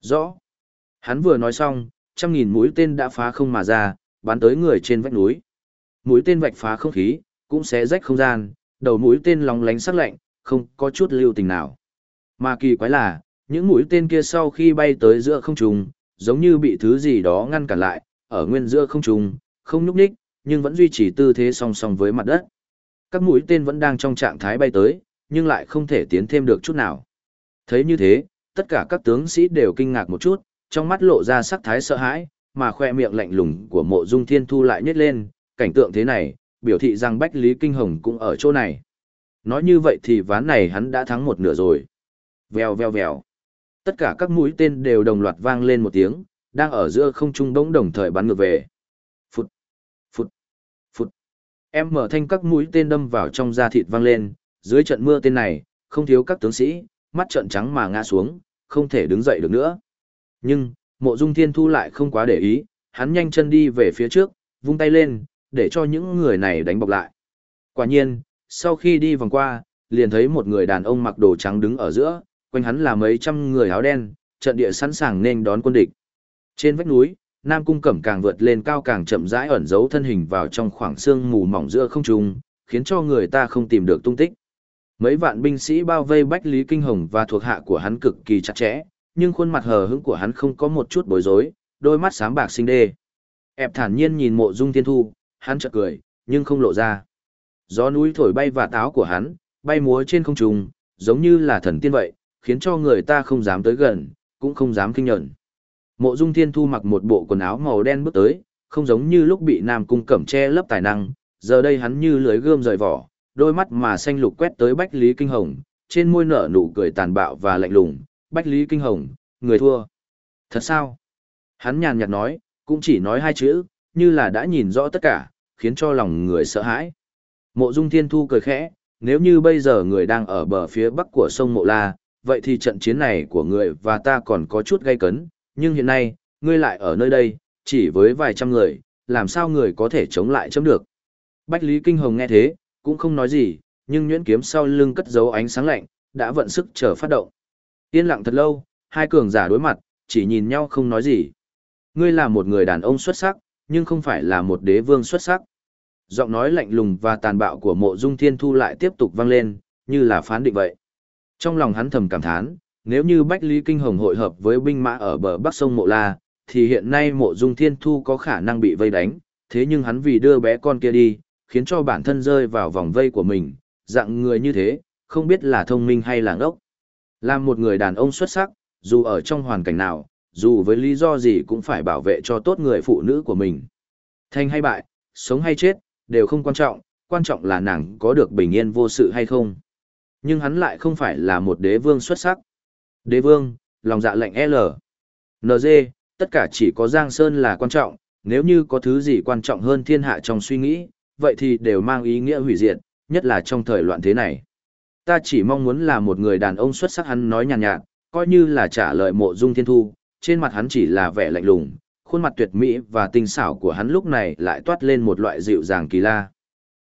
Rõ. Hắn vừa nói xong, trăm nghìn mũi tên đã phá không mà ra, bắn tới người trên vách núi. Mũi tên vạch phá không khí, cũng sẽ rách không gian, đầu mũi tên lóng lánh sắc lạnh, không có chút lưu tình nào. Mà kỳ quái là, những mũi tên kia sau khi bay tới giữa không trung, giống như bị thứ gì đó ngăn cản lại, ở nguyên giữa không trung, không nhúc nhích, nhưng vẫn duy trì tư thế song song với mặt đất. Các mũi tên vẫn đang trong trạng thái bay tới, nhưng lại không thể tiến thêm được chút nào. Thấy như thế, tất cả các tướng sĩ đều kinh ngạc một chút, trong mắt lộ ra sắc thái sợ hãi, mà khoe miệng lạnh lùng của mộ dung thiên thu lại nhếch lên, cảnh tượng thế này, biểu thị rằng Bách Lý Kinh Hồng cũng ở chỗ này. Nói như vậy thì ván này hắn đã thắng một nửa rồi. Vèo vèo vèo. Tất cả các mũi tên đều đồng loạt vang lên một tiếng, đang ở giữa không trung bỗng đồng thời bắn ngược về. Phụt, phụt, phụt. Em mở thanh các mũi tên đâm vào trong da thịt vang lên, dưới trận mưa tên này, không thiếu các tướng sĩ, mắt trợn trắng mà ngã xuống, không thể đứng dậy được nữa. Nhưng, mộ dung thiên thu lại không quá để ý, hắn nhanh chân đi về phía trước, vung tay lên, để cho những người này đánh bọc lại. Quả nhiên, sau khi đi vòng qua, liền thấy một người đàn ông mặc đồ trắng đứng ở giữa, quanh hắn là mấy trăm người áo đen, trận địa sẵn sàng nên đón quân địch. Trên vách núi, Nam Cung Cẩm càng vượt lên cao càng chậm rãi ẩn giấu thân hình vào trong khoảng sương mù mỏng giữa không trung, khiến cho người ta không tìm được tung tích. Mấy vạn binh sĩ bao vây Bách Lý Kinh Hồng và thuộc hạ của hắn cực kỳ chặt chẽ, nhưng khuôn mặt hờ hững của hắn không có một chút bối rối, đôi mắt sáng bạc xinh đê. Ép thản nhiên nhìn mộ dung thiên thu, hắn chợt cười, nhưng không lộ ra. Gió núi thổi bay và táo của hắn, bay múa trên không trung, giống như là thần tiên vậy, khiến cho người ta không dám tới gần, cũng không dám kinh nhận. Mộ Dung Thiên Thu mặc một bộ quần áo màu đen bước tới, không giống như lúc bị Nam Cung Cẩm che lấp tài năng, giờ đây hắn như lưới gươm rời vỏ, đôi mắt mà xanh lục quét tới Bách Lý Kinh Hồng, trên môi nở nụ cười tàn bạo và lạnh lùng, Bách Lý Kinh Hồng, người thua. Thật sao? Hắn nhàn nhạt nói, cũng chỉ nói hai chữ, như là đã nhìn rõ tất cả, khiến cho lòng người sợ hãi. Mộ Dung Thiên Thu cười khẽ, nếu như bây giờ người đang ở bờ phía bắc của sông Mộ La, vậy thì trận chiến này của người và ta còn có chút gây cấn, nhưng hiện nay, ngươi lại ở nơi đây, chỉ với vài trăm người, làm sao người có thể chống lại chấm được. Bách Lý Kinh Hồng nghe thế, cũng không nói gì, nhưng nhuyễn kiếm sau lưng cất giấu ánh sáng lạnh, đã vận sức chờ phát động. Yên lặng thật lâu, hai cường giả đối mặt, chỉ nhìn nhau không nói gì. Ngươi là một người đàn ông xuất sắc, nhưng không phải là một đế vương xuất sắc. Giọng nói lạnh lùng và tàn bạo của mộ dung thiên thu lại tiếp tục vang lên, như là phán định vậy. Trong lòng hắn thầm cảm thán, nếu như Bách Lý Kinh Hồng hội hợp với binh mã ở bờ bắc sông Mộ La, thì hiện nay mộ dung thiên thu có khả năng bị vây đánh, thế nhưng hắn vì đưa bé con kia đi, khiến cho bản thân rơi vào vòng vây của mình, dạng người như thế, không biết là thông minh hay là ngốc. Làm một người đàn ông xuất sắc, dù ở trong hoàn cảnh nào, dù với lý do gì cũng phải bảo vệ cho tốt người phụ nữ của mình. Thành hay bại, sống hay chết, đều không quan trọng, quan trọng là nàng có được bình yên vô sự hay không. Nhưng hắn lại không phải là một đế vương xuất sắc. Đế vương, lòng dạ lệnh L. NG, tất cả chỉ có Giang Sơn là quan trọng, nếu như có thứ gì quan trọng hơn thiên hạ trong suy nghĩ, vậy thì đều mang ý nghĩa hủy diệt, nhất là trong thời loạn thế này. Ta chỉ mong muốn là một người đàn ông xuất sắc hắn nói nhàn nhạt, nhạt, coi như là trả lời mộ dung thiên thu, trên mặt hắn chỉ là vẻ lạnh lùng, khuôn mặt tuyệt mỹ và tinh xảo của hắn lúc này lại toát lên một loại dịu dàng kỳ la.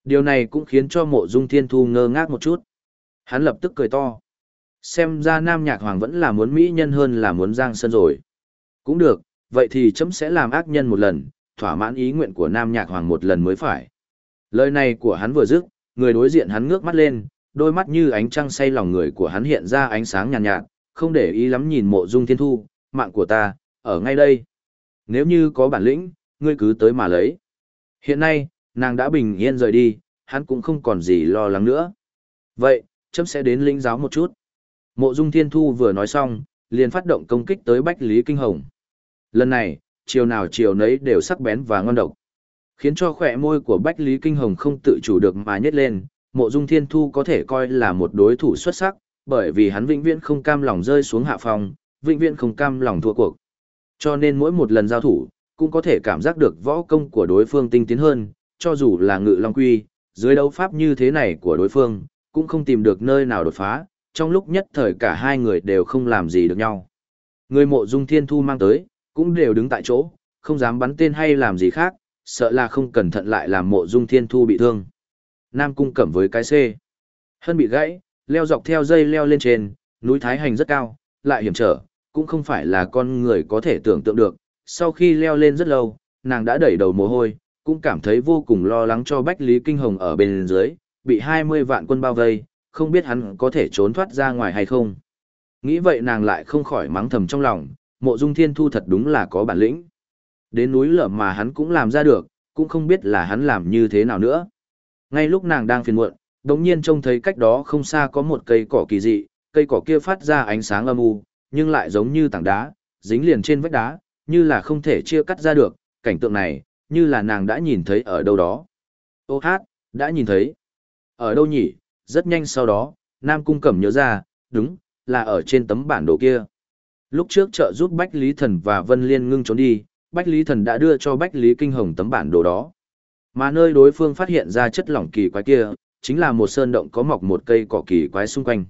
Điều này cũng khiến cho mộ dung thiên thu ngơ ngác một chút. Hắn lập tức cười to. Xem ra nam nhạc hoàng vẫn là muốn mỹ nhân hơn là muốn giang sơn rồi. Cũng được, vậy thì chấm sẽ làm ác nhân một lần, thỏa mãn ý nguyện của nam nhạc hoàng một lần mới phải. Lời này của hắn vừa dứt, người đối diện hắn ngước mắt lên, đôi mắt như ánh trăng say lòng người của hắn hiện ra ánh sáng nhàn nhạt, nhạt, không để ý lắm nhìn mộ dung thiên thu, mạng của ta, ở ngay đây. Nếu như có bản lĩnh, ngươi cứ tới mà lấy. Hiện nay, nàng đã bình yên rời đi, hắn cũng không còn gì lo lắng nữa. Vậy, chấm sẽ đến lĩnh giáo một chút. Mộ dung thiên thu vừa nói xong, liền phát động công kích tới Bách Lý Kinh Hồng. Lần này, chiều nào chiều nấy đều sắc bén và ngon độc. Khiến cho khỏe môi của Bách Lý Kinh Hồng không tự chủ được mà nhét lên, mộ dung thiên thu có thể coi là một đối thủ xuất sắc, bởi vì hắn vĩnh viễn không cam lòng rơi xuống hạ phòng, vĩnh viễn không cam lòng thua cuộc. Cho nên mỗi một lần giao thủ, cũng có thể cảm giác được võ công của đối phương tinh tiến hơn, cho dù là ngự long quy, dưới đấu pháp như thế này của đối phương, cũng không tìm được nơi nào đột phá, trong lúc nhất thời cả hai người đều không làm gì được nhau. Người mộ dung thiên thu mang tới, cũng đều đứng tại chỗ, không dám bắn tên hay làm gì khác, sợ là không cẩn thận lại làm mộ dung thiên thu bị thương. Nam cung cẩm với cái C. Hân bị gãy, leo dọc theo dây leo lên trên, núi Thái Hành rất cao, lại hiểm trở, cũng không phải là con người có thể tưởng tượng được. Sau khi leo lên rất lâu, nàng đã đẩy đầu mồ hôi, cũng cảm thấy vô cùng lo lắng cho Bách Lý Kinh Hồng ở bên dưới, bị 20 vạn quân bao vây, không biết hắn có thể trốn thoát ra ngoài hay không. Nghĩ vậy nàng lại không khỏi mắng thầm trong lòng, mộ dung thiên thu thật đúng là có bản lĩnh. Đến núi lở mà hắn cũng làm ra được, cũng không biết là hắn làm như thế nào nữa. Ngay lúc nàng đang phiền muộn, đống nhiên trông thấy cách đó không xa có một cây cỏ kỳ dị, cây cỏ kia phát ra ánh sáng âm u, nhưng lại giống như tảng đá, dính liền trên vách đá, như là không thể chia cắt ra được, cảnh tượng này, như là nàng đã nhìn thấy ở đâu đó. Ô hát, đã nhìn thấy. Ở đâu nhỉ? Rất nhanh sau đó, Nam Cung Cẩm nhớ ra, đúng, là ở trên tấm bản đồ kia. Lúc trước trợ giúp Bách Lý Thần và Vân Liên ngưng trốn đi, Bách Lý Thần đã đưa cho Bách Lý Kinh Hồng tấm bản đồ đó. Mà nơi đối phương phát hiện ra chất lỏng kỳ quái kia, chính là một sơn động có mọc một cây cỏ kỳ quái xung quanh.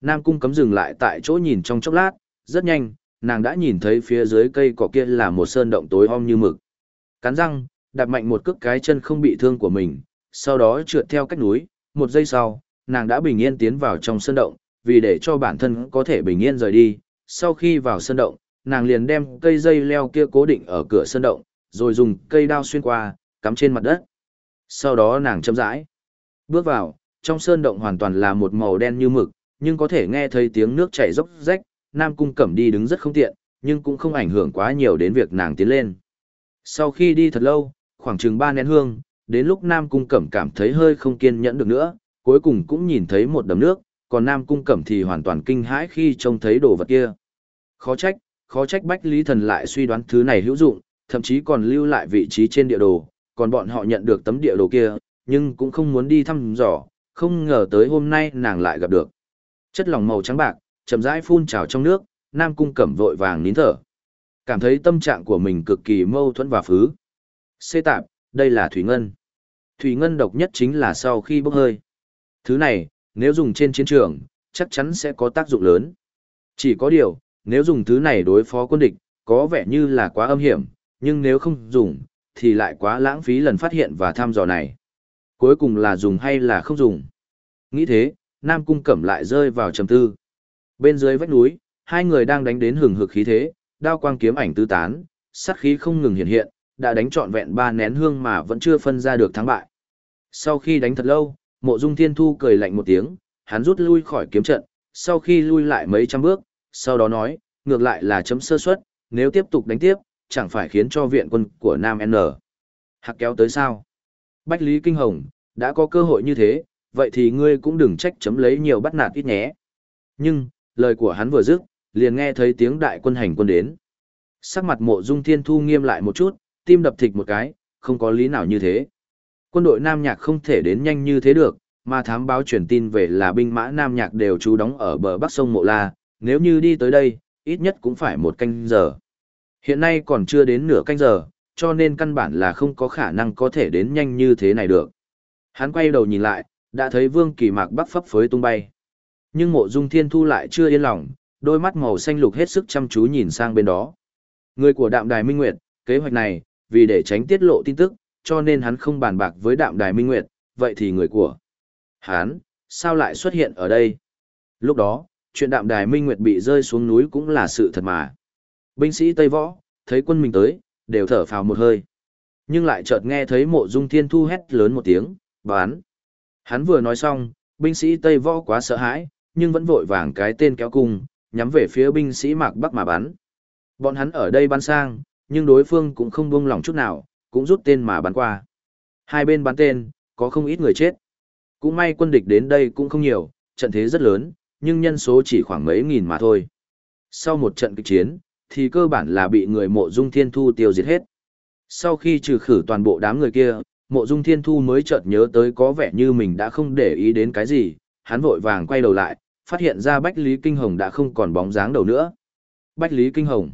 Nam Cung cấm dừng lại tại chỗ nhìn trong chốc lát, rất nhanh, nàng đã nhìn thấy phía dưới cây cỏ kia là một sơn động tối om như mực. Cắn răng, đạp mạnh một cước cái chân không bị thương của mình, sau đó trượt theo cách núi, một giây sau, nàng đã bình yên tiến vào trong sơn động, vì để cho bản thân có thể bình yên rời đi. Sau khi vào sơn động, nàng liền đem cây dây leo kia cố định ở cửa sơn động, rồi dùng cây đao xuyên qua, cắm trên mặt đất. Sau đó nàng chậm rãi bước vào, trong sơn động hoàn toàn là một màu đen như mực, nhưng có thể nghe thấy tiếng nước chảy róc rách, Nam Cung Cẩm đi đứng rất không tiện, nhưng cũng không ảnh hưởng quá nhiều đến việc nàng tiến lên. Sau khi đi thật lâu, khoảng chừng 3 nén hương, đến lúc Nam Cung Cẩm cảm thấy hơi không kiên nhẫn được nữa, cuối cùng cũng nhìn thấy một đầm nước, còn Nam Cung Cẩm thì hoàn toàn kinh hãi khi trông thấy đồ vật kia. Khó trách, khó trách Bách Lý Thần lại suy đoán thứ này hữu dụng, thậm chí còn lưu lại vị trí trên địa đồ, còn bọn họ nhận được tấm địa đồ kia, nhưng cũng không muốn đi thăm dò, không ngờ tới hôm nay nàng lại gặp được. Chất lỏng màu trắng bạc, chậm rãi phun trào trong nước, Nam Cung Cẩm vội vàng nín thở. Cảm thấy tâm trạng của mình cực kỳ mâu thuẫn và phứ. Xê tạp, đây là Thủy Ngân. Thủy Ngân độc nhất chính là sau khi bốc hơi. Thứ này, nếu dùng trên chiến trường, chắc chắn sẽ có tác dụng lớn. Chỉ có điều, nếu dùng thứ này đối phó quân địch, có vẻ như là quá âm hiểm, nhưng nếu không dùng, thì lại quá lãng phí lần phát hiện và thăm dò này. Cuối cùng là dùng hay là không dùng. Nghĩ thế, Nam Cung Cẩm lại rơi vào trầm tư. Bên dưới vách núi, hai người đang đánh đến hừng hực khí thế, đao quang kiếm ảnh tứ tán, sát khí không ngừng hiện hiện, đã đánh trọn vẹn ba nén hương mà vẫn chưa phân ra được thắng bại. Sau khi đánh thật lâu, Mộ Dung Thiên Thu cười lạnh một tiếng, hắn rút lui khỏi kiếm trận, sau khi lui lại mấy trăm bước, sau đó nói, ngược lại là chấm sơ suất, nếu tiếp tục đánh tiếp, chẳng phải khiến cho viện quân của Nam N. Hạc kéo tới sao? Bách Lý Kinh Hồng, đã có cơ hội như thế, vậy thì ngươi cũng đừng trách chấm lấy nhiều bắt nạt ít nhé. Nhưng, lời của hắn vừa dứt, liền nghe thấy tiếng đại quân hành quân đến. Sắc mặt mộ dung thiên thu nghiêm lại một chút, tim đập thịch một cái, không có lý nào như thế. Quân đội Nam Nhạc không thể đến nhanh như thế được, mà thám báo truyền tin về là binh mã Nam Nhạc đều trú đóng ở bờ bắc sông Mộ La, nếu như đi tới đây, ít nhất cũng phải một canh giờ. Hiện nay còn chưa đến nửa canh giờ, cho nên căn bản là không có khả năng có thể đến nhanh như thế này được. Hắn quay đầu nhìn lại, đã thấy Vương Kỳ Mạc bắc phấp phới tung bay. Nhưng mộ dung thiên thu lại chưa yên lòng, đôi mắt màu xanh lục hết sức chăm chú nhìn sang bên đó. Người của đạm đài Minh Nguyệt, kế hoạch này, vì để tránh tiết lộ tin tức, cho nên hắn không bàn bạc với đạm đài Minh Nguyệt, vậy thì người của hắn, sao lại xuất hiện ở đây? Lúc đó, chuyện đạm đài Minh Nguyệt bị rơi xuống núi cũng là sự thật mà. Binh sĩ Tây Võ, thấy quân mình tới, đều thở phào một hơi. Nhưng lại chợt nghe thấy mộ dung thiên thu hét lớn một tiếng, bán. Hắn vừa nói xong, binh sĩ Tây Võ quá sợ hãi, nhưng vẫn vội vàng cái tên kéo cung, nhắm về phía binh sĩ Mạc Bắc mà bắn. Bọn hắn ở đây bắn sang, nhưng đối phương cũng không buông lỏng chút nào, cũng rút tên mà bắn qua. Hai bên bắn tên, có không ít người chết. Cũng may quân địch đến đây cũng không nhiều, trận thế rất lớn, nhưng nhân số chỉ khoảng mấy nghìn mà thôi. Sau một trận kịch chiến, thì cơ bản là bị người mộ dung thiên thu tiêu diệt hết. Sau khi trừ khử toàn bộ đám người kia, mộ dung thiên thu mới chợt nhớ tới có vẻ như mình đã không để ý đến cái gì, hắn vội vàng quay đầu lại, phát hiện ra Bách Lý Kinh Hồng đã không còn bóng dáng đầu nữa. Bách Lý Kinh Hồng.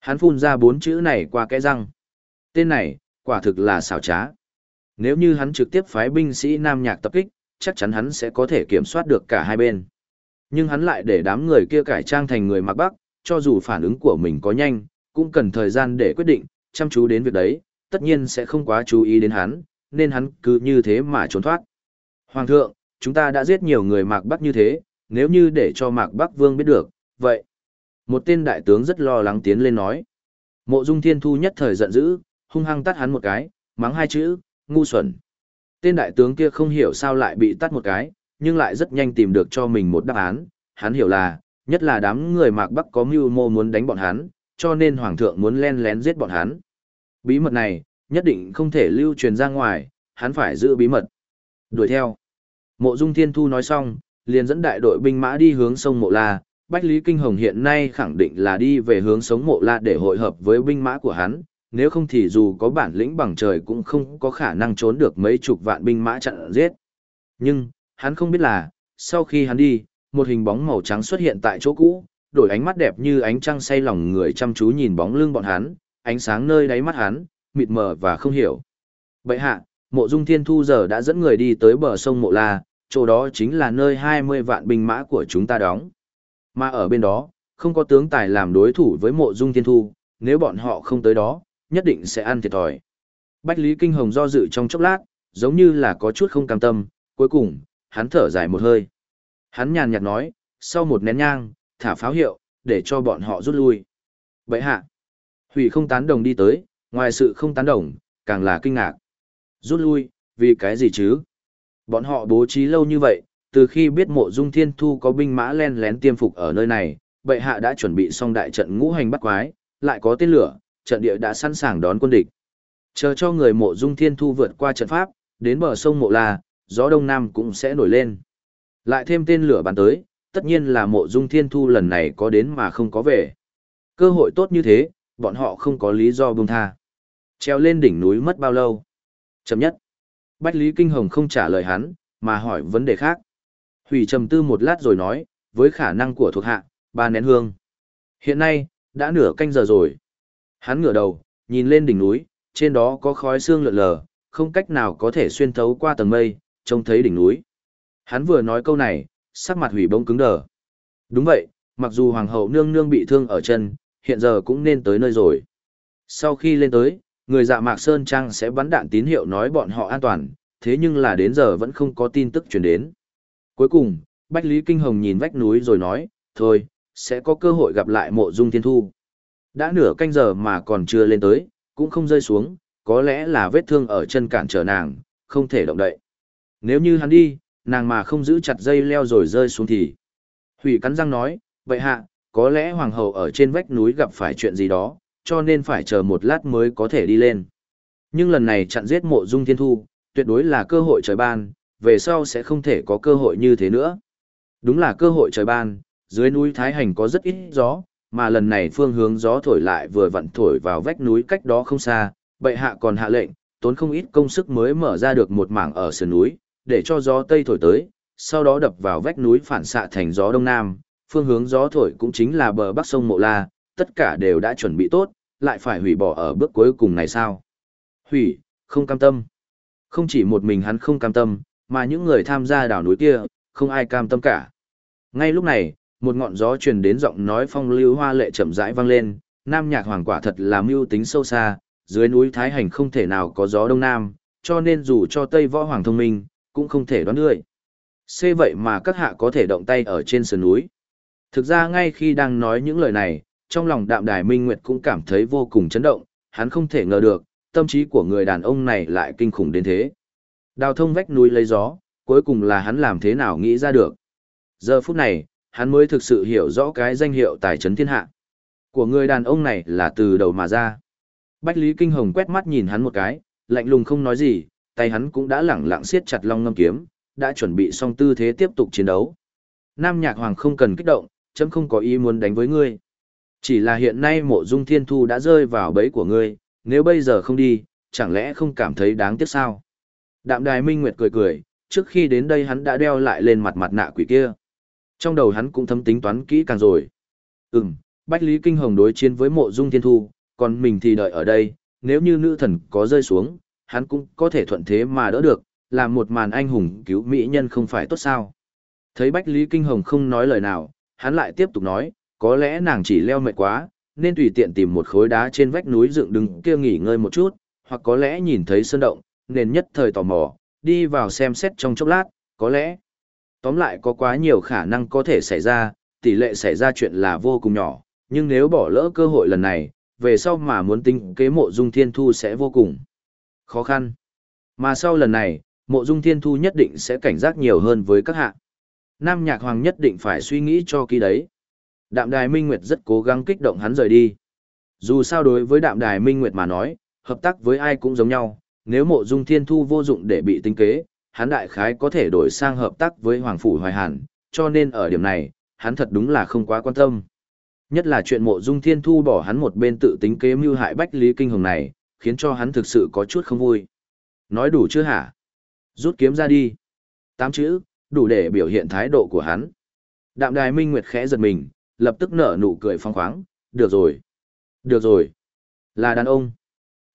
Hắn phun ra bốn chữ này qua cái răng. Tên này, quả thực là xảo trá. Nếu như hắn trực tiếp phái binh sĩ Nam Nhạc tập kích, chắc chắn hắn sẽ có thể kiểm soát được cả hai bên. Nhưng hắn lại để đám người kia cải trang thành người mặc bắc, cho dù phản ứng của mình có nhanh, cũng cần thời gian để quyết định, chăm chú đến việc đấy, tất nhiên sẽ không quá chú ý đến hắn, nên hắn cứ như thế mà trốn thoát. Hoàng thượng, chúng ta đã giết nhiều người Mạc Bắc như thế, nếu như để cho Mạc Bắc Vương biết được, vậy. Một tên đại tướng rất lo lắng tiến lên nói. Mộ dung thiên thu nhất thời giận dữ, hung hăng tắt hắn một cái, mắng hai chữ, ngu xuẩn. Tên đại tướng kia không hiểu sao lại bị tắt một cái, nhưng lại rất nhanh tìm được cho mình một đáp án, hắn hiểu là, nhất là đám người mạc bắc có mưu mô muốn đánh bọn hắn, cho nên hoàng thượng muốn len lén giết bọn hắn. Bí mật này, nhất định không thể lưu truyền ra ngoài, hắn phải giữ bí mật. Đuổi theo. Mộ Dung Thiên Thu nói xong, liền dẫn đại đội binh mã đi hướng sông Mộ La. Bách Lý Kinh Hồng hiện nay khẳng định là đi về hướng sống Mộ La để hội hợp với binh mã của hắn, nếu không thì dù có bản lĩnh bằng trời cũng không có khả năng trốn được mấy chục vạn binh mã chặn giết. Nhưng, hắn không biết là, sau khi hắn đi, một hình bóng màu trắng xuất hiện tại chỗ cũ, đổi ánh mắt đẹp như ánh trăng say lòng người chăm chú nhìn bóng lưng bọn hắn, ánh sáng nơi đáy mắt hắn, mịt mờ và không hiểu. Bậy hạ, mộ dung thiên thu giờ đã dẫn người đi tới bờ sông Mộ La, chỗ đó chính là nơi 20 vạn binh mã của chúng ta đóng. Mà ở bên đó, không có tướng tài làm đối thủ với mộ dung thiên thu, nếu bọn họ không tới đó, nhất định sẽ ăn thiệt thòi. Bách Lý Kinh Hồng do dự trong chốc lát, giống như là có chút không cam tâm, cuối cùng, hắn thở dài một hơi. Hắn nhàn nhạt nói, sau một nén nhang, thả pháo hiệu, để cho bọn họ rút lui. Vậy hạ, hủy không tán đồng đi tới, ngoài sự không tán đồng, càng là kinh ngạc. Rút lui, vì cái gì chứ? Bọn họ bố trí lâu như vậy, từ khi biết mộ dung thiên thu có binh mã len lén tiêm phục ở nơi này, bệ hạ đã chuẩn bị xong đại trận ngũ hành bắt quái, lại có tên lửa, trận địa đã sẵn sàng đón quân địch. Chờ cho người mộ dung thiên thu vượt qua trận pháp, đến bờ sông mộ la, gió đông nam cũng sẽ nổi lên. Lại thêm tên lửa bắn tới, tất nhiên là mộ dung thiên thu lần này có đến mà không có về. Cơ hội tốt như thế, bọn họ không có lý do buông tha. Treo lên đỉnh núi mất bao lâu? Chậm nhất. Bách Lý Kinh Hồng không trả lời hắn, mà hỏi vấn đề khác. Hủy trầm tư một lát rồi nói, với khả năng của thuộc hạ, ba nén hương. Hiện nay, đã nửa canh giờ rồi. Hắn ngửa đầu, nhìn lên đỉnh núi, trên đó có khói xương lượn lờ, không cách nào có thể xuyên thấu qua tầng mây, trông thấy đỉnh núi. Hắn vừa nói câu này, sắc mặt hủy bông cứng đờ. Đúng vậy, mặc dù hoàng hậu nương nương bị thương ở chân, hiện giờ cũng nên tới nơi rồi. Sau khi lên tới, người dạ mạc Sơn Trang sẽ bắn đạn tín hiệu nói bọn họ an toàn, thế nhưng là đến giờ vẫn không có tin tức truyền đến. Cuối cùng, Bách Lý Kinh Hồng nhìn vách núi rồi nói, thôi, sẽ có cơ hội gặp lại mộ dung thiên thu. Đã nửa canh giờ mà còn chưa lên tới, cũng không rơi xuống, có lẽ là vết thương ở chân cản trở nàng, không thể động đậy. Nếu như hắn đi, nàng mà không giữ chặt dây leo rồi rơi xuống thì. Hủy cắn răng nói, vậy hạ, có lẽ hoàng hậu ở trên vách núi gặp phải chuyện gì đó, cho nên phải chờ một lát mới có thể đi lên. Nhưng lần này chặn giết mộ dung thiên thu, tuyệt đối là cơ hội trời ban, về sau sẽ không thể có cơ hội như thế nữa. Đúng là cơ hội trời ban, dưới núi Thái Hành có rất ít gió, mà lần này phương hướng gió thổi lại vừa vặn thổi vào vách núi cách đó không xa, bệ hạ còn hạ lệnh, tốn không ít công sức mới mở ra được một mảng ở sườn núi, để cho gió tây thổi tới, sau đó đập vào vách núi phản xạ thành gió đông nam, phương hướng gió thổi cũng chính là bờ bắc sông Mộ La, tất cả đều đã chuẩn bị tốt, lại phải hủy bỏ ở bước cuối cùng này sao? Hủy, không cam tâm. Không chỉ một mình hắn không cam tâm, mà những người tham gia đảo núi kia, không ai cam tâm cả. Ngay lúc này, một ngọn gió truyền đến giọng nói phong lưu hoa lệ chậm rãi vang lên, nam nhạc hoàng quả thật là mưu tính sâu xa, dưới núi Thái Hành không thể nào có gió đông nam, cho nên dù cho Tây Võ Hoàng thông minh, cũng không thể đoán được. Xê vậy mà các hạ có thể động tay ở trên sườn núi. Thực ra ngay khi đang nói những lời này, trong lòng đạm đài minh nguyệt cũng cảm thấy vô cùng chấn động, hắn không thể ngờ được, tâm trí của người đàn ông này lại kinh khủng đến thế. Đào thông vách núi lấy gió, cuối cùng là hắn làm thế nào nghĩ ra được. Giờ phút này, hắn mới thực sự hiểu rõ cái danh hiệu tài trấn thiên hạ. Của người đàn ông này là từ đầu mà ra. Bách Lý Kinh Hồng quét mắt nhìn hắn một cái, lạnh lùng không nói gì, tay hắn cũng đã lẳng lặng siết chặt long ngâm kiếm, đã chuẩn bị xong tư thế tiếp tục chiến đấu. Nam Nhạc Hoàng không cần kích động, chấm không có ý muốn đánh với ngươi. Chỉ là hiện nay mộ dung thiên thu đã rơi vào bẫy của ngươi, nếu bây giờ không đi, chẳng lẽ không cảm thấy đáng tiếc sao? Đạm đài minh nguyệt cười cười, trước khi đến đây hắn đã đeo lại lên mặt mặt nạ quỷ kia. Trong đầu hắn cũng thấm tính toán kỹ càng rồi. Ừm, Bách Lý Kinh Hồng đối chiến với mộ dung thiên thu, còn mình thì đợi ở đây, nếu như nữ thần có rơi xuống, hắn cũng có thể thuận thế mà đỡ được, làm một màn anh hùng cứu mỹ nhân không phải tốt sao. Thấy Bách Lý Kinh Hồng không nói lời nào, hắn lại tiếp tục nói, có lẽ nàng chỉ leo mệt quá, nên tùy tiện tìm một khối đá trên vách núi dựng đứng kia nghỉ ngơi một chút, hoặc có lẽ nhìn thấy sơn động, nên nhất thời tò mò, đi vào xem xét trong chốc lát, có lẽ. Tóm lại có quá nhiều khả năng có thể xảy ra, tỷ lệ xảy ra chuyện là vô cùng nhỏ, nhưng nếu bỏ lỡ cơ hội lần này, về sau mà muốn tính kế mộ dung thiên thu sẽ vô cùng khó khăn. Mà sau lần này, mộ dung thiên thu nhất định sẽ cảnh giác nhiều hơn với các hạ. Nam nhạc hoàng nhất định phải suy nghĩ cho kỹ đấy. Đạm đài minh nguyệt rất cố gắng kích động hắn rời đi. Dù sao đối với đạm đài minh nguyệt mà nói, hợp tác với ai cũng giống nhau, nếu mộ dung thiên thu vô dụng để bị tính kế, hắn đại khái có thể đổi sang hợp tác với Hoàng Phủ Hoài Hàn, cho nên ở điểm này, hắn thật đúng là không quá quan tâm. Nhất là chuyện mộ dung thiên thu bỏ hắn một bên tự tính kế mưu hại Bách Lý Kinh Hồng này, khiến cho hắn thực sự có chút không vui. Nói đủ chưa hả? Rút kiếm ra đi. Tám chữ, đủ để biểu hiện thái độ của hắn. Đạm đài minh nguyệt khẽ giật mình, lập tức nở nụ cười phong khoáng, được rồi. Được rồi. Là đàn ông.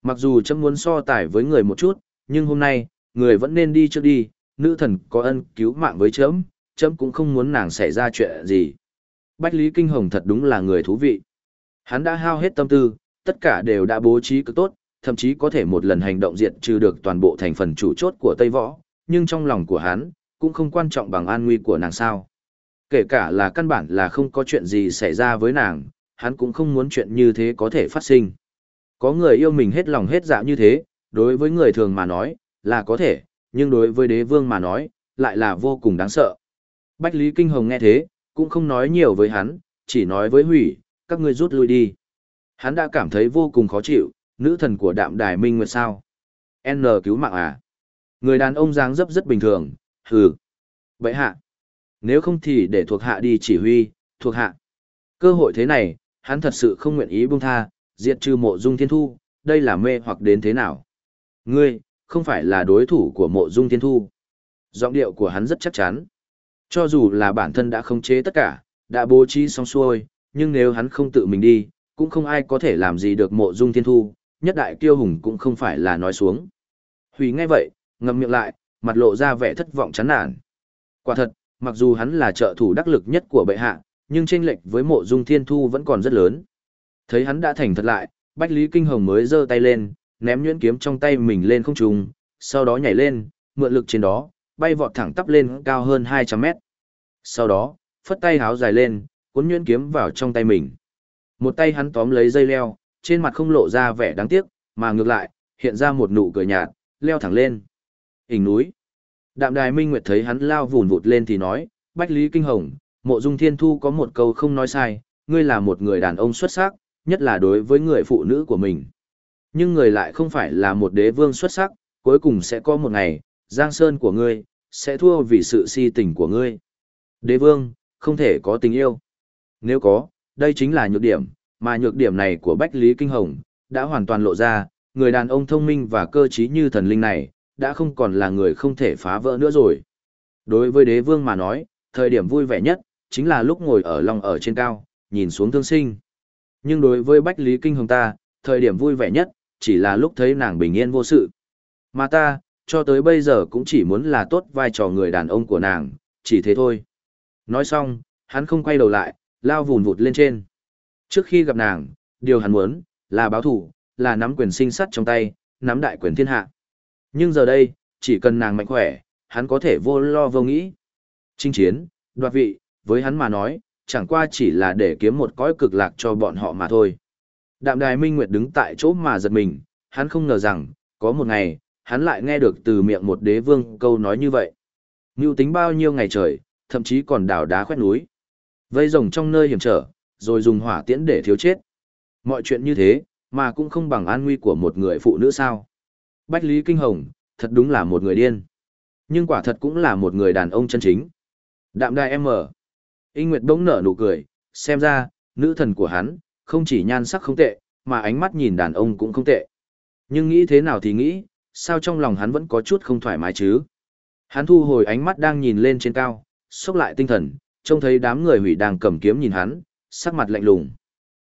Mặc dù chấm muốn so tài với người một chút, nhưng hôm nay, người vẫn nên đi trước đi, nữ thần có ân cứu mạng với chấm, chấm cũng không muốn nàng xảy ra chuyện gì. Bách Lý Kinh Hồng thật đúng là người thú vị. Hắn đã hao hết tâm tư, tất cả đều đã bố trí cực tốt, thậm chí có thể một lần hành động diệt trừ được toàn bộ thành phần chủ chốt của Tây Võ, nhưng trong lòng của hắn, cũng không quan trọng bằng an nguy của nàng sao. Kể cả là căn bản là không có chuyện gì xảy ra với nàng, hắn cũng không muốn chuyện như thế có thể phát sinh. Có người yêu mình hết lòng hết dạ như thế, đối với người thường mà nói, là có thể, nhưng đối với đế vương mà nói, lại là vô cùng đáng sợ. Bách Lý Kinh Hồng nghe thế, cũng không nói nhiều với hắn, chỉ nói với hủy, các ngươi rút lui đi. Hắn đã cảm thấy vô cùng khó chịu, nữ thần của đạm đài minh nguyệt sao. N cứu mạng à? Người đàn ông dáng dấp rất bình thường, hừ. Vậy hạ. Nếu không thì để thuộc hạ đi chỉ huy, thuộc hạ. Cơ hội thế này, hắn thật sự không nguyện ý buông tha, diệt trừ mộ dung thiên thu, đây là mê hoặc đến thế nào. Ngươi, không phải là đối thủ của mộ dung thiên thu. Giọng điệu của hắn rất chắc chắn. Cho dù là bản thân đã khống chế tất cả, đã bố trí xong xuôi, nhưng nếu hắn không tự mình đi, cũng không ai có thể làm gì được mộ dung thiên thu, nhất đại kiêu hùng cũng không phải là nói xuống. Hủy nghe vậy, ngậm miệng lại, mặt lộ ra vẻ thất vọng chán nản. Quả thật, mặc dù hắn là trợ thủ đắc lực nhất của bệ hạ, nhưng chênh lệch với mộ dung thiên thu vẫn còn rất lớn. Thấy hắn đã thành thật lại, Bách Lý Kinh Hồng mới giơ tay lên, ném nhuyễn kiếm trong tay mình lên không trung, sau đó nhảy lên, mượn lực trên đó, bay vọt thẳng tắp lên cao hơn 200 mét. Sau đó, phất tay háo dài lên, cuốn nhuyễn kiếm vào trong tay mình. Một tay hắn tóm lấy dây leo, trên mặt không lộ ra vẻ đáng tiếc, mà ngược lại, hiện ra một nụ cười nhạt, leo thẳng lên. Hình núi. Đạm đài minh nguyệt thấy hắn lao vùn vụt lên thì nói, Bách Lý Kinh Hồng, mộ dung thiên thu có một câu không nói sai, ngươi là một người đàn ông xuất sắc, nhất là đối với người phụ nữ của mình. Nhưng người lại không phải là một đế vương xuất sắc, cuối cùng sẽ có một ngày, giang sơn của ngươi, sẽ thua vì sự si tình của ngươi. Đế vương, không thể có tình yêu. Nếu có, đây chính là nhược điểm, mà nhược điểm này của Bách Lý Kinh Hồng, đã hoàn toàn lộ ra, người đàn ông thông minh và cơ trí như thần linh này, đã không còn là người không thể phá vỡ nữa rồi. Đối với đế vương mà nói, thời điểm vui vẻ nhất, chính là lúc ngồi ở lòng ở trên cao, nhìn xuống thương sinh. Nhưng đối với Bách Lý Kinh Hồng ta, thời điểm vui vẻ nhất, chỉ là lúc thấy nàng bình yên vô sự. Mà ta, cho tới bây giờ cũng chỉ muốn là tốt vai trò người đàn ông của nàng, chỉ thế thôi. Nói xong, hắn không quay đầu lại, lao vùn vụt lên trên. Trước khi gặp nàng, điều hắn muốn, là báo thủ, là nắm quyền sinh sắt trong tay, nắm đại quyền thiên hạ. Nhưng giờ đây, chỉ cần nàng mạnh khỏe, hắn có thể vô lo vô nghĩ. Chinh chiến, đoạt vị, với hắn mà nói, chẳng qua chỉ là để kiếm một cõi cực lạc cho bọn họ mà thôi. Đạm đài minh nguyệt đứng tại chỗ mà giật mình, hắn không ngờ rằng, có một ngày, hắn lại nghe được từ miệng một đế vương câu nói như vậy. Ngưu tính bao nhiêu ngày trời, thậm chí còn đào đá khoét núi. Vây rồng trong nơi hiểm trở, rồi dùng hỏa tiễn để thiếu chết. Mọi chuyện như thế, mà cũng không bằng an nguy của một người phụ nữ sao. Bách Lý Kinh Hồng, thật đúng là một người điên. Nhưng quả thật cũng là một người đàn ông chân chính. Đạm đài em mở.Inh Nguyệt bỗng nở nụ cười, xem ra, nữ thần của hắn, không chỉ nhan sắc không tệ, mà ánh mắt nhìn đàn ông cũng không tệ. Nhưng nghĩ thế nào thì nghĩ, sao trong lòng hắn vẫn có chút không thoải mái chứ? Hắn thu hồi ánh mắt đang nhìn lên trên cao, xốc lại tinh thần, trông thấy đám người hủy đang cầm kiếm nhìn hắn, sắc mặt lạnh lùng.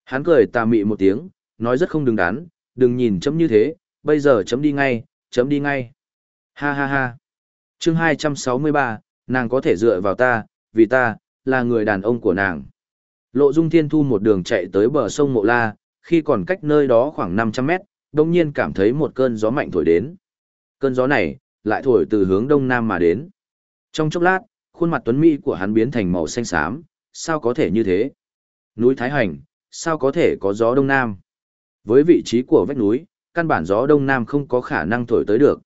Hắn cười tà mị một tiếng, nói rất không đứng đắn, đừng nhìn chấm như thế, bây giờ chấm đi ngay, chấm đi ngay. Ha ha ha. chương 263, nàng có thể dựa vào ta, vì ta, là người đàn ông của nàng. Lộ Dung Thiên Thu một đường chạy tới bờ sông Mộ La, khi còn cách nơi đó khoảng 500 mét, đông nhiên cảm thấy một cơn gió mạnh thổi đến. Cơn gió này, lại thổi từ hướng đông nam mà đến. Trong chốc lát, khuôn mặt tuấn mỹ của hắn biến thành màu xanh xám, sao có thể như thế? Núi Thái Hành, sao có thể có gió đông nam? Với vị trí của vách núi, căn bản gió đông nam không có khả năng thổi tới được.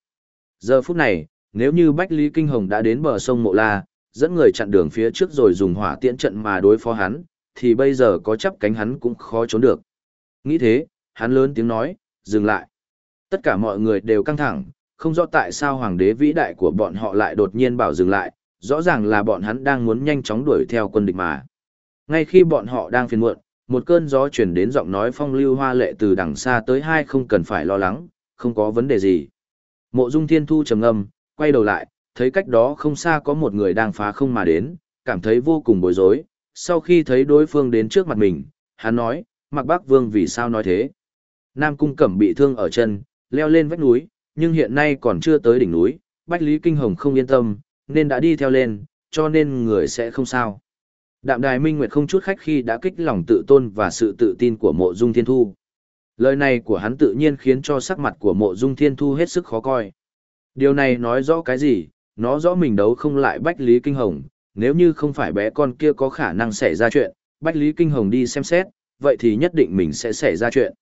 Giờ phút này, nếu như Bách Lý Kinh Hồng đã đến bờ sông Mộ La, dẫn người chặn đường phía trước rồi dùng hỏa tiễn trận mà đối phó hắn, thì bây giờ có chấp cánh hắn cũng khó trốn được. Nghĩ thế, hắn lớn tiếng nói, dừng lại. Tất cả mọi người đều căng thẳng, không rõ tại sao hoàng đế vĩ đại của bọn họ lại đột nhiên bảo dừng lại, rõ ràng là bọn hắn đang muốn nhanh chóng đuổi theo quân địch mà. Ngay khi bọn họ đang phiền muộn, một cơn gió chuyển đến giọng nói phong lưu hoa lệ từ đằng xa tới hai không cần phải lo lắng, không có vấn đề gì. Mộ dung thiên thu trầm ngâm, quay đầu lại, thấy cách đó không xa có một người đang phá không mà đến, cảm thấy vô cùng bối rối. Sau khi thấy đối phương đến trước mặt mình, hắn nói, mặc bác vương vì sao nói thế. Nam cung cẩm bị thương ở chân, leo lên vách núi, nhưng hiện nay còn chưa tới đỉnh núi, Bách Lý Kinh Hồng không yên tâm, nên đã đi theo lên, cho nên người sẽ không sao. Đạm Đài Minh Nguyệt không chút khách khi đã kích lòng tự tôn và sự tự tin của mộ dung thiên thu. Lời này của hắn tự nhiên khiến cho sắc mặt của mộ dung thiên thu hết sức khó coi. Điều này nói rõ cái gì, nó rõ mình đấu không lại Bách Lý Kinh Hồng, nếu như không phải bé con kia có khả năng xảy ra chuyện, Bách Lý Kinh Hồng đi xem xét, vậy thì nhất định mình sẽ xảy ra chuyện.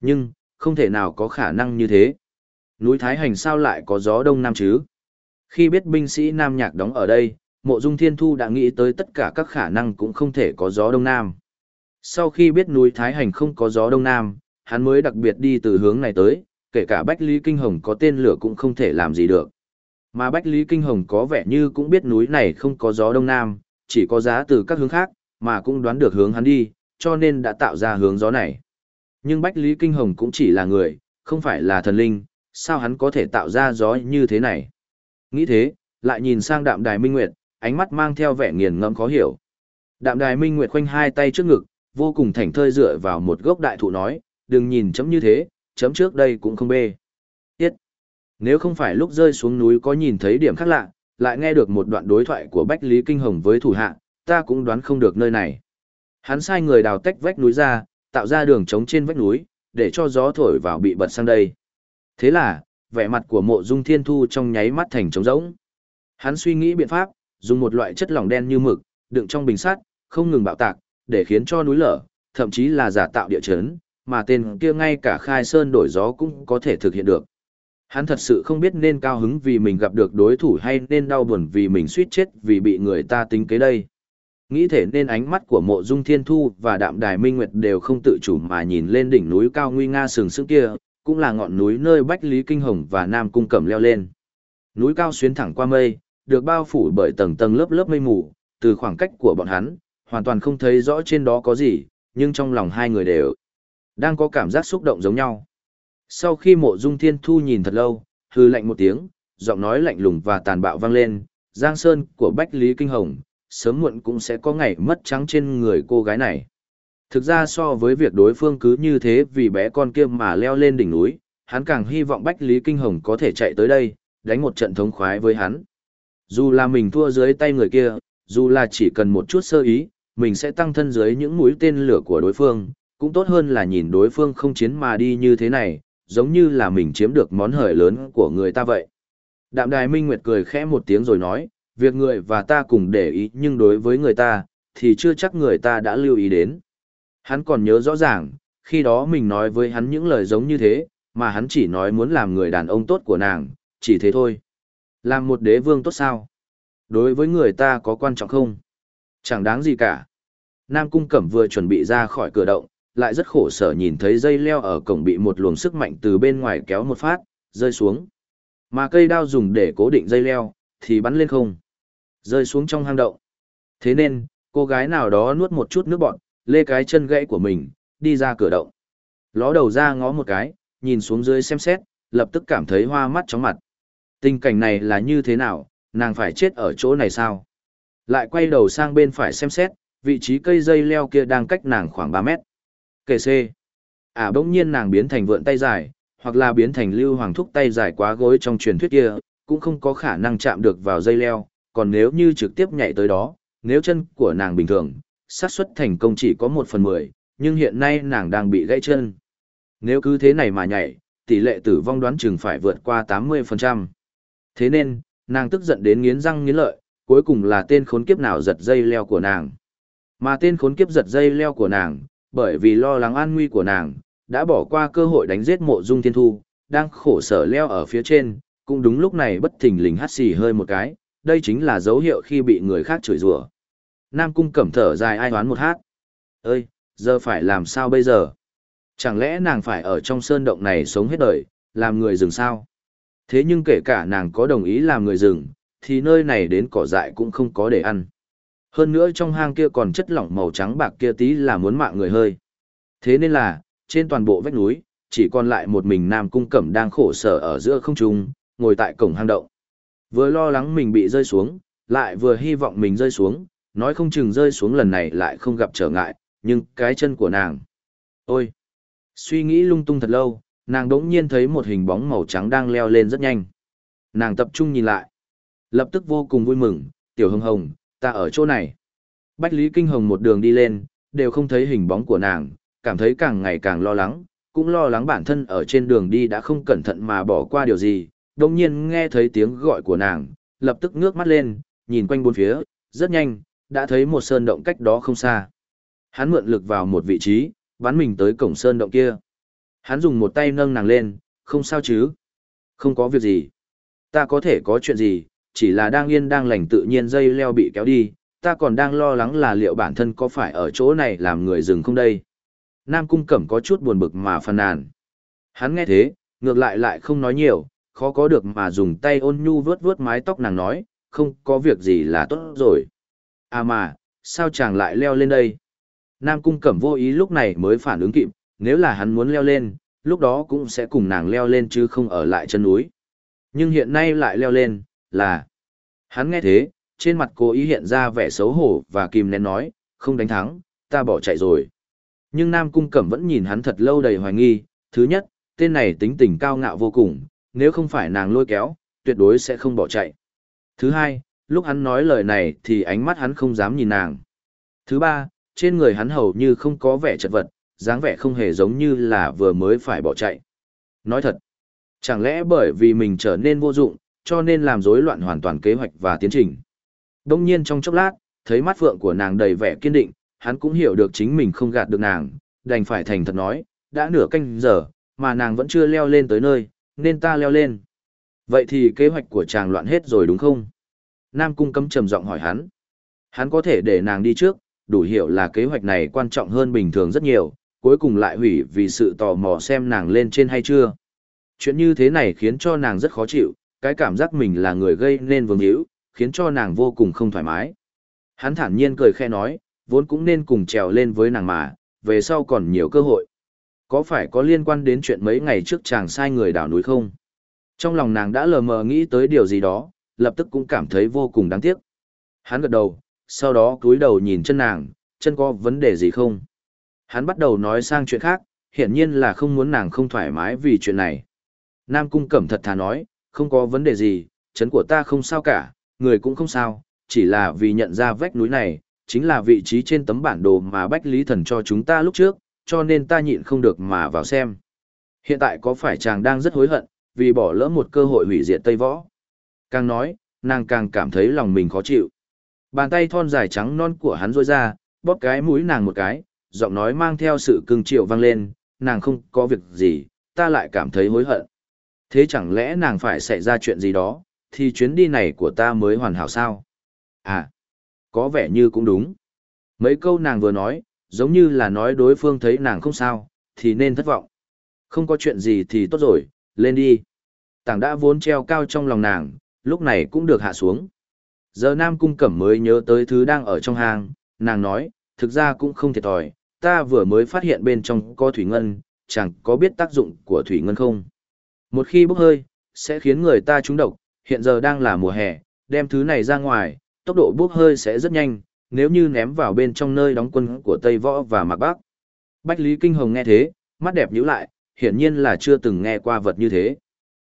Nhưng, không thể nào có khả năng như thế. Núi Thái Hành sao lại có gió đông nam chứ? Khi biết binh sĩ Nam Nhạc đóng ở đây, Mộ Dung Thiên Thu đã nghĩ tới tất cả các khả năng cũng không thể có gió đông nam. Sau khi biết núi Thái Hành không có gió đông nam, hắn mới đặc biệt đi từ hướng này tới, kể cả Bách Lý Kinh Hồng có tên lửa cũng không thể làm gì được. Mà Bách Lý Kinh Hồng có vẻ như cũng biết núi này không có gió đông nam, chỉ có giá từ các hướng khác, mà cũng đoán được hướng hắn đi, cho nên đã tạo ra hướng gió này. Nhưng Bách Lý Kinh Hồng cũng chỉ là người, không phải là thần linh, sao hắn có thể tạo ra gió như thế này? Nghĩ thế, lại nhìn sang đạm đài minh nguyệt, ánh mắt mang theo vẻ nghiền ngẫm khó hiểu. Đạm đài minh nguyệt khoanh hai tay trước ngực, vô cùng thảnh thơi dựa vào một gốc đại thụ nói, đừng nhìn chấm như thế, chấm trước đây cũng không bê. Tiết! Nếu không phải lúc rơi xuống núi có nhìn thấy điểm khác lạ, lại nghe được một đoạn đối thoại của Bách Lý Kinh Hồng với thủ hạ, ta cũng đoán không được nơi này. Hắn sai người đào tách vách núi ra, tạo ra đường trống trên vách núi, để cho gió thổi vào bị bật sang đây. Thế là, vẻ mặt của mộ dung thiên thu trong nháy mắt thành trống rỗng. Hắn suy nghĩ biện pháp, dùng một loại chất lỏng đen như mực, đựng trong bình sắt, không ngừng bạo tạc, để khiến cho núi lở, thậm chí là giả tạo địa chấn, mà tên kia ngay cả khai sơn đổi gió cũng có thể thực hiện được. Hắn thật sự không biết nên cao hứng vì mình gặp được đối thủ hay nên đau buồn vì mình suýt chết vì bị người ta tính kế đây. Nghĩ thể nên ánh mắt của mộ dung thiên thu và đạm đài minh nguyệt đều không tự chủ mà nhìn lên đỉnh núi cao nguy nga sừng sững kia, cũng là ngọn núi nơi Bách Lý Kinh Hồng và Nam Cung Cẩm leo lên. Núi cao xuyến thẳng qua mây, được bao phủ bởi tầng tầng lớp lớp mây mù, từ khoảng cách của bọn hắn, hoàn toàn không thấy rõ trên đó có gì, nhưng trong lòng hai người đều đang có cảm giác xúc động giống nhau. Sau khi mộ dung thiên thu nhìn thật lâu, hư lạnh một tiếng, giọng nói lạnh lùng và tàn bạo vang lên, Giang Sơn của Bách Lý Kinh Hồng, sớm muộn cũng sẽ có ngày mất trắng trên người cô gái này. Thực ra so với việc đối phương cứ như thế vì bé con kia mà leo lên đỉnh núi, hắn càng hy vọng Bách Lý Kinh Hồng có thể chạy tới đây, đánh một trận thống khoái với hắn. Dù là mình thua dưới tay người kia, dù là chỉ cần một chút sơ ý, mình sẽ tăng thân dưới những mũi tên lửa của đối phương, cũng tốt hơn là nhìn đối phương không chiến mà đi như thế này, giống như là mình chiếm được món hời lớn của người ta vậy. Đạm Đài Minh Nguyệt cười khẽ một tiếng rồi nói, việc người và ta cùng để ý nhưng đối với người ta, thì chưa chắc người ta đã lưu ý đến. Hắn còn nhớ rõ ràng, khi đó mình nói với hắn những lời giống như thế, mà hắn chỉ nói muốn làm người đàn ông tốt của nàng, chỉ thế thôi. Làm một đế vương tốt sao? Đối với người ta có quan trọng không? Chẳng đáng gì cả. Nam Cung Cẩm vừa chuẩn bị ra khỏi cửa động, lại rất khổ sở nhìn thấy dây leo ở cổng bị một luồng sức mạnh từ bên ngoài kéo một phát, rơi xuống. Mà cây đao dùng để cố định dây leo, thì bắn lên không. Rơi xuống trong hang động. Thế nên, cô gái nào đó nuốt một chút nước bọt, lê cái chân gãy của mình, đi ra cửa động. Ló đầu ra ngó một cái, nhìn xuống dưới xem xét, lập tức cảm thấy hoa mắt chóng mặt. Tình cảnh này là như thế nào, nàng phải chết ở chỗ này sao? Lại quay đầu sang bên phải xem xét, vị trí cây dây leo kia đang cách nàng khoảng 3 mét. Kể C. À bỗng nhiên nàng biến thành vượn tay dài, hoặc là biến thành lưu hoàng thúc tay dài quá gối trong truyền thuyết kia, cũng không có khả năng chạm được vào dây leo, còn nếu như trực tiếp nhảy tới đó, nếu chân của nàng bình thường, xác suất thành công chỉ có một phần mười, nhưng hiện nay nàng đang bị gãy chân. Nếu cứ thế này mà nhảy, tỷ lệ tử vong đoán chừng phải vượt qua 80%. Thế nên, nàng tức giận đến nghiến răng nghiến lợi, cuối cùng là tên khốn kiếp nào giật dây leo của nàng. Mà tên khốn kiếp giật dây leo của nàng, bởi vì lo lắng an nguy của nàng, đã bỏ qua cơ hội đánh giết mộ dung thiên thu, đang khổ sở leo ở phía trên, cũng đúng lúc này bất thình lình hắt xì hơi một cái, đây chính là dấu hiệu khi bị người khác chửi rủa. Nam cung cẩm thở dài ai đoán một hát. Ơi, giờ phải làm sao bây giờ? Chẳng lẽ nàng phải ở trong sơn động này sống hết đời, làm người rừng sao? Thế nhưng kể cả nàng có đồng ý làm người rừng, thì nơi này đến cỏ dại cũng không có để ăn. Hơn nữa trong hang kia còn chất lỏng màu trắng bạc kia tí là muốn mạng người hơi. Thế nên là, trên toàn bộ vách núi, chỉ còn lại một mình Nam Cung Cẩm đang khổ sở ở giữa không trung, ngồi tại cổng hang động. Vừa lo lắng mình bị rơi xuống, lại vừa hy vọng mình rơi xuống, nói không chừng rơi xuống lần này lại không gặp trở ngại, nhưng cái chân của nàng. Ôi! Suy nghĩ lung tung thật lâu, nàng đống nhiên thấy một hình bóng màu trắng đang leo lên rất nhanh. Nàng tập trung nhìn lại. Lập tức vô cùng vui mừng, tiểu hồng hồng, ta ở chỗ này. Bách Lý Kinh Hồng một đường đi lên, đều không thấy hình bóng của nàng, cảm thấy càng ngày càng lo lắng, cũng lo lắng bản thân ở trên đường đi đã không cẩn thận mà bỏ qua điều gì. Đồng nhiên nghe thấy tiếng gọi của nàng, lập tức ngước mắt lên, nhìn quanh bốn phía, rất nhanh, đã thấy một sơn động cách đó không xa. Hắn mượn lực vào một vị trí, bắn mình tới cổng sơn động kia. Hắn dùng một tay nâng nàng lên, không sao chứ? Không có việc gì. Ta có thể có chuyện gì, chỉ là đang yên đang lành tự nhiên dây leo bị kéo đi, ta còn đang lo lắng là liệu bản thân có phải ở chỗ này làm người dừng không đây. Nam Cung Cẩm có chút buồn bực mà phàn nàn. Hắn nghe thế, ngược lại lại không nói nhiều, khó có được mà dùng tay ôn nhu vướt vướt mái tóc nàng nói, không có việc gì là tốt rồi. À mà, sao chàng lại leo lên đây? Nam Cung Cẩm vô ý lúc này mới phản ứng kịp, nếu là hắn muốn leo lên, lúc đó cũng sẽ cùng nàng leo lên chứ không ở lại chân núi. Nhưng hiện nay lại leo lên, là... Hắn nghe thế, trên mặt cô ý hiện ra vẻ xấu hổ và kìm nén nói, không đánh thắng, ta bỏ chạy rồi. Nhưng Nam Cung Cẩm vẫn nhìn hắn thật lâu đầy hoài nghi, thứ nhất, tên này tính tình cao ngạo vô cùng, nếu không phải nàng lôi kéo, tuyệt đối sẽ không bỏ chạy. Thứ hai, lúc hắn nói lời này thì ánh mắt hắn không dám nhìn nàng. Thứ ba, trên người hắn hầu như không có vẻ chật vật, dáng vẻ không hề giống như là vừa mới phải bỏ chạy. Nói thật, chẳng lẽ bởi vì mình trở nên vô dụng, cho nên làm rối loạn hoàn toàn kế hoạch và tiến trình. Đông nhiên trong chốc lát, thấy mắt phượng của nàng đầy vẻ kiên định, hắn cũng hiểu được chính mình không gạt được nàng, đành phải thành thật nói, đã nửa canh giờ, mà nàng vẫn chưa leo lên tới nơi, nên ta leo lên. Vậy thì kế hoạch của chàng loạn hết rồi đúng không? Nam Cung cấm trầm giọng hỏi hắn. Hắn có thể để nàng đi trước, đủ hiểu là kế hoạch này quan trọng hơn bình thường rất nhiều, cuối cùng lại hủy vì sự tò mò xem nàng lên trên hay chưa. Chuyện như thế này khiến cho nàng rất khó chịu, cái cảm giác mình là người gây nên vương hữu, khiến cho nàng vô cùng không thoải mái. Hắn thản nhiên cười khe nói, vốn cũng nên cùng trèo lên với nàng mà, về sau còn nhiều cơ hội. Có phải có liên quan đến chuyện mấy ngày trước chàng sai người đảo núi không? Trong lòng nàng đã lờ mờ nghĩ tới điều gì đó, lập tức cũng cảm thấy vô cùng đáng tiếc. Hắn gật đầu, sau đó cúi đầu nhìn chân nàng, chân có vấn đề gì không? Hắn bắt đầu nói sang chuyện khác, hiển nhiên là không muốn nàng không thoải mái vì chuyện này. Nam Cung Cẩm thật thà nói, không có vấn đề gì, chân của ta không sao cả, người cũng không sao, chỉ là vì nhận ra vách núi này, chính là vị trí trên tấm bản đồ mà Bách Lý Thần cho chúng ta lúc trước, cho nên ta nhịn không được mà vào xem. Hiện tại có phải chàng đang rất hối hận, vì bỏ lỡ một cơ hội hủy diệt Tây Võ? Càng nói, nàng càng cảm thấy lòng mình khó chịu. Bàn tay thon dài trắng non của hắn rôi ra, bóp cái mũi nàng một cái, giọng nói mang theo sự cưng chiều vang lên, nàng không có việc gì, ta lại cảm thấy hối hận. Thế chẳng lẽ nàng phải xảy ra chuyện gì đó, thì chuyến đi này của ta mới hoàn hảo sao? À, có vẻ như cũng đúng. Mấy câu nàng vừa nói, giống như là nói đối phương thấy nàng không sao, thì nên thất vọng. Không có chuyện gì thì tốt rồi, lên đi. Tảng đã vốn treo cao trong lòng nàng, lúc này cũng được hạ xuống. Giờ Nam Cung Cẩm mới nhớ tới thứ đang ở trong hang, nàng nói, thực ra cũng không thiệt thòi, ta vừa mới phát hiện bên trong có thủy ngân, chẳng có biết tác dụng của thủy ngân không. Một khi bốc hơi, sẽ khiến người ta trúng độc, hiện giờ đang là mùa hè, đem thứ này ra ngoài, tốc độ bốc hơi sẽ rất nhanh, nếu như ném vào bên trong nơi đóng quân của Tây Võ và Mạc Bắc. Bách Lý Kinh Hồng nghe thế, mắt đẹp nhíu lại, hiển nhiên là chưa từng nghe qua vật như thế.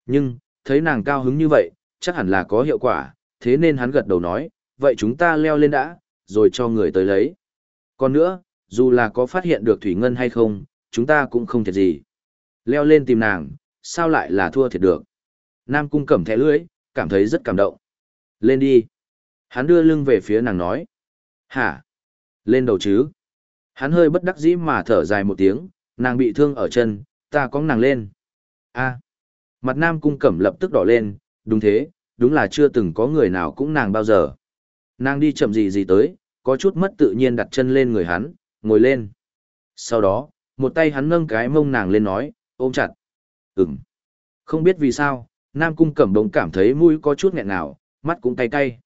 Nhưng, thấy nàng cao hứng như vậy, chắc hẳn là có hiệu quả, thế nên hắn gật đầu nói, vậy chúng ta leo lên đã, rồi cho người tới lấy. Còn nữa, dù là có phát hiện được Thủy Ngân hay không, chúng ta cũng không thiệt gì. Leo lên tìm nàng, sao lại là thua thiệt được. Nam Cung cẩm thẻ lưỡi, cảm thấy rất cảm động. Lên đi. Hắn đưa lưng về phía nàng nói. Hả? Lên đầu chứ? Hắn hơi bất đắc dĩ mà thở dài một tiếng, nàng bị thương ở chân, ta có nàng lên. a mặt nam cung cẩm lập tức đỏ lên, đúng thế, đúng là chưa từng có người nào cũng nàng bao giờ. Nàng đi chậm gì gì tới, có chút mất tự nhiên đặt chân lên người hắn, ngồi lên. Sau đó, một tay hắn nâng cái mông nàng lên nói, ôm chặt. Ừm. Không biết vì sao, Nam Cung Cẩm Đồng cảm thấy mũi có chút nghẹn nào, mắt cũng cay cay.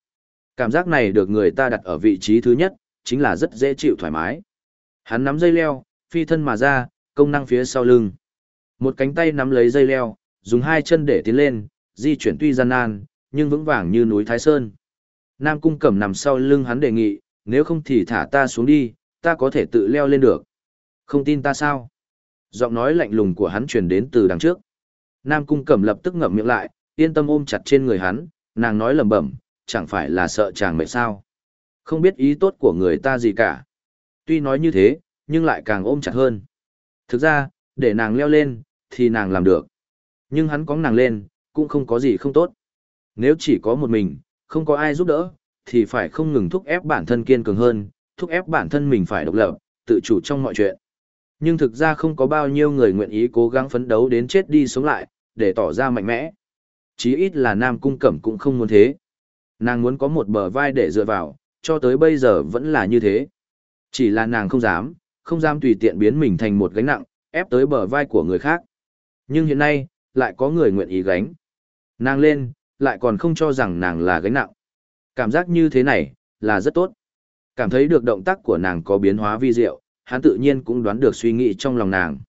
Cảm giác này được người ta đặt ở vị trí thứ nhất, chính là rất dễ chịu thoải mái. Hắn nắm dây leo, phi thân mà ra, công năng phía sau lưng. Một cánh tay nắm lấy dây leo, dùng hai chân để tiến lên, di chuyển tuy gian nan, nhưng vững vàng như núi Thái Sơn. Nam Cung Cẩm nằm sau lưng hắn đề nghị, nếu không thì thả ta xuống đi, ta có thể tự leo lên được. Không tin ta sao? Giọng nói lạnh lùng của hắn truyền đến từ đằng trước. Nam Cung Cẩm lập tức ngậm miệng lại, yên tâm ôm chặt trên người hắn, nàng nói lẩm bẩm, chẳng phải là sợ chàng mệt sao? Không biết ý tốt của người ta gì cả. Tuy nói như thế, nhưng lại càng ôm chặt hơn. Thực ra, để nàng leo lên, thì nàng làm được. Nhưng hắn có nàng lên, cũng không có gì không tốt. Nếu chỉ có một mình, không có ai giúp đỡ, thì phải không ngừng thúc ép bản thân kiên cường hơn, thúc ép bản thân mình phải độc lập, tự chủ trong mọi chuyện. Nhưng thực ra không có bao nhiêu người nguyện ý cố gắng phấn đấu đến chết đi sống lại, để tỏ ra mạnh mẽ. Chí ít là Nam Cung Cẩm cũng không muốn thế. Nàng muốn có một bờ vai để dựa vào, cho tới bây giờ vẫn là như thế. Chỉ là nàng không dám, không dám tùy tiện biến mình thành một gánh nặng, ép tới bờ vai của người khác. Nhưng hiện nay, lại có người nguyện ý gánh. Nàng lên, lại còn không cho rằng nàng là gánh nặng. Cảm giác như thế này, là rất tốt. Cảm thấy được động tác của nàng có biến hóa vi diệu, hắn tự nhiên cũng đoán được suy nghĩ trong lòng nàng.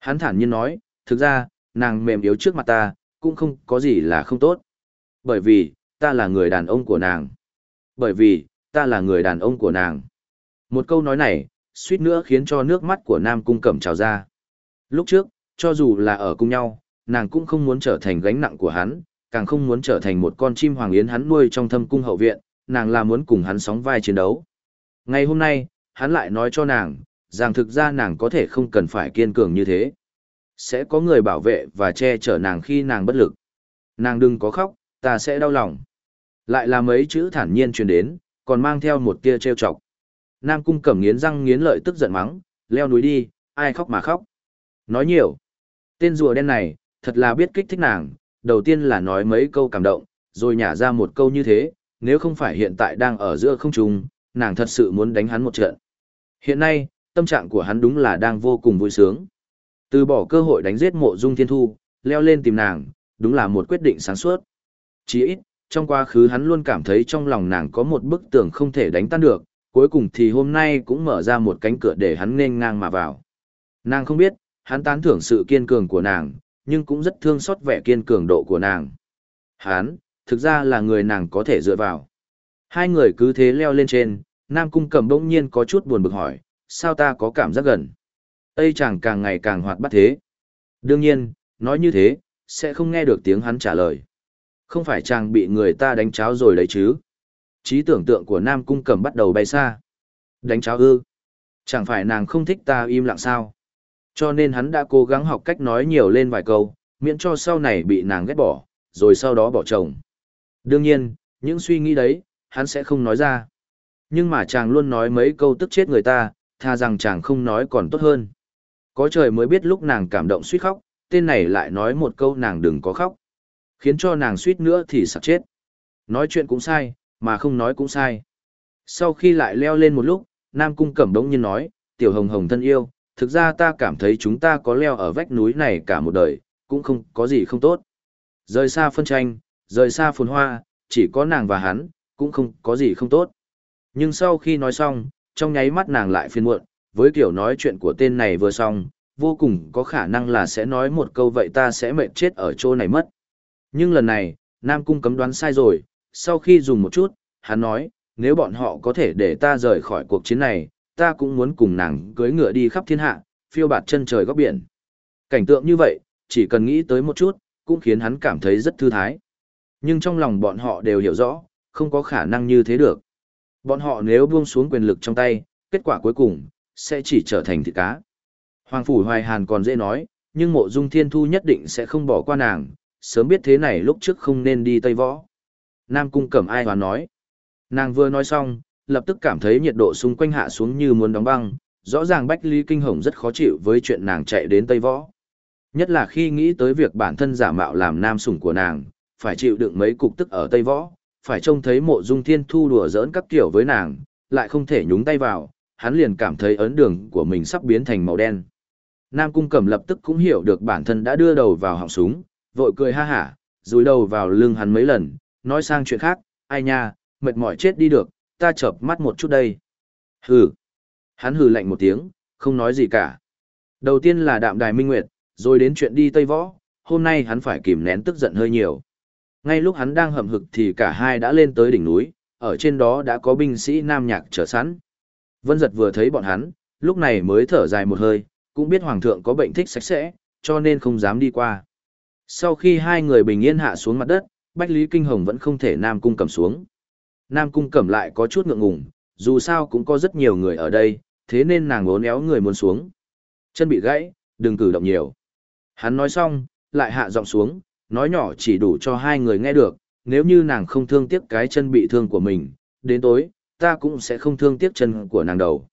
Hắn thản nhiên nói, thực ra, nàng mềm yếu trước mặt ta, cũng không có gì là không tốt. Bởi vì, ta là người đàn ông của nàng. Bởi vì, ta là người đàn ông của nàng. Một câu nói này, suýt nữa khiến cho nước mắt của Nam Cung Cẩm trào ra. Lúc trước, cho dù là ở cùng nhau, nàng cũng không muốn trở thành gánh nặng của hắn, càng không muốn trở thành một con chim hoàng yến hắn nuôi trong thâm cung hậu viện, nàng là muốn cùng hắn sóng vai chiến đấu. Ngày hôm nay, hắn lại nói cho nàng, rằng thực ra nàng có thể không cần phải kiên cường như thế. Sẽ có người bảo vệ và che chở nàng khi nàng bất lực. Nàng đừng có khóc, ta sẽ đau lòng. Lại là mấy chữ thản nhiên truyền đến, còn mang theo một tia trêu chọc. Nam cung cẩm nghiến răng nghiến lợi tức giận mắng, leo núi đi, ai khóc mà khóc. Nói nhiều. Tên rùa đen này, thật là biết kích thích nàng, đầu tiên là nói mấy câu cảm động, rồi nhả ra một câu như thế, nếu không phải hiện tại đang ở giữa không trung, nàng thật sự muốn đánh hắn một trận. Hiện nay, tâm trạng của hắn đúng là đang vô cùng vui sướng. Từ bỏ cơ hội đánh giết mộ dung thiên thu, leo lên tìm nàng, đúng là một quyết định sáng suốt. Chỉ ít, trong quá khứ hắn luôn cảm thấy trong lòng nàng có một bức tường không thể đánh tan được, cuối cùng thì hôm nay cũng mở ra một cánh cửa để hắn nên ngang mà vào. Nàng không biết, hắn tán thưởng sự kiên cường của nàng, nhưng cũng rất thương xót vẻ kiên cường độ của nàng. Hán, thực ra là người nàng có thể dựa vào. Hai người cứ thế leo lên trên, Nam Cung Cẩm bỗng nhiên có chút buồn bực hỏi, sao ta có cảm giác gần? Tây chàng càng ngày càng hoạt bát thế. Đương nhiên, nói như thế, sẽ không nghe được tiếng hắn trả lời. Không phải chàng bị người ta đánh cháo rồi đấy chứ. Trí tưởng tượng của Nam Cung Cẩm bắt đầu bay xa. Đánh cháo ư. Chẳng phải nàng không thích ta im lặng sao. Cho nên hắn đã cố gắng học cách nói nhiều lên vài câu, miễn cho sau này bị nàng ghét bỏ, rồi sau đó bỏ chồng. Đương nhiên, những suy nghĩ đấy, hắn sẽ không nói ra. Nhưng mà chàng luôn nói mấy câu tức chết người ta, tha rằng chàng không nói còn tốt hơn. Có trời mới biết lúc nàng cảm động suýt khóc, tên này lại nói một câu nàng đừng có khóc. Khiến cho nàng suýt nữa thì sặc chết. Nói chuyện cũng sai, mà không nói cũng sai. Sau khi lại leo lên một lúc, Nam Cung Cẩm đống nhiên nói, tiểu hồng hồng thân yêu, thực ra ta cảm thấy chúng ta có leo ở vách núi này cả một đời, cũng không có gì không tốt. Rời xa phân tranh, rời xa phồn hoa, chỉ có nàng và hắn, cũng không có gì không tốt. Nhưng sau khi nói xong, trong nháy mắt nàng lại phiền muộn, với kiểu nói chuyện của tên này vừa xong, vô cùng có khả năng là sẽ nói một câu vậy ta sẽ mệt chết ở chỗ này mất. Nhưng lần này, Nam Cung cấm đoán sai rồi, sau khi dùng một chút, hắn nói, nếu bọn họ có thể để ta rời khỏi cuộc chiến này, ta cũng muốn cùng nàng cưới ngựa đi khắp thiên hạ, phiêu bạt chân trời góc biển. Cảnh tượng như vậy, chỉ cần nghĩ tới một chút, cũng khiến hắn cảm thấy rất thư thái. Nhưng trong lòng bọn họ đều hiểu rõ, không có khả năng như thế được. Bọn họ nếu buông xuống quyền lực trong tay, kết quả cuối cùng, sẽ chỉ trở thành thịt cá. Hoàng Phủ Hoài Hàn còn dễ nói, nhưng mộ dung thiên thu nhất định sẽ không bỏ qua nàng, sớm biết thế này lúc trước không nên đi Tây Võ. Nam Cung Cẩm ai Hoàn nói. Nàng vừa nói xong, lập tức cảm thấy nhiệt độ xung quanh hạ xuống như muốn đóng băng, Rõ ràng Bách Lý Kinh Hồng rất khó chịu với chuyện nàng chạy đến Tây Võ. Nhất là khi nghĩ tới việc bản thân giả mạo làm nam sủng của nàng, phải chịu đựng mấy cục tức ở Tây Võ, phải trông thấy mộ dung thiên thu đùa giỡn các kiểu với nàng, lại không thể nhúng tay vào, hắn liền cảm thấy ấn đường của mình sắp biến thành màu đen. Nam Cung Cẩm lập tức cũng hiểu được bản thân đã đưa đầu vào họng súng, vội cười ha hả, rúi đầu vào lưng hắn mấy lần, nói sang chuyện khác, ai nha, mệt mỏi chết đi được, ta chợp mắt một chút đây. Hừ. Hắn hừ lạnh một tiếng, không nói gì cả. Đầu tiên là đạm đài minh nguyệt, rồi đến chuyện đi Tây Võ, hôm nay hắn phải kìm nén tức giận hơi nhiều. Ngay lúc hắn đang hậm hực thì cả hai đã lên tới đỉnh núi, ở trên đó đã có binh sĩ nam nhạc chờ sẵn. Vân giật vừa thấy bọn hắn, lúc này mới thở dài một hơi, cũng biết hoàng thượng có bệnh thích sạch sẽ, cho nên không dám đi qua. Sau khi hai người bình yên hạ xuống mặt đất, Bách Lý Kinh Hồng vẫn không thể Nam Cung cầm xuống. Nam Cung cẩm lại có chút ngượng ngùng, dù sao cũng có rất nhiều người ở đây, thế nên nàng uốn éo người muốn xuống. Chân bị gãy, đừng cử động nhiều. Hắn nói xong, lại hạ giọng xuống, nói nhỏ chỉ đủ cho hai người nghe được, nếu như nàng không thương tiếc cái chân bị thương của mình, đến tối, ta cũng sẽ không thương tiếc chân của nàng đầu.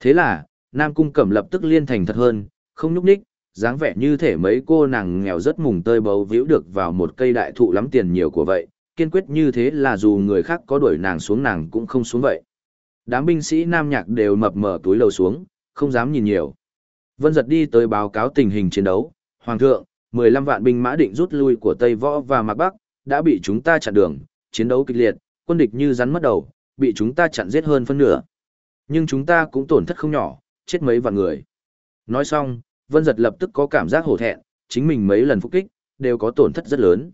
Thế là, Nam Cung Cẩm lập tức liên thành thật hơn, không nhúc ních, dáng vẻ như thể mấy cô nàng nghèo rất mùng tơi bấu víu được vào một cây đại thụ lắm tiền nhiều của vậy, kiên quyết như thế là dù người khác có đuổi nàng xuống nàng cũng không xuống vậy. Đám binh sĩ nam nhạc đều mập mờ túi lầu xuống, không dám nhìn nhiều. Vân giật đi tới báo cáo tình hình chiến đấu, Hoàng thượng, 15 vạn binh mã định rút lui của Tây Võ và Mạc Bắc, đã bị chúng ta chặn đường, chiến đấu kịch liệt, quân địch như rắn mất đầu, bị chúng ta chặn giết hơn phân nửa. Nhưng chúng ta cũng tổn thất không nhỏ, chết mấy vạn người. Nói xong, Vân Giật lập tức có cảm giác hổ thẹn, chính mình mấy lần phục kích, đều có tổn thất rất lớn.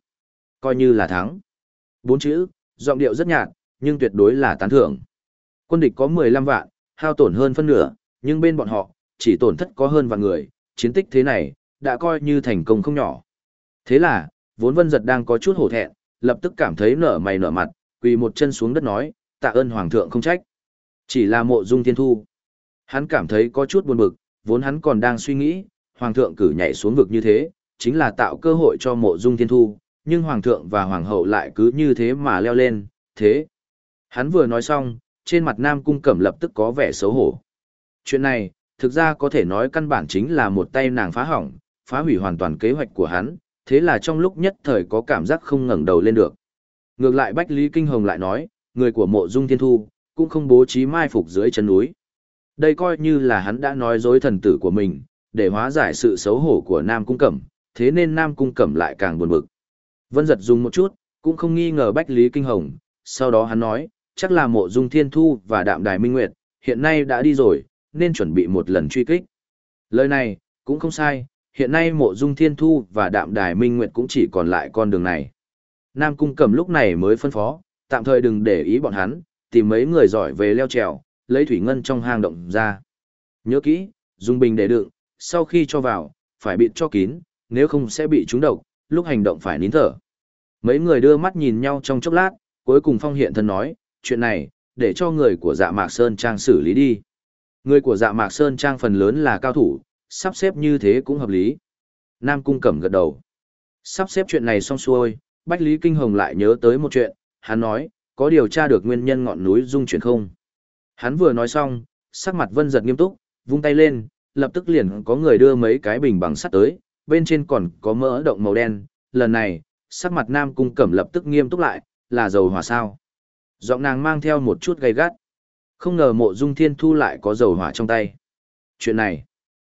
Coi như là thắng. Bốn chữ, giọng điệu rất nhạt, nhưng tuyệt đối là tán thưởng. Quân địch có 15 vạn, hao tổn hơn phân nửa, nhưng bên bọn họ, chỉ tổn thất có hơn vạn người, chiến tích thế này, đã coi như thành công không nhỏ. Thế là, vốn Vân Giật đang có chút hổ thẹn, lập tức cảm thấy nở mày nở mặt, quỳ một chân xuống đất nói, tạ ơn Hoàng thượng không trách. Chỉ là mộ dung thiên thu. Hắn cảm thấy có chút buồn bực, vốn hắn còn đang suy nghĩ, Hoàng thượng cử nhảy xuống vực như thế, chính là tạo cơ hội cho mộ dung thiên thu, nhưng Hoàng thượng và Hoàng hậu lại cứ như thế mà leo lên, thế. Hắn vừa nói xong, trên mặt Nam Cung Cẩm lập tức có vẻ xấu hổ. Chuyện này, thực ra có thể nói căn bản chính là một tay nàng phá hỏng, phá hủy hoàn toàn kế hoạch của hắn, thế là trong lúc nhất thời có cảm giác không ngẩng đầu lên được. Ngược lại Bách Lý Kinh Hồng lại nói, người của mộ dung thiên thu, cũng không bố trí mai phục dưới chân núi. Đây coi như là hắn đã nói dối thần tử của mình, để hóa giải sự xấu hổ của Nam Cung Cẩm, thế nên Nam Cung Cẩm lại càng buồn bực. Vân giật dùng một chút, cũng không nghi ngờ Bách Lý Kinh Hồng, sau đó hắn nói, chắc là mộ dung thiên thu và đạm đài minh nguyệt, hiện nay đã đi rồi, nên chuẩn bị một lần truy kích. Lời này, cũng không sai, hiện nay mộ dung thiên thu và đạm đài minh nguyệt cũng chỉ còn lại con đường này. Nam Cung Cẩm lúc này mới phân phó, tạm thời đừng để ý bọn hắn, tìm mấy người giỏi về leo trèo, lấy thủy ngân trong hang động ra. Nhớ kỹ, dùng bình để đựng, sau khi cho vào, phải bịt cho kín, nếu không sẽ bị trúng độc, lúc hành động phải nín thở. Mấy người đưa mắt nhìn nhau trong chốc lát, cuối cùng Phong hiện thân nói, chuyện này, để cho người của dạ mạc Sơn Trang xử lý đi. Người của dạ mạc Sơn Trang phần lớn là cao thủ, sắp xếp như thế cũng hợp lý. Nam Cung Cẩm gật đầu. Sắp xếp chuyện này xong xuôi, Bách Lý Kinh Hồng lại nhớ tới một chuyện, hắn nói, có điều tra được nguyên nhân ngọn núi dung chuyển không? Hắn vừa nói xong, sắc mặt vân giật nghiêm túc, vung tay lên, lập tức liền có người đưa mấy cái bình bằng sắt tới, bên trên còn có mỡ động màu đen, lần này, sắc mặt Nam Cung Cẩm lập tức nghiêm túc lại, là dầu hỏa sao. Giọng nàng mang theo một chút gay gắt. Không ngờ mộ dung thiên thu lại có dầu hỏa trong tay. Chuyện này,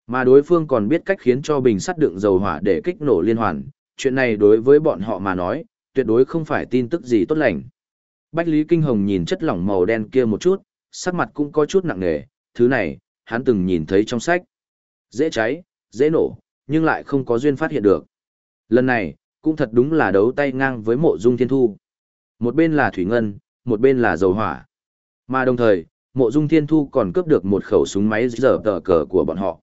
mà đối phương còn biết cách khiến cho bình sắt đựng dầu hỏa để kích nổ liên hoàn, chuyện này đối với bọn họ mà nói, tuyệt đối không phải tin tức gì tốt lành. Bách Lý Kinh Hồng nhìn chất lỏng màu đen kia một chút, sắc mặt cũng có chút nặng nề, thứ này, hắn từng nhìn thấy trong sách. Dễ cháy, dễ nổ, nhưng lại không có duyên phát hiện được. Lần này, cũng thật đúng là đấu tay ngang với mộ dung thiên thu. Một bên là thủy ngân, một bên là dầu hỏa. Mà đồng thời, mộ dung thiên thu còn cướp được một khẩu súng máy dở tờ cờ của bọn họ.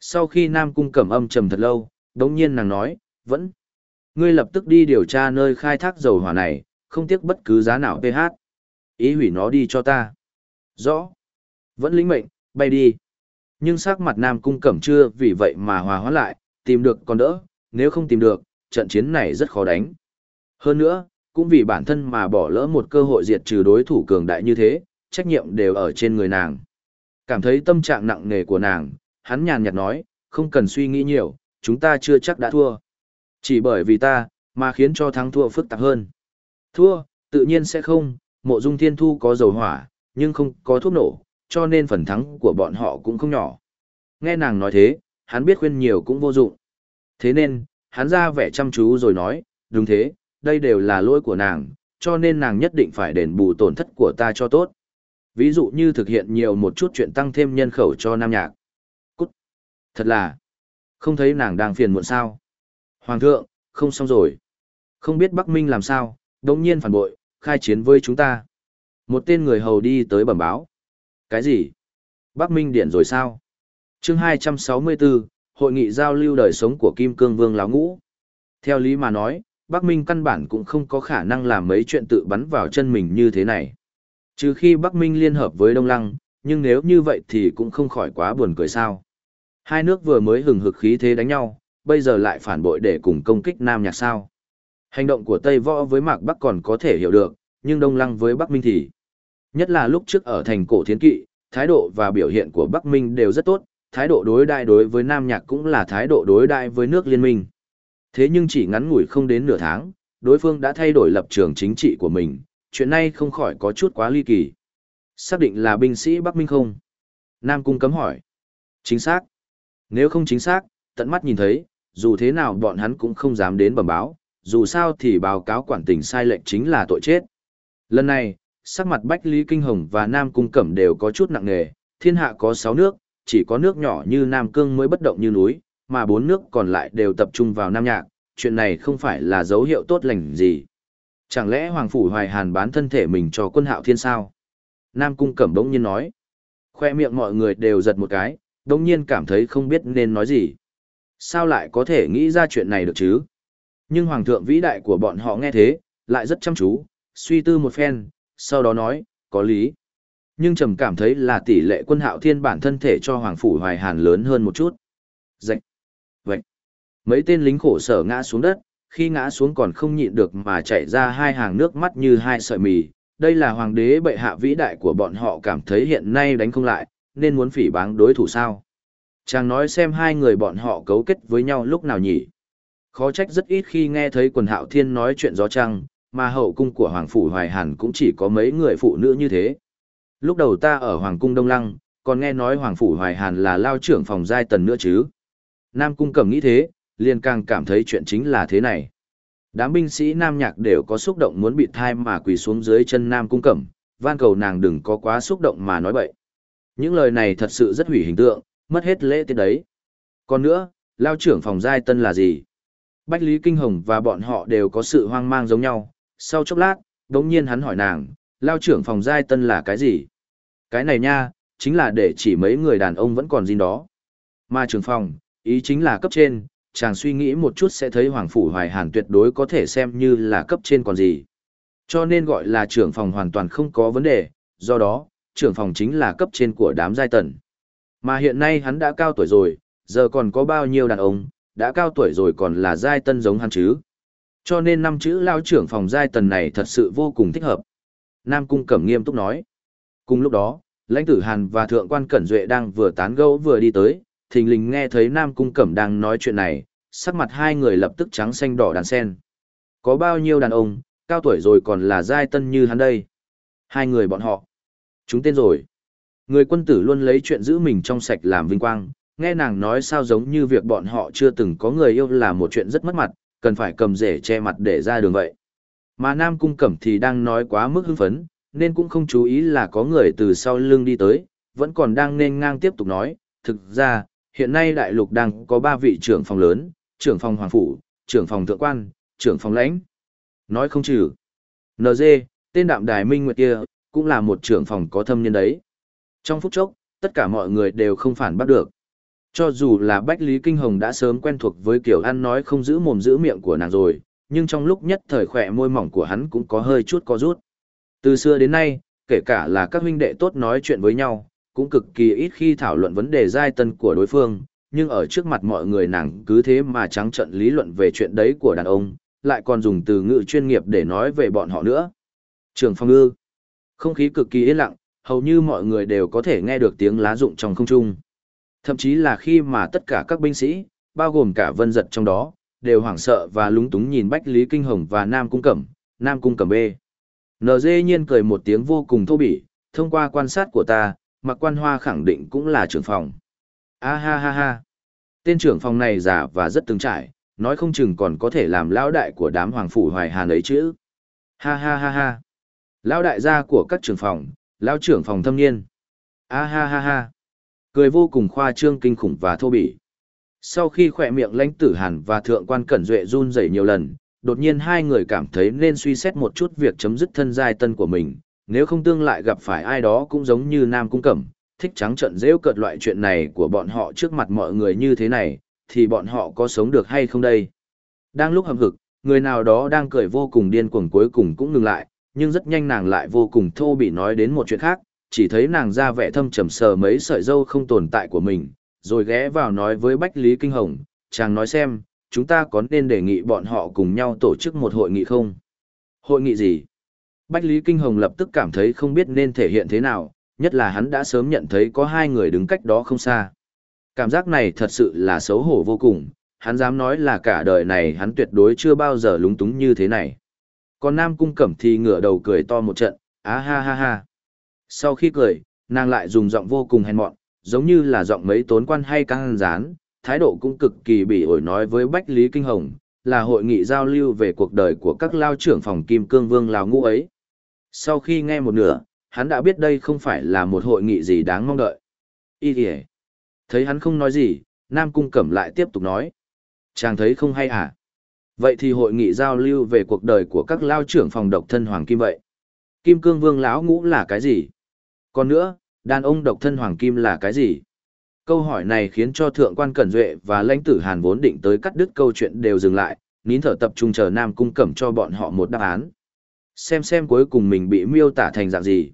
Sau khi Nam Cung cẩm âm trầm thật lâu, đống nhiên nàng nói, vẫn. Ngươi lập tức đi điều tra nơi khai thác dầu hỏa này, không tiếc bất cứ giá nào PH. Ý hủy nó đi cho ta. Rõ. Vẫn lĩnh mệnh, bay đi. Nhưng sắc mặt Nam Cung Cẩm chưa vì vậy mà hòa hóa lại, tìm được còn đỡ, nếu không tìm được, trận chiến này rất khó đánh. Hơn nữa, cũng vì bản thân mà bỏ lỡ một cơ hội diệt trừ đối thủ cường đại như thế, trách nhiệm đều ở trên người nàng. Cảm thấy tâm trạng nặng nề của nàng, hắn nhàn nhạt nói, không cần suy nghĩ nhiều, chúng ta chưa chắc đã thua. Chỉ bởi vì ta, mà khiến cho thắng thua phức tạp hơn. Thua, tự nhiên sẽ không, mộ dung thiên thu có dầu hỏa, nhưng không có thuốc nổ, cho nên phần thắng của bọn họ cũng không nhỏ. Nghe nàng nói thế, hắn biết khuyên nhiều cũng vô dụng. Thế nên, hắn ra vẻ chăm chú rồi nói, đúng thế, đây đều là lỗi của nàng, cho nên nàng nhất định phải đền bù tổn thất của ta cho tốt. Ví dụ như thực hiện nhiều một chút chuyện tăng thêm nhân khẩu cho nam nhạc. Cút! Thật là, không thấy nàng đang phiền muộn sao. Hoàng thượng, không xong rồi. Không biết Bắc Minh làm sao, đồng nhiên phản bội, khai chiến với chúng ta. Một tên người hầu đi tới bẩm báo. Cái gì? Bắc Minh điện rồi sao? chương 264, Hội nghị giao lưu đời sống của Kim Cương Vương Láo Ngũ. Theo lý mà nói, Bắc Minh căn bản cũng không có khả năng làm mấy chuyện tự bắn vào chân mình như thế này. Trừ khi Bắc Minh liên hợp với Đông Lăng, nhưng nếu như vậy thì cũng không khỏi quá buồn cười sao. Hai nước vừa mới hừng hực khí thế đánh nhau, bây giờ lại phản bội để cùng công kích Nam Nhạc sao. Hành động của Tây Võ với Mạc Bắc còn có thể hiểu được, nhưng Đông Lăng với Bắc Minh thì... Nhất là lúc trước ở thành cổ thiến kỵ, thái độ và biểu hiện của Bắc Minh đều rất tốt, thái độ đối đại đối với Nam Nhạc cũng là thái độ đối đại với nước liên minh. Thế nhưng chỉ ngắn ngủi không đến nửa tháng, đối phương đã thay đổi lập trường chính trị của mình, chuyện này không khỏi có chút quá ly kỳ. Xác định là binh sĩ Bắc Minh không? Nam Cung cấm hỏi. Chính xác. Nếu không chính xác, tận mắt nhìn thấy, dù thế nào bọn hắn cũng không dám đến bẩm báo, dù sao thì báo cáo quản tình sai lệnh chính là tội chết. Lần này, sắc mặt Bách Lý Kinh Hồng và Nam Cung Cẩm đều có chút nặng nề, thiên hạ có 6 nước, chỉ có nước nhỏ như Nam Cương mới bất động như núi, mà bốn nước còn lại đều tập trung vào Nam Nhạc, chuyện này không phải là dấu hiệu tốt lành gì. Chẳng lẽ Hoàng Phủ Hoài Hàn bán thân thể mình cho quân hạo thiên sao? Nam Cung Cẩm bỗng nhiên nói. Khoe miệng mọi người đều giật một cái, đông nhiên cảm thấy không biết nên nói gì. Sao lại có thể nghĩ ra chuyện này được chứ? Nhưng Hoàng thượng vĩ đại của bọn họ nghe thế, lại rất chăm chú, suy tư một phen, sau đó nói, có lý. Nhưng trầm cảm thấy là tỷ lệ quân hạo thiên bản thân thể cho Hoàng Phủ Hoài Hàn lớn hơn một chút. Dạch. Vậy. Mấy tên lính khổ sở ngã xuống đất, khi ngã xuống còn không nhịn được mà chảy ra hai hàng nước mắt như hai sợi mì. Đây là hoàng đế bệ hạ vĩ đại của bọn họ cảm thấy hiện nay đánh không lại, nên muốn phỉ báng đối thủ sao. Chàng nói xem hai người bọn họ cấu kết với nhau lúc nào nhỉ. Khó trách rất ít khi nghe thấy quần hạo thiên nói chuyện gió trăng, mà hậu cung của Hoàng Phủ Hoài Hàn cũng chỉ có mấy người phụ nữ như thế. Lúc đầu ta ở Hoàng cung Đông Lăng, còn nghe nói Hoàng Phủ Hoài Hàn là lao trưởng phòng giai tần nữa chứ. Nam cung cầm nghĩ thế, liền càng cảm thấy chuyện chính là thế này. Đám binh sĩ Nam Nhạc đều có xúc động muốn bị thai mà quỳ xuống dưới chân Nam cung cẩm, van cầu nàng đừng có quá xúc động mà nói bậy. Những lời này thật sự rất hủy hình tượng, mất hết lễ tiết đấy. Còn nữa, lao trưởng phòng giai tân là gì? Bách Lý Kinh Hồng và bọn họ đều có sự hoang mang giống nhau. Sau chốc lát, đống nhiên hắn hỏi nàng, lao trưởng phòng giai tân là cái gì? Cái này nha, chính là để chỉ mấy người đàn ông vẫn còn gì đó. Mà trưởng phòng, ý chính là cấp trên, chàng suy nghĩ một chút sẽ thấy Hoàng Phủ Hoài Hàn tuyệt đối có thể xem như là cấp trên còn gì. Cho nên gọi là trưởng phòng hoàn toàn không có vấn đề, do đó, trưởng phòng chính là cấp trên của đám giai tần. Mà hiện nay hắn đã cao tuổi rồi, giờ còn có bao nhiêu đàn ông, đã cao tuổi rồi còn là giai tân giống hắn chứ. Cho nên năm chữ lao trưởng phòng giai tần này thật sự vô cùng thích hợp. Nam Cung Cẩm nghiêm túc nói. Cùng lúc đó, lãnh tử Hàn và thượng quan Cẩn Duệ đang vừa tán gẫu vừa đi tới, thình lình nghe thấy Nam Cung Cẩm đang nói chuyện này, sắc mặt hai người lập tức trắng xanh đỏ đàn sen. Có bao nhiêu đàn ông, cao tuổi rồi còn là giai tân như hắn đây. Hai người bọn họ. Chúng tên rồi. Người quân tử luôn lấy chuyện giữ mình trong sạch làm vinh quang, nghe nàng nói sao giống như việc bọn họ chưa từng có người yêu là một chuyện rất mất mặt, cần phải cầm rể che mặt để ra đường vậy. Mà Nam Cung Cẩm thì đang nói quá mức hưng phấn, nên cũng không chú ý là có người từ sau lưng đi tới, vẫn còn đang nên ngang tiếp tục nói, thực ra, hiện nay đại lục đang có ba vị trưởng phòng lớn, trưởng phòng hoàng phủ, trưởng phòng thượng quan, trưởng phòng lãnh. Nói không trừ. NG, tên đạm đài minh nguyệt kia, cũng là một trưởng phòng có thâm nhân đấy. Trong phút chốc, tất cả mọi người đều không phản bắt được. Cho dù là Bách Lý Kinh Hồng đã sớm quen thuộc với kiểu ăn nói không giữ mồm giữ miệng của nàng rồi, nhưng trong lúc nhất thời khỏe môi mỏng của hắn cũng có hơi chút có rút. Từ xưa đến nay, kể cả là các huynh đệ tốt nói chuyện với nhau, cũng cực kỳ ít khi thảo luận vấn đề giai tân của đối phương, nhưng ở trước mặt mọi người nàng cứ thế mà trắng trận lý luận về chuyện đấy của đàn ông, lại còn dùng từ ngữ chuyên nghiệp để nói về bọn họ nữa. Trường phong ư. Không khí cực kỳ yên lặng, hầu như mọi người đều có thể nghe được tiếng lá rụng trong không trung. Thậm chí là khi mà tất cả các binh sĩ, bao gồm cả vân giật trong đó, đều hoảng sợ và lúng túng nhìn Bách Lý Kinh Hồng và Nam Cung Cẩm, Nam Cung Cẩm B. NG nhiên cười một tiếng vô cùng thô bỉ, thông qua quan sát của ta, mặc quan hoa khẳng định cũng là trưởng phòng. A ha ha ha. Tên trưởng phòng này giả và rất từng trải, nói không chừng còn có thể làm lão đại của đám hoàng phủ hoài hàn ấy chứ. Ha ha ha ha. Lão đại gia của các trưởng phòng, lão trưởng phòng thâm niên. A ha ha ha. Cười vô cùng khoa trương kinh khủng và thô bỉ. Sau khi khỏe miệng lãnh tử hàn và thượng quan cẩn duệ run rẩy nhiều lần, đột nhiên hai người cảm thấy nên suy xét một chút việc chấm dứt thân giai tân của mình, nếu không tương lại gặp phải ai đó cũng giống như Nam Cung Cẩm, thích trắng trận rêu cợt loại chuyện này của bọn họ trước mặt mọi người như thế này, thì bọn họ có sống được hay không đây? Đang lúc hầm hực, người nào đó đang cười vô cùng điên cuồng cuối cùng cũng ngừng lại, nhưng rất nhanh nàng lại vô cùng thô bị nói đến một chuyện khác, chỉ thấy nàng ra vẻ thâm trầm sờ mấy sợi dâu không tồn tại của mình, rồi ghé vào nói với Bách Lý Kinh Hồng, chàng nói xem, chúng ta có nên đề nghị bọn họ cùng nhau tổ chức một hội nghị không? Hội nghị gì? Bách Lý Kinh Hồng lập tức cảm thấy không biết nên thể hiện thế nào, nhất là hắn đã sớm nhận thấy có hai người đứng cách đó không xa. Cảm giác này thật sự là xấu hổ vô cùng, hắn dám nói là cả đời này hắn tuyệt đối chưa bao giờ lúng túng như thế này. Còn Nam Cung Cẩm thì ngửa đầu cười to một trận, á ha ha ha. Sau khi cười, nàng lại dùng giọng vô cùng hèn mọn, giống như là giọng mấy tốn quan hay căng rán, thái độ cũng cực kỳ bị ổi nói với Bách Lý Kinh Hồng, là hội nghị giao lưu về cuộc đời của các lao trưởng phòng Kim Cương Vương Lào Ngũ ấy. Sau khi nghe một nửa, hắn đã biết đây không phải là một hội nghị gì đáng mong đợi. Ý kìa. Thấy hắn không nói gì, Nam Cung Cẩm lại tiếp tục nói. Chàng thấy không hay à? Vậy thì hội nghị giao lưu về cuộc đời của các lao trưởng phòng độc thân Hoàng Kim vậy. Kim Cương Vương lão ngũ là cái gì? Còn nữa, đàn ông độc thân Hoàng Kim là cái gì? Câu hỏi này khiến cho Thượng quan Cẩn Duệ và lãnh tử Hàn vốn định tới cắt đứt câu chuyện đều dừng lại, nín thở tập trung chờ Nam Cung Cẩm cho bọn họ một đáp án. Xem xem cuối cùng mình bị miêu tả thành dạng gì.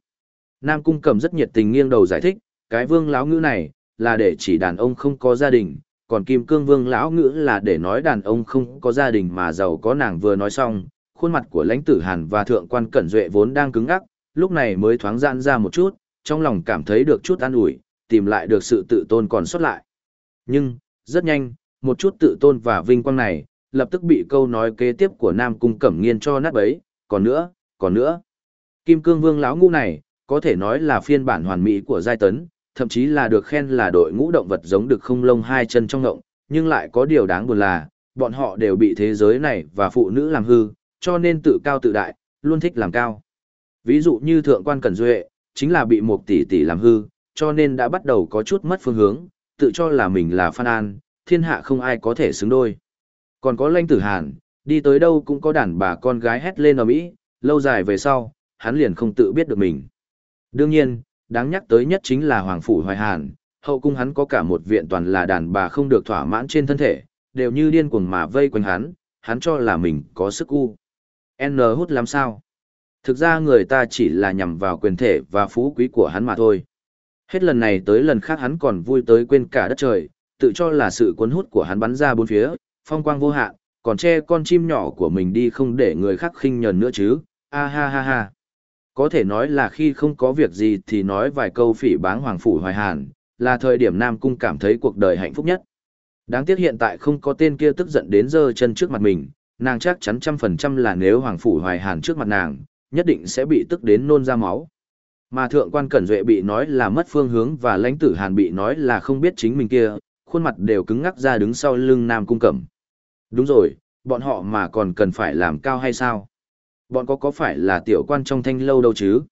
Nam Cung Cẩm rất nhiệt tình nghiêng đầu giải thích, cái vương lão ngữ này, là để chỉ đàn ông không có gia đình, còn Kim Cương Vương lão ngữ là để nói đàn ông không có gia đình mà giàu có nàng vừa nói xong, khuôn mặt của lãnh tử Hàn và thượng quan Cẩn Duệ vốn đang cứng ngắc, lúc này mới thoáng giãn ra một chút, trong lòng cảm thấy được chút an ủi, tìm lại được sự tự tôn còn sót lại. Nhưng, rất nhanh, một chút tự tôn và vinh quang này, lập tức bị câu nói kế tiếp của Nam Cung Cẩm Nghiên cho nát bấy, còn nữa, còn nữa. Kim Cương Vương lão ngu này, có thể nói là phiên bản hoàn mỹ của giai tấn, thậm chí là được khen là đội ngũ động vật giống được không lông hai chân trong ngộng, nhưng lại có điều đáng buồn là, bọn họ đều bị thế giới này và phụ nữ làm hư, cho nên tự cao tự đại, luôn thích làm cao. Ví dụ như thượng quan Cẩn Duệ, chính là bị một tỷ tỷ làm hư, cho nên đã bắt đầu có chút mất phương hướng, tự cho là mình là Phan An, thiên hạ không ai có thể xứng đôi. Còn có Lanh tử Hàn, đi tới đâu cũng có đàn bà con gái hét lên ở Mỹ, lâu dài về sau, hắn liền không tự biết được mình. Đương nhiên, đáng nhắc tới nhất chính là Hoàng Phủ Hoài Hàn, hậu cung hắn có cả một viện toàn là đàn bà không được thỏa mãn trên thân thể, đều như điên cuồng mà vây quanh hắn, hắn cho là mình có sức u. N hút làm sao? Thực ra người ta chỉ là nhằm vào quyền thể và phú quý của hắn mà thôi. Hết lần này tới lần khác hắn còn vui tới quên cả đất trời, tự cho là sự cuốn hút của hắn bắn ra bốn phía, phong quang vô hạn, còn che con chim nhỏ của mình đi không để người khác khinh nhờn nữa chứ. A ha ha ha. Có thể nói là khi không có việc gì thì nói vài câu phỉ báng Hoàng Phủ Hoài Hàn, là thời điểm Nam Cung cảm thấy cuộc đời hạnh phúc nhất. Đáng tiếc hiện tại không có tên kia tức giận đến giơ chân trước mặt mình, nàng chắc chắn trăm phần trăm là nếu Hoàng Phủ Hoài Hàn trước mặt nàng, nhất định sẽ bị tức đến nôn ra máu. Mà thượng quan Cẩn Duệ bị nói là mất phương hướng và lãnh tử Hàn bị nói là không biết chính mình kia, khuôn mặt đều cứng ngắc ra đứng sau lưng Nam Cung Cẩm. Đúng rồi, bọn họ mà còn cần phải làm cao hay sao? Bọn có có phải là tiểu quan trong thanh lâu đâu chứ?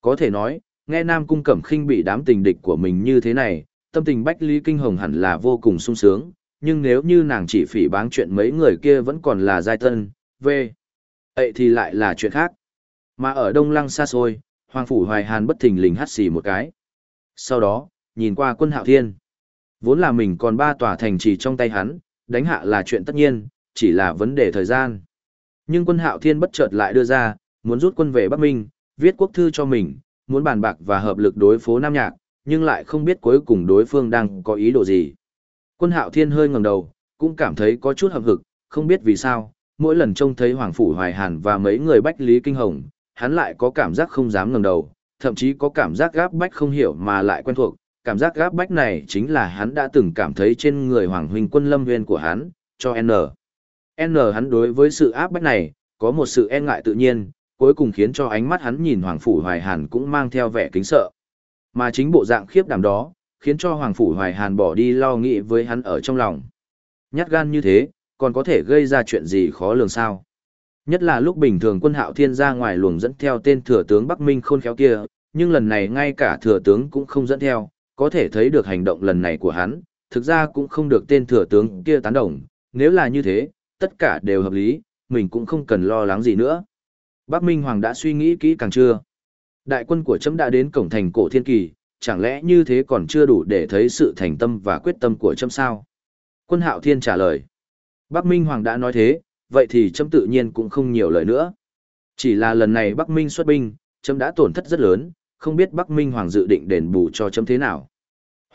Có thể nói, nghe Nam Cung Cẩm khinh bị đám tình địch của mình như thế này, tâm tình Bách Lý Kinh Hồng hẳn là vô cùng sung sướng, nhưng nếu như nàng chỉ phỉ báng chuyện mấy người kia vẫn còn là giai tân, về. Vậy thì lại là chuyện khác. Mà ở Đông Lăng xa xôi, Hoàng Phủ Hoài Hàn bất thình lình hắt xì một cái. Sau đó, nhìn qua quân hạo thiên. Vốn là mình còn ba tòa thành trì trong tay hắn, đánh hạ là chuyện tất nhiên, chỉ là vấn đề thời gian. Nhưng quân hạo thiên bất chợt lại đưa ra, muốn rút quân về Bắc Minh, viết quốc thư cho mình, muốn bàn bạc và hợp lực đối phố Nam Nhạc, nhưng lại không biết cuối cùng đối phương đang có ý đồ gì. Quân hạo thiên hơi ngẩng đầu, cũng cảm thấy có chút hậm hực, không biết vì sao, mỗi lần trông thấy Hoàng Phủ Hoài Hàn và mấy người Bách Lý Kinh Hồng, hắn lại có cảm giác không dám ngẩng đầu, thậm chí có cảm giác gáp bách không hiểu mà lại quen thuộc, cảm giác gáp bách này chính là hắn đã từng cảm thấy trên người Hoàng huynh quân lâm nguyên của hắn, cho N. N hắn đối với sự áp bách này, có một sự e ngại tự nhiên, cuối cùng khiến cho ánh mắt hắn nhìn Hoàng Phủ Hoài Hàn cũng mang theo vẻ kính sợ. Mà chính bộ dạng khiếp đảm đó, khiến cho Hoàng Phủ Hoài Hàn bỏ đi lo nghĩ với hắn ở trong lòng. Nhát gan như thế, còn có thể gây ra chuyện gì khó lường sao. Nhất là lúc bình thường quân hạo thiên ra ngoài luồng dẫn theo tên thừa tướng Bắc Minh khôn khéo kia, nhưng lần này ngay cả thừa tướng cũng không dẫn theo, có thể thấy được hành động lần này của hắn, thực ra cũng không được tên thừa tướng kia tán đồng, nếu là như thế, tất cả đều hợp lý, mình cũng không cần lo lắng gì nữa. Bắc Minh Hoàng đã suy nghĩ kỹ càng chưa? Đại quân của chấm đã đến cổng thành cổ thiên kỳ, chẳng lẽ như thế còn chưa đủ để thấy sự thành tâm và quyết tâm của chấm sao? Quân hạo thiên trả lời. Bắc Minh Hoàng đã nói thế, vậy thì chấm tự nhiên cũng không nhiều lời nữa. Chỉ là lần này Bắc Minh xuất binh, chấm đã tổn thất rất lớn, không biết Bắc Minh Hoàng dự định đền bù cho chấm thế nào.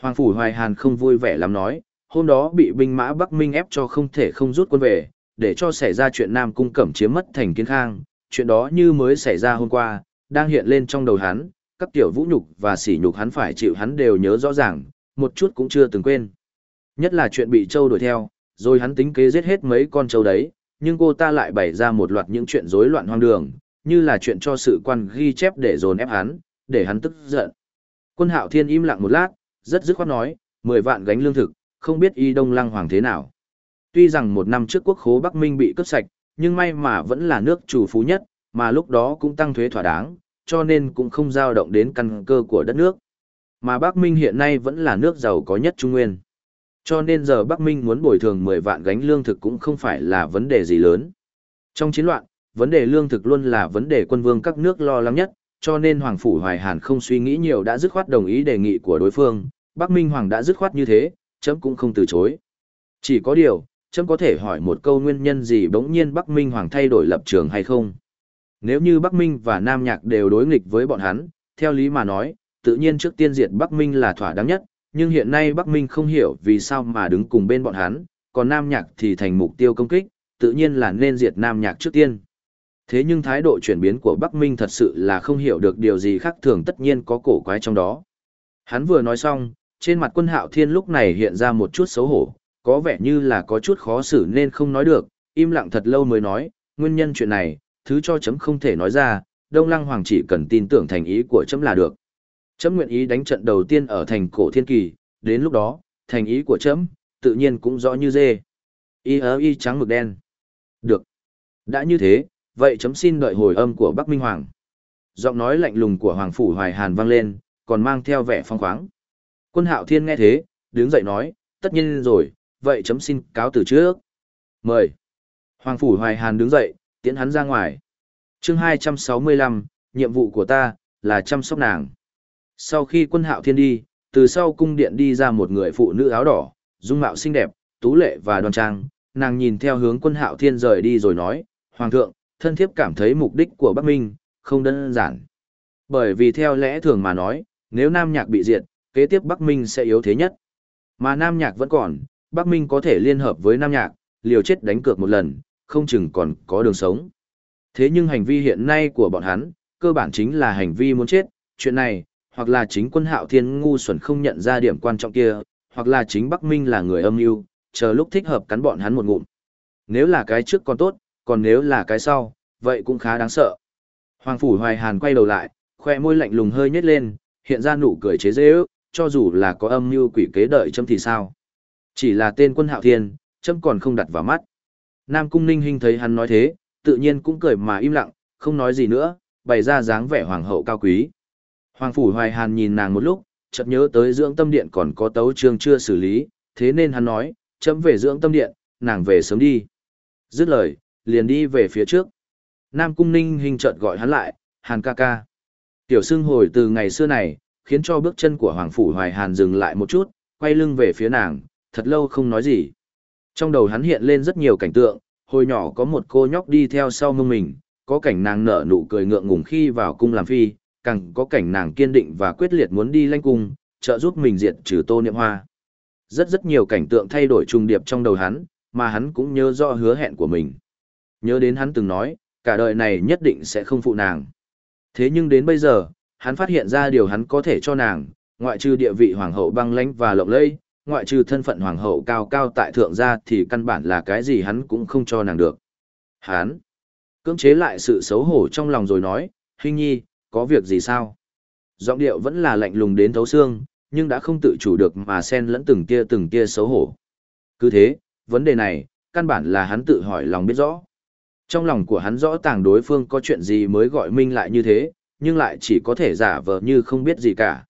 Hoàng Phủ Hoài Hàn không vui vẻ lắm nói, hôm đó bị binh mã Bắc Minh ép cho không thể không rút quân về, để cho xảy ra chuyện Nam Cung Cẩm chiếm mất thành kiến khang, chuyện đó như mới xảy ra hôm qua, đang hiện lên trong đầu hắn, các tiểu vũ nhục và sỉ nhục hắn phải chịu hắn đều nhớ rõ ràng, một chút cũng chưa từng quên. Nhất là chuyện bị châu đuổi theo, rồi hắn tính kế giết hết mấy con châu đấy, nhưng cô ta lại bày ra một loạt những chuyện rối loạn hoang đường, như là chuyện cho sự quan ghi chép để dồn ép hắn, để hắn tức giận. Quân hạo thiên im lặng một lát, rất dứt khoát nói, 10 vạn gánh lương thực, không biết y đông lăng hoàng thế nào. Tuy rằng một năm trước quốc khố Bắc Minh bị cướp sạch, nhưng may mà vẫn là nước chủ phú nhất, mà lúc đó cũng tăng thuế thỏa đáng, cho nên cũng không dao động đến căn cơ của đất nước. Mà Bắc Minh hiện nay vẫn là nước giàu có nhất Trung Nguyên. Cho nên giờ Bắc Minh muốn bồi thường 10 vạn gánh lương thực cũng không phải là vấn đề gì lớn. Trong chiến loạn, vấn đề lương thực luôn là vấn đề quân vương các nước lo lắng nhất, cho nên Hoàng Phủ Hoài Hàn không suy nghĩ nhiều đã dứt khoát đồng ý đề nghị của đối phương, Bắc Minh Hoàng đã dứt khoát như thế, chấm cũng không từ chối. Chỉ có điều, chấm có thể hỏi một câu nguyên nhân gì bỗng nhiên Bắc Minh Hoàng thay đổi lập trường hay không? Nếu như Bắc Minh và Nam Nhạc đều đối nghịch với bọn hắn, theo lý mà nói, tự nhiên trước tiên diệt Bắc Minh là thỏa đáng nhất, nhưng hiện nay Bắc Minh không hiểu vì sao mà đứng cùng bên bọn hắn, còn Nam Nhạc thì thành mục tiêu công kích, tự nhiên là nên diệt Nam Nhạc trước tiên. Thế nhưng thái độ chuyển biến của Bắc Minh thật sự là không hiểu được điều gì khác thường tất nhiên có cổ quái trong đó. Hắn vừa nói xong, trên mặt quân hạo thiên lúc này hiện ra một chút xấu hổ, có vẻ như là có chút khó xử nên không nói được, im lặng thật lâu mới nói, nguyên nhân chuyện này, thứ cho chấm không thể nói ra, Đông Lăng Hoàng chỉ cần tin tưởng thành ý của chấm là được. Chấm nguyện ý đánh trận đầu tiên ở thành cổ thiên kỳ, đến lúc đó, thành ý của chấm, tự nhiên cũng rõ như dê. Y ớ y trắng mực đen. Được. Đã như thế, vậy chấm xin đợi hồi âm của Bắc Minh Hoàng. Giọng nói lạnh lùng của Hoàng Phủ Hoài Hàn vang lên, còn mang theo vẻ phong khoáng. Quân hạo thiên nghe thế, đứng dậy nói, tất nhiên rồi, vậy chấm xin cáo từ trước. Mời. Hoàng Phủ Hoài Hàn đứng dậy, tiễn hắn ra ngoài. chương 265, nhiệm vụ của ta, là chăm sóc nàng. Sau khi quân hạo thiên đi, từ sau cung điện đi ra một người phụ nữ áo đỏ, dung mạo xinh đẹp, tú lệ và đoan trang, nàng nhìn theo hướng quân hạo thiên rời đi rồi nói, Hoàng thượng, thân thiếp cảm thấy mục đích của Bắc Minh, không đơn giản. Bởi vì theo lẽ thường mà nói, nếu Nam Nhạc bị diệt, kế tiếp Bắc Minh sẽ yếu thế nhất. Mà Nam Nhạc vẫn còn, Bắc Minh có thể liên hợp với Nam Nhạc, liều chết đánh cược một lần, không chừng còn có đường sống. Thế nhưng hành vi hiện nay của bọn hắn, cơ bản chính là hành vi muốn chết, chuyện này, hoặc là chính quân hạo thiên ngu xuẩn không nhận ra điểm quan trọng kia, hoặc là chính Bắc Minh là người âm mưu, chờ lúc thích hợp cắn bọn hắn một ngụm. Nếu là cái trước còn tốt, còn nếu là cái sau, vậy cũng khá đáng sợ. Hoàng Phủ Hoài Hàn quay đầu lại, khoe môi lạnh lùng hơi nhếch lên, hiện ra nụ cười chế dễ ước, cho dù là có âm mưu quỷ kế đợi châm thì sao. Chỉ là tên quân hạo thiên, châm còn không đặt vào mắt. Nam Cung Ninh Hinh thấy hắn nói thế, tự nhiên cũng cười mà im lặng, không nói gì nữa, bày ra dáng vẻ hoàng hậu cao quý. Hoàng Phủ Hoài Hàn nhìn nàng một lúc, chợt nhớ tới dưỡng tâm điện còn có tấu chương chưa xử lý, thế nên hắn nói, chấm về dưỡng tâm điện, nàng về sớm đi. Dứt lời, liền đi về phía trước. Nam Cung Ninh hình chợt gọi hắn lại, Hàn ca ca. Tiểu sưng hồi từ ngày xưa này, khiến cho bước chân của Hoàng Phủ Hoài Hàn dừng lại một chút, quay lưng về phía nàng, thật lâu không nói gì. Trong đầu hắn hiện lên rất nhiều cảnh tượng, hồi nhỏ có một cô nhóc đi theo sau mông mình, có cảnh nàng nở nụ cười ngượng ngùng khi vào cung làm phi, càng có cảnh nàng kiên định và quyết liệt muốn đi lanh cung, trợ giúp mình diệt trừ tô niệm hoa. Rất rất nhiều cảnh tượng thay đổi trùng điệp trong đầu hắn, mà hắn cũng nhớ rõ hứa hẹn của mình. Nhớ đến hắn từng nói, cả đời này nhất định sẽ không phụ nàng. Thế nhưng đến bây giờ, Hắn phát hiện ra điều hắn có thể cho nàng, ngoại trừ địa vị hoàng hậu băng lãnh và lộng lẫy, ngoại trừ thân phận hoàng hậu cao cao tại thượng gia thì căn bản là cái gì hắn cũng không cho nàng được. Hắn cưỡng chế lại sự xấu hổ trong lòng rồi nói, Hình nhi, có việc gì sao? Giọng điệu vẫn là lạnh lùng đến thấu xương, nhưng đã không tự chủ được mà xen lẫn từng tia từng tia xấu hổ. Cứ thế, vấn đề này, căn bản là hắn tự hỏi lòng biết rõ. Trong lòng của hắn rõ tàng đối phương có chuyện gì mới gọi minh lại như thế, nhưng lại chỉ có thể giả vờ như không biết gì cả.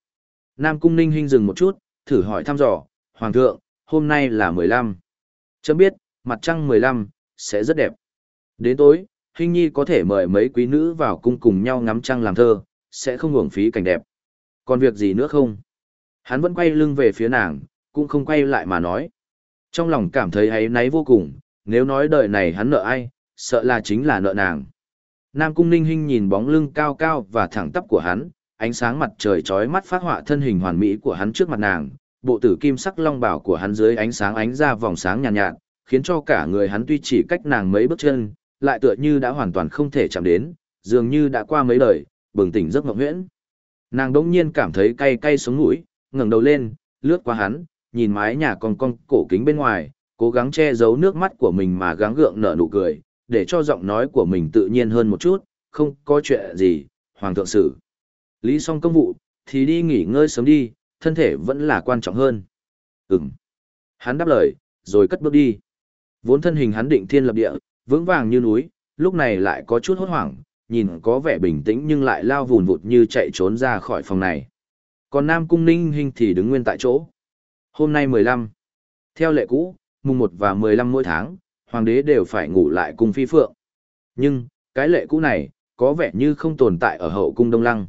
Nam Cung Ninh Hinh dừng một chút, thử hỏi thăm dò, Hoàng thượng, hôm nay là 15. Chấm biết, mặt trăng 15, sẽ rất đẹp. Đến tối, Hinh Nhi có thể mời mấy quý nữ vào cung cùng nhau ngắm trăng làm thơ, sẽ không uổng phí cảnh đẹp. Còn việc gì nữa không? Hắn vẫn quay lưng về phía nàng, cũng không quay lại mà nói. Trong lòng cảm thấy ấy náy vô cùng, nếu nói đời này hắn nợ ai, sợ là chính là nợ nàng. Nam Cung Ninh Hinh nhìn bóng lưng cao cao và thẳng tắp của hắn, ánh sáng mặt trời chói mắt phát họa thân hình hoàn mỹ của hắn trước mặt nàng, bộ tử kim sắc long bảo của hắn dưới ánh sáng ánh ra vòng sáng nhàn nhạt, nhạt, khiến cho cả người hắn tuy chỉ cách nàng mấy bước chân, lại tựa như đã hoàn toàn không thể chạm đến, dường như đã qua mấy đời, bừng tỉnh giấc mộng huyễn. Nàng đỗng nhiên cảm thấy cay cay sống mũi, ngẩng đầu lên, lướt qua hắn, nhìn mái nhà con con cổ kính bên ngoài, cố gắng che giấu nước mắt của mình mà gắng gượng nở nụ cười, để cho giọng nói của mình tự nhiên hơn một chút, không có chuyện gì, hoàng thượng xử. Lý xong công vụ, thì đi nghỉ ngơi sớm đi, thân thể vẫn là quan trọng hơn. Ừm. Hắn đáp lời, rồi cất bước đi. Vốn thân hình hắn định thiên lập địa, vững vàng như núi, lúc này lại có chút hốt hoảng, nhìn có vẻ bình tĩnh nhưng lại lao vùn vụt như chạy trốn ra khỏi phòng này. Còn Nam Cung Ninh Hinh thì đứng nguyên tại chỗ. Hôm nay 15. Theo lệ cũ, mùng 1 và 15 mỗi tháng, hoàng đế đều phải ngủ lại cung phi phượng. Nhưng, cái lệ cũ này, có vẻ như không tồn tại ở hậu cung Đông Lăng.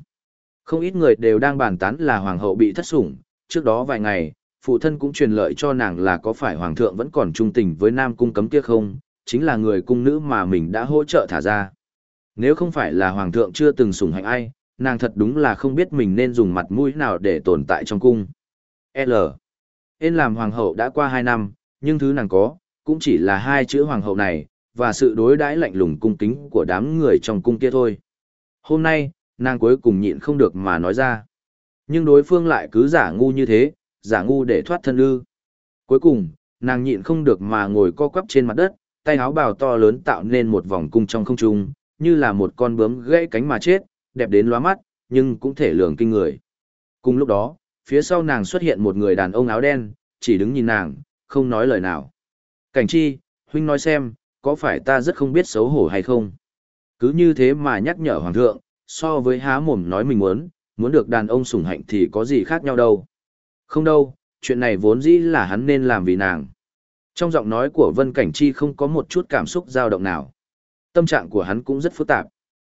Không ít người đều đang bàn tán là hoàng hậu bị thất sủng, trước đó vài ngày, phụ thân cũng truyền lợi cho nàng là có phải hoàng thượng vẫn còn trung tình với nam cung cấm kia không, chính là người cung nữ mà mình đã hỗ trợ thả ra. Nếu không phải là hoàng thượng chưa từng sủng hạnh ai, nàng thật đúng là không biết mình nên dùng mặt mũi nào để tồn tại trong cung. L. Ên làm hoàng hậu đã qua 2 năm, nhưng thứ nàng có, cũng chỉ là hai chữ hoàng hậu này, và sự đối đãi lạnh lùng cung kính của đám người trong cung kia thôi. Hôm nay, nàng cuối cùng nhịn không được mà nói ra. Nhưng đối phương lại cứ giả ngu như thế, giả ngu để thoát thân ư. Cuối cùng, nàng nhịn không được mà ngồi co quắp trên mặt đất, tay áo bào to lớn tạo nên một vòng cung trong không trung, như là một con bướm gãy cánh mà chết, đẹp đến lóa mắt, nhưng cũng thể lường kinh người. Cùng lúc đó, phía sau nàng xuất hiện một người đàn ông áo đen, chỉ đứng nhìn nàng, không nói lời nào. Cảnh chi, huynh nói xem, có phải ta rất không biết xấu hổ hay không? Cứ như thế mà nhắc nhở hoàng thượng, so với há mồm nói mình muốn, muốn được đàn ông sủng hạnh thì có gì khác nhau đâu. Không đâu, chuyện này vốn dĩ là hắn nên làm vì nàng. Trong giọng nói của Vân Cảnh Chi không có một chút cảm xúc dao động nào. Tâm trạng của hắn cũng rất phức tạp.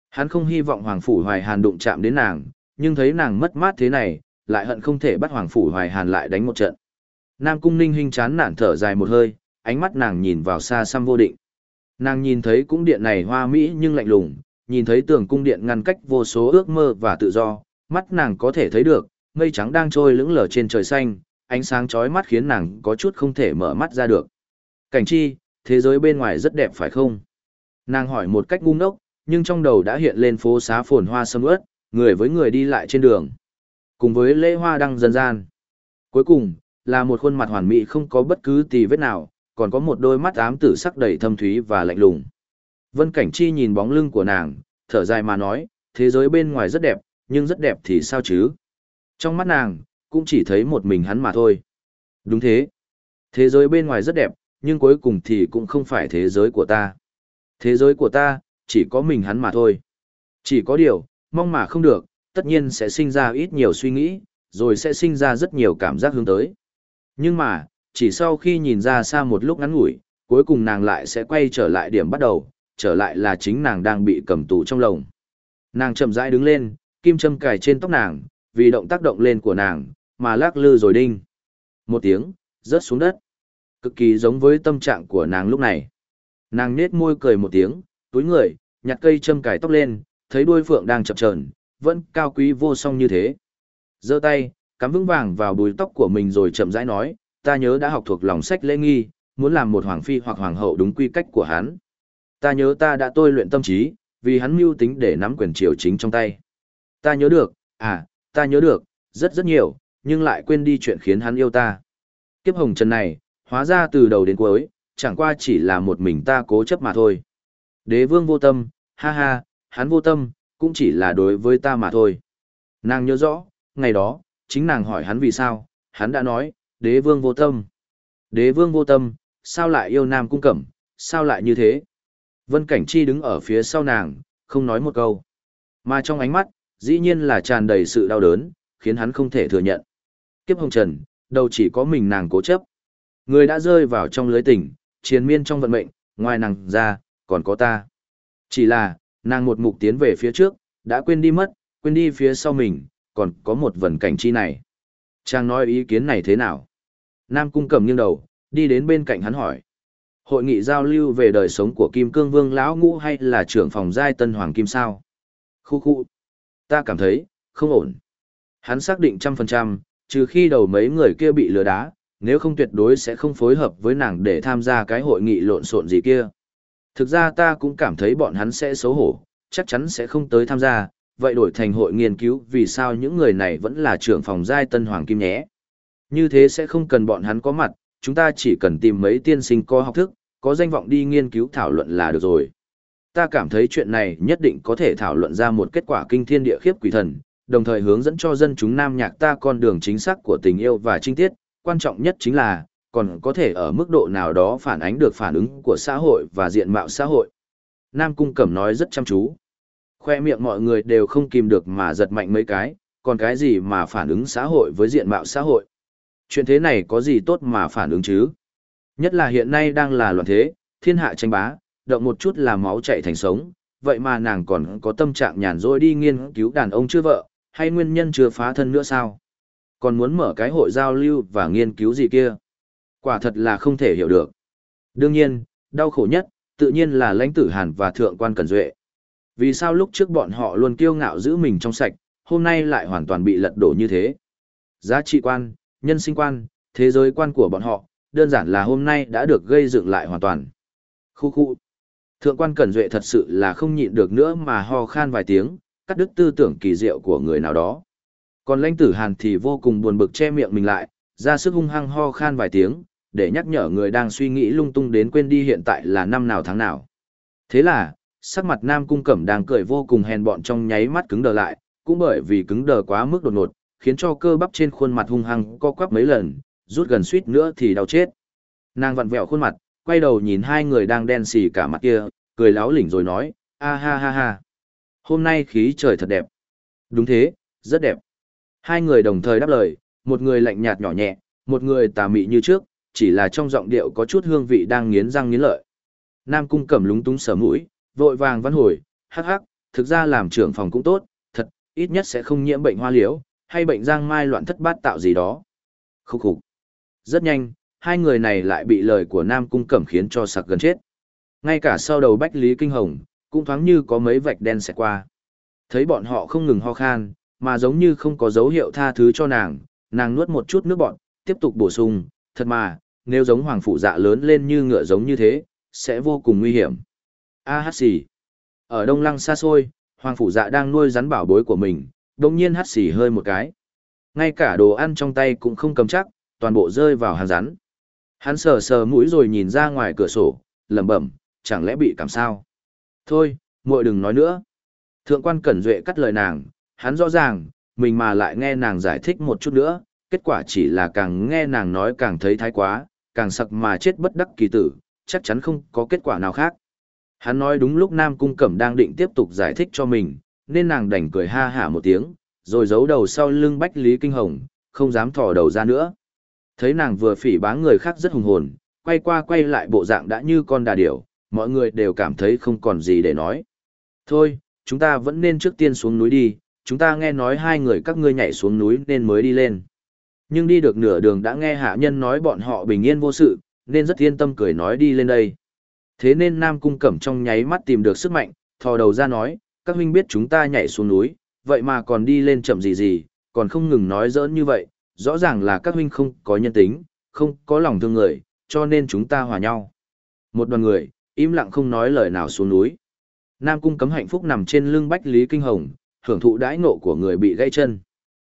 Hắn không hy vọng Hoàng Phủ Hoài Hàn đụng chạm đến nàng, nhưng thấy nàng mất mát thế này, lại hận không thể bắt Hoàng Phủ Hoài Hàn lại đánh một trận. Nam Cung Ninh Hinh chán nản thở dài một hơi, ánh mắt nàng nhìn vào xa xăm vô định. Nàng nhìn thấy cung điện này hoa mỹ nhưng lạnh lùng, nhìn thấy tường cung điện ngăn cách vô số ước mơ và tự do, mắt nàng có thể thấy được, mây trắng đang trôi lững lờ trên trời xanh, ánh sáng chói mắt khiến nàng có chút không thể mở mắt ra được. Cảnh chi, thế giới bên ngoài rất đẹp phải không? Nàng hỏi một cách ngu ngốc, nhưng trong đầu đã hiện lên phố xá phồn hoa sâm ướt, người với người đi lại trên đường. Cùng với lễ hoa đăng dân gian. Cuối cùng, là một khuôn mặt hoàn mỹ không có bất cứ tì vết nào, còn có một đôi mắt ám tử sắc đầy thâm thúy và lạnh lùng. Vân Cảnh Chi nhìn bóng lưng của nàng, thở dài mà nói, thế giới bên ngoài rất đẹp, nhưng rất đẹp thì sao chứ? Trong mắt nàng, cũng chỉ thấy một mình hắn mà thôi. Đúng thế. Thế giới bên ngoài rất đẹp, nhưng cuối cùng thì cũng không phải thế giới của ta. Thế giới của ta, chỉ có mình hắn mà thôi. Chỉ có điều, mong mà không được, tất nhiên sẽ sinh ra ít nhiều suy nghĩ, rồi sẽ sinh ra rất nhiều cảm giác hướng tới. Nhưng mà, chỉ sau khi nhìn ra xa một lúc ngắn ngủi, cuối cùng nàng lại sẽ quay trở lại điểm bắt đầu, trở lại là chính nàng đang bị cầm tù trong lồng. Nàng chậm rãi đứng lên, kim châm cài trên tóc nàng, vì động tác động lên của nàng, mà lắc lư rồi đinh. Một tiếng, rớt xuống đất. Cực kỳ giống với tâm trạng của nàng lúc này. Nàng nết môi cười một tiếng, túi người, nhặt cây châm cài tóc lên, thấy đuôi phượng đang chập chờn, vẫn cao quý vô song như thế. giơ tay, cắm vững vàng vào bùi tóc của mình rồi chậm rãi nói, ta nhớ đã học thuộc lòng sách lễ nghi, muốn làm một hoàng phi hoặc hoàng hậu đúng quy cách của hắn. Ta nhớ ta đã tôi luyện tâm trí, vì hắn mưu tính để nắm quyền triều chính trong tay. Ta nhớ được, À, ta nhớ được, rất rất nhiều, nhưng lại quên đi chuyện khiến hắn yêu ta. Kiếp hồng trần này, hóa ra từ đầu đến cuối, chẳng qua chỉ là một mình ta cố chấp mà thôi. Đế vương vô tâm, ha ha, hắn vô tâm, cũng chỉ là đối với ta mà thôi. Nàng nhớ rõ, ngày đó, chính nàng hỏi hắn vì sao, hắn đã nói, đế vương vô tâm. Đế vương vô tâm, sao lại yêu nam cung cẩm, sao lại như thế? Vân Cảnh Chi đứng ở phía sau nàng, không nói một câu. Mà trong ánh mắt, dĩ nhiên là tràn đầy sự đau đớn, khiến hắn không thể thừa nhận. Kiếp hồng trần, đâu chỉ có mình nàng cố chấp. Người đã rơi vào trong lưới tình, chiến miên trong vận mệnh, ngoài nàng ra, còn có ta. Chỉ là, nàng một mục tiến về phía trước, đã quên đi mất, quên đi phía sau mình, còn có một vần cảnh chi này. Chàng nói ý kiến này thế nào? Nam cung cầm nghiêng đầu, đi đến bên cạnh hắn hỏi. Hội nghị giao lưu về đời sống của Kim Cương Vương lão ngũ hay là trưởng phòng giai tân hoàng kim sao? Khu khu. Ta cảm thấy, không ổn. Hắn xác định trăm phần trăm, trừ khi đầu mấy người kia bị lừa đá, nếu không tuyệt đối sẽ không phối hợp với nàng để tham gia cái hội nghị lộn xộn gì kia. Thực ra ta cũng cảm thấy bọn hắn sẽ xấu hổ, chắc chắn sẽ không tới tham gia, vậy đổi thành hội nghiên cứu vì sao những người này vẫn là trưởng phòng giai tân hoàng kim nhé. Như thế sẽ không cần bọn hắn có mặt, chúng ta chỉ cần tìm mấy tiên sinh có học thức, có danh vọng đi nghiên cứu thảo luận là được rồi. Ta cảm thấy chuyện này nhất định có thể thảo luận ra một kết quả kinh thiên địa khiếp quỷ thần, đồng thời hướng dẫn cho dân chúng nam nhạc ta con đường chính xác của tình yêu và trinh tiết, quan trọng nhất chính là, còn có thể ở mức độ nào đó phản ánh được phản ứng của xã hội và diện mạo xã hội. Nam Cung Cẩm nói rất chăm chú. Khoe miệng mọi người đều không kìm được mà giật mạnh mấy cái, còn cái gì mà phản ứng xã hội với diện mạo xã hội. Chuyện thế này có gì tốt mà phản ứng chứ? Nhất là hiện nay đang là loạn thế, thiên hạ tranh bá, động một chút là máu chạy thành sống, vậy mà nàng còn có tâm trạng nhàn rỗi đi nghiên cứu đàn ông chưa vợ, hay nguyên nhân chưa phá thân nữa sao? Còn muốn mở cái hội giao lưu và nghiên cứu gì kia? Quả thật là không thể hiểu được. Đương nhiên, đau khổ nhất, tự nhiên là lãnh tử Hàn và thượng quan Cẩn Duệ. Vì sao lúc trước bọn họ luôn kiêu ngạo giữ mình trong sạch, hôm nay lại hoàn toàn bị lật đổ như thế? Giá trị quan, nhân sinh quan, thế giới quan của bọn họ, đơn giản là hôm nay đã được gây dựng lại hoàn toàn. Khu khu. Thượng quan Cẩn Duệ thật sự là không nhịn được nữa mà ho khan vài tiếng, cắt đứt tư tưởng kỳ diệu của người nào đó. Còn lãnh tử Hàn thì vô cùng buồn bực che miệng mình lại, ra sức hung hăng ho khan vài tiếng, để nhắc nhở người đang suy nghĩ lung tung đến quên đi hiện tại là năm nào tháng nào. Thế là, sắc mặt Nam Cung Cẩm đang cười vô cùng hèn bọn trong nháy mắt cứng đờ lại, cũng bởi vì cứng đờ quá mức đột ngột, khiến cho cơ bắp trên khuôn mặt hung hăng co quắp mấy lần, rút gần suýt nữa thì đau chết. Nàng vặn vẹo khuôn mặt, quay đầu nhìn hai người đang đen xì cả mặt kia, cười láo lỉnh rồi nói, a ha ha ha. Hôm nay khí trời thật đẹp. Đúng thế, rất đẹp. Hai người đồng thời đáp lời, một người lạnh nhạt nhỏ nhẹ, một người tà mị như trước, chỉ là trong giọng điệu có chút hương vị đang nghiến răng nghiến lợi. Nam cung cẩm lúng túng sở mũi, vội vàng văn hồi, hắc hắc, thực ra làm trưởng phòng cũng tốt, thật, ít nhất sẽ không nhiễm bệnh hoa liễu, hay bệnh giang mai loạn thất bát tạo gì đó. Khúc khục. Rất nhanh, hai người này lại bị lời của Nam cung cẩm khiến cho sặc gần chết. Ngay cả sau đầu Bách Lý Kinh Hồng, cũng thoáng như có mấy vạch đen xẹt qua. Thấy bọn họ không ngừng ho khan, mà giống như không có dấu hiệu tha thứ cho nàng, nàng nuốt một chút nước bọn, tiếp tục bổ sung, thật mà, nếu giống hoàng phụ dạ lớn lên như ngựa giống như thế, sẽ vô cùng nguy hiểm. A hát xì. Ở Đông Lăng xa xôi, hoàng phụ dạ đang nuôi rắn bảo bối của mình, đồng nhiên hát xì hơi một cái. Ngay cả đồ ăn trong tay cũng không cầm chắc, toàn bộ rơi vào hàng rắn. Hắn sờ sờ mũi rồi nhìn ra ngoài cửa sổ, lẩm bẩm, chẳng lẽ bị cảm sao? Thôi, muội đừng nói nữa. Thượng quan Cẩn Duệ cắt lời nàng, hắn rõ ràng, mình mà lại nghe nàng giải thích một chút nữa, kết quả chỉ là càng nghe nàng nói càng thấy thái quá, càng sặc mà chết bất đắc kỳ tử, chắc chắn không có kết quả nào khác. Hắn nói đúng lúc Nam Cung Cẩm đang định tiếp tục giải thích cho mình, nên nàng đành cười ha hả một tiếng, rồi giấu đầu sau lưng Bách Lý Kinh Hồng, không dám thò đầu ra nữa. Thấy nàng vừa phỉ báng người khác rất hùng hồn, quay qua quay lại bộ dạng đã như con đà điểu, mọi người đều cảm thấy không còn gì để nói. Thôi, chúng ta vẫn nên trước tiên xuống núi đi, chúng ta nghe nói hai người các ngươi nhảy xuống núi nên mới đi lên. Nhưng đi được nửa đường đã nghe hạ nhân nói bọn họ bình yên vô sự, nên rất yên tâm cười nói đi lên đây. Thế nên Nam Cung Cẩm trong nháy mắt tìm được sức mạnh, thò đầu ra nói, các huynh biết chúng ta nhảy xuống núi, vậy mà còn đi lên chậm gì gì, còn không ngừng nói giỡn như vậy, rõ ràng là các huynh không có nhân tính, không có lòng thương người, cho nên chúng ta hòa nhau. Một đoàn người, im lặng không nói lời nào xuống núi. Nam Cung cấm hạnh phúc nằm trên lưng Bách Lý Kinh Hồng, hưởng thụ đãi ngộ của người bị gãy chân.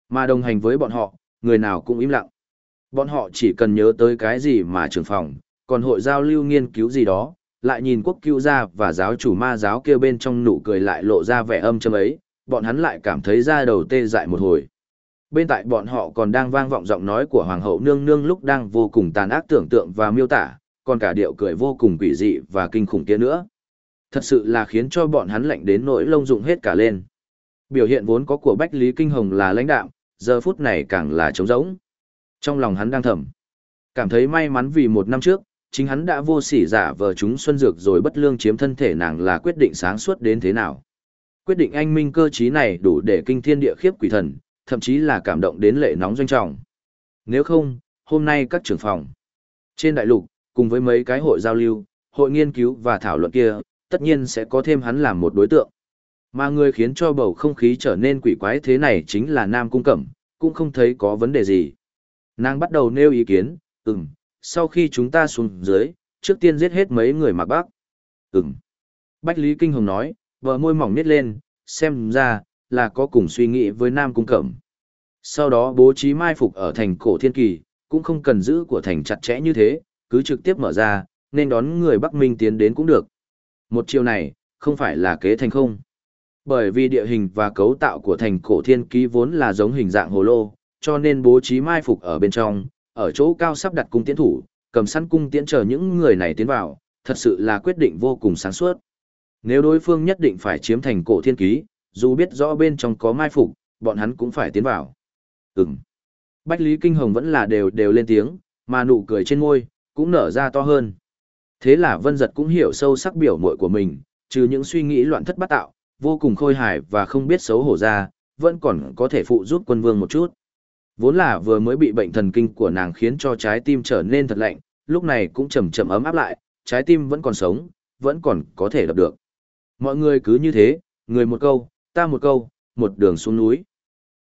Mà đồng hành với bọn họ, người nào cũng im lặng. Bọn họ chỉ cần nhớ tới cái gì mà trưởng phòng, còn hội giao lưu nghiên cứu gì đó, lại nhìn quốc cứu gia và giáo chủ ma giáo kia bên trong nụ cười lại lộ ra vẻ âm châm ấy, bọn hắn lại cảm thấy da đầu tê dại một hồi. Bên tại bọn họ còn đang vang vọng giọng nói của Hoàng hậu nương nương lúc đang vô cùng tàn ác tưởng tượng và miêu tả, còn cả điệu cười vô cùng quỷ dị và kinh khủng kia nữa. Thật sự là khiến cho bọn hắn lạnh đến nỗi lông rụng hết cả lên. Biểu hiện vốn có của Bách Lý Kinh Hồng là lãnh đạo, giờ phút này càng là trống rỗng. Trong lòng hắn đang thầm. Cảm thấy may mắn vì một năm trước, chính hắn đã vô sỉ giả vờ chúng xuân dược rồi bất lương chiếm thân thể nàng là quyết định sáng suốt đến thế nào. Quyết định anh minh cơ trí này đủ để kinh thiên địa khiếp quỷ thần, thậm chí là cảm động đến lệ nóng doanh trọng. Nếu không, hôm nay các trưởng phòng trên đại lục, cùng với mấy cái hội giao lưu, hội nghiên cứu và thảo luận kia, tất nhiên sẽ có thêm hắn làm một đối tượng. Mà người khiến cho bầu không khí trở nên quỷ quái thế này chính là Nam Cung Cẩm, cũng không thấy có vấn đề gì. Nàng bắt đầu nêu ý kiến, ừm, sau khi chúng ta xuống dưới, trước tiên giết hết mấy người mặc bác. Ừm. Bách Lý Kinh Hồng nói, vợ môi mỏng nít lên, xem ra, là có cùng suy nghĩ với Nam Cung Cẩm. Sau đó bố trí mai phục ở thành cổ thiên kỳ, cũng không cần giữ của thành chặt chẽ như thế, cứ trực tiếp mở ra, nên đón người Bắc Minh tiến đến cũng được. Một chiều này, không phải là kế thành không. Bởi vì địa hình và cấu tạo của thành cổ thiên ký vốn là giống hình dạng hồ lô, cho nên bố trí mai phục ở bên trong, ở chỗ cao sắp đặt cung tiến thủ, cầm sẵn cung tiến chờ những người này tiến vào, thật sự là quyết định vô cùng sáng suốt. Nếu đối phương nhất định phải chiếm thành cổ thiên ký, dù biết rõ bên trong có mai phục, bọn hắn cũng phải tiến vào. Ừm. Bách Lý Kinh Hồng vẫn là đều đều lên tiếng, mà nụ cười trên môi, cũng nở ra to hơn. Thế là Vân Giật cũng hiểu sâu sắc biểu mội của mình, trừ những suy nghĩ loạn thất bát tạo, vô cùng khôi hài và không biết xấu hổ ra, vẫn còn có thể phụ giúp quân vương một chút. Vốn là vừa mới bị bệnh thần kinh của nàng khiến cho trái tim trở nên thật lạnh, lúc này cũng chậm chậm ấm áp lại, trái tim vẫn còn sống, vẫn còn có thể đập được. Mọi người cứ như thế, người một câu, ta một câu, một đường xuống núi.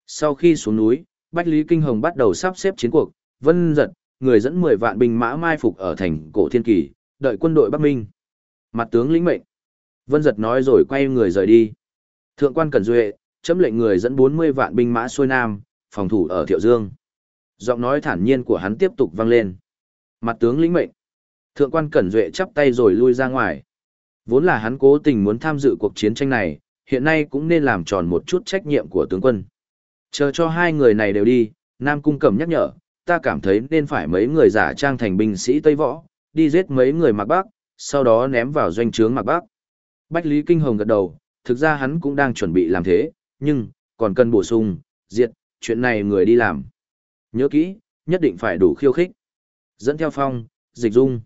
Sau khi xuống núi, Bách Lý Kinh Hồng bắt đầu sắp xếp chiến cuộc, vân giật, người dẫn 10 vạn binh mã mai phục ở thành cổ thiên kỳ, đợi quân đội Bắc Minh. Mặt tướng lĩnh mệnh. Vân giật nói rồi quay người rời đi. Thượng quan Cẩn Duệ, chấm lệnh người dẫn 40 vạn binh mã xuôi nam, phòng thủ ở Thiệu Dương. Giọng nói thản nhiên của hắn tiếp tục vang lên. Mặt tướng lĩnh mệnh. Thượng quan Cẩn Duệ chắp tay rồi lui ra ngoài. Vốn là hắn cố tình muốn tham dự cuộc chiến tranh này, hiện nay cũng nên làm tròn một chút trách nhiệm của tướng quân. Chờ cho hai người này đều đi, Nam Cung Cẩm nhắc nhở, ta cảm thấy nên phải mấy người giả trang thành binh sĩ Tây Võ, đi giết mấy người mặc Bắc, sau đó ném vào doanh trướng mặc Bắc. Bách Lý Kinh Hồng gật đầu, thực ra hắn cũng đang chuẩn bị làm thế, nhưng, còn cần bổ sung, diệt, chuyện này người đi làm. Nhớ kỹ, nhất định phải đủ khiêu khích. Dẫn theo phong, dịch dung.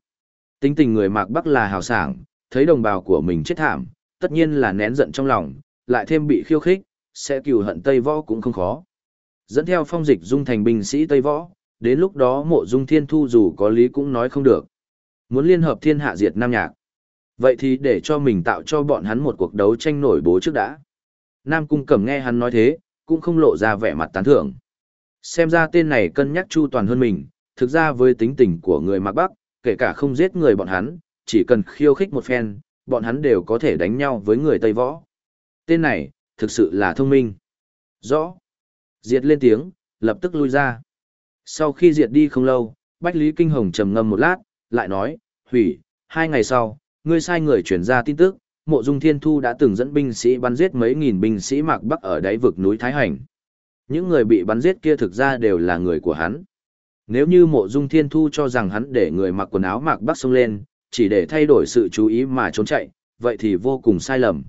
Tính tình người mạc Bắc là hào sảng, thấy đồng bào của mình chết thảm, tất nhiên là nén giận trong lòng, lại thêm bị khiêu khích, sẽ cừu hận Tây Võ cũng không khó. Dẫn theo phong dịch dung thành binh sĩ Tây Võ, đến lúc đó mộ dung thiên thu dù có lý cũng nói không được. Muốn liên hợp thiên hạ diệt Nam Nhạc. Vậy thì để cho mình tạo cho bọn hắn một cuộc đấu tranh nổi bố trước đã. Nam Cung Cẩm nghe hắn nói thế, cũng không lộ ra vẻ mặt tán thưởng. Xem ra tên này cân nhắc chu toàn hơn mình, thực ra với tính tình của người Mạc Bắc, kể cả không giết người bọn hắn, chỉ cần khiêu khích một phen, bọn hắn đều có thể đánh nhau với người Tây Võ. Tên này, thực sự là thông minh. Rõ. Diệt lên tiếng, lập tức lui ra. Sau khi diệt đi không lâu, Bách Lý Kinh Hồng trầm ngâm một lát, lại nói, hủy, hai ngày sau, ngươi sai người chuyển ra tin tức, mộ dung thiên thu đã từng dẫn binh sĩ bắn giết mấy nghìn binh sĩ mạc bắc ở đáy vực núi Thái Hành. Những người bị bắn giết kia thực ra đều là người của hắn. Nếu như mộ dung thiên thu cho rằng hắn để người mặc quần áo mạc bắc xông lên, chỉ để thay đổi sự chú ý mà trốn chạy, vậy thì vô cùng sai lầm.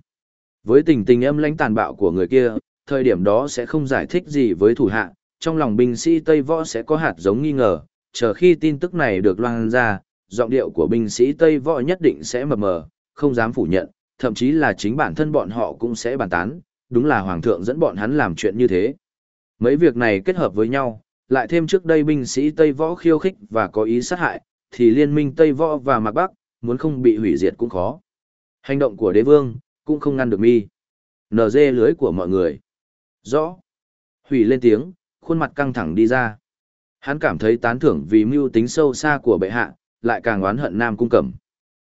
Với tình tình âm lãnh tàn bạo của người kia, thời điểm đó sẽ không giải thích gì với thủ hạ, trong lòng binh sĩ Tây Võ sẽ có hạt giống nghi ngờ, chờ khi tin tức này được loan ra, giọng điệu của binh sĩ Tây Võ nhất định sẽ mập mờ, không dám phủ nhận, thậm chí là chính bản thân bọn họ cũng sẽ bàn tán, đúng là Hoàng thượng dẫn bọn hắn làm chuyện như thế. Mấy việc này kết hợp với nhau, lại thêm trước đây binh sĩ Tây Võ khiêu khích và có ý sát hại, thì liên minh Tây Võ và Mạc Bắc, muốn không bị hủy diệt cũng khó. Hành động của đế vương, cũng không ngăn được mi. Nở dê lưới của mọi người. Rõ. Hủy lên tiếng, khuôn mặt căng thẳng đi ra. Hắn cảm thấy tán thưởng vì mưu tính sâu xa của bệ hạ, lại càng oán hận Nam Cung Cẩm.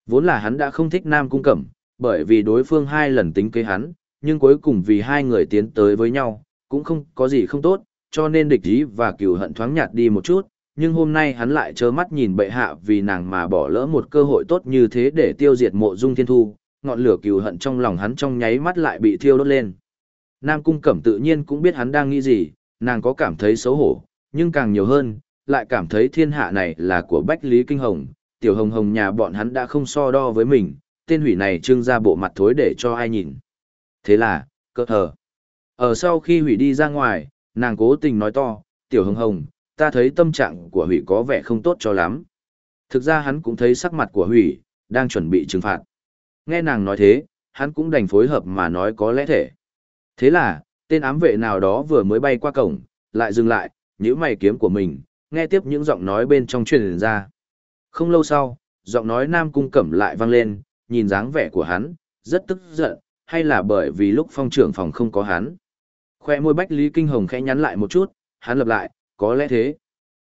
Vốn là hắn đã không thích Nam Cung Cẩm, bởi vì đối phương hai lần tính kế hắn, nhưng cuối cùng vì hai người tiến tới với nhau, cũng không có gì không tốt, cho nên địch ý và cừu hận thoáng nhạt đi một chút, nhưng hôm nay hắn lại trơ mắt nhìn bệ hạ vì nàng mà bỏ lỡ một cơ hội tốt như thế để tiêu diệt mộ dung thiên thu, ngọn lửa cừu hận trong lòng hắn trong nháy mắt lại bị thiêu đốt lên. Nam Cung Cẩm tự nhiên cũng biết hắn đang nghĩ gì, nàng có cảm thấy xấu hổ, nhưng càng nhiều hơn, lại cảm thấy thiên hạ này là của Bách Lý Kinh Hồng, tiểu hồng hồng nhà bọn hắn đã không so đo với mình, tên hủy này trưng ra bộ mặt thối để cho ai nhìn. Thế là, cơ thờ. Ở sau khi hủy đi ra ngoài, nàng cố tình nói to, tiểu hồng hồng, ta thấy tâm trạng của hủy có vẻ không tốt cho lắm. Thực ra hắn cũng thấy sắc mặt của hủy, đang chuẩn bị trừng phạt. Nghe nàng nói thế, hắn cũng đành phối hợp mà nói có lẽ thể. Thế là, tên ám vệ nào đó vừa mới bay qua cổng, lại dừng lại, nhíu mày kiếm của mình, nghe tiếp những giọng nói bên trong truyền ra. Không lâu sau, giọng nói Nam Cung Cẩm lại vang lên, nhìn dáng vẻ của hắn, rất tức giận, hay là bởi vì lúc phong trưởng phòng không có hắn. Khoe môi Bách Lý Kinh Hồng khẽ nhắn lại một chút, hắn lập lại, có lẽ thế.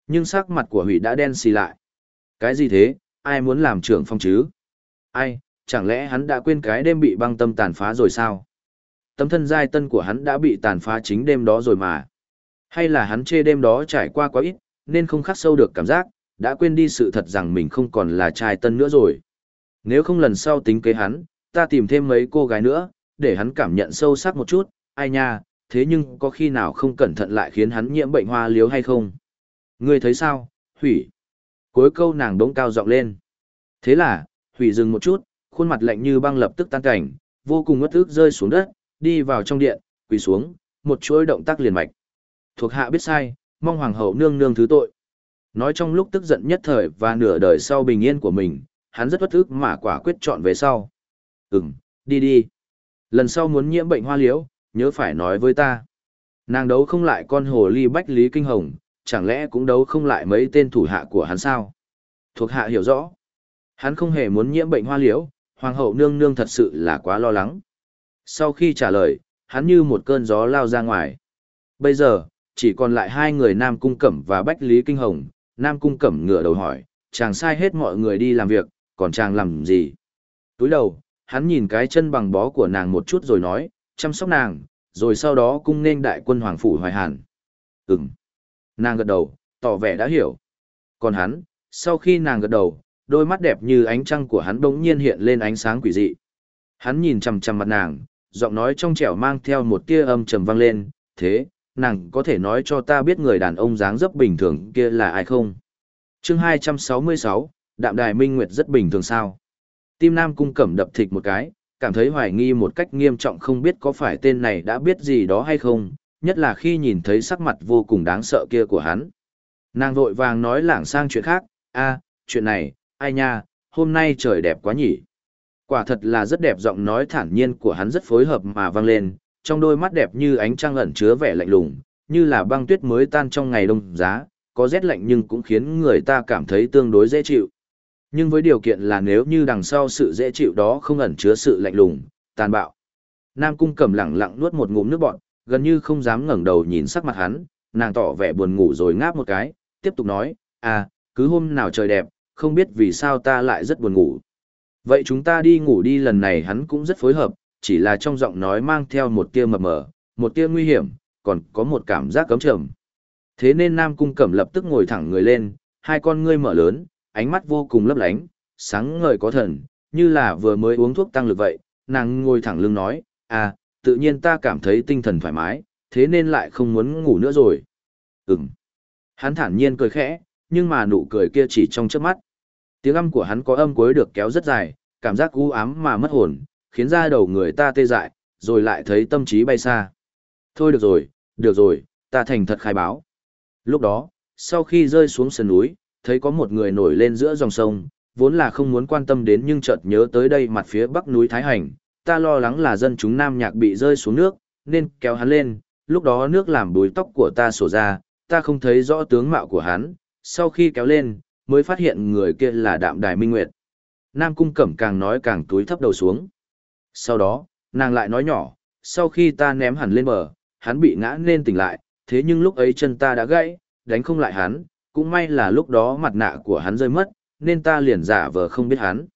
Nhưng sắc mặt của hủy đã đen xì lại. Cái gì thế, ai muốn làm trưởng phong chứ? Ai, chẳng lẽ hắn đã quên cái đêm bị băng tâm tàn phá rồi sao? Tấm thân giai tân của hắn đã bị tàn phá chính đêm đó rồi mà. Hay là hắn chê đêm đó trải qua quá ít, nên không khắc sâu được cảm giác, đã quên đi sự thật rằng mình không còn là trai tân nữa rồi. Nếu không lần sau tính kế hắn, ta tìm thêm mấy cô gái nữa, để hắn cảm nhận sâu sắc một chút, ai nha, thế nhưng có khi nào không cẩn thận lại khiến hắn nhiễm bệnh hoa liếu hay không? Ngươi thấy sao, hủy. Cuối câu nàng đống cao giọng lên. Thế là, hủy dừng một chút, khuôn mặt lạnh như băng lập tức tan cảnh, vô cùng ngất ức rơi xuống đất, đi vào trong điện, quỳ xuống, một chuỗi động tác liền mạch. Thuộc hạ biết sai, mong hoàng hậu nương nương thứ tội. Nói trong lúc tức giận nhất thời và nửa đời sau bình yên của mình, hắn rất bất ức mà quả quyết chọn về sau. Ừm, đi đi. Lần sau muốn nhiễm bệnh hoa liễu, nhớ phải nói với ta. Nàng đấu không lại con hồ ly bách lý kinh hồng, chẳng lẽ cũng đấu không lại mấy tên thủ hạ của hắn sao? Thuộc hạ hiểu rõ. Hắn không hề muốn nhiễm bệnh hoa liễu, hoàng hậu nương nương thật sự là quá lo lắng. Sau khi trả lời, hắn như một cơn gió lao ra ngoài. Bây giờ, chỉ còn lại hai người Nam Cung Cẩm và Bách Lý Kinh Hồng. Nam Cung Cẩm ngửa đầu hỏi, chàng sai hết mọi người đi làm việc, còn chàng làm gì? Túi đầu, hắn nhìn cái chân bằng bó của nàng một chút rồi nói, chăm sóc nàng, rồi sau đó cung nên đại quân Hoàng Phủ Hoài Hàn. Ừm. Nàng gật đầu, tỏ vẻ đã hiểu. Còn hắn, sau khi nàng gật đầu, đôi mắt đẹp như ánh trăng của hắn bỗng nhiên hiện lên ánh sáng quỷ dị. Hắn nhìn chằm chằm mặt nàng, giọng nói trong trẻo mang theo một tia âm trầm vang lên, thế, nàng có thể nói cho ta biết người đàn ông dáng dấp bình thường kia là ai không? chương 266, Đạm Đài Minh Nguyệt rất bình thường sao? Tim Nam cung cẩm đập thịt một cái, cảm thấy hoài nghi một cách nghiêm trọng không biết có phải tên này đã biết gì đó hay không, nhất là khi nhìn thấy sắc mặt vô cùng đáng sợ kia của hắn. Nàng vội vàng nói lảng sang chuyện khác, a chuyện này, ai nha, hôm nay trời đẹp quá nhỉ. Quả thật là rất đẹp giọng nói thản nhiên của hắn rất phối hợp mà vang lên, trong đôi mắt đẹp như ánh trăng ẩn chứa vẻ lạnh lùng, như là băng tuyết mới tan trong ngày đông giá, có rét lạnh nhưng cũng khiến người ta cảm thấy tương đối dễ chịu. Nhưng với điều kiện là nếu như đằng sau sự dễ chịu đó không ẩn chứa sự lạnh lùng, tàn bạo. Nam cung cầm lẳng lặng nuốt một ngụm nước bọt, gần như không dám ngẩng đầu nhìn sắc mặt hắn, nàng tỏ vẻ buồn ngủ rồi ngáp một cái, tiếp tục nói, à, cứ hôm nào trời đẹp, không biết vì sao ta lại rất buồn ngủ. Vậy chúng ta đi ngủ đi lần này hắn cũng rất phối hợp, chỉ là trong giọng nói mang theo một tia mập mờ, một tia nguy hiểm, còn có một cảm giác cấm trầm. Thế nên Nam Cung Cẩm lập tức ngồi thẳng người lên, hai con ngươi mở lớn, ánh mắt vô cùng lấp lánh, sáng ngời có thần, như là vừa mới uống thuốc tăng lực vậy, nàng ngồi thẳng lưng nói, à, tự nhiên ta cảm thấy tinh thần thoải mái, thế nên lại không muốn ngủ nữa rồi. Ừm. Hắn thản nhiên cười khẽ, nhưng mà nụ cười kia chỉ trong chớp mắt. Tiếng âm của hắn có âm cuối được kéo rất dài, cảm giác u ám mà mất hồn, khiến ra đầu người ta tê dại, rồi lại thấy tâm trí bay xa. Thôi được rồi, được rồi, ta thành thật khai báo. Lúc đó, sau khi rơi xuống sườn núi, thấy có một người nổi lên giữa dòng sông, vốn là không muốn quan tâm đến nhưng chợt nhớ tới đây mặt phía bắc núi Thái Hành, ta lo lắng là dân chúng Nam Nhạc bị rơi xuống nước, nên kéo hắn lên, lúc đó nước làm bùi tóc của ta sổ ra, ta không thấy rõ tướng mạo của hắn, sau khi kéo lên, mới phát hiện người kia là Đạm Đài Minh Nguyệt. Nam Cung Cẩm càng nói càng túi thấp đầu xuống. Sau đó, nàng lại nói nhỏ, sau khi ta ném hẳn lên bờ, hắn bị ngã nên tỉnh lại, thế nhưng lúc ấy chân ta đã gãy, đánh không lại hắn, cũng may là lúc đó mặt nạ của hắn rơi mất, nên ta liền giả vờ không biết hắn.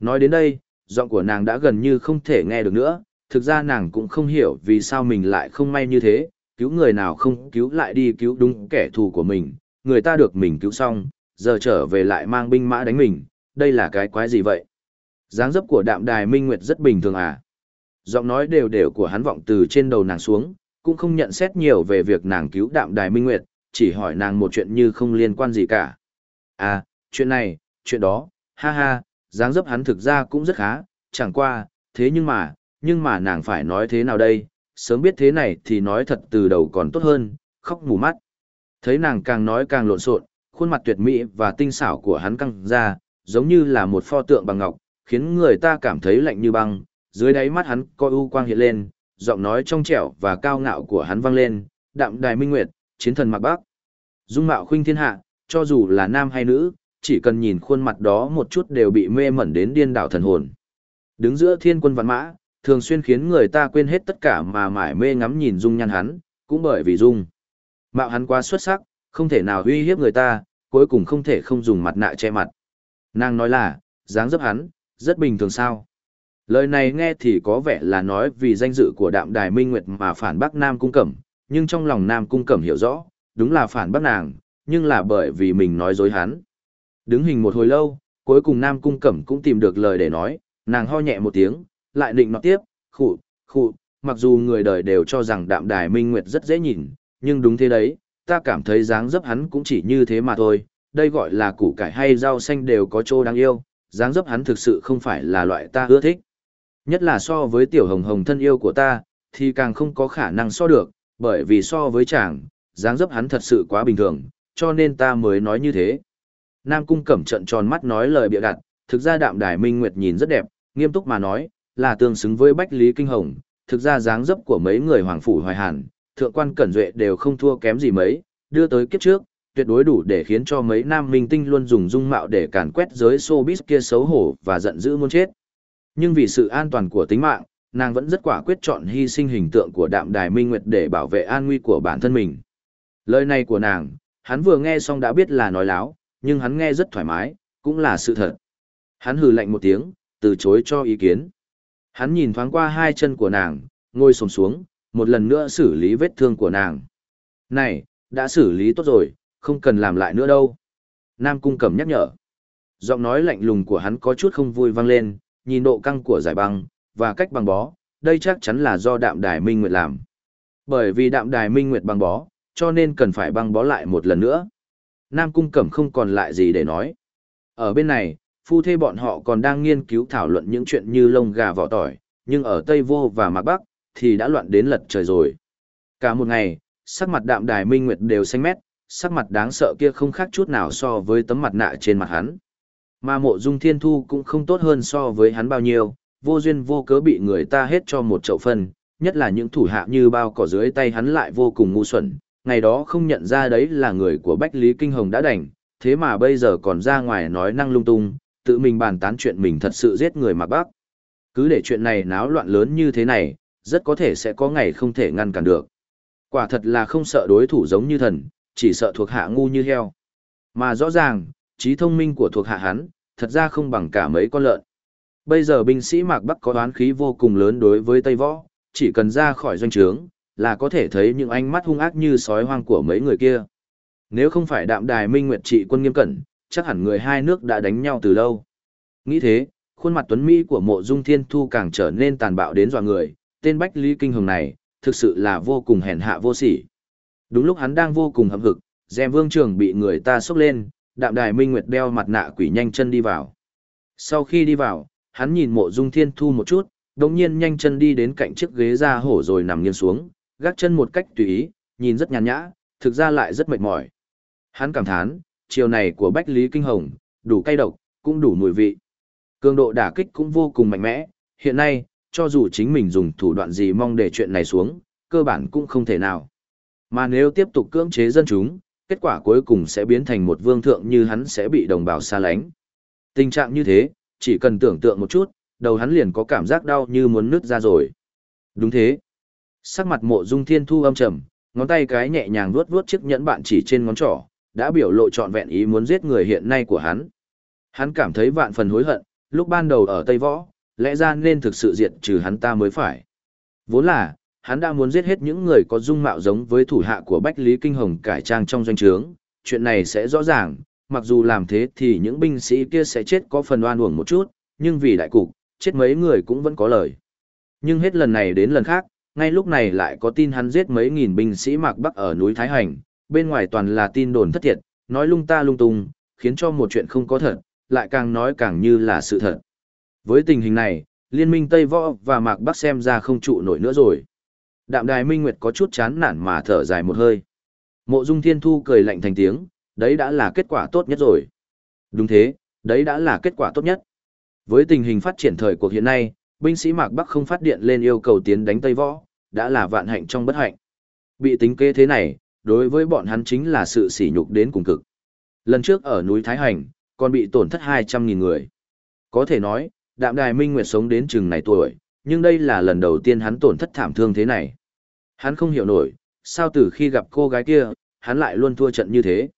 Nói đến đây, giọng của nàng đã gần như không thể nghe được nữa, thực ra nàng cũng không hiểu vì sao mình lại không may như thế, cứu người nào không cứu lại đi cứu đúng kẻ thù của mình, người ta được mình cứu xong, giờ trở về lại mang binh mã đánh mình, đây là cái quái gì vậy? dáng dấp của đạm đài minh nguyệt rất bình thường à. Giọng nói đều đều của hắn vọng từ trên đầu nàng xuống, cũng không nhận xét nhiều về việc nàng cứu đạm đài minh nguyệt, chỉ hỏi nàng một chuyện như không liên quan gì cả. À, chuyện này, chuyện đó, ha ha, dáng dấp hắn thực ra cũng rất khá, chẳng qua, thế nhưng mà, nhưng mà nàng phải nói thế nào đây, sớm biết thế này thì nói thật từ đầu còn tốt hơn, khóc mù mắt. Thấy nàng càng nói càng lộn xộn, khuôn mặt tuyệt mỹ và tinh xảo của hắn căng ra, giống như là một pho tượng bằng ngọc, khiến người ta cảm thấy lạnh như băng, dưới đáy mắt hắn coi u quang hiện lên, giọng nói trong trẻo và cao ngạo của hắn vang lên, đạm đài minh nguyệt, chiến thần mặc bắc. Dung mạo khuynh thiên hạ, cho dù là nam hay nữ, chỉ cần nhìn khuôn mặt đó một chút đều bị mê mẩn đến điên đảo thần hồn. Đứng giữa thiên quân văn mã, thường xuyên khiến người ta quên hết tất cả mà mải mê ngắm nhìn dung nhan hắn, cũng bởi vì dung. Mạo hắn quá xuất sắc, không thể nào uy hiếp người ta, cuối cùng không thể không dùng mặt nạ che mặt. Nàng nói là, dáng dấp hắn, rất bình thường sao. Lời này nghe thì có vẻ là nói vì danh dự của đạm đài minh nguyệt mà phản bác Nam Cung Cẩm, nhưng trong lòng Nam Cung Cẩm hiểu rõ, đúng là phản bác nàng, nhưng là bởi vì mình nói dối hắn. Đứng hình một hồi lâu, cuối cùng Nam Cung Cẩm cũng tìm được lời để nói, nàng ho nhẹ một tiếng, lại định nói tiếp, khụ, khụ, mặc dù người đời đều cho rằng đạm đài minh nguyệt rất dễ nhìn, nhưng đúng thế đấy, ta cảm thấy dáng dấp hắn cũng chỉ như thế mà thôi, đây gọi là củ cải hay rau xanh đều có chỗ đáng yêu, dáng dấp hắn thực sự không phải là loại ta ưa thích. Nhất là so với tiểu hồng hồng thân yêu của ta, thì càng không có khả năng so được, bởi vì so với chàng, dáng dấp hắn thật sự quá bình thường, cho nên ta mới nói như thế. Nam cung cẩm trận tròn mắt nói lời bịa đặt, thực ra đạm đài minh nguyệt nhìn rất đẹp, nghiêm túc mà nói, là tương xứng với Bách Lý Kinh Hồng, thực ra dáng dấp của mấy người hoàng phủ hoài hàn, thượng quan cẩn duệ đều không thua kém gì mấy, đưa tới kiếp trước, tuyệt đối đủ để khiến cho mấy nam minh tinh luôn dùng dung mạo để càn quét giới showbiz kia xấu hổ và giận dữ muốn chết. Nhưng vì sự an toàn của tính mạng, nàng vẫn rất quả quyết chọn hy sinh hình tượng của đạm đài minh nguyệt để bảo vệ an nguy của bản thân mình. Lời này của nàng, hắn vừa nghe xong đã biết là nói láo, nhưng hắn nghe rất thoải mái, cũng là sự thật. Hắn hừ lạnh một tiếng, từ chối cho ý kiến. Hắn nhìn thoáng qua hai chân của nàng, ngồi xổm xuống, một lần nữa xử lý vết thương của nàng. Này, đã xử lý tốt rồi, không cần làm lại nữa đâu. Nam Cung Cẩm nhắc nhở. Giọng nói lạnh lùng của hắn có chút không vui vang lên, nhìn độ căng của giải băng, và cách băng bó, đây chắc chắn là do đạm đài minh nguyệt làm. Bởi vì đạm đài minh nguyệt băng bó, cho nên cần phải băng bó lại một lần nữa. Nam Cung Cẩm không còn lại gì để nói. Ở bên này, phu thê bọn họ còn đang nghiên cứu thảo luận những chuyện như lông gà vỏ tỏi, nhưng ở Tây Vô và Mạc Bắc, thì đã loạn đến lật trời rồi. Cả một ngày, sắc mặt đạm đài minh nguyệt đều xanh mét, sắc mặt đáng sợ kia không khác chút nào so với tấm mặt nạ trên mặt hắn. Mà mộ dung thiên thu cũng không tốt hơn so với hắn bao nhiêu, vô duyên vô cớ bị người ta hết cho một chậu phân, nhất là những thủ hạ như bao cỏ dưới tay hắn lại vô cùng ngu xuẩn, ngày đó không nhận ra đấy là người của Bách Lý Kinh Hồng đã đành, thế mà bây giờ còn ra ngoài nói năng lung tung, tự mình bàn tán chuyện mình thật sự giết người mà bác. Cứ để chuyện này náo loạn lớn như thế này, rất có thể sẽ có ngày không thể ngăn cản được. Quả thật là không sợ đối thủ giống như thần, chỉ sợ thuộc hạ ngu như heo. Mà rõ ràng, trí thông minh của thuộc hạ hắn, thật ra không bằng cả mấy con lợn. Bây giờ binh sĩ Mạc Bắc có đoán khí vô cùng lớn đối với Tây Võ, chỉ cần ra khỏi doanh trướng, là có thể thấy những ánh mắt hung ác như sói hoang của mấy người kia. Nếu không phải đạm đài minh nguyệt trị quân nghiêm cẩn, chắc hẳn người hai nước đã đánh nhau từ lâu. Nghĩ thế, khuôn mặt tuấn Mỹ của mộ dung thiên thu càng trở nên tàn bạo đến dọa người, tên Bách Lý Kinh Hồng này, thực sự là vô cùng hèn hạ vô sỉ. Đúng lúc hắn đang vô cùng hậm hực, dèm vương trường bị người ta xốc lên, đạm đài minh nguyệt đeo mặt nạ quỷ nhanh chân đi vào. Sau khi đi vào, hắn nhìn mộ dung thiên thu một chút, đồng nhiên nhanh chân đi đến cạnh chiếc ghế ra hổ rồi nằm nghiêng xuống, gác chân một cách tùy ý, nhìn rất nhàn nhã, thực ra lại rất mệt mỏi. Hắn cảm thán, chiều này của Bách Lý Kinh Hồng, đủ cay độc, cũng đủ mùi vị. Cường độ đả kích cũng vô cùng mạnh mẽ, hiện nay, cho dù chính mình dùng thủ đoạn gì mong để chuyện này xuống, cơ bản cũng không thể nào. Mà nếu tiếp tục cưỡng chế dân chúng, kết quả cuối cùng sẽ biến thành một vương thượng như hắn sẽ bị đồng bào xa lánh. Tình trạng như thế, chỉ cần tưởng tượng một chút, đầu hắn liền có cảm giác đau như muốn nứt ra rồi. Đúng thế. Sắc mặt mộ dung thiên thu âm trầm, ngón tay cái nhẹ nhàng vuốt vuốt chiếc nhẫn bạn chỉ trên ngón trỏ, đã biểu lộ trọn vẹn ý muốn giết người hiện nay của hắn. Hắn cảm thấy vạn phần hối hận, lúc ban đầu ở Tây Võ, lẽ ra nên thực sự diệt trừ hắn ta mới phải. Vốn là, hắn đã muốn giết hết những người có dung mạo giống với thủ hạ của Bách Lý Kinh Hồng cải trang trong doanh trướng, chuyện này sẽ rõ ràng, mặc dù làm thế thì những binh sĩ kia sẽ chết có phần oan uổng một chút, nhưng vì đại cục, chết mấy người cũng vẫn có lời. Nhưng hết lần này đến lần khác, ngay lúc này lại có tin hắn giết mấy nghìn binh sĩ Mạc Bắc ở núi Thái Hành, bên ngoài toàn là tin đồn thất thiệt, nói lung ta lung tung, khiến cho một chuyện không có thật, lại càng nói càng như là sự thật. Với tình hình này, Liên minh Tây Võ và Mạc Bắc xem ra không trụ nổi nữa rồi. Đạm Đài Minh Nguyệt có chút chán nản mà thở dài một hơi. Mộ Dung Thiên Thu cười lạnh thành tiếng, đấy đã là kết quả tốt nhất rồi. Đúng thế, đấy đã là kết quả tốt nhất. Với tình hình phát triển thời cuộc hiện nay, binh sĩ Mạc Bắc không phát điện lên yêu cầu tiến đánh Tây Võ, đã là vạn hạnh trong bất hạnh. Bị tính kế thế này, đối với bọn hắn chính là sự sỉ nhục đến cùng cực. Lần trước ở núi Thái Hành, còn bị tổn thất 200.000 người. Có thể nói, Đạm Đài Minh Nguyệt sống đến chừng này tuổi, nhưng đây là lần đầu tiên hắn tổn thất thảm thương thế này. Hắn không hiểu nổi, sao từ khi gặp cô gái kia, hắn lại luôn thua trận như thế.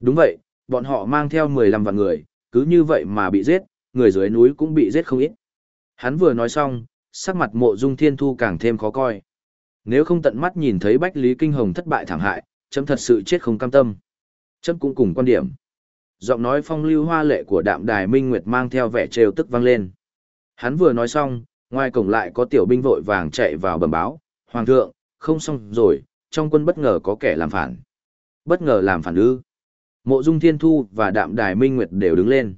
Đúng vậy, bọn họ mang theo 15 vạn người, cứ như vậy mà bị giết, người dưới núi cũng bị giết không ít. Hắn vừa nói xong, sắc mặt mộ dung thiên thu càng thêm khó coi. Nếu không tận mắt nhìn thấy Bách Lý Kinh Hồng thất bại thảm hại, chấm thật sự chết không cam tâm. Chấm cũng cùng quan điểm. Giọng nói phong lưu hoa lệ của đạm đài Minh Nguyệt mang theo vẻ trêu tức vang lên. Hắn vừa nói xong, ngoài cổng lại có tiểu binh vội vàng chạy vào bẩm báo. Hoàng thượng, không xong rồi, trong quân bất ngờ có kẻ làm phản. Bất ngờ làm phản ư. Mộ Dung Thiên Thu và Đạm Đài Minh Nguyệt đều đứng lên.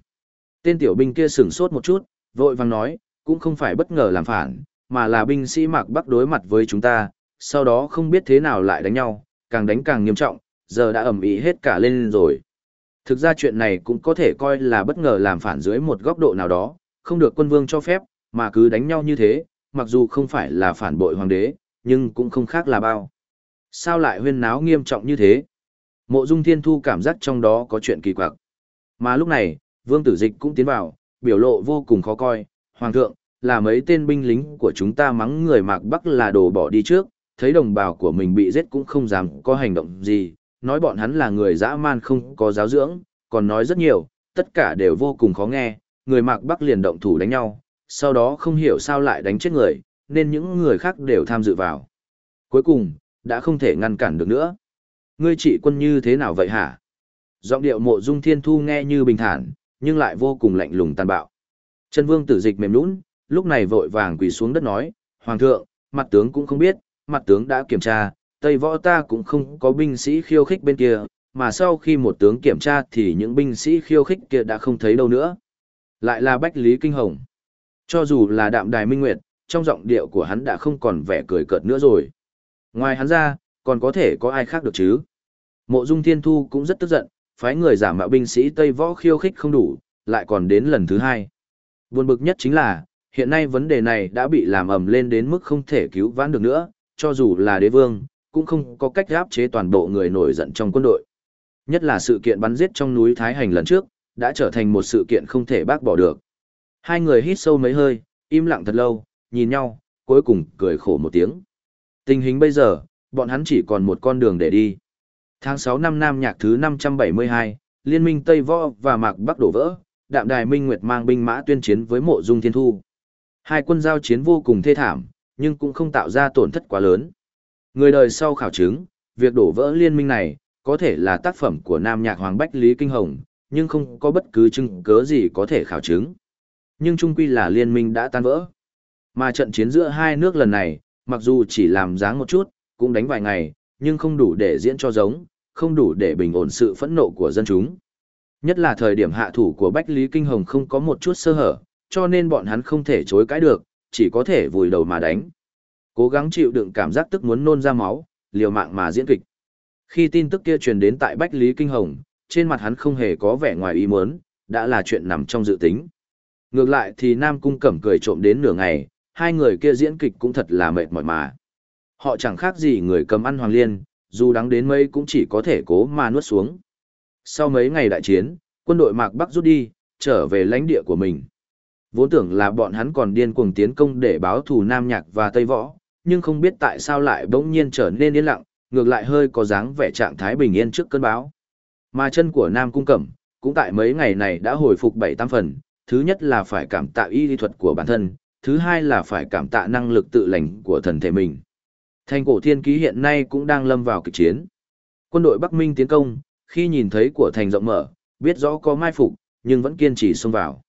Tên tiểu binh kia sửng sốt một chút, vội vàng nói, cũng không phải bất ngờ làm phản, mà là binh sĩ Mạc Bắc đối mặt với chúng ta, sau đó không biết thế nào lại đánh nhau, càng đánh càng nghiêm trọng, giờ đã ầm ĩ hết cả lên rồi. Thực ra chuyện này cũng có thể coi là bất ngờ làm phản dưới một góc độ nào đó, không được quân vương cho phép, mà cứ đánh nhau như thế, mặc dù không phải là phản bội hoàng đế, nhưng cũng không khác là bao. Sao lại huyên náo nghiêm trọng như thế? Mộ Dung Thiên Thu cảm giác trong đó có chuyện kỳ quặc. Mà lúc này, Vương Tử Dịch cũng tiến vào, biểu lộ vô cùng khó coi. Hoàng thượng, là mấy tên binh lính của chúng ta mắng người Mạc Bắc là đồ bỏ đi trước, thấy đồng bào của mình bị giết cũng không dám có hành động gì, nói bọn hắn là người dã man không có giáo dưỡng, còn nói rất nhiều, tất cả đều vô cùng khó nghe, người Mạc Bắc liền động thủ đánh nhau, sau đó không hiểu sao lại đánh chết người, nên những người khác đều tham dự vào. Cuối cùng, đã không thể ngăn cản được nữa. Ngươi trị quân như thế nào vậy hả? Giọng điệu mộ dung thiên thu nghe như bình thản, nhưng lại vô cùng lạnh lùng tàn bạo. Chân vương tử dịch mềm nũng, lúc này vội vàng quỳ xuống đất nói, Hoàng thượng, mặt tướng cũng không biết, mặt tướng đã kiểm tra, Tây võ ta cũng không có binh sĩ khiêu khích bên kia, mà sau khi một tướng kiểm tra thì những binh sĩ khiêu khích kia đã không thấy đâu nữa. Lại là Bách Lý Kinh Hồng. Cho dù là đạm đài minh nguyệt, trong giọng điệu của hắn đã không còn vẻ cười cợt nữa rồi. Ngoài hắn ra, còn có thể có ai khác được chứ? Mộ Dung Thiên Thu cũng rất tức giận, phái người giả mạo binh sĩ Tây Võ khiêu khích không đủ, lại còn đến lần thứ hai. Buồn bực nhất chính là, hiện nay vấn đề này đã bị làm ầm lên đến mức không thể cứu vãn được nữa, cho dù là đế vương, cũng không có cách áp chế toàn bộ người nổi giận trong quân đội. Nhất là sự kiện bắn giết trong núi Thái Hành lần trước, đã trở thành một sự kiện không thể bác bỏ được. Hai người hít sâu mấy hơi, im lặng thật lâu, nhìn nhau, cuối cùng cười khổ một tiếng. Tình hình bây giờ, bọn hắn chỉ còn một con đường để đi. Tháng 6 năm Nam Nhạc thứ 572, Liên minh Tây Võ và Mạc Bắc đổ vỡ, Đạm Đài Minh Nguyệt mang binh mã tuyên chiến với Mộ Dung Thiên Thu. Hai quân giao chiến vô cùng thê thảm, nhưng cũng không tạo ra tổn thất quá lớn. Người đời sau khảo chứng, việc đổ vỡ liên minh này, có thể là tác phẩm của Nam Nhạc Hoàng Bách Lý Kinh Hồng, nhưng không có bất cứ chứng cớ gì có thể khảo chứng. Nhưng chung quy là liên minh đã tan vỡ. Mà trận chiến giữa hai nước lần này, mặc dù chỉ làm dáng một chút, cũng đánh vài ngày, nhưng không đủ để diễn cho giống, không đủ để bình ổn sự phẫn nộ của dân chúng. Nhất là thời điểm hạ thủ của Bách Lý Kinh Hồng không có một chút sơ hở, cho nên bọn hắn không thể chối cãi được, chỉ có thể vùi đầu mà đánh. Cố gắng chịu đựng cảm giác tức muốn nôn ra máu, liều mạng mà diễn kịch. Khi tin tức kia truyền đến tại Bách Lý Kinh Hồng, trên mặt hắn không hề có vẻ ngoài ý muốn, đã là chuyện nằm trong dự tính. Ngược lại thì Nam Cung Cẩm cười trộm đến nửa ngày, hai người kia diễn kịch cũng thật là mệt mỏi mà. Họ chẳng khác gì người cầm ăn hoàng liên, dù đắng đến mấy cũng chỉ có thể cố mà nuốt xuống. Sau mấy ngày đại chiến, quân đội Mạc Bắc rút đi, trở về lãnh địa của mình. Vốn tưởng là bọn hắn còn điên cuồng tiến công để báo thù Nam Nhạc và Tây Võ, nhưng không biết tại sao lại bỗng nhiên trở nên yên lặng, ngược lại hơi có dáng vẻ trạng thái bình yên trước cơn bão. Mà chân của Nam Cung Cẩm, cũng tại mấy ngày này đã hồi phục bảy tam phần, thứ nhất là phải cảm tạ y lý thuật của bản thân, thứ hai là phải cảm tạ năng lực tự lành của thần thể mình. Thành cổ thiên ký hiện nay cũng đang lâm vào kịch chiến. Quân đội Bắc Minh tiến công, khi nhìn thấy của thành rộng mở, biết rõ có mai phục, nhưng vẫn kiên trì xông vào.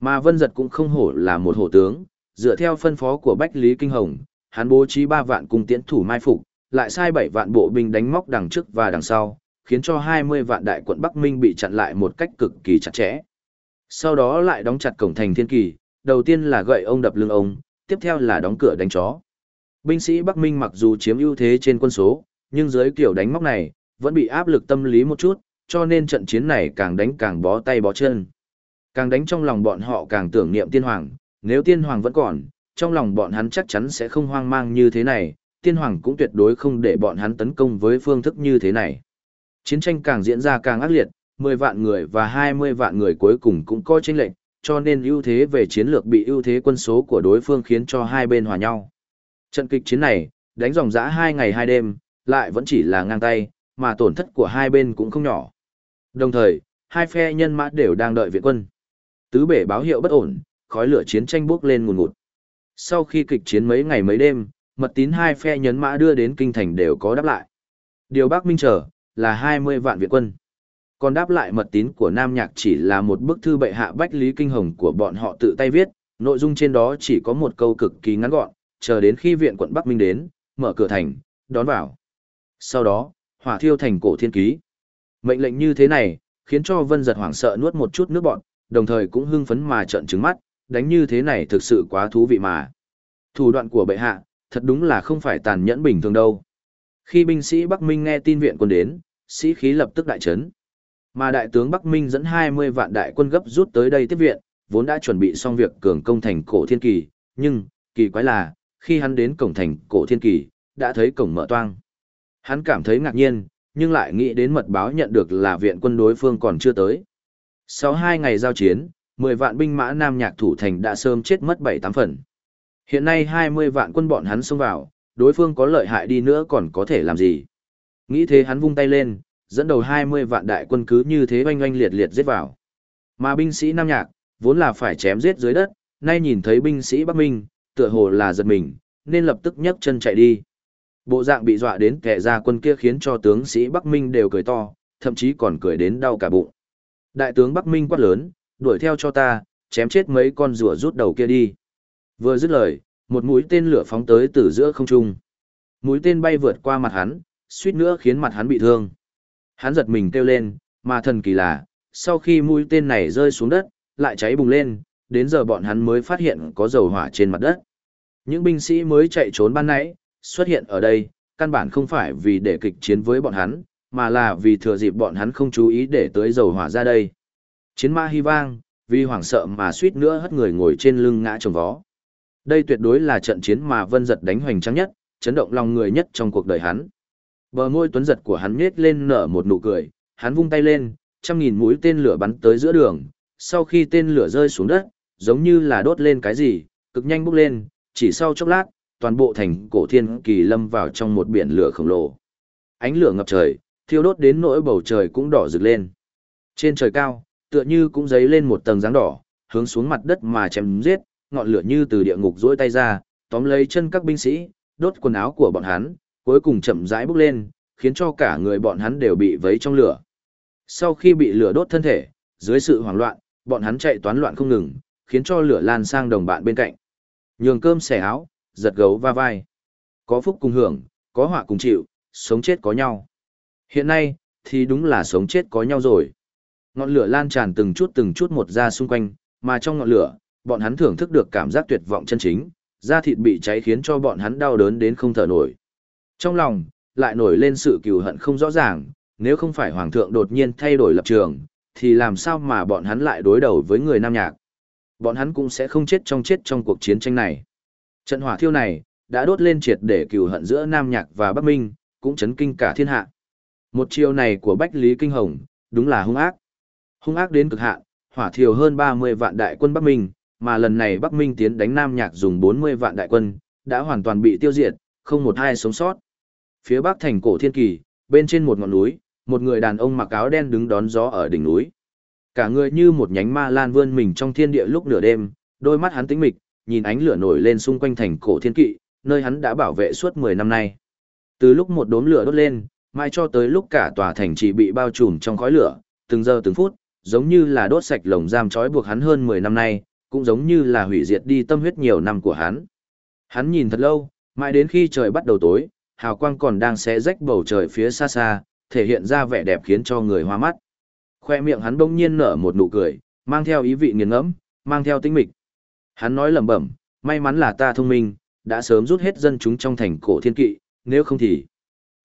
Mà Vân Giật cũng không hổ là một hổ tướng, dựa theo phân phó của Bách Lý Kinh Hồng, hắn bố trí 3 vạn cung tiễn thủ mai phục, lại sai 7 vạn bộ binh đánh móc đằng trước và đằng sau, khiến cho 20 vạn đại quận Bắc Minh bị chặn lại một cách cực kỳ chặt chẽ. Sau đó lại đóng chặt cổng thành thiên kỳ, đầu tiên là gậy ông đập lưng ông, tiếp theo là đóng cửa đánh chó. Binh sĩ Bắc Minh mặc dù chiếm ưu thế trên quân số, nhưng dưới kiểu đánh móc này, vẫn bị áp lực tâm lý một chút, cho nên trận chiến này càng đánh càng bó tay bó chân. Càng đánh trong lòng bọn họ càng tưởng niệm tiên hoàng, nếu tiên hoàng vẫn còn, trong lòng bọn hắn chắc chắn sẽ không hoang mang như thế này, tiên hoàng cũng tuyệt đối không để bọn hắn tấn công với phương thức như thế này. Chiến tranh càng diễn ra càng ác liệt, 10 vạn người và 20 vạn người cuối cùng cũng coi chênh lệnh, cho nên ưu thế về chiến lược bị ưu thế quân số của đối phương khiến cho hai bên hòa nhau. Trận kịch chiến này, đánh dòng dã hai ngày hai đêm, lại vẫn chỉ là ngang tay, mà tổn thất của hai bên cũng không nhỏ. Đồng thời, hai phe nhân mã đều đang đợi viện quân. Tứ bể báo hiệu bất ổn, khói lửa chiến tranh bốc lên ngùn ngụt. Sau khi kịch chiến mấy ngày mấy đêm, mật tín hai phe nhấn mã đưa đến kinh thành đều có đáp lại. Điều Bắc Minh chờ là 20 vạn viện quân. Còn đáp lại mật tín của Nam Nhạc chỉ là một bức thư bệ hạ bách lý kinh hồng của bọn họ tự tay viết, nội dung trên đó chỉ có một câu cực kỳ ngắn gọn, chờ đến khi viện quận Bắc Minh đến, mở cửa thành, đón vào. Sau đó, hỏa thiêu thành cổ thiên ký. Mệnh lệnh như thế này, khiến cho Vân Giật hoảng sợ nuốt một chút nước bọn, đồng thời cũng hưng phấn mà trợn trừng mắt, đánh như thế này thực sự quá thú vị mà. Thủ đoạn của bệ hạ, thật đúng là không phải tàn nhẫn bình thường đâu. Khi binh sĩ Bắc Minh nghe tin viện quân đến, sĩ khí lập tức đại chấn. Mà đại tướng Bắc Minh dẫn 20 vạn đại quân gấp rút tới đây tiếp viện, vốn đã chuẩn bị xong việc cường công thành cổ thiên kỳ, nhưng, kỳ quái là, khi hắn đến cổng thành cổ thiên kỳ, đã thấy cổng mở toang. Hắn cảm thấy ngạc nhiên, nhưng lại nghĩ đến mật báo nhận được là viện quân đối phương còn chưa tới. Sau hai ngày giao chiến, 10 vạn binh mã Nam Nhạc thủ thành đã sớm chết mất 7-8 phần. Hiện nay 20 vạn quân bọn hắn xông vào, đối phương có lợi hại đi nữa còn có thể làm gì. Nghĩ thế hắn vung tay lên, dẫn đầu 20 vạn đại quân cứ như thế oanh oanh liệt liệt giết vào. Mà binh sĩ Nam Nhạc, vốn là phải chém giết dưới đất, nay nhìn thấy binh sĩ Bắc Minh, tựa hồ là giật mình, nên lập tức nhấc chân chạy đi. Bộ dạng bị dọa đến kẻ ra quân kia khiến cho tướng sĩ Bắc Minh đều cười to, thậm chí còn cười đến đau cả bụng. Đại tướng Bắc Minh quát lớn, đuổi theo cho ta, chém chết mấy con rùa rút đầu kia đi. Vừa dứt lời, một mũi tên lửa phóng tới từ giữa không trung. Mũi tên bay vượt qua mặt hắn, suýt nữa khiến mặt hắn bị thương. Hắn giật mình kêu lên, mà thần kỳ là, sau khi mũi tên này rơi xuống đất, lại cháy bùng lên, đến giờ bọn hắn mới phát hiện có dầu hỏa trên mặt đất. Những binh sĩ mới chạy trốn ban nãy, xuất hiện ở đây, căn bản không phải vì để kịch chiến với bọn hắn, mà là vì thừa dịp bọn hắn không chú ý để tới dầu hỏa ra đây. Chiến ma hy vang, vì hoảng sợ mà suýt nữa hất người ngồi trên lưng ngã trồng vó. Đây tuyệt đối là trận chiến mà Vân Giật đánh hoành tráng nhất, chấn động lòng người nhất trong cuộc đời hắn. Bờ môi tuấn giật của hắn nhếch lên nở một nụ cười, hắn vung tay lên, trăm nghìn mũi tên lửa bắn tới giữa đường, sau khi tên lửa rơi xuống đất, giống như là đốt lên cái gì, cực nhanh bốc lên, chỉ sau chốc lát, toàn bộ thành cổ thiên kỳ lâm vào trong một biển lửa khổng lồ. Ánh lửa ngập trời, thiêu đốt đến nỗi bầu trời cũng đỏ rực lên. Trên trời cao, tựa như cũng dấy lên một tầng dáng đỏ, hướng xuống mặt đất mà chém giết, ngọn lửa như từ địa ngục rỗi tay ra, tóm lấy chân các binh sĩ, đốt quần áo của bọn hắn, cuối cùng chậm rãi bốc lên, khiến cho cả người bọn hắn đều bị vấy trong lửa. Sau khi bị lửa đốt thân thể, dưới sự hoảng loạn, bọn hắn chạy toán loạn không ngừng, khiến cho lửa lan sang đồng bạn bên cạnh. Nhường cơm xẻ áo, giật gấu va vai. Có phúc cùng hưởng, có họa cùng chịu, sống chết có nhau. Hiện nay, thì đúng là sống chết có nhau rồi. Ngọn lửa lan tràn từng chút từng chút một ra xung quanh, mà trong ngọn lửa, bọn hắn thưởng thức được cảm giác tuyệt vọng chân chính, da thịt bị cháy khiến cho bọn hắn đau đớn đến không thở nổi. Trong lòng, lại nổi lên sự cừu hận không rõ ràng, nếu không phải hoàng thượng đột nhiên thay đổi lập trường, thì làm sao mà bọn hắn lại đối đầu với người Nam Nhạc. Bọn hắn cũng sẽ không chết trong chết trong cuộc chiến tranh này. Trận hỏa thiêu này, đã đốt lên triệt để cừu hận giữa Nam Nhạc và Bắc Minh, cũng chấn kinh cả thiên hạ. Một chiều này của Bách Lý Kinh Hồng, đúng là hung ác. Hung ác đến cực hạn, hỏa thiêu hơn 30 vạn đại quân Bắc Minh, mà lần này Bắc Minh tiến đánh Nam Nhạc dùng 40 vạn đại quân, đã hoàn toàn bị tiêu diệt, không một ai sống sót. Phía bắc thành cổ thiên kỳ, bên trên một ngọn núi, một người đàn ông mặc áo đen đứng đón gió ở đỉnh núi. Cả người như một nhánh ma lan vươn mình trong thiên địa lúc nửa đêm, đôi mắt hắn tĩnh mịch, nhìn ánh lửa nổi lên xung quanh thành cổ thiên kỵ, nơi hắn đã bảo vệ suốt 10 năm nay. Từ lúc một đốm lửa đốt lên, mai cho tới lúc cả tòa thành chỉ bị bao trùm trong khói lửa, từng giờ từng phút, giống như là đốt sạch lồng giam trói buộc hắn hơn 10 năm nay, cũng giống như là hủy diệt đi tâm huyết nhiều năm của hắn. Hắn nhìn thật lâu, mãi đến khi trời bắt đầu tối, hào quang còn đang xé rách bầu trời phía xa xa, thể hiện ra vẻ đẹp khiến cho người hoa mắt. Khoe miệng hắn bỗng nhiên nở một nụ cười, mang theo ý vị nghiền ngẫm, mang theo tinh mịch. Hắn nói lẩm bẩm, may mắn là ta thông minh, đã sớm rút hết dân chúng trong thành cổ thiên kỵ, nếu không thì...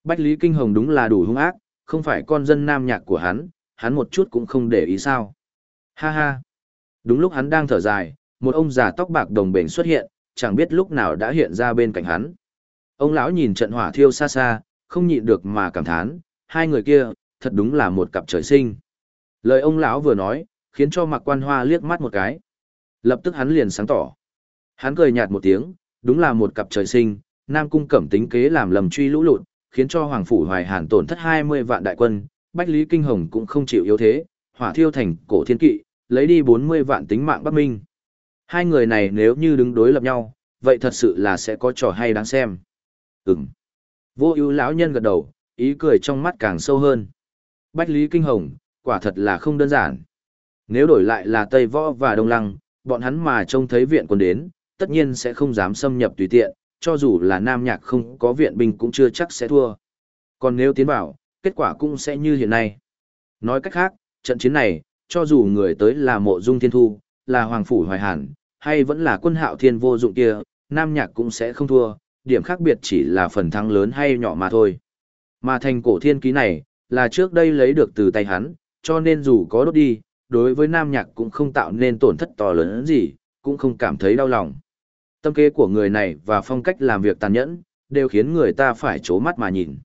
Bách Lý Kinh Hồng đúng là đủ hung ác, không phải con dân nam nhạc của hắn, hắn một chút cũng không để ý sao. Ha ha. Đúng lúc hắn đang thở dài, một ông già tóc bạc đồng bền xuất hiện, chẳng biết lúc nào đã hiện ra bên cạnh hắn. Ông lão nhìn trận hỏa thiêu xa xa, không nhịn được mà cảm thán, hai người kia, thật đúng là một cặp trời sinh. Lời ông lão vừa nói, khiến cho Mạc Quan Hoa liếc mắt một cái. Lập tức hắn liền sáng tỏ. Hắn cười nhạt một tiếng, đúng là một cặp trời sinh, Nam cung cẩm tính kế làm lầm truy lũ lụt, khiến cho Hoàng phủ Hoài Hàn tổn thất 20 vạn đại quân, Bách Lý Kinh Hồng cũng không chịu yếu thế, hỏa thiêu thành cổ thiên kỵ, lấy đi 40 vạn tính mạng Bắc Minh. Hai người này nếu như đứng đối lập nhau, vậy thật sự là sẽ có trò hay đáng xem. ừng Vô ưu lão nhân gật đầu, ý cười trong mắt càng sâu hơn. Bách Lý Kinh Hồng, quả thật là không đơn giản. Nếu đổi lại là Tây Võ và Đông Lăng, bọn hắn mà trông thấy viện quân đến, tất nhiên sẽ không dám xâm nhập tùy tiện, cho dù là Nam Nhạc không có viện binh cũng chưa chắc sẽ thua. Còn nếu tiến vào, kết quả cũng sẽ như hiện nay. Nói cách khác, trận chiến này, cho dù người tới là mộ dung thiên thu, là hoàng phủ hoài hàn, hay vẫn là quân hạo thiên vô dụng kia, Nam Nhạc cũng sẽ không thua, điểm khác biệt chỉ là phần thắng lớn hay nhỏ mà thôi. Mà thành cổ thiên ký này, là trước đây lấy được từ tay hắn, cho nên dù có đốt đi, đối với Nam Nhạc cũng không tạo nên tổn thất to lớn gì, cũng không cảm thấy đau lòng. Tâm kế của người này và phong cách làm việc tàn nhẫn, đều khiến người ta phải chố mắt mà nhìn.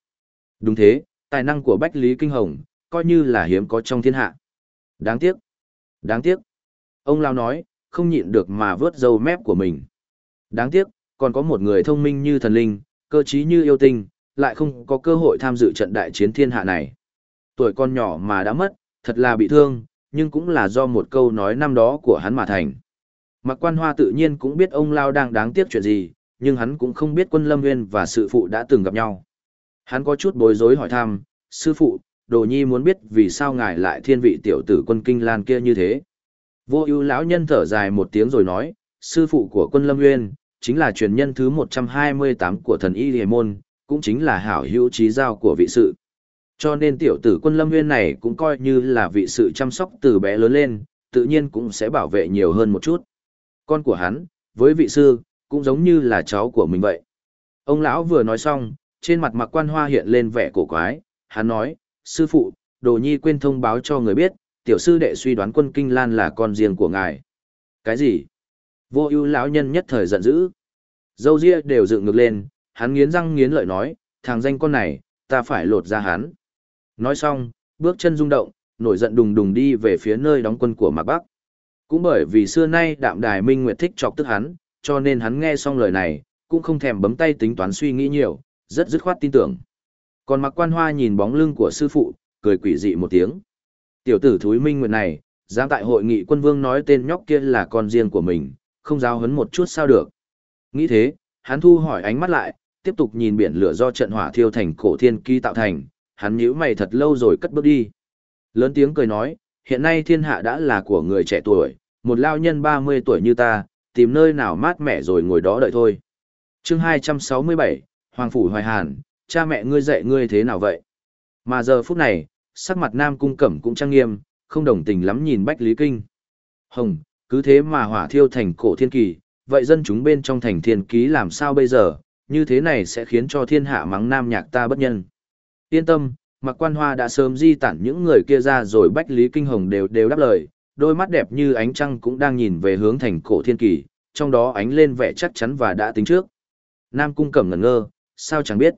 Đúng thế, tài năng của Bách Lý Kinh Hồng, coi như là hiếm có trong thiên hạ. Đáng tiếc. Đáng tiếc. Ông Lao nói, không nhịn được mà vớt dâu mép của mình. Đáng tiếc, còn có một người thông minh như thần linh, cơ trí như yêu tinh, lại không có cơ hội tham dự trận đại chiến thiên hạ này. Tuổi con nhỏ mà đã mất, thật là bị thương, nhưng cũng là do một câu nói năm đó của hắn mà thành. Mặc quan hoa tự nhiên cũng biết ông Lao đang đáng tiếc chuyện gì, nhưng hắn cũng không biết quân Lâm Nguyên và sư phụ đã từng gặp nhau. Hắn có chút bối rối hỏi thăm, sư phụ, đồ nhi muốn biết vì sao ngài lại thiên vị tiểu tử quân kinh lan kia như thế. Vô ưu lão nhân thở dài một tiếng rồi nói, sư phụ của quân Lâm Nguyên, chính là truyền nhân thứ 128 của thần Y Lề Môn, cũng chính là hảo hữu trí giao của vị sự. Cho nên tiểu tử quân Lâm Nguyên này cũng coi như là vị sự chăm sóc từ bé lớn lên, tự nhiên cũng sẽ bảo vệ nhiều hơn một chút. Con của hắn, với vị sư, cũng giống như là cháu của mình vậy. Ông lão vừa nói xong, trên mặt mặc quan hoa hiện lên vẻ cổ quái, hắn nói, sư phụ, đồ nhi quên thông báo cho người biết, tiểu sư đệ suy đoán quân Kinh Lan là con riêng của ngài. Cái gì? Vô ưu lão nhân nhất thời giận dữ. Dâu ria đều dựng ngược lên, hắn nghiến răng nghiến lợi nói, thằng danh con này, ta phải lột ra hắn. Nói xong, bước chân rung động, nổi giận đùng đùng đi về phía nơi đóng quân của Mạc Bắc. Cũng bởi vì xưa nay đạm đài minh nguyệt thích chọc tức hắn, cho nên hắn nghe xong lời này, cũng không thèm bấm tay tính toán suy nghĩ nhiều, rất dứt khoát tin tưởng. Còn Mạc Quan Hoa nhìn bóng lưng của sư phụ, cười quỷ dị một tiếng. Tiểu tử thúi minh nguyệt này, dám tại hội nghị quân vương nói tên nhóc kia là con riêng của mình, không giáo hấn một chút sao được. Nghĩ thế, hắn thu hỏi ánh mắt lại, tiếp tục nhìn biển lửa do trận hỏa thiêu thành cổ thiên kỳ tạo thành, hắn nhíu mày thật lâu rồi cất bước đi. Lớn tiếng cười nói, hiện nay thiên hạ đã là của người trẻ tuổi, một lao nhân 30 tuổi như ta, tìm nơi nào mát mẻ rồi ngồi đó đợi thôi. chương 267, Hoàng Phủ Hoài Hàn, cha mẹ ngươi dạy ngươi thế nào vậy? Mà giờ phút này, sắc mặt Nam Cung Cẩm cũng trang nghiêm, không đồng tình lắm nhìn Bách Lý Kinh. Hồng, cứ thế mà hỏa thiêu thành cổ thiên kỳ, vậy dân chúng bên trong thành thiên ký làm sao bây giờ, như thế này sẽ khiến cho thiên hạ mắng nam nhạc ta bất nhân. Yên tâm, mặc quan hoa đã sớm di tản những người kia ra rồi bách lý kinh hồng đều đều đáp lời, đôi mắt đẹp như ánh trăng cũng đang nhìn về hướng thành cổ thiên kỳ, trong đó ánh lên vẻ chắc chắn và đã tính trước. Nam cung cẩm ngẩn ngơ, sao chẳng biết.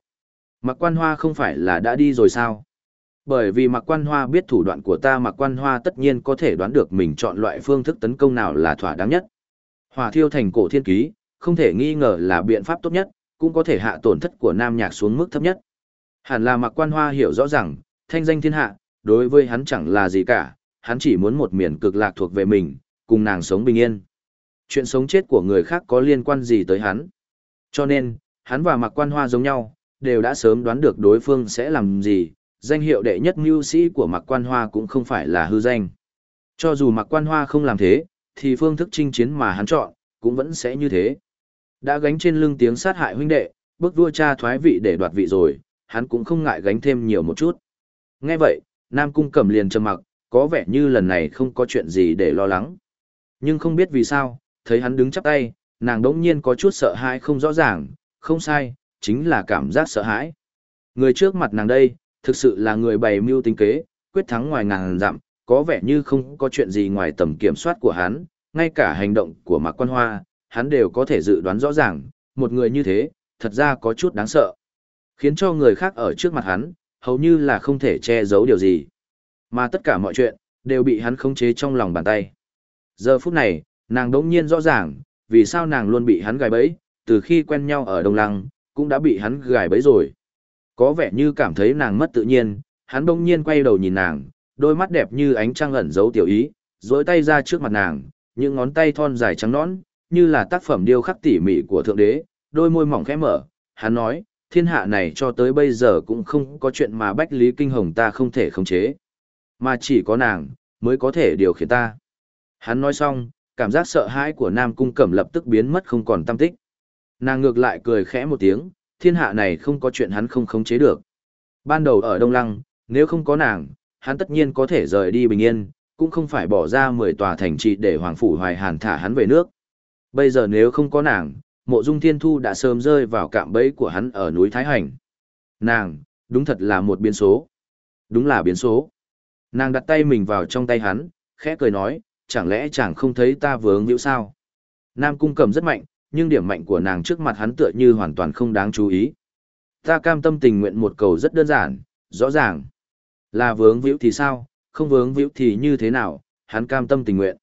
Mặc quan hoa không phải là đã đi rồi sao? Bởi vì mặc quan hoa biết thủ đoạn của ta mặc quan hoa tất nhiên có thể đoán được mình chọn loại phương thức tấn công nào là thỏa đáng nhất. Hỏa thiêu thành cổ thiên ký, không thể nghi ngờ là biện pháp tốt nhất, cũng có thể hạ tổn thất của nam nhạc xuống mức thấp nhất. Hẳn là mặc quan hoa hiểu rõ rằng, thanh danh thiên hạ, đối với hắn chẳng là gì cả, hắn chỉ muốn một miền cực lạc thuộc về mình, cùng nàng sống bình yên. Chuyện sống chết của người khác có liên quan gì tới hắn. Cho nên, hắn và Mặc Quan Hoa giống nhau, đều đã sớm đoán được đối phương sẽ làm gì, danh hiệu đệ nhất mưu sĩ của Mặc Quan Hoa cũng không phải là hư danh. Cho dù Mặc Quan Hoa không làm thế, thì phương thức chinh chiến mà hắn chọn, cũng vẫn sẽ như thế. Đã gánh trên lưng tiếng sát hại huynh đệ, bước vua cha thoái vị để đoạt vị rồi, hắn cũng không ngại gánh thêm nhiều một chút. Nghe vậy, Nam Cung Cẩm liền trầm mặc, có vẻ như lần này không có chuyện gì để lo lắng. Nhưng không biết vì sao, thấy hắn đứng chắp tay, nàng đỗng nhiên có chút sợ hãi không rõ ràng, không sai, chính là cảm giác sợ hãi. Người trước mặt nàng đây, thực sự là người bày mưu tính kế, quyết thắng ngoài ngàn dặm, có vẻ như không có chuyện gì ngoài tầm kiểm soát của hắn, ngay cả hành động của Mạc Quan Hoa, hắn đều có thể dự đoán rõ ràng, một người như thế, thật ra có chút đáng sợ. Khiến cho người khác ở trước mặt hắn, hầu như là không thể che giấu điều gì. Mà tất cả mọi chuyện, đều bị hắn khống chế trong lòng bàn tay. Giờ phút này, nàng đỗng nhiên rõ ràng, vì sao nàng luôn bị hắn gài bẫy, từ khi quen nhau ở Đông Lăng, cũng đã bị hắn gài bẫy rồi. Có vẻ như cảm thấy nàng mất tự nhiên, hắn bỗng nhiên quay đầu nhìn nàng, đôi mắt đẹp như ánh trăng ẩn giấu tiểu ý, duỗi tay ra trước mặt nàng, những ngón tay thon dài trắng nõn, như là tác phẩm điêu khắc tỉ mỉ của thượng đế, đôi môi mỏng khẽ mở, hắn nói, thiên hạ này cho tới bây giờ cũng không có chuyện mà Bách Lý Kinh Hồng ta không thể khống chế, mà chỉ có nàng mới có thể điều khiển ta. Hắn nói xong, cảm giác sợ hãi của Nam Cung Cẩm lập tức biến mất không còn tâm tích. Nàng ngược lại cười khẽ một tiếng, thiên hạ này không có chuyện hắn không khống chế được. Ban đầu ở Đông Lăng, nếu không có nàng, hắn tất nhiên có thể rời đi bình yên, cũng không phải bỏ ra 10 tòa thành trì để Hoàng Phủ Hoài Hàn thả hắn về nước. Bây giờ nếu không có nàng, mộ dung thiên thu đã sớm rơi vào cạm bẫy của hắn ở núi Thái Hành. Nàng, đúng thật là một biến số. Đúng là biến số. Nàng đặt tay mình vào trong tay hắn, khẽ cười nói, chẳng lẽ chàng không thấy ta vướng hữu sao? Nam cung cầm rất mạnh, nhưng điểm mạnh của nàng trước mặt hắn tựa như hoàn toàn không đáng chú ý. Ta cam tâm tình nguyện một cầu rất đơn giản, rõ ràng. Là vướng víu thì sao, không vướng víu thì như thế nào, hắn cam tâm tình nguyện.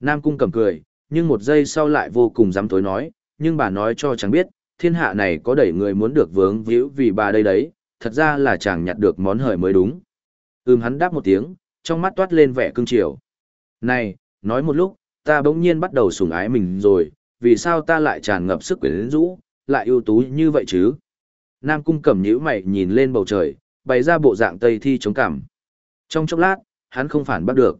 Nam cung cầm cười, nhưng một giây sau lại vô cùng dám tối nói, nhưng bà nói cho chàng biết, thiên hạ này có đẩy người muốn được vướng víu vì bà đây đấy, thật ra là chàng nhặt được món hời mới đúng. Ừm hắn đáp một tiếng, trong mắt toát lên vẻ cưng chiều. Này, nói một lúc, ta bỗng nhiên bắt đầu sủng ái mình rồi, vì sao ta lại tràn ngập sức quyến rũ, lại ưu tú như vậy chứ? Nam cung cẩm nhíu mày nhìn lên bầu trời, bày ra bộ dạng tây thi chống cảm. Trong chốc lát, hắn không phản bắt được.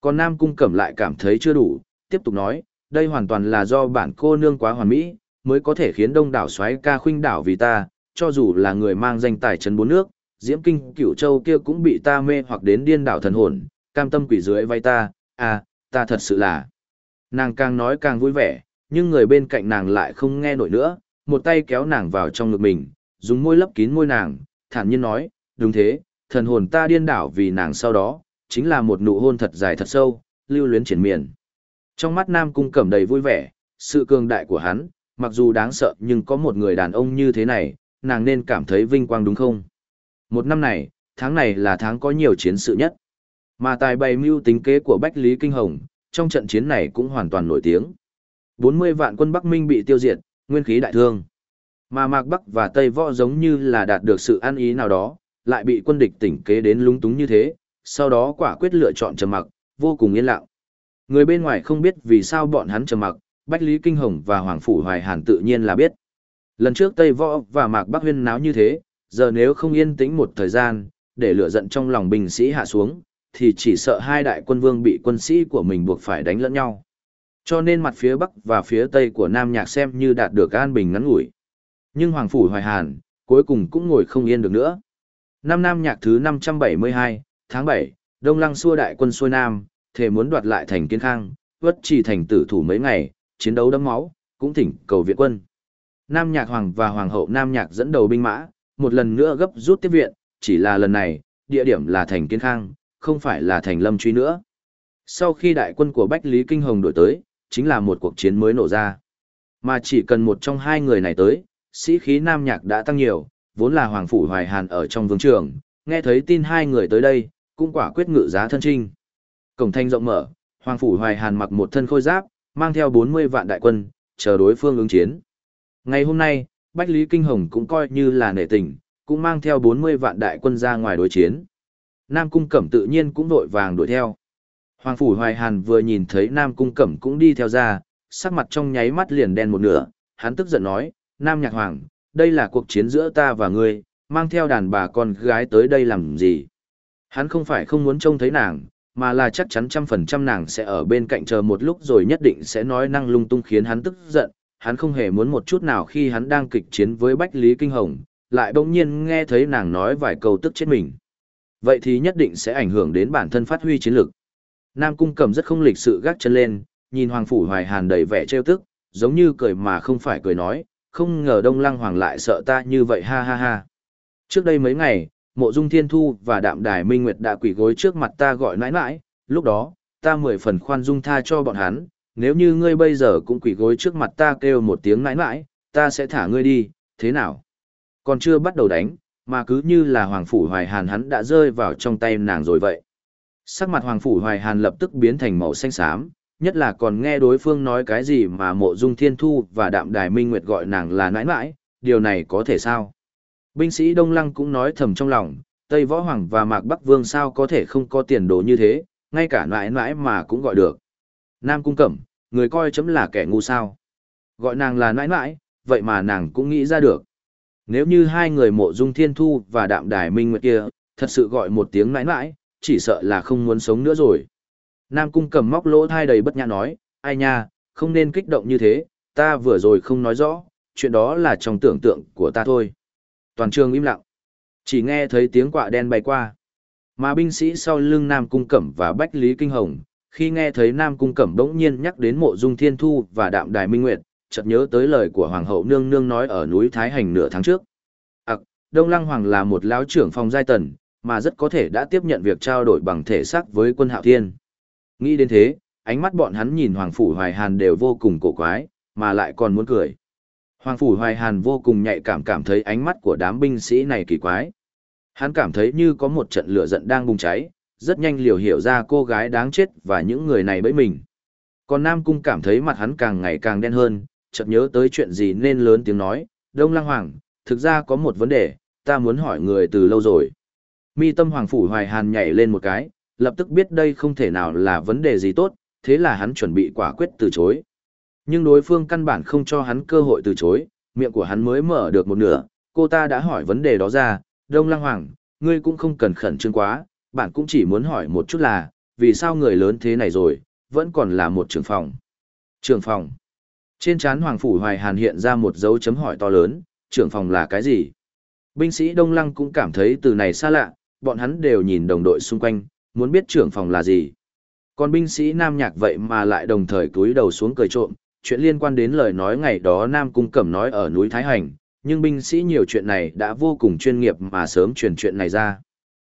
Còn Nam cung cẩm lại cảm thấy chưa đủ, tiếp tục nói, đây hoàn toàn là do bản cô nương quá hoàn mỹ, mới có thể khiến đông đảo xoáy ca khuynh đảo vì ta, cho dù là người mang danh tài trấn bốn nước, diễm kinh cửu châu kia cũng bị ta mê hoặc đến điên đảo thần hồn, cam tâm quỷ dưới vay ta, à, ta thật sự là. Nàng càng nói càng vui vẻ, nhưng người bên cạnh nàng lại không nghe nổi nữa, một tay kéo nàng vào trong ngực mình, dùng môi lấp kín môi nàng, thản nhiên nói, đúng thế, thần hồn ta điên đảo vì nàng sau đó, chính là một nụ hôn thật dài thật sâu, lưu luyến triển miền. Trong mắt Nam Cung Cẩm đầy vui vẻ, sự cường đại của hắn, mặc dù đáng sợ nhưng có một người đàn ông như thế này, nàng nên cảm thấy vinh quang đúng không? Một năm này, tháng này là tháng có nhiều chiến sự nhất. Mà tài bày mưu tính kế của Bách Lý Kinh Hồng, trong trận chiến này cũng hoàn toàn nổi tiếng. 40 vạn quân Bắc Minh bị tiêu diệt, nguyên khí đại thương. Mà Mạc Bắc và Tây Võ giống như là đạt được sự an ý nào đó, lại bị quân địch tỉnh kế đến lúng túng như thế, sau đó quả quyết lựa chọn trầm mặc, vô cùng yên lặng. Người bên ngoài không biết vì sao bọn hắn trầm mặc, Bách Lý Kinh Hồng và Hoàng Phủ Hoài Hàn tự nhiên là biết. Lần trước Tây Võ và Mạc Bắc huyên náo như thế, giờ nếu không yên tĩnh một thời gian, để lửa giận trong lòng binh sĩ hạ xuống, thì chỉ sợ hai đại quân vương bị quân sĩ của mình buộc phải đánh lẫn nhau. Cho nên mặt phía bắc và phía tây của Nam Nhạc xem như đạt được an bình ngắn ngủi. Nhưng Hoàng Phủ Hoài Hàn, cuối cùng cũng ngồi không yên được nữa. Năm Nam Nhạc thứ 572, tháng 7, Đông Lăng xua đại quân xuôi Nam, thề muốn đoạt lại thành Kiến Khang, vất chỉ thành tử thủ mấy ngày, chiến đấu đẫm máu, cũng thỉnh cầu viện quân. Nam Nhạc Hoàng và Hoàng hậu Nam Nhạc dẫn đầu binh mã, một lần nữa gấp rút tiếp viện, chỉ là lần này, địa điểm là thành Kiến Khang, không phải là thành Lâm Truy nữa. Sau khi đại quân của Bách Lý Kinh Hồng đổi tới, chính là một cuộc chiến mới nổ ra. Mà chỉ cần một trong hai người này tới, sĩ khí Nam Nhạc đã tăng nhiều, vốn là Hoàng Phủ Hoài Hàn ở trong vương trường, nghe thấy tin hai người tới đây, cũng quả quyết ngự giá thân trinh. Cổng thanh rộng mở, Hoàng Phủ Hoài Hàn mặc một thân khôi giáp, mang theo 40 vạn đại quân, chờ đối phương ứng chiến. Ngày hôm nay, Bách Lý Kinh Hồng cũng coi như là nể tình, cũng mang theo 40 vạn đại quân ra ngoài đối chiến. Nam Cung Cẩm tự nhiên cũng đội vàng đuổi theo. Hoàng Phủ Hoài Hàn vừa nhìn thấy Nam Cung Cẩm cũng đi theo ra, sắc mặt trong nháy mắt liền đen một nửa, hắn tức giận nói, Nam Nhạc Hoàng, đây là cuộc chiến giữa ta và ngươi, mang theo đàn bà con gái tới đây làm gì? Hắn không phải không muốn trông thấy nàng, mà là chắc chắn trăm phần trăm nàng sẽ ở bên cạnh chờ một lúc rồi nhất định sẽ nói năng lung tung khiến hắn tức giận, hắn không hề muốn một chút nào khi hắn đang kịch chiến với Bách Lý Kinh Hồng, lại bỗng nhiên nghe thấy nàng nói vài câu tức chết mình. Vậy thì nhất định sẽ ảnh hưởng đến bản thân phát huy chiến lực. Nam Cung Cẩm rất không lịch sự gác chân lên, nhìn Hoàng Phủ Hoài Hàn đầy vẻ trêu tức, giống như cười mà không phải cười nói, không ngờ Đông Lăng Hoàng lại sợ ta như vậy ha ha ha. Trước đây mấy ngày, Mộ Dung Thiên Thu và Đạm Đài Minh Nguyệt đã quỳ gối trước mặt ta gọi nãi nãi, lúc đó, ta mười phần khoan dung tha cho bọn hắn, nếu như ngươi bây giờ cũng quỳ gối trước mặt ta kêu một tiếng nãi nãi, ta sẽ thả ngươi đi, thế nào? Còn chưa bắt đầu đánh, mà cứ như là Hoàng Phủ Hoài Hàn hắn đã rơi vào trong tay nàng rồi vậy. Sắc mặt Hoàng Phủ Hoài Hàn lập tức biến thành màu xanh xám, nhất là còn nghe đối phương nói cái gì mà mộ dung thiên thu và đạm đài minh nguyệt gọi nàng là nãi nãi, điều này có thể sao? Binh sĩ Đông Lăng cũng nói thầm trong lòng, Tây Võ Hoàng và Mạc Bắc Vương sao có thể không có tiền đồ như thế, ngay cả nãi nãi mà cũng gọi được. Nam Cung Cẩm, người coi chấm là kẻ ngu sao. Gọi nàng là nãi nãi, vậy mà nàng cũng nghĩ ra được. Nếu như hai người mộ dung thiên thu và đạm đài minh nguyệt kia, thật sự gọi một tiếng nãi nãi, chỉ sợ là không muốn sống nữa rồi. Nam Cung cẩm móc lỗ thai đầy bất nhã nói, ai nha, không nên kích động như thế, ta vừa rồi không nói rõ, chuyện đó là trong tưởng tượng của ta thôi. Toàn trường im lặng, chỉ nghe thấy tiếng quạ đen bay qua. Mà binh sĩ sau lưng Nam Cung Cẩm và Bách Lý Kinh Hồng, khi nghe thấy Nam Cung Cẩm bỗng nhiên nhắc đến mộ dung thiên thu và đạm đài minh nguyệt, chợt nhớ tới lời của Hoàng hậu Nương Nương nói ở núi Thái Hành nửa tháng trước. Ặc, Đông Lăng Hoàng là một lão trưởng phòng giai tần, mà rất có thể đã tiếp nhận việc trao đổi bằng thể xác với quân hạo thiên. Nghĩ đến thế, ánh mắt bọn hắn nhìn Hoàng Phủ Hoài Hàn đều vô cùng cổ quái, mà lại còn muốn cười. Hoàng Phủ Hoài Hàn vô cùng nhạy cảm cảm thấy ánh mắt của đám binh sĩ này kỳ quái. Hắn cảm thấy như có một trận lửa giận đang bùng cháy, rất nhanh liều hiểu ra cô gái đáng chết và những người này bẫy mình. Còn Nam Cung cảm thấy mặt hắn càng ngày càng đen hơn, chợt nhớ tới chuyện gì nên lớn tiếng nói, Đông Lăng Hoàng, thực ra có một vấn đề, ta muốn hỏi người từ lâu rồi. Mi tâm Hoàng Phủ Hoài Hàn nhảy lên một cái, lập tức biết đây không thể nào là vấn đề gì tốt, thế là hắn chuẩn bị quả quyết từ chối. Nhưng đối phương căn bản không cho hắn cơ hội từ chối, miệng của hắn mới mở được một nửa, cô ta đã hỏi vấn đề đó ra, Đông Lăng Hoàng, ngươi cũng không cần khẩn trương quá, bạn cũng chỉ muốn hỏi một chút là, vì sao người lớn thế này rồi, vẫn còn là một trưởng phòng. Trưởng phòng. Trên trán Hoàng Phủ Hoài Hàn hiện ra một dấu chấm hỏi to lớn, trưởng phòng là cái gì? Binh sĩ Đông Lăng cũng cảm thấy từ này xa lạ, bọn hắn đều nhìn đồng đội xung quanh, muốn biết trưởng phòng là gì. Còn binh sĩ Nam Nhạc vậy mà lại đồng thời cúi đầu xuống cười trộm, chuyện liên quan đến lời nói ngày đó Nam Cung Cẩm nói ở núi Thái Hành, nhưng binh sĩ nhiều chuyện này đã vô cùng chuyên nghiệp mà sớm truyền chuyện này ra.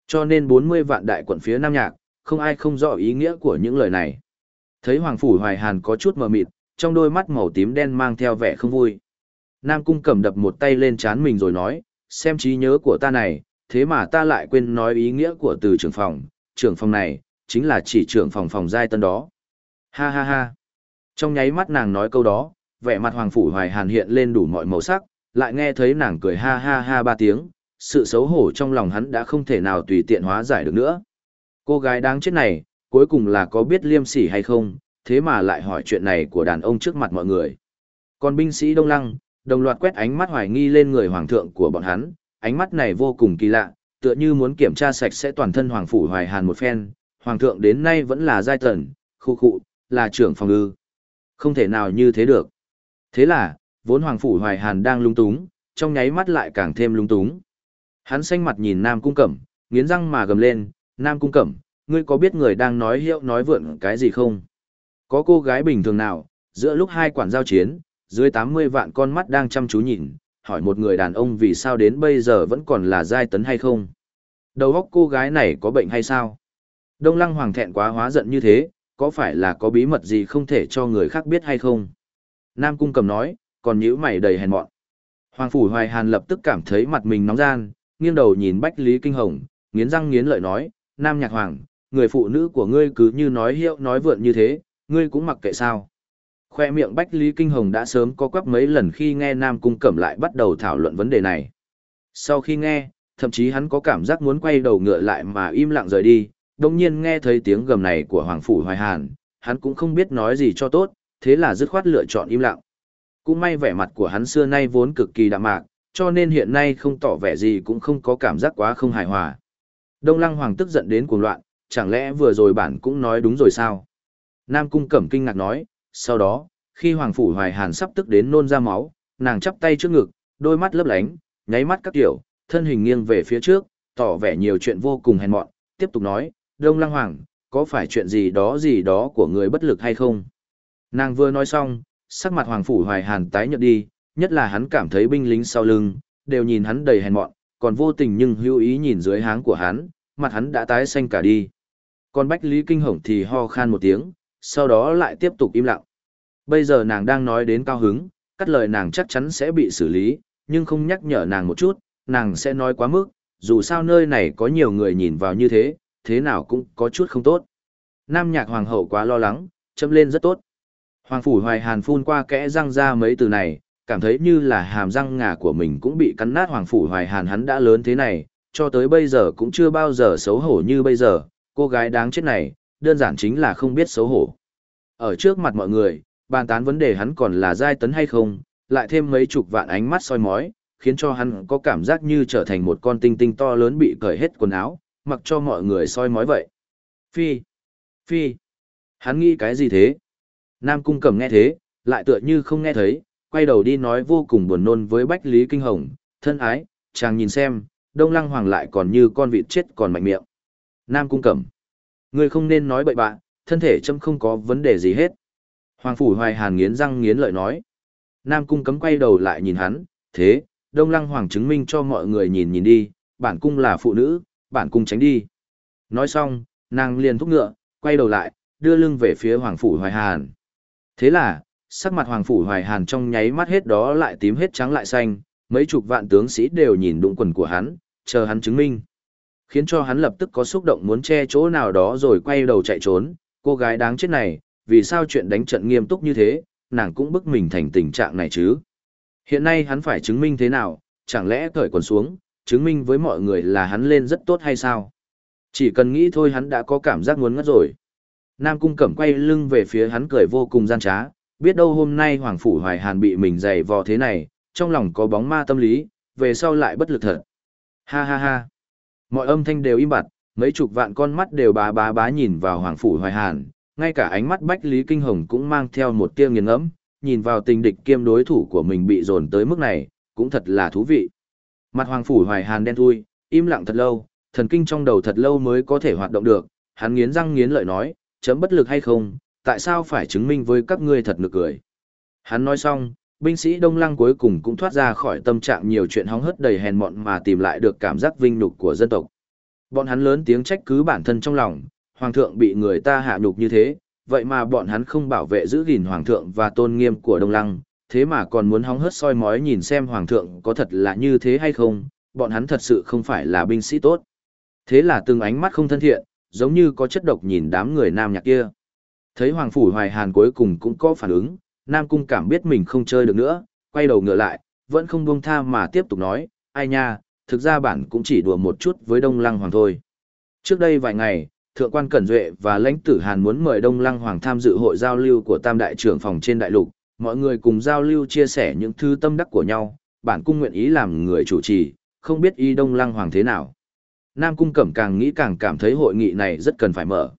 Cho nên 40 vạn đại quận phía Nam Nhạc, không ai không rõ ý nghĩa của những lời này. Thấy Hoàng Phủ Hoài Hàn có chút mờ mịt, trong đôi mắt màu tím đen mang theo vẻ không vui. Nam Cung Cẩm đập một tay lên chán mình rồi nói, xem trí nhớ của ta này, thế mà ta lại quên nói ý nghĩa của từ trưởng phòng, trưởng phòng này, chính là chỉ trưởng phòng phòng giai tân đó. Ha ha ha. Trong nháy mắt nàng nói câu đó, vẻ mặt Hoàng Phủ Hoài Hàn hiện lên đủ mọi màu sắc, lại nghe thấy nàng cười ha ha ha ba tiếng, sự xấu hổ trong lòng hắn đã không thể nào tùy tiện hóa giải được nữa. Cô gái đáng chết này, cuối cùng là có biết liêm sỉ hay không, thế mà lại hỏi chuyện này của đàn ông trước mặt mọi người. Còn binh sĩ Đông Lăng, đồng loạt quét ánh mắt hoài nghi lên người hoàng thượng của bọn hắn, ánh mắt này vô cùng kỳ lạ, tựa như muốn kiểm tra sạch sẽ toàn thân hoàng phủ hoài hàn một phen, hoàng thượng đến nay vẫn là giai tần, khu khu, là trưởng phòng ư. Không thể nào như thế được. Thế là, vốn hoàng phủ hoài hàn đang lung túng, trong nháy mắt lại càng thêm lung túng. Hắn xanh mặt nhìn Nam Cung Cẩm, nghiến răng mà gầm lên, Nam Cung Cẩm, ngươi có biết người đang nói hiệu nói vượn cái gì không? Có cô gái bình thường nào, giữa lúc hai quản giao chiến, dưới 80 vạn con mắt đang chăm chú nhìn, hỏi một người đàn ông vì sao đến bây giờ vẫn còn là giai tấn hay không? Đầu óc cô gái này có bệnh hay sao? Đông Lăng Hoàng thẹn quá hóa giận như thế, có phải là có bí mật gì không thể cho người khác biết hay không? Nam Cung cầm nói, còn nhữ mày đầy hèn mọn. Hoàng Phủ Hoài Hàn lập tức cảm thấy mặt mình nóng gian, nghiêng đầu nhìn Bách Lý Kinh Hồng, nghiến răng nghiến lợi nói, Nam Nhạc Hoàng, người phụ nữ của ngươi cứ như nói hiệu nói vượn như thế, ngươi cũng mặc kệ sao. Khoe miệng Bách Lý Kinh Hồng đã sớm có quắc mấy lần khi nghe Nam Cung Cẩm lại bắt đầu thảo luận vấn đề này. Sau khi nghe, thậm chí hắn có cảm giác muốn quay đầu ngựa lại mà im lặng rời đi, đồng nhiên nghe thấy tiếng gầm này của Hoàng Phủ Hoài Hàn, hắn cũng không biết nói gì cho tốt, thế là dứt khoát lựa chọn im lặng. Cũng may vẻ mặt của hắn xưa nay vốn cực kỳ đạm mạc, cho nên hiện nay không tỏ vẻ gì cũng không có cảm giác quá không hài hòa. Đông Lăng Hoàng tức giận đến cuồng loạn, chẳng lẽ vừa rồi bản cũng nói đúng rồi sao? Nam Cung Cẩm kinh ngạc nói, sau đó, khi Hoàng Phủ Hoài Hàn sắp tức đến nôn ra máu, nàng chắp tay trước ngực, đôi mắt lấp lánh, nháy mắt các kiểu, thân hình nghiêng về phía trước, tỏ vẻ nhiều chuyện vô cùng hèn mọn, tiếp tục nói, Đông Lăng Hoàng, có phải chuyện gì đó gì đó của người bất lực hay không? Nàng vừa nói xong, sắc mặt Hoàng Phủ Hoài Hàn tái nhợt đi, nhất là hắn cảm thấy binh lính sau lưng, đều nhìn hắn đầy hèn mọn, còn vô tình nhưng hữu ý nhìn dưới háng của hắn, mặt hắn đã tái xanh cả đi. Còn Bách Lý Kinh Hồng thì ho khan một tiếng, sau đó lại tiếp tục im lặng. Bây giờ nàng đang nói đến cao hứng, cắt lời nàng chắc chắn sẽ bị xử lý, nhưng không nhắc nhở nàng một chút, nàng sẽ nói quá mức, dù sao nơi này có nhiều người nhìn vào như thế, thế nào cũng có chút không tốt. Nam nhạc hoàng hậu quá lo lắng, châm lên rất tốt. Hoàng phủ hoài hàn phun qua kẽ răng ra mấy từ này, cảm thấy như là hàm răng ngà của mình cũng bị cắn nát hoàng phủ hoài hàn hắn đã lớn thế này, cho tới bây giờ cũng chưa bao giờ xấu hổ như bây giờ, cô gái đáng chết này, đơn giản chính là không biết xấu hổ. Ở trước mặt mọi người, bàn tán vấn đề hắn còn là giai tấn hay không, lại thêm mấy chục vạn ánh mắt soi mói, khiến cho hắn có cảm giác như trở thành một con tinh tinh to lớn bị cởi hết quần áo, mặc cho mọi người soi mói vậy. Phi! Phi! Hắn nghĩ cái gì thế? Nam Cung Cẩm nghe thế, lại tựa như không nghe thấy, quay đầu đi nói vô cùng buồn nôn với Bách Lý Kinh Hồng, thân ái, chàng nhìn xem, Đông Lăng Hoàng lại còn như con vịt chết còn mạnh miệng. Nam Cung Cẩm! Ngươi không nên nói bậy bạ, thân thể châm không có vấn đề gì hết. Hoàng Phủ Hoài Hàn nghiến răng nghiến lợi nói. Nam Cung cấm quay đầu lại nhìn hắn, thế, Đông Lăng Hoàng chứng minh cho mọi người nhìn nhìn đi, bản cung là phụ nữ, bản cung tránh đi. Nói xong, nàng liền thúc ngựa, quay đầu lại, đưa lưng về phía Hoàng Phủ Hoài Hàn. Thế là, sắc mặt Hoàng Phủ Hoài Hàn trong nháy mắt hết đó lại tím hết trắng lại xanh, mấy chục vạn tướng sĩ đều nhìn đụng quần của hắn, chờ hắn chứng minh. Khiến cho hắn lập tức có xúc động muốn che chỗ nào đó rồi quay đầu chạy trốn, cô gái đáng chết này, vì sao chuyện đánh trận nghiêm túc như thế, nàng cũng bức mình thành tình trạng này chứ. Hiện nay hắn phải chứng minh thế nào, chẳng lẽ cởi quần xuống, chứng minh với mọi người là hắn lên rất tốt hay sao? Chỉ cần nghĩ thôi hắn đã có cảm giác muốn ngất rồi. Nam Cung Cẩm quay lưng về phía hắn cười vô cùng gian trá, biết đâu hôm nay Hoàng Phủ Hoài Hàn bị mình dày vò thế này, trong lòng có bóng ma tâm lý, về sau lại bất lực thật. Ha ha ha. Mọi âm thanh đều im bặt, mấy chục vạn con mắt đều bá bá bá nhìn vào Hoàng Phủ Hoài Hàn, ngay cả ánh mắt Bách Lý Kinh Hồng cũng mang theo một tia nghiền ngẫm, nhìn vào tình địch kiêm đối thủ của mình bị dồn tới mức này, cũng thật là thú vị. Mặt Hoàng Phủ Hoài Hàn đen thui, im lặng thật lâu, thần kinh trong đầu thật lâu mới có thể hoạt động được, hắn nghiến răng nghiến lợi nói, chấm bất lực hay không, tại sao phải chứng minh với các ngươi thật nực cười. Hắn nói xong, binh sĩ Đông Lăng cuối cùng cũng thoát ra khỏi tâm trạng nhiều chuyện hóng hớt đầy hèn mọn mà tìm lại được cảm giác vinh nhục của dân tộc. Bọn hắn lớn tiếng trách cứ bản thân trong lòng, hoàng thượng bị người ta hạ nhục như thế, vậy mà bọn hắn không bảo vệ giữ gìn hoàng thượng và tôn nghiêm của Đông Lăng, thế mà còn muốn hóng hớt soi mói nhìn xem hoàng thượng có thật là như thế hay không, bọn hắn thật sự không phải là binh sĩ tốt. Thế là từng ánh mắt không thân thiện, giống như có chất độc nhìn đám người nam nhạc kia. Thấy hoàng phủ hoài hàn cuối cùng cũng có phản ứng, nam cung cảm biết mình không chơi được nữa, quay đầu ngựa lại, vẫn không buông tha mà tiếp tục nói, ai nha, thực ra bản cũng chỉ đùa một chút với Đông Lăng Hoàng thôi. Trước đây vài ngày, Thượng quan Cẩn Duệ và lãnh tử Hàn muốn mời Đông Lăng Hoàng tham dự hội giao lưu của Tam Đại trưởng phòng trên đại lục, mọi người cùng giao lưu chia sẻ những thứ tâm đắc của nhau, bản cung nguyện ý làm người chủ trì, không biết y Đông Lăng Hoàng thế nào. Nam Cung Cẩm càng nghĩ càng cảm thấy hội nghị này rất cần phải mở.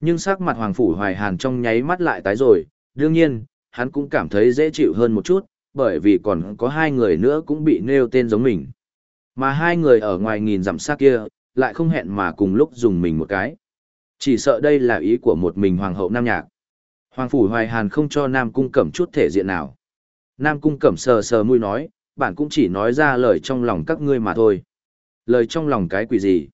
Nhưng sắc mặt Hoàng Phủ Hoài Hàn trong nháy mắt lại tái rồi, đương nhiên, hắn cũng cảm thấy dễ chịu hơn một chút, bởi vì còn có hai người nữa cũng bị nêu tên giống mình. Mà hai người ở ngoài nghìn dặm xa kia, lại không hẹn mà cùng lúc dùng mình một cái. Chỉ sợ đây là ý của một mình Hoàng hậu Nam Nhạc. Hoàng Phủ Hoài Hàn không cho Nam Cung Cẩm chút thể diện nào. Nam Cung Cẩm sờ sờ mũi nói, bạn cũng chỉ nói ra lời trong lòng các ngươi mà thôi. Lời trong lòng cái quỷ gì?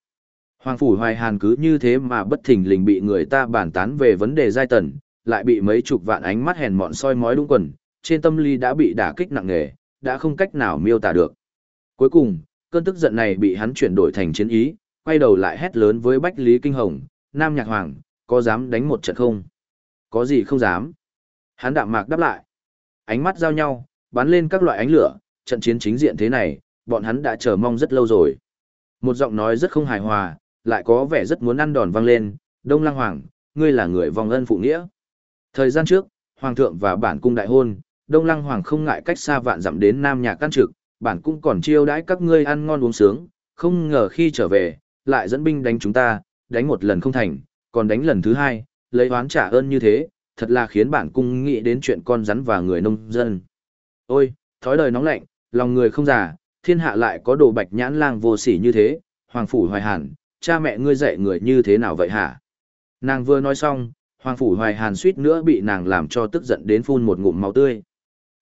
Hoàng Phủ Hoài Hàn cứ như thế mà bất thình lình bị người ta bàn tán về vấn đề giai tần, lại bị mấy chục vạn ánh mắt hèn mọn soi mói đúng quần, trên tâm lý đã bị đả kích nặng nề, đã không cách nào miêu tả được. Cuối cùng, cơn tức giận này bị hắn chuyển đổi thành chiến ý, quay đầu lại hét lớn với Bách Lý Kinh Hồng, Nam Nhạc Hoàng, có dám đánh một trận không? Có gì không dám? Hắn đạm mạc đáp lại. Ánh mắt giao nhau, bắn lên các loại ánh lửa, trận chiến chính diện thế này, bọn hắn đã chờ mong rất lâu rồi. Một giọng nói rất không hài hòa, lại có vẻ rất muốn ăn đòn vang lên, Đông Lăng Hoàng, ngươi là người vong ân phụ nghĩa. Thời gian trước, Hoàng thượng và bản cung đại hôn, Đông Lăng Hoàng không ngại cách xa vạn dặm đến Nam nhà căn trực, bản cung còn chiêu đãi các ngươi ăn ngon uống sướng, không ngờ khi trở về, lại dẫn binh đánh chúng ta, đánh một lần không thành, còn đánh lần thứ hai, lấy oán trả ơn như thế, thật là khiến bản cung nghĩ đến chuyện con rắn và người nông dân. Ôi, thói đời nóng lạnh, lòng người không già, thiên hạ lại có đồ bạch nhãn lang vô sỉ như thế, hoàng phủ hoài hàn, cha mẹ ngươi dạy người như thế nào vậy hả? Nàng vừa nói xong, hoàng phủ hoài hàn suýt nữa bị nàng làm cho tức giận đến phun một ngụm máu tươi.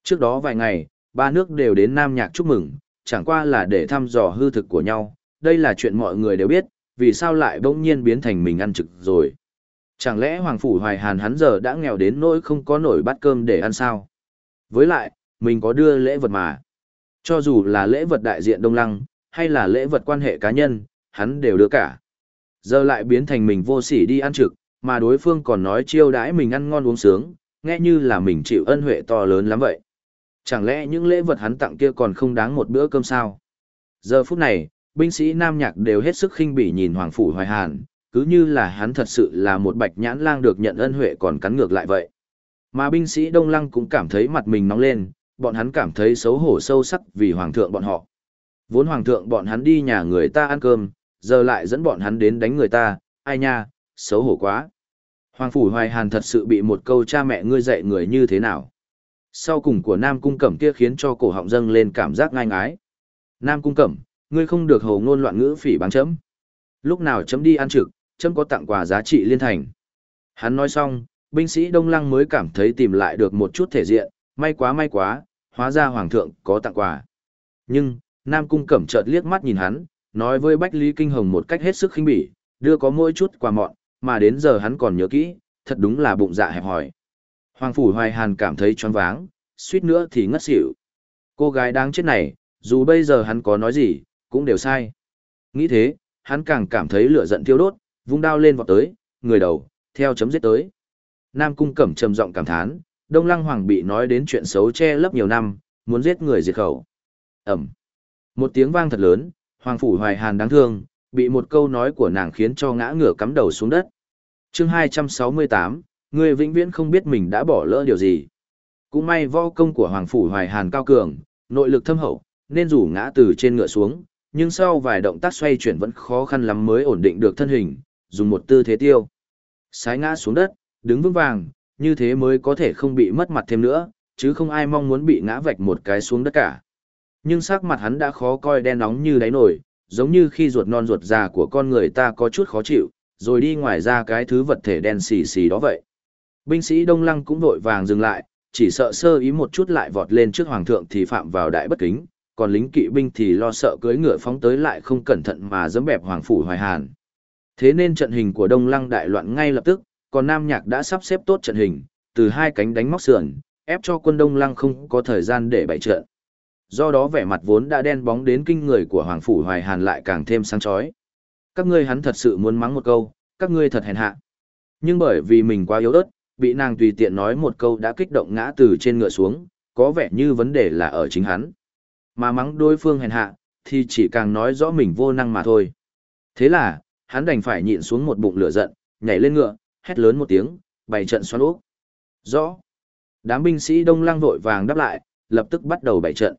Trước đó vài ngày, ba nước đều đến Nam Nhạc chúc mừng, chẳng qua là để thăm dò hư thực của nhau, đây là chuyện mọi người đều biết, vì sao lại bỗng nhiên biến thành mình ăn trực rồi. Chẳng lẽ Hoàng Phủ Hoài Hàn hắn giờ đã nghèo đến nỗi không có nổi bát cơm để ăn sao? Với lại, mình có đưa lễ vật mà. Cho dù là lễ vật đại diện Đông Lăng, hay là lễ vật quan hệ cá nhân, hắn đều đưa cả. Giờ lại biến thành mình vô sỉ đi ăn trực, mà đối phương còn nói chiêu đãi mình ăn ngon uống sướng, nghe như là mình chịu ân huệ to lớn lắm vậy. Chẳng lẽ những lễ vật hắn tặng kia còn không đáng một bữa cơm sao? Giờ phút này, binh sĩ Nam Nhạc đều hết sức khinh bỉ nhìn Hoàng Phủ Hoài Hàn, cứ như là hắn thật sự là một bạch nhãn lang được nhận ân huệ còn cắn ngược lại vậy. Mà binh sĩ Đông Lăng cũng cảm thấy mặt mình nóng lên, bọn hắn cảm thấy xấu hổ sâu sắc vì Hoàng thượng bọn họ. Vốn Hoàng thượng bọn hắn đi nhà người ta ăn cơm, giờ lại dẫn bọn hắn đến đánh người ta, ai nha, xấu hổ quá. Hoàng Phủ Hoài Hàn thật sự bị một câu cha mẹ ngươi dạy người như thế nào. Sau cùng của Nam Cung Cẩm kia khiến cho cổ họng dâng lên cảm giác ngai ngái. Nam Cung Cẩm, ngươi không được hầu ngôn loạn ngữ phỉ báng chấm. Lúc nào chấm đi ăn trực, chấm có tặng quà giá trị liên thành. Hắn nói xong, binh sĩ Đông Lăng mới cảm thấy tìm lại được một chút thể diện, may quá may quá, hóa ra Hoàng thượng có tặng quà. Nhưng, Nam Cung Cẩm chợt liếc mắt nhìn hắn, nói với Bách Lý Kinh Hồng một cách hết sức khinh bỉ, đưa có mỗi chút quà mọn, mà đến giờ hắn còn nhớ kỹ, thật đúng là bụng dạ hẹp hòi. Hoàng Phủ Hoài Hàn cảm thấy choáng váng, suýt nữa thì ngất xỉu. Cô gái đáng chết này, dù bây giờ hắn có nói gì, cũng đều sai. Nghĩ thế, hắn càng cảm thấy lửa giận thiêu đốt, vung đao lên vọt tới, người đầu, theo chấm giết tới. Nam Cung Cẩm trầm giọng cảm thán, Đông Lăng Hoàng bị nói đến chuyện xấu che lấp nhiều năm, muốn giết người diệt khẩu. Ẩm. Một tiếng vang thật lớn, Hoàng Phủ Hoài Hàn đáng thương, bị một câu nói của nàng khiến cho ngã ngửa cắm đầu xuống đất. chương 268, người vĩnh viễn không biết mình đã bỏ lỡ điều gì. Cũng may võ công của Hoàng Phủ Hoài Hàn cao cường, nội lực thâm hậu, nên rủ ngã từ trên ngựa xuống, nhưng sau vài động tác xoay chuyển vẫn khó khăn lắm mới ổn định được thân hình, dùng một tư thế tiêu. Sái ngã xuống đất, đứng vững vàng, như thế mới có thể không bị mất mặt thêm nữa, chứ không ai mong muốn bị ngã vạch một cái xuống đất cả. Nhưng sắc mặt hắn đã khó coi đen nóng như đáy nổi, giống như khi ruột non ruột già của con người ta có chút khó chịu, rồi đi ngoài ra cái thứ vật thể đen xì xì đó vậy. Binh sĩ Đông Lăng cũng vội vàng dừng lại, chỉ sợ sơ ý một chút lại vọt lên trước hoàng thượng thì phạm vào đại bất kính, còn lính kỵ binh thì lo sợ cưỡi ngựa phóng tới lại không cẩn thận mà dẫm bẹp hoàng phủ hoài hàn. Thế nên trận hình của Đông Lăng đại loạn ngay lập tức, còn Nam Nhạc đã sắp xếp tốt trận hình, từ hai cánh đánh móc sườn, ép cho quân Đông Lăng không có thời gian để bày trận. Do đó vẻ mặt vốn đã đen bóng đến kinh người của Hoàng Phủ Hoài Hàn lại càng thêm sáng chói. Các ngươi hắn thật sự muốn mắng một câu, các ngươi thật hèn hạ. Nhưng bởi vì mình quá yếu ớt, bị nàng tùy tiện nói một câu đã kích động ngã từ trên ngựa xuống, có vẻ như vấn đề là ở chính hắn. Mà mắng đối phương hèn hạ, thì chỉ càng nói rõ mình vô năng mà thôi. Thế là, hắn đành phải nhịn xuống một bụng lửa giận, nhảy lên ngựa, hét lớn một tiếng, bày trận xoắn ốc. Rõ. Đám binh sĩ đông lăng vội vàng đáp lại, lập tức bắt đầu bày trận.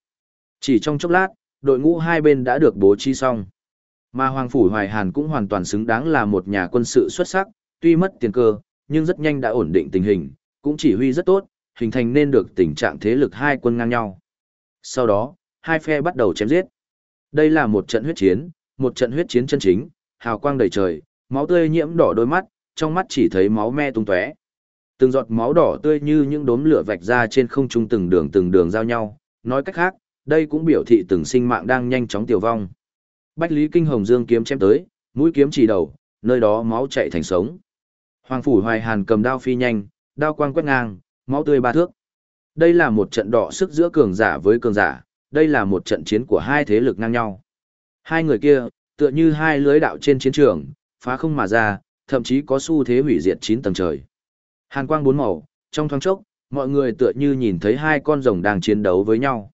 Chỉ trong chốc lát, đội ngũ hai bên đã được bố trí xong. Mà Hoàng Phủ Hoài Hàn cũng hoàn toàn xứng đáng là một nhà quân sự xuất sắc, tuy mất tiền cơ, nhưng rất nhanh đã ổn định tình hình, cũng chỉ huy rất tốt, hình thành nên được tình trạng thế lực hai quân ngang nhau. Sau đó, hai phe bắt đầu chém giết. Đây là một trận huyết chiến, một trận huyết chiến chân chính, hào quang đầy trời, máu tươi nhiễm đỏ đôi mắt, trong mắt chỉ thấy máu me tung tóe. Từng giọt máu đỏ tươi như những đốm lửa vạch ra trên không trung từng đường từng đường giao nhau, nói cách khác, đây cũng biểu thị từng sinh mạng đang nhanh chóng tiêu vong. Bách Lý Kinh Hồng Dương kiếm chém tới, mũi kiếm chỉ đầu, nơi đó máu chảy thành sống. Hoàng phủ Hoài Hàn cầm đao phi nhanh, đao quang quét ngang, máu tươi ba thước. Đây là một trận đỏ sức giữa cường giả với cường giả, đây là một trận chiến của hai thế lực ngang nhau. Hai người kia, tựa như hai lưới đạo trên chiến trường, phá không mà ra, thậm chí có xu thế hủy diệt chín tầng trời. Hàn quang bốn màu, trong thoáng chốc, mọi người tựa như nhìn thấy hai con rồng đang chiến đấu với nhau.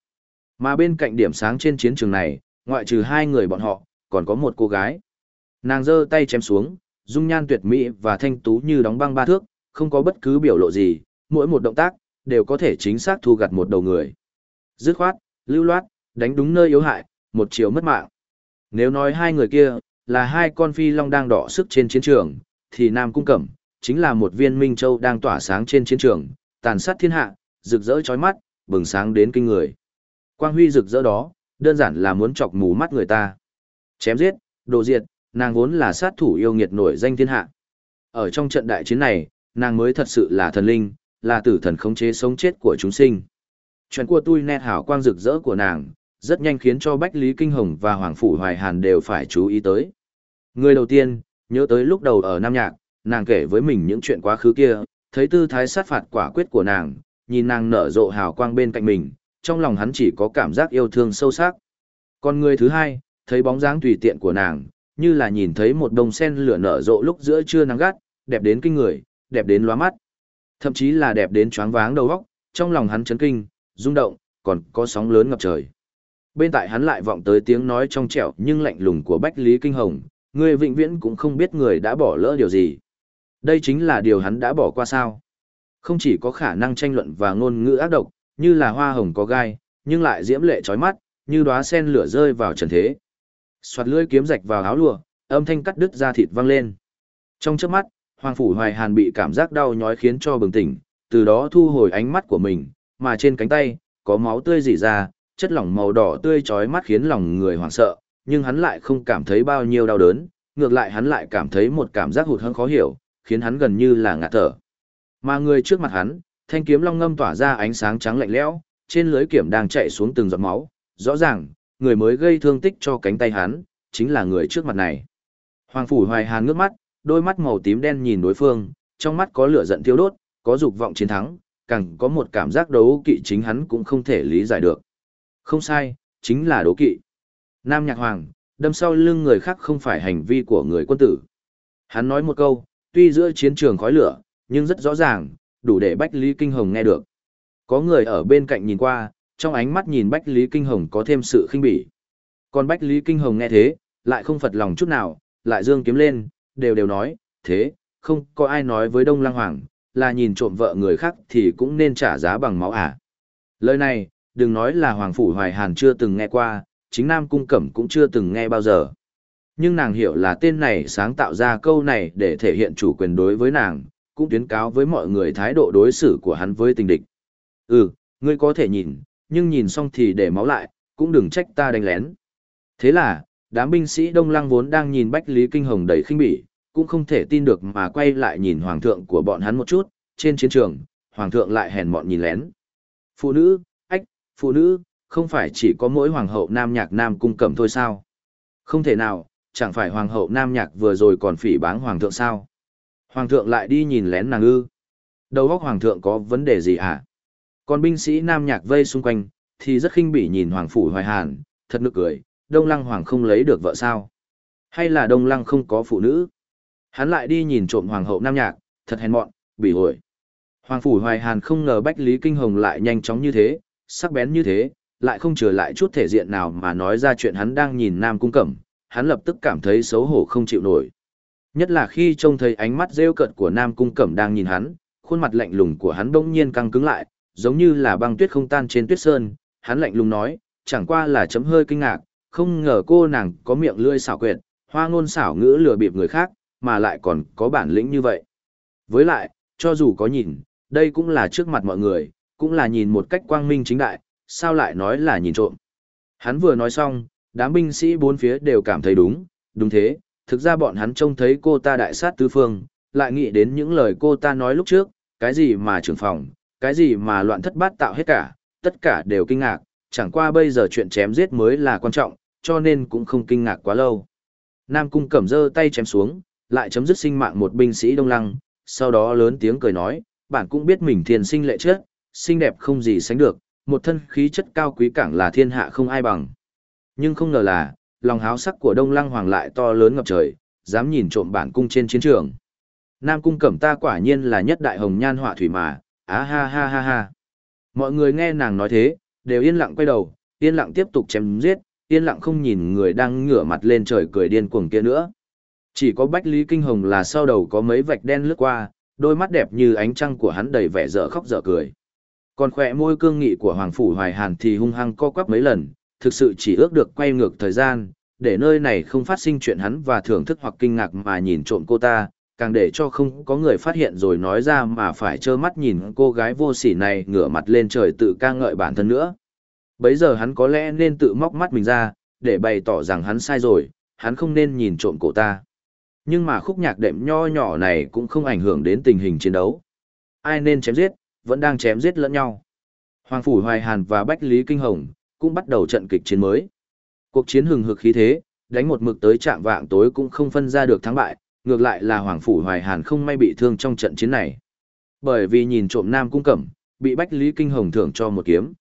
Mà bên cạnh điểm sáng trên chiến trường này, ngoại trừ hai người bọn họ, còn có một cô gái. Nàng giơ tay chém xuống, dung nhan tuyệt mỹ và thanh tú như đóng băng ba thước, không có bất cứ biểu lộ gì, mỗi một động tác, đều có thể chính xác thu gặt một đầu người. Dứt khoát, lưu loát, đánh đúng nơi yếu hại, một chiều mất mạng. Nếu nói hai người kia, là hai con phi long đang đỏ sức trên chiến trường, thì Nam Cung Cẩm, chính là một viên minh châu đang tỏa sáng trên chiến trường, tàn sát thiên hạ, rực rỡ chói mắt, bừng sáng đến kinh người. Quang huy rực rỡ đó, đơn giản là muốn chọc mù mắt người ta. Chém giết, đồ diệt, nàng vốn là sát thủ yêu nghiệt nổi danh thiên hạ. Ở trong trận đại chiến này, nàng mới thật sự là thần linh, là tử thần khống chế sống chết của chúng sinh. Chuyện của tôi nét hảo quang rực rỡ của nàng, rất nhanh khiến cho Bách Lý Kinh Hồng và Hoàng Phủ Hoài Hàn đều phải chú ý tới. Người đầu tiên, nhớ tới lúc đầu ở Nam Nhạc, nàng kể với mình những chuyện quá khứ kia, thấy tư thái sát phạt quả quyết của nàng, nhìn nàng nở rộ hào quang bên cạnh mình, trong lòng hắn chỉ có cảm giác yêu thương sâu sắc. Còn người thứ hai, thấy bóng dáng tùy tiện của nàng, như là nhìn thấy một đồng sen lửa nở rộ lúc giữa trưa nắng gắt, đẹp đến kinh người, đẹp đến lóa mắt. Thậm chí là đẹp đến choáng váng đầu óc, trong lòng hắn chấn kinh, rung động, còn có sóng lớn ngập trời. Bên tại hắn lại vọng tới tiếng nói trong trẻo nhưng lạnh lùng của Bách Lý Kinh Hồng, người vĩnh viễn cũng không biết người đã bỏ lỡ điều gì. Đây chính là điều hắn đã bỏ qua sao. Không chỉ có khả năng tranh luận và ngôn ngữ ác độc, như là hoa hồng có gai, nhưng lại diễm lệ chói mắt, như đóa sen lửa rơi vào trần thế. Soạt lưỡi kiếm rạch vào áo lụa, âm thanh cắt đứt da thịt vang lên. Trong chớp mắt, Hoàng phủ Hoài Hàn bị cảm giác đau nhói khiến cho bừng tỉnh, từ đó thu hồi ánh mắt của mình, mà trên cánh tay có máu tươi rỉ ra, chất lỏng màu đỏ tươi chói mắt khiến lòng người hoảng sợ, nhưng hắn lại không cảm thấy bao nhiêu đau đớn, ngược lại hắn lại cảm thấy một cảm giác hụt hẫng khó hiểu, khiến hắn gần như là ngạt thở. Mà người trước mặt hắn, thanh kiếm long ngâm tỏa ra ánh sáng trắng lạnh lẽo, trên lưới kiếm đang chạy xuống từng giọt máu, rõ ràng, người mới gây thương tích cho cánh tay hắn, chính là người trước mặt này. Hoàng phủ Hoài Hàn ngước mắt, đôi mắt màu tím đen nhìn đối phương, trong mắt có lửa giận thiêu đốt, có dục vọng chiến thắng, càng có một cảm giác đấu kỵ chính hắn cũng không thể lý giải được. Không sai, chính là đấu kỵ. Nam Nhạc Hoàng, đâm sau lưng người khác không phải hành vi của người quân tử. Hắn nói một câu, tuy giữa chiến trường khói lửa, nhưng rất rõ ràng, đủ để Bách Lý Kinh Hồng nghe được. Có người ở bên cạnh nhìn qua, trong ánh mắt nhìn Bách Lý Kinh Hồng có thêm sự khinh bỉ. Còn Bách Lý Kinh Hồng nghe thế, lại không phật lòng chút nào, lại dương kiếm lên, đều đều nói, thế, không có ai nói với Đông Lăng Hoàng, là nhìn trộm vợ người khác thì cũng nên trả giá bằng máu à. Lời này, đừng nói là Hoàng Phủ Hoài Hàn chưa từng nghe qua, chính Nam Cung Cẩm cũng chưa từng nghe bao giờ. Nhưng nàng hiểu là tên này sáng tạo ra câu này để thể hiện chủ quyền đối với nàng, cũng tuyến cáo với mọi người thái độ đối xử của hắn với tình địch. Ừ, ngươi có thể nhìn, nhưng nhìn xong thì để máu lại, cũng đừng trách ta đánh lén. Thế là, đám binh sĩ Đông Lăng vốn đang nhìn Bách Lý Kinh Hồng đầy khinh bỉ, cũng không thể tin được mà quay lại nhìn hoàng thượng của bọn hắn một chút, trên chiến trường, hoàng thượng lại hèn mọn nhìn lén. Phụ nữ, phụ nữ, không phải chỉ có mỗi hoàng hậu nam nhạc nam cung cẩm thôi sao? Không thể nào, chẳng phải hoàng hậu nam nhạc vừa rồi còn phỉ báng hoàng thượng sao? Hoàng thượng lại đi nhìn lén nàng ư? Đầu óc hoàng thượng có vấn đề gì hả? Còn binh sĩ nam nhạc vây xung quanh, thì rất khinh bỉ nhìn hoàng phủ hoài hàn, thật nực cười, đông lăng hoàng không lấy được vợ sao? Hay là đông lăng không có phụ nữ? Hắn lại đi nhìn trộm hoàng hậu nam nhạc, thật hèn mọn, bỉ ổi. Hoàng phủ hoài hàn không ngờ Bách Lý Kinh Hồng lại nhanh chóng như thế, sắc bén như thế, lại không trở lại chút thể diện nào mà nói ra chuyện hắn đang nhìn Nam Cung Cẩm, hắn lập tức cảm thấy xấu hổ không chịu nổi. Nhất là khi trông thấy ánh mắt rêu cợt của Nam Cung Cẩm đang nhìn hắn, khuôn mặt lạnh lùng của hắn bỗng nhiên căng cứng lại, giống như là băng tuyết không tan trên tuyết sơn, hắn lạnh lùng nói, chẳng qua là chấm hơi kinh ngạc, không ngờ cô nàng có miệng lưỡi xảo quyệt, hoa ngôn xảo ngữ lừa bịp người khác, mà lại còn có bản lĩnh như vậy. Với lại, cho dù có nhìn, đây cũng là trước mặt mọi người, cũng là nhìn một cách quang minh chính đại, sao lại nói là nhìn trộm. Hắn vừa nói xong, đám binh sĩ bốn phía đều cảm thấy đúng, đúng thế, thực ra bọn hắn trông thấy cô ta đại sát tứ phương, lại nghĩ đến những lời cô ta nói lúc trước, cái gì mà trưởng phòng, cái gì mà loạn thất bát tạo hết cả, tất cả đều kinh ngạc, chẳng qua bây giờ chuyện chém giết mới là quan trọng, cho nên cũng không kinh ngạc quá lâu. Nam Cung cầm dơ tay chém xuống, lại chấm dứt sinh mạng một binh sĩ đông lăng, sau đó lớn tiếng cười nói, bạn cũng biết mình thiền sinh lệ chết, xinh đẹp không gì sánh được, một thân khí chất cao quý cảng là thiên hạ không ai bằng. Nhưng không ngờ là, lòng háo sắc của Đông Lăng Hoàng lại to lớn ngập trời, dám nhìn trộm bản cung trên chiến trường. Nam cung cẩm ta quả nhiên là nhất đại hồng nhan họa thủy mà, á ha ha ha ha. Mọi người nghe nàng nói thế, đều yên lặng quay đầu, yên lặng tiếp tục chém giết, yên lặng không nhìn người đang ngửa mặt lên trời cười điên cuồng kia nữa. Chỉ có Bách Lý Kinh Hồng là sau đầu có mấy vạch đen lướt qua, đôi mắt đẹp như ánh trăng của hắn đầy vẻ dở khóc dở cười. Còn khỏe môi cương nghị của Hoàng Phủ Hoài Hàn thì hung hăng co quắp mấy lần, thực sự chỉ ước được quay ngược thời gian, để nơi này không phát sinh chuyện hắn và thưởng thức hoặc kinh ngạc mà nhìn trộm cô ta, càng để cho không có người phát hiện rồi nói ra mà phải trơ mắt nhìn cô gái vô sỉ này ngửa mặt lên trời tự ca ngợi bản thân nữa. Bấy giờ hắn có lẽ nên tự móc mắt mình ra, để bày tỏ rằng hắn sai rồi, hắn không nên nhìn trộm cổ ta. Nhưng mà khúc nhạc đệm nho nhỏ này cũng không ảnh hưởng đến tình hình chiến đấu. Ai nên chém giết, vẫn đang chém giết lẫn nhau. Hoàng Phủ Hoài Hàn và Bách Lý Kinh Hồng cũng bắt đầu trận kịch chiến mới. Cuộc chiến hừng hực khí thế, đánh một mực tới trạng vạng tối cũng không phân ra được thắng bại, ngược lại là Hoàng Phủ Hoài Hàn không may bị thương trong trận chiến này. Bởi vì nhìn trộm Nam Cung Cẩm, bị Bách Lý Kinh Hồng thưởng cho một kiếm.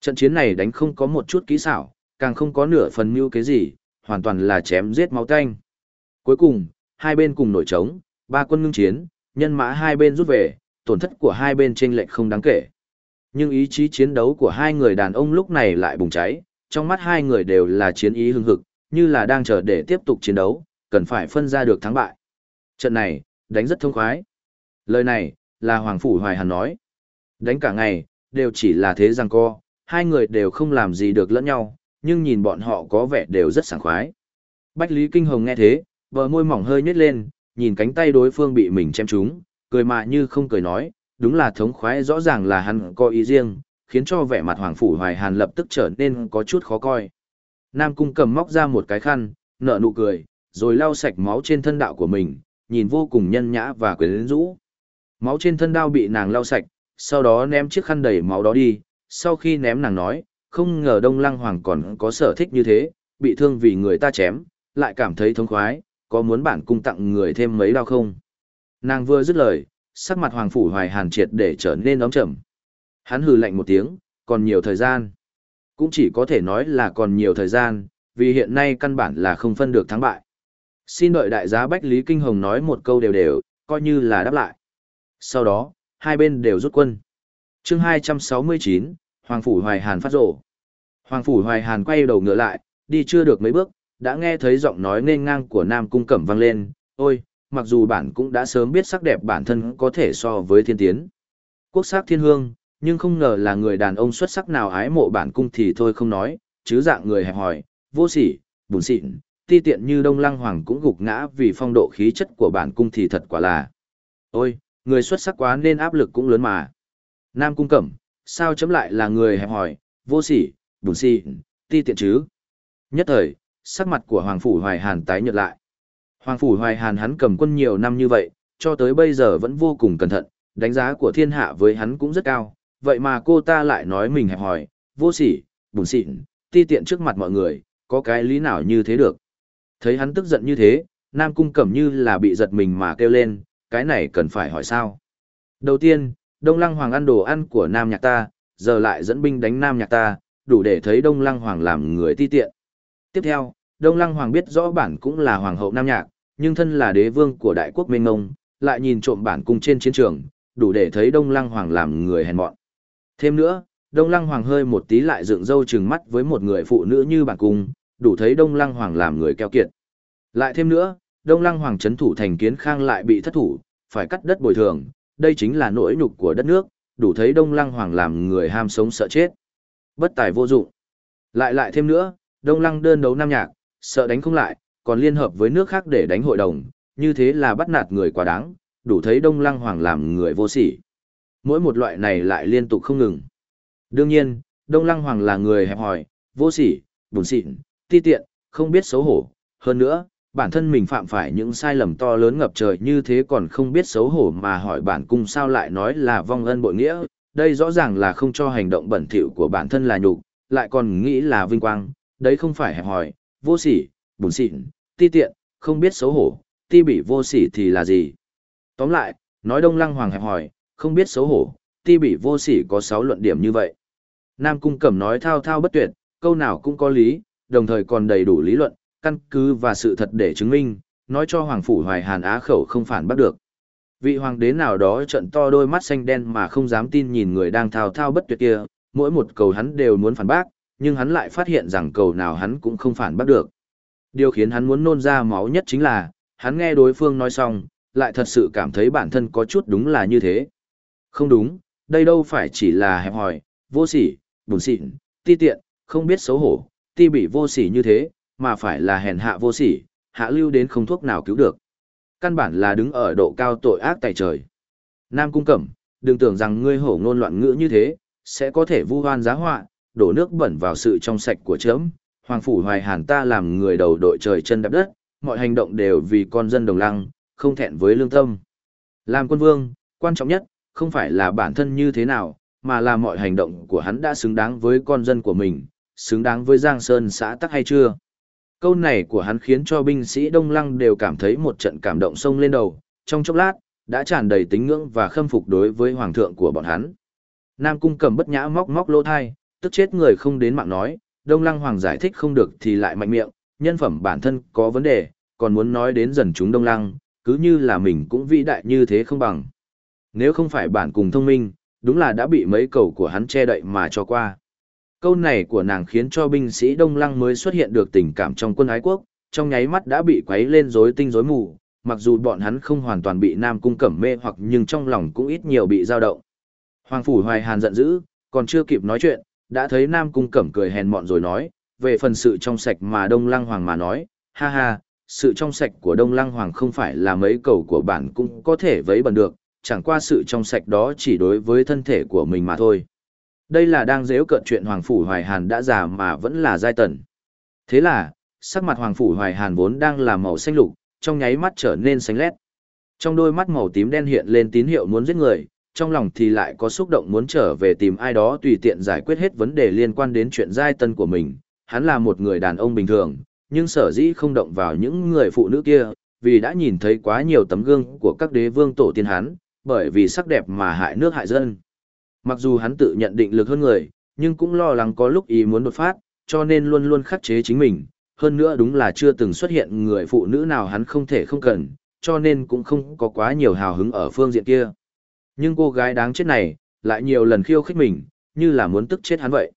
Trận chiến này đánh không có một chút kỹ xảo, càng không có nửa phần mưu kế gì, hoàn toàn là chém giết máu tanh. Cuối cùng, hai bên cùng nổi trống, ba quân ngưng chiến, nhân mã hai bên rút về, tổn thất của hai bên chênh lệch không đáng kể. Nhưng ý chí chiến đấu của hai người đàn ông lúc này lại bùng cháy, trong mắt hai người đều là chiến ý hưng hực, như là đang chờ để tiếp tục chiến đấu, cần phải phân ra được thắng bại. Trận này, đánh rất thông khoái. Lời này, là Hoàng Phủ Hoài Hàn nói. Đánh cả ngày, đều chỉ là thế rằng co, hai người đều không làm gì được lẫn nhau, nhưng nhìn bọn họ có vẻ đều rất sảng khoái. Bách Lý Kinh Hồng nghe thế, bờ môi mỏng hơi nhếch lên, nhìn cánh tay đối phương bị mình chém trúng, cười mà như không cười nói, đúng là thống khoái rõ ràng là hắn có ý riêng, khiến cho vẻ mặt Hoàng Phủ Hoài Hàn lập tức trở nên có chút khó coi. Nam Cung cầm móc ra một cái khăn, nở nụ cười, rồi lau sạch máu trên thân đạo của mình, nhìn vô cùng nhân nhã và quyến rũ. Máu trên thân đao bị nàng lau sạch, sau đó ném chiếc khăn đầy máu đó đi, sau khi ném nàng nói, không ngờ Đông Lăng Hoàng còn có sở thích như thế, bị thương vì người ta chém, lại cảm thấy thống khoái, có muốn bản cung tặng người thêm mấy đao không? Nàng vừa dứt lời, sắc mặt Hoàng Phủ Hoài Hàn triệt để trở nên ấm trầm. Hắn hừ lạnh một tiếng, còn nhiều thời gian. Cũng chỉ có thể nói là còn nhiều thời gian, vì hiện nay căn bản là không phân được thắng bại. Xin đợi đại giá Bách Lý Kinh Hồng nói một câu đều đều, coi như là đáp lại. Sau đó, hai bên đều rút quân. chương 269, Hoàng Phủ Hoài Hàn phát rổ. Hoàng Phủ Hoài Hàn quay đầu ngựa lại, đi chưa được mấy bước, đã nghe thấy giọng nói nên ngang của Nam Cung Cẩm vang lên, ôi, mặc dù bản cũng đã sớm biết sắc đẹp bản thân có thể so với thiên tiến. Quốc sắc thiên hương, nhưng không ngờ là người đàn ông xuất sắc nào ái mộ bản cung thì thôi không nói, chứ dạng người hẹp hòi, vô sỉ, bùn xịn, ti tiện như Đông Lăng Hoàng cũng gục ngã vì phong độ khí chất của bản cung thì thật quả là. Ôi, người xuất sắc quá nên áp lực cũng lớn mà. Nam cung cẩm, sao chấm lại là người hẹp hòi, vô sỉ, bùn xịn, ti tiện chứ? Nhất thời, sắc mặt của Hoàng Phủ Hoài Hàn tái nhợt lại. Hoàng Phủ Hoài Hàn hắn cầm quân nhiều năm như vậy, cho tới bây giờ vẫn vô cùng cẩn thận, đánh giá của thiên hạ với hắn cũng rất cao, vậy mà cô ta lại nói mình hẹp hòi, vô sỉ, bùn xịn, ti tiện trước mặt mọi người, có cái lý nào như thế được. Thấy hắn tức giận như thế, Nam Cung Cẩm như là bị giật mình mà kêu lên, cái này cần phải hỏi sao. Đầu tiên, Đông Lăng Hoàng ăn đồ ăn của Nam Nhạc ta, giờ lại dẫn binh đánh Nam Nhạc ta, đủ để thấy Đông Lăng Hoàng làm người ti tiện. Tiếp theo, Đông Lăng Hoàng biết rõ bản cũng là Hoàng hậu Nam Nhạc, nhưng thân là đế vương của đại quốc Minh Ngông, lại nhìn trộm bản cung trên chiến trường, đủ để thấy Đông Lăng Hoàng làm người hèn mọn. Thêm nữa, Đông Lăng Hoàng hơi một tí lại dựng râu trừng mắt với một người phụ nữ như bản cung, đủ thấy Đông Lăng Hoàng làm người keo kiệt. Lại thêm nữa, Đông Lăng Hoàng chấn thủ thành kiến khang lại bị thất thủ, phải cắt đất bồi thường, đây chính là nỗi nhục của đất nước, đủ thấy Đông Lăng Hoàng làm người ham sống sợ chết. Bất tài vô dụng. Lại lại thêm nữa, Đông Lăng đơn đấu Nam Nhạc, sợ đánh không lại, còn liên hợp với nước khác để đánh hội đồng, như thế là bắt nạt người quá đáng, đủ thấy Đông Lăng Hoàng làm người vô sỉ. Mỗi một loại này lại liên tục không ngừng. Đương nhiên, Đông Lăng Hoàng là người hẹp hòi, vô sỉ, bùn xịn, ti tiện, không biết xấu hổ. Hơn nữa, bản thân mình phạm phải những sai lầm to lớn ngập trời như thế còn không biết xấu hổ mà hỏi bản cung sao lại nói là vong ân bội nghĩa. Đây rõ ràng là không cho hành động bẩn thỉu của bản thân là nhục, lại còn nghĩ là vinh quang. Đấy không phải hẹp hòi, vô sỉ, bùn xịn, ti tiện, không biết xấu hổ, ti bị vô sỉ thì là gì. Tóm lại, nói Đông Lăng Hoàng hẹp hỏi, không biết xấu hổ, ti bị vô sỉ có 6 luận điểm như vậy. Nam Cung Cẩm nói thao thao bất tuyệt, câu nào cũng có lý, đồng thời còn đầy đủ lý luận, căn cứ và sự thật để chứng minh, nói cho Hoàng Phủ Hoài Hàn Á khẩu không phản bắt được. Vị hoàng đế nào đó trận to đôi mắt xanh đen mà không dám tin nhìn người đang thao thao bất tuyệt kia, mỗi một cầu hắn đều muốn phản bác, nhưng hắn lại phát hiện rằng cầu nào hắn cũng không phản bác được. Điều khiến hắn muốn nôn ra máu nhất chính là, hắn nghe đối phương nói xong, lại thật sự cảm thấy bản thân có chút đúng là như thế. Không đúng, đây đâu phải chỉ là hẹp hòi, vô sỉ, buồn xịn, ti tiện, không biết xấu hổ, ti bị vô sỉ như thế, mà phải là hèn hạ vô sỉ, hạ lưu đến không thuốc nào cứu được. Căn bản là đứng ở độ cao tội ác tại trời. Nam Cung Cẩm, đừng tưởng rằng ngươi hổ ngôn loạn ngữ như thế, sẽ có thể vu hoan giá họa, đổ nước bẩn vào sự trong sạch của chớm, Hoàng Phủ Hoài Hàn ta làm người đầu đội trời chân đạp đất, mọi hành động đều vì con dân đồng lăng, không thẹn với lương tâm. Làm quân vương, quan trọng nhất, không phải là bản thân như thế nào, mà là mọi hành động của hắn đã xứng đáng với con dân của mình, xứng đáng với Giang Sơn xã tắc hay chưa. Câu này của hắn khiến cho binh sĩ Đông Lăng đều cảm thấy một trận cảm động sông lên đầu, trong chốc lát, đã tràn đầy tính ngưỡng và khâm phục đối với hoàng thượng của bọn hắn. Nam Cung cầm bất nhã móc móc lỗ thai, tức chết người không đến mạng nói, Đông Lăng Hoàng giải thích không được thì lại mạnh miệng, nhân phẩm bản thân có vấn đề, còn muốn nói đến dần chúng Đông Lăng, cứ như là mình cũng vĩ đại như thế không bằng. Nếu không phải bản cùng thông minh, đúng là đã bị mấy cầu của hắn che đậy mà cho qua. Câu này của nàng khiến cho binh sĩ Đông Lăng mới xuất hiện được tình cảm trong quân ái quốc, trong nháy mắt đã bị quấy lên rối tinh rối mù, mặc dù bọn hắn không hoàn toàn bị Nam Cung Cẩm mê hoặc nhưng trong lòng cũng ít nhiều bị dao động. Hoàng Phủ Hoài Hàn giận dữ, còn chưa kịp nói chuyện, đã thấy Nam Cung Cẩm cười hèn mọn rồi nói, về phần sự trong sạch mà Đông Lăng Hoàng mà nói, ha ha, sự trong sạch của Đông Lăng Hoàng không phải là mấy cầu của bản cũng có thể vấy bẩn được, chẳng qua sự trong sạch đó chỉ đối với thân thể của mình mà thôi. Đây là đang dễu cận chuyện Hoàng Phủ Hoài Hàn đã già mà vẫn là giai tần. Thế là, sắc mặt Hoàng Phủ Hoài Hàn vốn đang là màu xanh lục, trong nháy mắt trở nên xanh lét. Trong đôi mắt màu tím đen hiện lên tín hiệu muốn giết người, trong lòng thì lại có xúc động muốn trở về tìm ai đó tùy tiện giải quyết hết vấn đề liên quan đến chuyện giai tân của mình. Hắn là một người đàn ông bình thường, nhưng sở dĩ không động vào những người phụ nữ kia, vì đã nhìn thấy quá nhiều tấm gương của các đế vương tổ tiên hắn, bởi vì sắc đẹp mà hại nước hại dân. Mặc dù hắn tự nhận định lực hơn người, nhưng cũng lo lắng có lúc ý muốn đột phát, cho nên luôn luôn khắc chế chính mình. Hơn nữa đúng là chưa từng xuất hiện người phụ nữ nào hắn không thể không cần, cho nên cũng không có quá nhiều hào hứng ở phương diện kia. Nhưng cô gái đáng chết này, lại nhiều lần khiêu khích mình, như là muốn tức chết hắn vậy.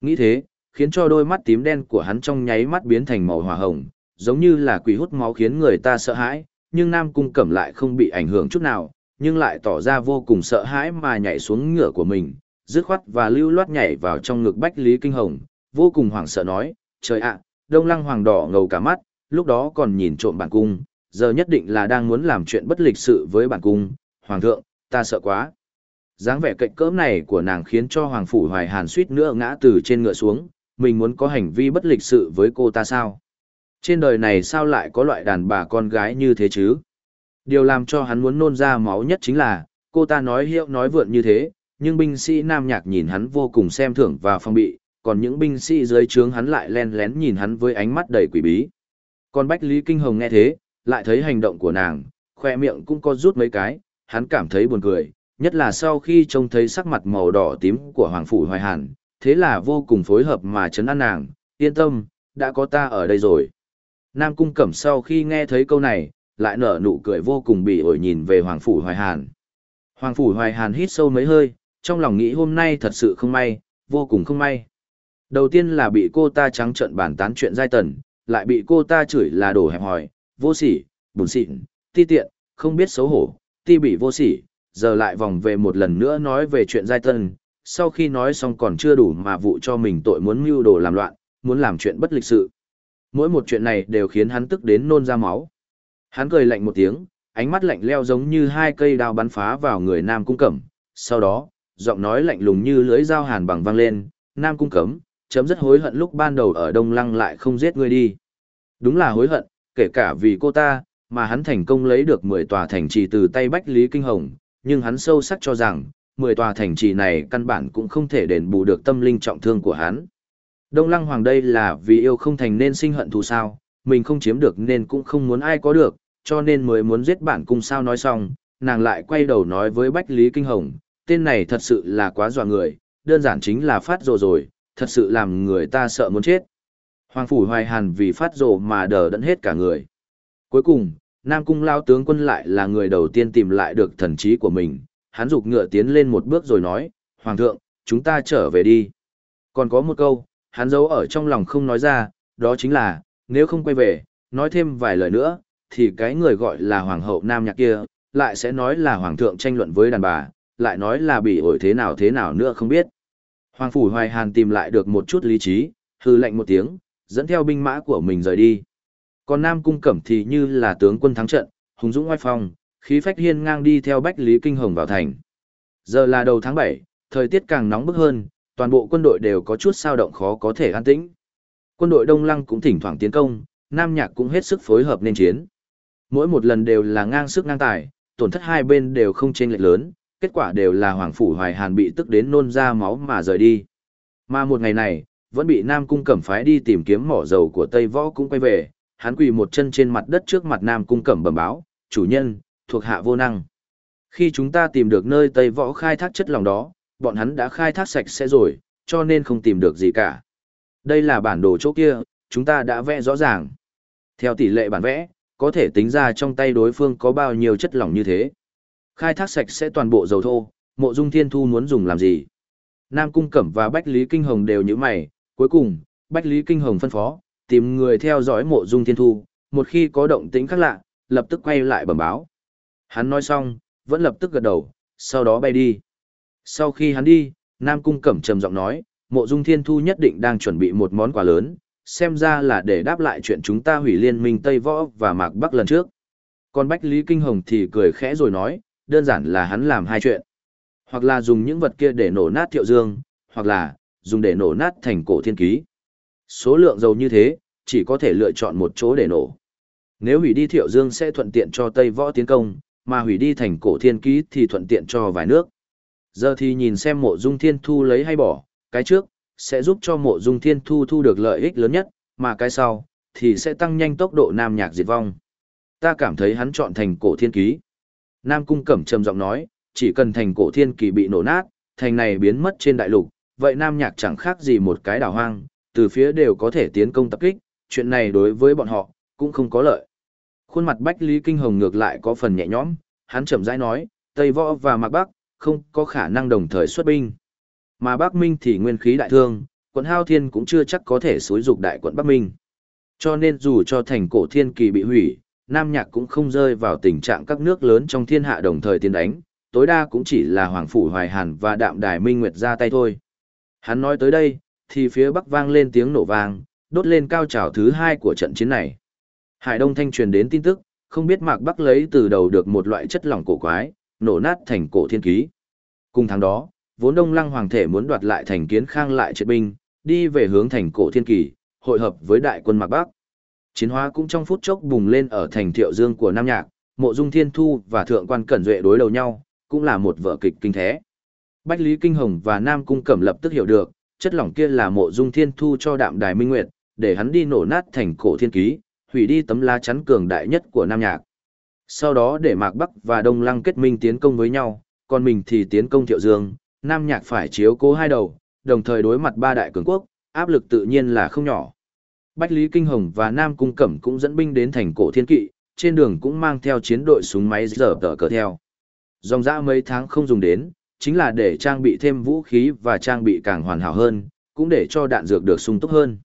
Nghĩ thế, khiến cho đôi mắt tím đen của hắn trong nháy mắt biến thành màu hỏa hồng, giống như là quỷ hút máu khiến người ta sợ hãi, nhưng Nam Cung Cẩm lại không bị ảnh hưởng chút nào, nhưng lại tỏ ra vô cùng sợ hãi mà nhảy xuống ngựa của mình, dứt khoát và lưu loát nhảy vào trong ngực Bách Lý Kinh Hồng, vô cùng hoảng sợ nói, trời ạ, đông lăng hoàng đỏ ngầu cả mắt, lúc đó còn nhìn trộm bản cung, giờ nhất định là đang muốn làm chuyện bất lịch sự với bản cung, hoàng thượng, ta sợ quá. dáng vẻ cạnh cỡm này của nàng khiến cho hoàng phủ hoài hàn suýt nữa ngã từ trên ngựa xuống, mình muốn có hành vi bất lịch sự với cô ta sao? Trên đời này sao lại có loại đàn bà con gái như thế chứ? Điều làm cho hắn muốn nôn ra máu nhất chính là, cô ta nói hiệu nói vượn như thế, nhưng binh sĩ nam nhạc nhìn hắn vô cùng xem thưởng và phong bị, còn những binh sĩ dưới trướng hắn lại len lén nhìn hắn với ánh mắt đầy quỷ bí. Còn Bách Lý Kinh Hồng nghe thế, lại thấy hành động của nàng, khoe miệng cũng có rút mấy cái, hắn cảm thấy buồn cười, nhất là sau khi trông thấy sắc mặt màu đỏ tím của Hoàng Phủ Hoài Hàn, thế là vô cùng phối hợp mà chấn an nàng, yên tâm, đã có ta ở đây rồi. Nam Cung Cẩm sau khi nghe thấy câu này, lại nở nụ cười vô cùng bị ổi nhìn về Hoàng Phủ Hoài Hàn. Hoàng Phủ Hoài Hàn hít sâu mấy hơi, trong lòng nghĩ hôm nay thật sự không may, vô cùng không may. Đầu tiên là bị cô ta trắng trợn bàn tán chuyện giai tần, lại bị cô ta chửi là đồ hẹp hòi, vô sỉ, bùn xịn, ti tiện, không biết xấu hổ, ti bị vô sỉ, giờ lại vòng về một lần nữa nói về chuyện giai tân. sau khi nói xong còn chưa đủ mà vụ cho mình tội muốn mưu đồ làm loạn, muốn làm chuyện bất lịch sự. Mỗi một chuyện này đều khiến hắn tức đến nôn ra máu. Hắn cười lạnh một tiếng, ánh mắt lạnh leo giống như hai cây đao bắn phá vào người Nam Cung Cẩm. Sau đó, giọng nói lạnh lùng như lưỡi dao hàn bằng vang lên, Nam Cung Cẩm, chấm rất hối hận lúc ban đầu ở Đông Lăng lại không giết ngươi đi. Đúng là hối hận, kể cả vì cô ta, mà hắn thành công lấy được 10 tòa thành trì từ tay Bách Lý Kinh Hồng, nhưng hắn sâu sắc cho rằng, 10 tòa thành trì này căn bản cũng không thể đền bù được tâm linh trọng thương của hắn. Đông Lăng Hoàng đây là vì yêu không thành nên sinh hận thù sao, mình không chiếm được nên cũng không muốn ai có được, cho nên mới muốn giết bản cung sao nói xong, nàng lại quay đầu nói với Bách Lý Kinh Hồng, tên này thật sự là quá dọa người, đơn giản chính là phát rồ rồi, thật sự làm người ta sợ muốn chết. Hoàng Phủ Hoài Hàn vì phát rồ mà đờ đẫn hết cả người. Cuối cùng, Nam Cung Lao tướng quân lại là người đầu tiên tìm lại được thần trí của mình, hắn dục ngựa tiến lên một bước rồi nói, Hoàng thượng, chúng ta trở về đi. Còn có một câu, hắn giấu ở trong lòng không nói ra, đó chính là, nếu không quay về, nói thêm vài lời nữa, thì cái người gọi là hoàng hậu nam nhạc kia, lại sẽ nói là hoàng thượng tranh luận với đàn bà, lại nói là bị ổi thế nào thế nào nữa không biết. Hoàng phủ Hoài Hàn tìm lại được một chút lý trí, hư lệnh một tiếng, dẫn theo binh mã của mình rời đi. Còn Nam Cung Cẩm thì như là tướng quân thắng trận, hùng dũng oai phong, khí phách hiên ngang đi theo Bách Lý Kinh Hồng vào thành. Giờ là đầu tháng 7, thời tiết càng nóng bức hơn, toàn bộ quân đội đều có chút sao động khó có thể an tĩnh. Quân đội Đông Lăng cũng thỉnh thoảng tiến công, Nam Nhạc cũng hết sức phối hợp nên chiến. Mỗi một lần đều là ngang sức ngang tài, tổn thất hai bên đều không chênh lệch lớn, kết quả đều là Hoàng phủ Hoài Hàn bị tức đến nôn ra máu mà rời đi. Mà một ngày này, vẫn bị Nam Cung Cẩm phái đi tìm kiếm mỏ dầu của Tây Võ cũng quay về, hắn quỳ một chân trên mặt đất trước mặt Nam Cung Cẩm bẩm báo, chủ nhân, thuộc hạ vô năng. Khi chúng ta tìm được nơi Tây Võ khai thác chất lòng đó, bọn hắn đã khai thác sạch sẽ rồi, cho nên không tìm được gì cả. Đây là bản đồ chỗ kia, chúng ta đã vẽ rõ ràng. Theo tỷ lệ bản vẽ, có thể tính ra trong tay đối phương có bao nhiêu chất lỏng như thế. Khai thác sạch sẽ toàn bộ dầu thô, mộ dung thiên thu muốn dùng làm gì? Nam Cung Cẩm và Bách Lý Kinh Hồng đều như mày, cuối cùng, Bách Lý Kinh Hồng phân phó, tìm người theo dõi mộ dung thiên thu, một khi có động tĩnh khác lạ, lập tức quay lại bẩm báo. Hắn nói xong, vẫn lập tức gật đầu, sau đó bay đi. Sau khi hắn đi, Nam Cung Cẩm trầm giọng nói, mộ dung thiên thu nhất định đang chuẩn bị một món quà lớn, xem ra là để đáp lại chuyện chúng ta hủy liên minh Tây Võ và Mạc Bắc lần trước. Còn Bách Lý Kinh Hồng thì cười khẽ rồi nói, đơn giản là hắn làm hai chuyện. Hoặc là dùng những vật kia để nổ nát thiệu dương, hoặc là dùng để nổ nát thành cổ thiên ký. Số lượng dầu như thế, chỉ có thể lựa chọn một chỗ để nổ. Nếu hủy đi thiệu dương sẽ thuận tiện cho Tây Võ tiến công, mà hủy đi thành cổ thiên ký thì thuận tiện cho vài nước. Giờ thì nhìn xem mộ dung thiên thu lấy hay bỏ, cái trước, sẽ giúp cho mộ dung thiên thu thu được lợi ích lớn nhất, mà cái sau, thì sẽ tăng nhanh tốc độ nam nhạc diệt vong. Ta cảm thấy hắn chọn thành cổ thiên ký. Nam cung cẩm trầm giọng nói, chỉ cần thành cổ thiên kỳ bị nổ nát, thành này biến mất trên đại lục, vậy nam nhạc chẳng khác gì một cái đảo hoang, từ phía đều có thể tiến công tập kích, chuyện này đối với bọn họ, cũng không có lợi. Khuôn mặt Bách Lý Kinh Hồng ngược lại có phần nhẹ nhõm, hắn chậm rãi nói, Tây Võ và Mạc Bắc, không có khả năng đồng thời xuất binh. Mà Bắc Minh thì nguyên khí đại thương, quận Hao Thiên cũng chưa chắc có thể xối dục đại quận Bắc Minh. Cho nên dù cho thành cổ thiên kỳ bị hủy, Nam Nhạc cũng không rơi vào tình trạng các nước lớn trong thiên hạ đồng thời tiến đánh, tối đa cũng chỉ là Hoàng Phủ Hoài Hàn và Đạm Đài Minh Nguyệt ra tay thôi. Hắn nói tới đây, thì phía bắc vang lên tiếng nổ vang, đốt lên cao trào thứ hai của trận chiến này. Hải Đông Thanh truyền đến tin tức, không biết Mạc Bắc lấy từ đầu được một loại chất lỏng cổ quái, nổ nát thành cổ thiên ký. Cùng tháng đó, vốn Đông Lăng Hoàng thể muốn đoạt lại thành kiến khang lại triệt binh, đi về hướng thành cổ thiên kỳ, hội hợp với đại quân Mạc Bắc. Chiến hóa cũng trong phút chốc bùng lên ở thành Thiệu Dương của Nam Nhạc, Mộ Dung Thiên Thu và Thượng quan Cẩn Duệ đối đầu nhau, cũng là một vở kịch kinh thế. Bách Lý Kinh Hồng và Nam Cung Cẩm lập tức hiểu được, chất lỏng kia là Mộ Dung Thiên Thu cho Đạm Đài Minh Nguyệt, để hắn đi nổ nát thành cổ thiên ký, hủy đi tấm lá chắn cường đại nhất của Nam Nhạc. Sau đó để Mạc Bắc và Đông Lăng kết minh tiến công với nhau, còn mình thì tiến công Thiệu Dương, Nam Nhạc phải chiếu cố hai đầu, đồng thời đối mặt ba đại cường quốc, áp lực tự nhiên là không nhỏ. Bách Lý Kinh Hồng và Nam Cung Cẩm cũng dẫn binh đến thành cổ thiên kỵ, trên đường cũng mang theo chiến đội súng máy dở tờ cờ theo. Dòng dã mấy tháng không dùng đến, chính là để trang bị thêm vũ khí và trang bị càng hoàn hảo hơn, cũng để cho đạn dược được sung túc hơn.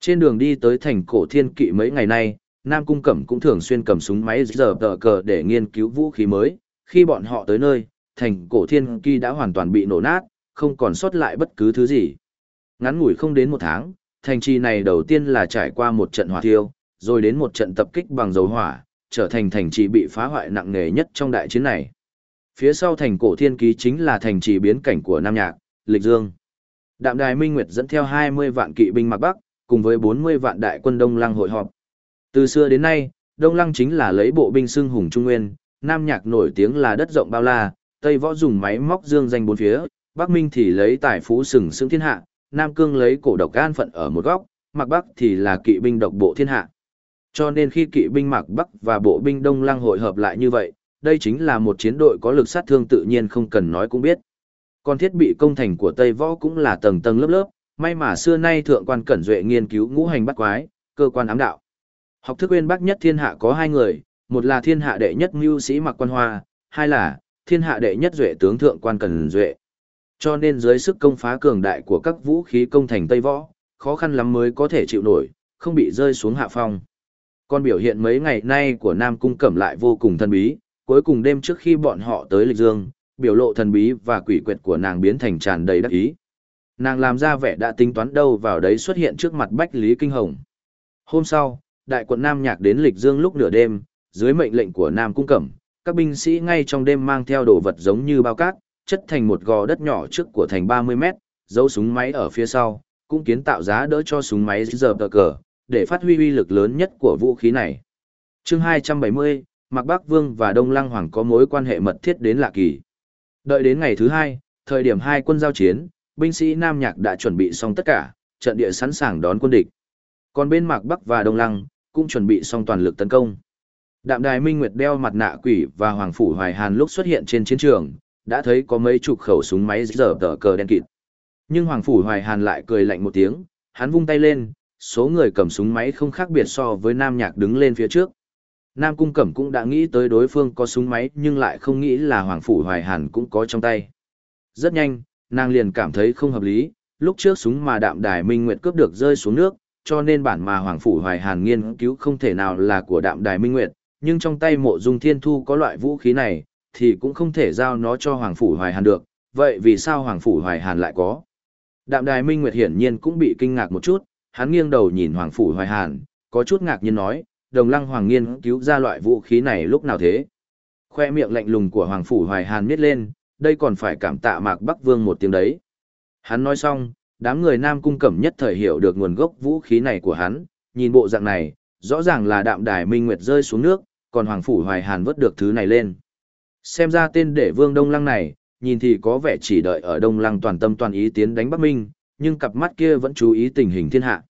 Trên đường đi tới thành cổ thiên kỵ mấy ngày nay, Nam Cung Cẩm cũng thường xuyên cầm súng máy giờ tờ cờ để nghiên cứu vũ khí mới. Khi bọn họ tới nơi, thành cổ thiên kỳ đã hoàn toàn bị nổ nát, không còn sót lại bất cứ thứ gì. Ngắn ngủi không đến một tháng, thành trì này đầu tiên là trải qua một trận hỏa thiêu, rồi đến một trận tập kích bằng dầu hỏa, trở thành thành trì bị phá hoại nặng nề nhất trong đại chiến này. Phía sau thành cổ thiên ký chính là thành trì biến cảnh của Nam Nhạc, Lịch Dương. Đạm Đài Minh Nguyệt dẫn theo 20 vạn kỵ binh Mạc Bắc, cùng với 40 vạn đại quân Đông Lăng hội họp. Từ xưa đến nay, Đông Lăng chính là lấy bộ binh xưng hùng Trung Nguyên, Nam Nhạc nổi tiếng là đất rộng bao la, Tây Võ dùng máy móc dương danh bốn phía, Bắc Minh thì lấy tài phú sừng sững thiên hạ, Nam Cương lấy cổ độc an phận ở một góc, Mạc Bắc thì là kỵ binh độc bộ thiên hạ. Cho nên khi kỵ binh Mạc Bắc và bộ binh Đông Lăng hội hợp lại như vậy, đây chính là một chiến đội có lực sát thương tự nhiên không cần nói cũng biết. Còn thiết bị công thành của Tây Võ cũng là tầng tầng lớp lớp, may mà xưa nay thượng quan cẩn duệ nghiên cứu ngũ hành bắt quái, cơ quan ám đạo. Học thức uyên bác nhất thiên hạ có hai người, một là thiên hạ đệ nhất mưu sĩ mặc quan hoa, hai là thiên hạ đệ nhất duệ tướng thượng quan cẩn duệ. Cho nên dưới sức công phá cường đại của các vũ khí công thành Tây Võ, khó khăn lắm mới có thể chịu nổi, không bị rơi xuống hạ phong. Còn biểu hiện mấy ngày nay của Nam Cung Cẩm lại vô cùng thần bí, cuối cùng đêm trước khi bọn họ tới Lịch Dương, biểu lộ thần bí và quỷ quyệt của nàng biến thành tràn đầy đắc ý. Nàng làm ra vẻ đã tính toán đâu vào đấy xuất hiện trước mặt Bách Lý Kinh Hồng. Hôm sau, đại quận Nam Nhạc đến Lịch Dương lúc nửa đêm, dưới mệnh lệnh của Nam Cung Cẩm, các binh sĩ ngay trong đêm mang theo đồ vật giống như bao cát, chất thành một gò đất nhỏ trước của thành 30 mét, giấu súng máy ở phía sau, cũng kiến tạo giá đỡ cho súng máy giờ tờ cờ, để phát huy uy lực lớn nhất của vũ khí này. chương 270, Mạc Bắc Vương và Đông Lăng Hoàng có mối quan hệ mật thiết đến lạ kỳ. Đợi đến ngày thứ hai, thời điểm hai quân giao chiến, binh sĩ Nam Nhạc đã chuẩn bị xong tất cả, trận địa sẵn sàng đón quân địch. Còn bên Mạc Bắc và Đông Lăng, cũng chuẩn bị xong toàn lực tấn công. Đạm Đài Minh Nguyệt đeo mặt nạ quỷ và Hoàng Phủ Hoài Hàn lúc xuất hiện trên chiến trường, đã thấy có mấy chục khẩu súng máy giờ tờ cờ đen kịt. Nhưng Hoàng Phủ Hoài Hàn lại cười lạnh một tiếng, hắn vung tay lên, số người cầm súng máy không khác biệt so với Nam Nhạc đứng lên phía trước. Nam Cung Cẩm cũng đã nghĩ tới đối phương có súng máy nhưng lại không nghĩ là Hoàng Phủ Hoài Hàn cũng có trong tay. Rất nhanh, nàng liền cảm thấy không hợp lý, lúc trước súng mà đạm đài Minh Nguyệt cướp được rơi xuống nước, cho nên bản mà Hoàng Phủ Hoài Hàn nghiên cứu không thể nào là của đạm đài Minh Nguyệt, nhưng trong tay mộ dung thiên thu có loại vũ khí này, thì cũng không thể giao nó cho Hoàng Phủ Hoài Hàn được, vậy vì sao Hoàng Phủ Hoài Hàn lại có? Đạm đài Minh Nguyệt hiển nhiên cũng bị kinh ngạc một chút, hắn nghiêng đầu nhìn Hoàng Phủ Hoài Hàn, có chút ngạc nhiên nói, đồng lăng Hoàng nghiên cứu ra loại vũ khí này lúc nào thế? Khoe miệng lạnh lùng của Hoàng Phủ Hoài Hàn miết lên, đây còn phải cảm tạ Mạc Bắc Vương một tiếng đấy. Hắn nói xong, đám người Nam Cung Cẩm nhất thời hiểu được nguồn gốc vũ khí này của hắn, nhìn bộ dạng này, rõ ràng là đạm đài Minh Nguyệt rơi xuống nước, còn Hoàng Phủ Hoài Hàn vớt được thứ này lên. Xem ra tên để Vương Đông Lăng này, nhìn thì có vẻ chỉ đợi ở Đông Lăng toàn tâm toàn ý tiến đánh Bắc Minh, nhưng cặp mắt kia vẫn chú ý tình hình thiên hạ.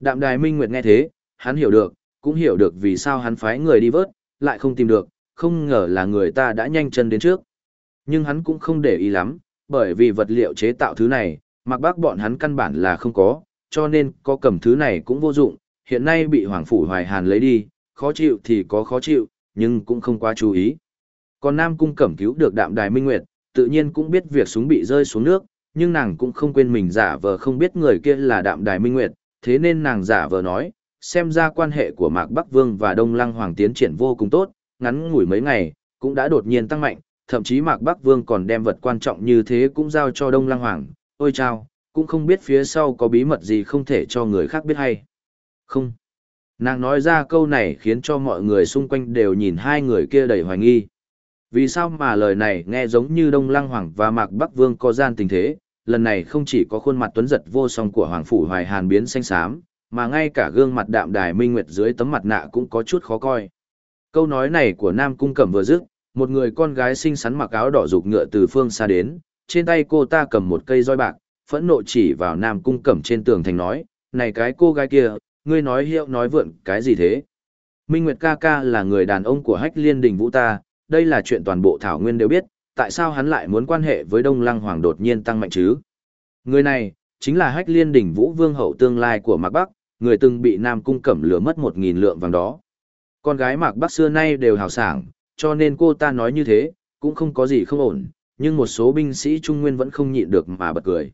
Đạm Đài Minh Nguyệt nghe thế, hắn hiểu được, cũng hiểu được vì sao hắn phái người đi vớt, lại không tìm được, không ngờ là người ta đã nhanh chân đến trước. Nhưng hắn cũng không để ý lắm, bởi vì vật liệu chế tạo thứ này, mặc bác bọn hắn căn bản là không có, cho nên có cầm thứ này cũng vô dụng, hiện nay bị Hoàng Phủ Hoài Hàn lấy đi, khó chịu thì có khó chịu, nhưng cũng không quá chú ý. Còn Nam Cung Cẩm cứu được Đạm Đài Minh Nguyệt, tự nhiên cũng biết việc súng bị rơi xuống nước, nhưng nàng cũng không quên mình giả vờ không biết người kia là Đạm Đài Minh Nguyệt, thế nên nàng giả vờ nói, xem ra quan hệ của Mạc Bắc Vương và Đông Lăng Hoàng tiến triển vô cùng tốt, ngắn ngủi mấy ngày, cũng đã đột nhiên tăng mạnh, thậm chí Mạc Bắc Vương còn đem vật quan trọng như thế cũng giao cho Đông Lăng Hoàng, ôi chao, cũng không biết phía sau có bí mật gì không thể cho người khác biết hay. Không. Nàng nói ra câu này khiến cho mọi người xung quanh đều nhìn hai người kia đầy hoài nghi. Vì sao mà lời này nghe giống như Đông Lăng Hoàng và Mạc Bắc Vương có gian tình thế, lần này không chỉ có khuôn mặt tuấn giật vô song của Hoàng Phủ Hoài Hàn biến xanh xám, mà ngay cả gương mặt đạm đài minh nguyệt dưới tấm mặt nạ cũng có chút khó coi. Câu nói này của Nam Cung Cẩm vừa dứt, một người con gái xinh xắn mặc áo đỏ rục ngựa từ phương xa đến, trên tay cô ta cầm một cây roi bạc, phẫn nộ chỉ vào Nam Cung Cẩm trên tường thành nói, này cái cô gái kia, ngươi nói hiệu nói vượn cái gì thế? Minh Nguyệt ca ca là người đàn ông của hách liên đình vũ ta, đây là chuyện toàn bộ Thảo Nguyên đều biết, tại sao hắn lại muốn quan hệ với Đông Lăng Hoàng đột nhiên tăng mạnh chứ? Người này, chính là hách liên Đình vũ vương hậu tương lai của Mạc Bắc, người từng bị Nam Cung Cẩm lừa mất một nghìn lượng vàng đó. Con gái Mạc Bắc xưa nay đều hào sảng, cho nên cô ta nói như thế, cũng không có gì không ổn, nhưng một số binh sĩ Trung Nguyên vẫn không nhịn được mà bật cười.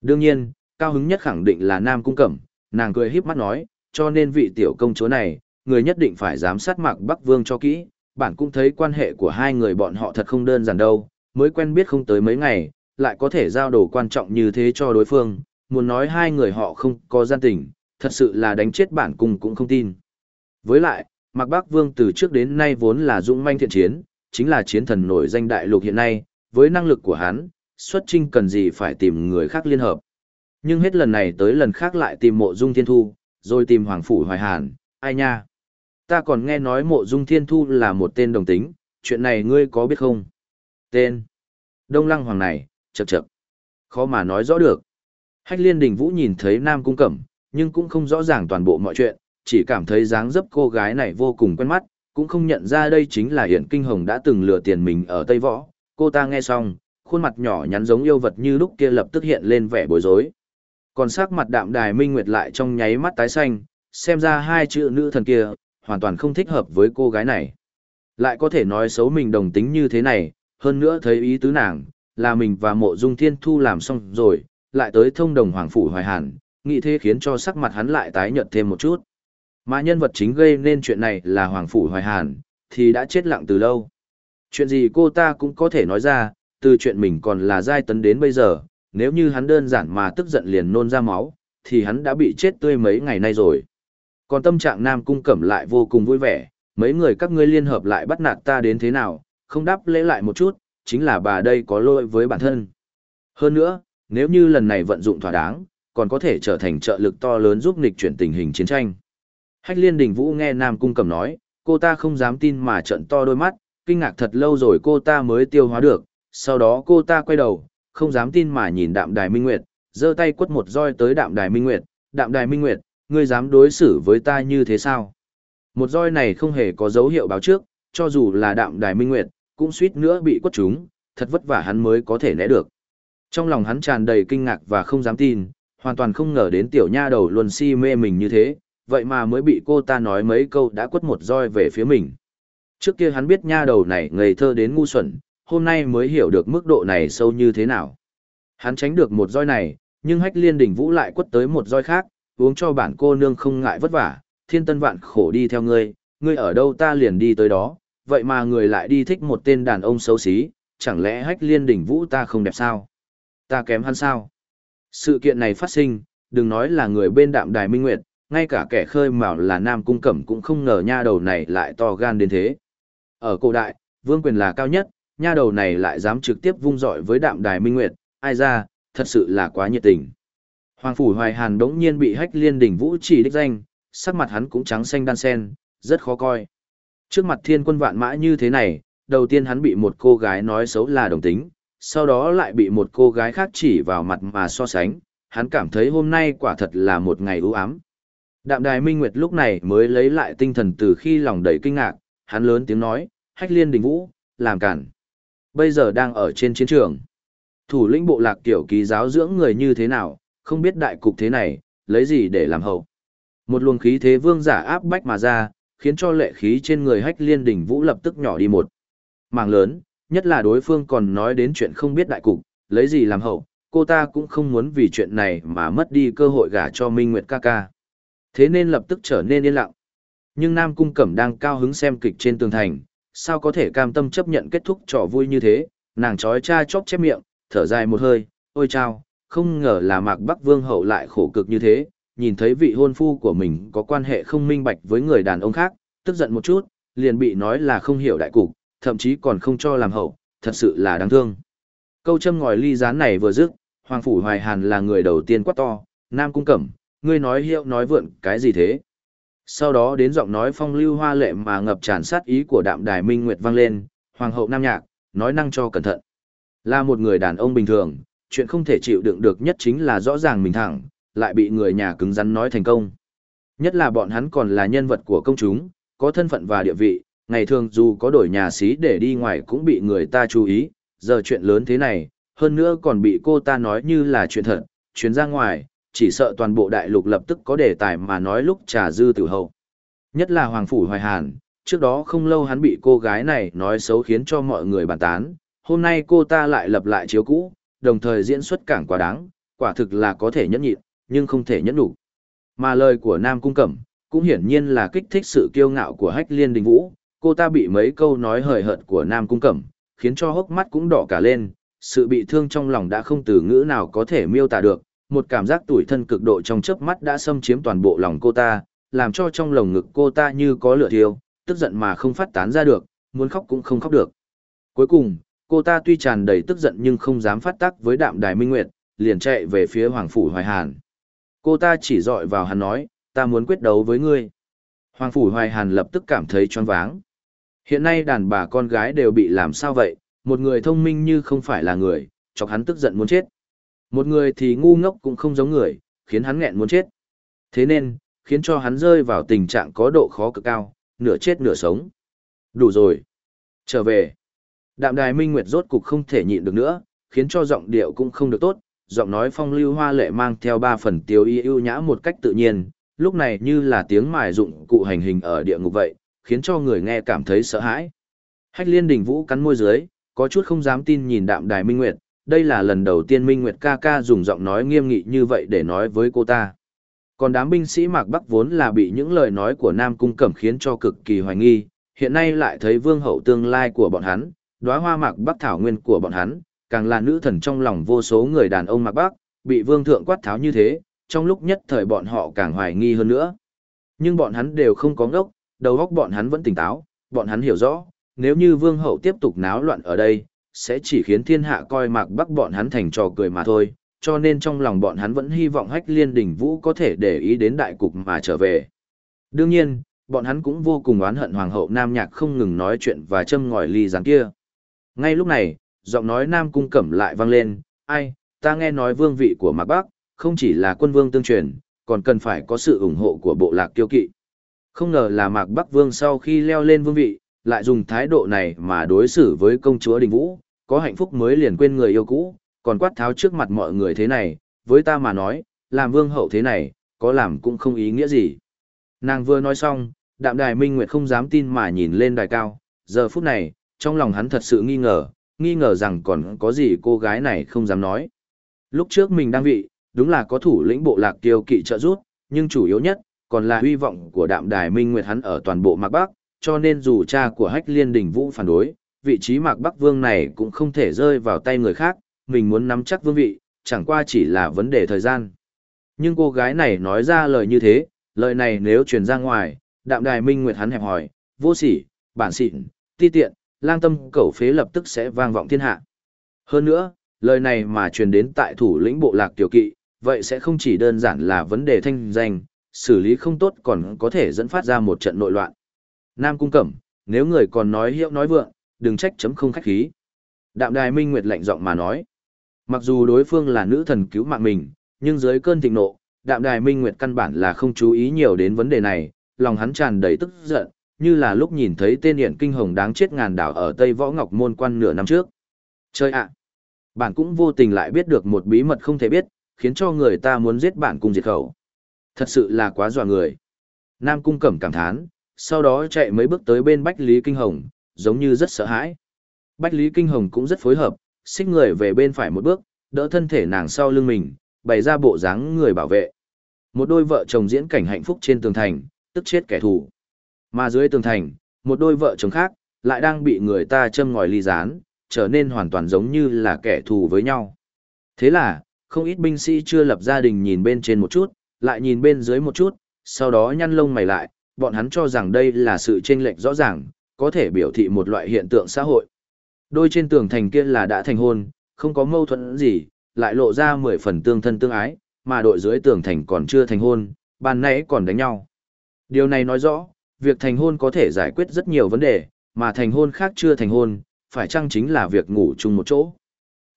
Đương nhiên, cao hứng nhất khẳng định là Nam Cung Cẩm, nàng cười híp mắt nói, cho nên vị tiểu công chúa này, người nhất định phải giám sát Mạc Bắc Vương cho kỹ, Bạn cũng thấy quan hệ của hai người bọn họ thật không đơn giản đâu, mới quen biết không tới mấy ngày, lại có thể giao đồ quan trọng như thế cho đối phương, muốn nói hai người họ không có gian tình, thật sự là đánh chết bản cung cũng không tin. Với lại, Mạc Bắc Vương từ trước đến nay vốn là dũng manh thiện chiến, chính là chiến thần nổi danh đại lục hiện nay, với năng lực của hắn, xuất trinh cần gì phải tìm người khác liên hợp. Nhưng hết lần này tới lần khác lại tìm mộ dung thiên thu, rồi tìm hoàng phủ hoài hàn, ai nha ta còn nghe nói mộ dung thiên thu là một tên đồng tính, chuyện này ngươi có biết không? Tên. Đông lăng hoàng này, chậm chậm. Khó mà nói rõ được. Hách liên đình vũ nhìn thấy nam cung cẩm, nhưng cũng không rõ ràng toàn bộ mọi chuyện, chỉ cảm thấy dáng dấp cô gái này vô cùng quen mắt, cũng không nhận ra đây chính là Hiển kinh hồng đã từng lừa tiền mình ở Tây Võ. Cô ta nghe xong, khuôn mặt nhỏ nhắn giống yêu vật như lúc kia lập tức hiện lên vẻ bối rối. Còn sắc mặt đạm đài minh nguyệt lại trong nháy mắt tái xanh, xem ra hai chữ nữ thần kia, hoàn toàn không thích hợp với cô gái này. Lại có thể nói xấu mình đồng tính như thế này, hơn nữa thấy ý tứ nàng, là mình và mộ dung thiên thu làm xong rồi, lại tới thông đồng hoàng phủ hoài hàn, nghĩ thế khiến cho sắc mặt hắn lại tái nhợt thêm một chút. Mà nhân vật chính gây nên chuyện này là Hoàng Phủ Hoài Hàn, thì đã chết lặng từ lâu. Chuyện gì cô ta cũng có thể nói ra, từ chuyện mình còn là giai tấn đến bây giờ, nếu như hắn đơn giản mà tức giận liền nôn ra máu, thì hắn đã bị chết tươi mấy ngày nay rồi. Còn tâm trạng Nam Cung Cẩm lại vô cùng vui vẻ, mấy người các ngươi liên hợp lại bắt nạt ta đến thế nào, không đáp lễ lại một chút, chính là bà đây có lỗi với bản thân. Hơn nữa, nếu như lần này vận dụng thỏa đáng, còn có thể trở thành trợ lực to lớn giúp nghịch chuyển tình hình chiến tranh. Hách liên đình vũ nghe Nam Cung Cẩm nói, cô ta không dám tin mà trận to đôi mắt, kinh ngạc thật lâu rồi cô ta mới tiêu hóa được, sau đó cô ta quay đầu, không dám tin mà nhìn đạm đài minh nguyệt, giơ tay quất một roi tới đạm đài minh nguyệt, đạm đài minh nguyệt, ngươi dám đối xử với ta như thế sao? Một roi này không hề có dấu hiệu báo trước, cho dù là đạm đài minh nguyệt, cũng suýt nữa bị quất trúng, thật vất vả hắn mới có thể né được. Trong lòng hắn tràn đầy kinh ngạc và không dám tin, hoàn toàn không ngờ đến tiểu nha đầu luôn si mê mình như thế, vậy mà mới bị cô ta nói mấy câu đã quất một roi về phía mình. Trước kia hắn biết nha đầu này ngây thơ đến ngu xuẩn, hôm nay mới hiểu được mức độ này sâu như thế nào. Hắn tránh được một roi này, nhưng hách liên đỉnh vũ lại quất tới một roi khác, uống cho bản cô nương không ngại vất vả, thiên tân vạn khổ đi theo ngươi, ngươi ở đâu ta liền đi tới đó, vậy mà người lại đi thích một tên đàn ông xấu xí, chẳng lẽ hách liên đỉnh vũ ta không đẹp sao? Ta kém hắn sao? Sự kiện này phát sinh, đừng nói là người bên đạm đài minh nguyệt, ngay cả kẻ khơi mào là nam cung cẩm cũng không ngờ nha đầu này lại to gan đến thế. Ở cổ đại, vương quyền là cao nhất, nha đầu này lại dám trực tiếp vung dọi với đạm đài minh nguyệt, ai ra, thật sự là quá nhiệt tình. Hoàng phủ hoài hàn đống nhiên bị hách liên đỉnh vũ chỉ đích danh, sắc mặt hắn cũng trắng xanh đan sen, rất khó coi. Trước mặt thiên quân vạn mã như thế này, đầu tiên hắn bị một cô gái nói xấu là đồng tính, sau đó lại bị một cô gái khác chỉ vào mặt mà so sánh, hắn cảm thấy hôm nay quả thật là một ngày ưu ám. Đạm đài minh nguyệt lúc này mới lấy lại tinh thần từ khi lòng đầy kinh ngạc, hắn lớn tiếng nói, hách liên đình vũ, làm cản. Bây giờ đang ở trên chiến trường. Thủ lĩnh bộ lạc tiểu ký giáo dưỡng người như thế nào, không biết đại cục thế này, lấy gì để làm hậu. Một luồng khí thế vương giả áp bách mà ra, khiến cho lệ khí trên người hách liên đình vũ lập tức nhỏ đi một. màng lớn, nhất là đối phương còn nói đến chuyện không biết đại cục, lấy gì làm hậu, cô ta cũng không muốn vì chuyện này mà mất đi cơ hội gả cho Minh Nguyệt ca ca. Thế nên lập tức trở nên yên lặng. Nhưng Nam Cung Cẩm đang cao hứng xem kịch trên tường thành, sao có thể cam tâm chấp nhận kết thúc trò vui như thế, nàng trói cha chóp chép miệng, thở dài một hơi, ôi chao, không ngờ là Mạc Bắc Vương hậu lại khổ cực như thế, nhìn thấy vị hôn phu của mình có quan hệ không minh bạch với người đàn ông khác, tức giận một chút, liền bị nói là không hiểu đại cục, thậm chí còn không cho làm hậu, thật sự là đáng thương. Câu châm ngòi ly gián này vừa dứt, Hoàng Phủ Hoài Hàn là người đầu tiên quát to, Nam Cung Cẩm, ngươi nói hiệu nói vượn cái gì thế? Sau đó đến giọng nói phong lưu hoa lệ mà ngập tràn sát ý của đạm đài minh nguyệt vang lên, Hoàng hậu Nam Nhạc, nói năng cho cẩn thận. Là một người đàn ông bình thường, chuyện không thể chịu đựng được nhất chính là rõ ràng mình thẳng, lại bị người nhà cứng rắn nói thành công. Nhất là bọn hắn còn là nhân vật của công chúng, có thân phận và địa vị, ngày thường dù có đổi nhà xí để đi ngoài cũng bị người ta chú ý, giờ chuyện lớn thế này, hơn nữa còn bị cô ta nói như là chuyện thật, chuyến ra ngoài, chỉ sợ toàn bộ đại lục lập tức có đề tài mà nói lúc trà dư tử hậu. Nhất là Hoàng Phủ Hoài Hàn, trước đó không lâu hắn bị cô gái này nói xấu khiến cho mọi người bàn tán, hôm nay cô ta lại lập lại chiếu cũ, đồng thời diễn xuất cảng quá đáng, quả thực là có thể nhẫn nhịn, nhưng không thể nhẫn đủ. Mà lời của Nam Cung Cẩm, cũng hiển nhiên là kích thích sự kiêu ngạo của Hách Liên Đình Vũ, cô ta bị mấy câu nói hời hợt của Nam Cung Cẩm, khiến cho hốc mắt cũng đỏ cả lên, sự bị thương trong lòng đã không từ ngữ nào có thể miêu tả được, một cảm giác tủi thân cực độ trong chớp mắt đã xâm chiếm toàn bộ lòng cô ta, làm cho trong lồng ngực cô ta như có lửa thiêu, tức giận mà không phát tán ra được, muốn khóc cũng không khóc được. Cuối cùng, cô ta tuy tràn đầy tức giận nhưng không dám phát tác với đạm đài minh nguyệt, liền chạy về phía Hoàng Phủ Hoài Hàn. Cô ta chỉ dọi vào hắn nói, ta muốn quyết đấu với ngươi. Hoàng Phủ Hoài Hàn lập tức cảm thấy choáng váng. Hiện nay đàn bà con gái đều bị làm sao vậy, một người thông minh như không phải là người, chọc hắn tức giận muốn chết. Một người thì ngu ngốc cũng không giống người, khiến hắn nghẹn muốn chết. Thế nên, khiến cho hắn rơi vào tình trạng có độ khó cực cao, nửa chết nửa sống. Đủ rồi. Trở về. Đạm đài minh nguyệt rốt cục không thể nhịn được nữa, khiến cho giọng điệu cũng không được tốt, giọng nói phong lưu hoa lệ mang theo ba phần tiêu y ưu nhã một cách tự nhiên, lúc này như là tiếng mài dụng cụ hành hình ở địa ngục vậy, khiến cho người nghe cảm thấy sợ hãi. Hách liên đình vũ cắn môi dưới, có chút không dám tin nhìn đạm đài minh nguyệt, đây là lần đầu tiên minh nguyệt ca ca dùng giọng nói nghiêm nghị như vậy để nói với cô ta. Còn đám binh sĩ Mạc Bắc vốn là bị những lời nói của Nam Cung Cẩm khiến cho cực kỳ hoài nghi, hiện nay lại thấy vương hậu tương lai của bọn hắn, đóa hoa Mạc Bắc thảo nguyên của bọn hắn, càng là nữ thần trong lòng vô số người đàn ông Mạc Bắc, bị vương thượng quát tháo như thế, trong lúc nhất thời bọn họ càng hoài nghi hơn nữa. Nhưng bọn hắn đều không có ngốc, đầu óc bọn hắn vẫn tỉnh táo, bọn hắn hiểu rõ, nếu như vương hậu tiếp tục náo loạn ở đây, sẽ chỉ khiến thiên hạ coi mạc bắc bọn hắn thành trò cười mà thôi, cho nên trong lòng bọn hắn vẫn hy vọng hách liên đỉnh vũ có thể để ý đến đại cục mà trở về. Đương nhiên, bọn hắn cũng vô cùng oán hận hoàng hậu nam nhạc không ngừng nói chuyện và châm ngòi ly gián kia. Ngay lúc này, giọng nói nam cung cẩm lại vang lên, ai, ta nghe nói vương vị của mạc bắc, không chỉ là quân vương tương truyền, còn cần phải có sự ủng hộ của bộ lạc kiêu kỵ. Không ngờ là mạc bắc vương sau khi leo lên vương vị, lại dùng thái độ này mà đối xử với công chúa Đình Vũ, có hạnh phúc mới liền quên người yêu cũ, còn quát tháo trước mặt mọi người thế này, với ta mà nói, làm vương hậu thế này, có làm cũng không ý nghĩa gì. Nàng vừa nói xong, đạm đài minh nguyệt không dám tin mà nhìn lên đài cao, giờ phút này, trong lòng hắn thật sự nghi ngờ, nghi ngờ rằng còn có gì cô gái này không dám nói. Lúc trước mình đang vị, đúng là có thủ lĩnh bộ lạc kiêu kỵ trợ giúp, nhưng chủ yếu nhất, còn là hy vọng của đạm đài minh nguyệt hắn ở toàn bộ mạc bắc, cho nên dù cha của hách liên đình vũ phản đối, vị trí mạc bắc vương này cũng không thể rơi vào tay người khác, mình muốn nắm chắc vương vị, chẳng qua chỉ là vấn đề thời gian. Nhưng cô gái này nói ra lời như thế, lời này nếu truyền ra ngoài, đạm đài minh nguyệt hắn hẹp hỏi, vô sỉ, bản xịn, ti tiện, lang tâm cẩu phế lập tức sẽ vang vọng thiên hạ. Hơn nữa, lời này mà truyền đến tại thủ lĩnh bộ lạc tiểu kỵ, vậy sẽ không chỉ đơn giản là vấn đề thanh danh, xử lý không tốt còn có thể dẫn phát ra một trận nội loạn. Nam Cung Cẩm, nếu người còn nói hiệu nói vượng, đừng trách chấm không khách khí. Đạm Đài Minh Nguyệt lạnh giọng mà nói. Mặc dù đối phương là nữ thần cứu mạng mình, nhưng dưới cơn thịnh nộ, Đạm Đài Minh Nguyệt căn bản là không chú ý nhiều đến vấn đề này, lòng hắn tràn đầy tức giận, như là lúc nhìn thấy tên điện kinh hồng đáng chết ngàn đảo ở Tây Võ Ngọc Môn quan nửa năm trước. Chơi ạ! Bạn cũng vô tình lại biết được một bí mật không thể biết, khiến cho người ta muốn giết bạn cùng diệt khẩu. Thật sự là quá dọa người. Nam Cung Cẩm cảm thán, sau đó chạy mấy bước tới bên Bách Lý Kinh Hồng, giống như rất sợ hãi. Bách Lý Kinh Hồng cũng rất phối hợp, xích người về bên phải một bước, đỡ thân thể nàng sau lưng mình, bày ra bộ dáng người bảo vệ. Một đôi vợ chồng diễn cảnh hạnh phúc trên tường thành, tức chết kẻ thù. Mà dưới tường thành, một đôi vợ chồng khác, lại đang bị người ta châm ngòi ly gián, trở nên hoàn toàn giống như là kẻ thù với nhau. Thế là, không ít binh sĩ chưa lập gia đình nhìn bên trên một chút, lại nhìn bên dưới một chút, sau đó nhăn lông mày lại, bọn hắn cho rằng đây là sự chênh lệch rõ ràng, có thể biểu thị một loại hiện tượng xã hội. Đôi trên tường thành kia là đã thành hôn, không có mâu thuẫn gì, lại lộ ra mười phần tương thân tương ái, mà đội dưới tường thành còn chưa thành hôn, ban nãy còn đánh nhau. Điều này nói rõ, việc thành hôn có thể giải quyết rất nhiều vấn đề, mà thành hôn khác chưa thành hôn, phải chăng chính là việc ngủ chung một chỗ.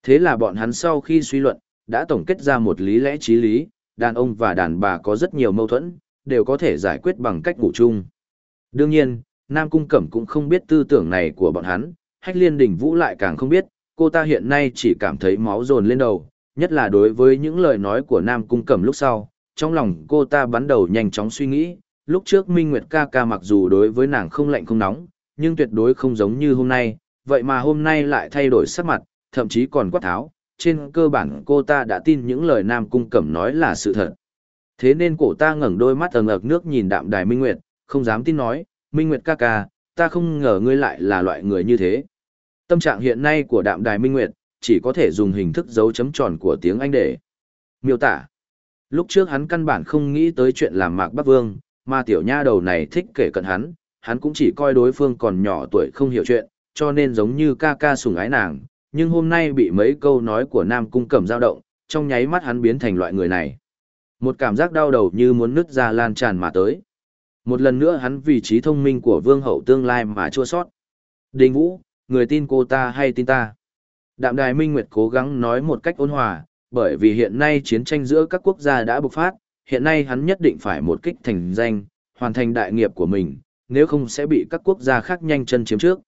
Thế là bọn hắn sau khi suy luận, đã tổng kết ra một lý lẽ trí lý, đàn ông và đàn bà có rất nhiều mâu thuẫn, đều có thể giải quyết bằng cách ngủ chung. Đương nhiên, Nam Cung Cẩm cũng không biết tư tưởng này của bọn hắn, Hách Liên Đình Vũ lại càng không biết, cô ta hiện nay chỉ cảm thấy máu dồn lên đầu, nhất là đối với những lời nói của Nam Cung Cẩm lúc sau, trong lòng cô ta bắn đầu nhanh chóng suy nghĩ, lúc trước Minh Nguyệt ca ca mặc dù đối với nàng không lạnh không nóng, nhưng tuyệt đối không giống như hôm nay, vậy mà hôm nay lại thay đổi sắc mặt, thậm chí còn quát tháo, trên cơ bản cô ta đã tin những lời Nam Cung Cẩm nói là sự thật. Thế nên cổ ta ngẩng đôi mắt ẩn ực nước nhìn đạm đài Minh Nguyệt, không dám tin nói, Minh Nguyệt ca ca, ta không ngờ ngươi lại là loại người như thế. Tâm trạng hiện nay của đạm đài Minh Nguyệt, chỉ có thể dùng hình thức dấu chấm tròn của tiếng Anh để miêu tả. Lúc trước hắn căn bản không nghĩ tới chuyện làm mạc Bắc Vương, mà tiểu nha đầu này thích kể cận hắn, hắn cũng chỉ coi đối phương còn nhỏ tuổi không hiểu chuyện, cho nên giống như ca ca sủng ái nàng, nhưng hôm nay bị mấy câu nói của Nam Cung Cẩm dao động, trong nháy mắt hắn biến thành loại người này. Một cảm giác đau đầu như muốn nứt ra lan tràn mà tới. Một lần nữa hắn vì trí thông minh của vương hậu tương lai mà chua sót. Đình Vũ, người tin cô ta hay tin ta? Đạm Đài Minh Nguyệt cố gắng nói một cách ôn hòa, bởi vì hiện nay chiến tranh giữa các quốc gia đã bộc phát, hiện nay hắn nhất định phải một kích thành danh, hoàn thành đại nghiệp của mình, nếu không sẽ bị các quốc gia khác nhanh chân chiếm trước.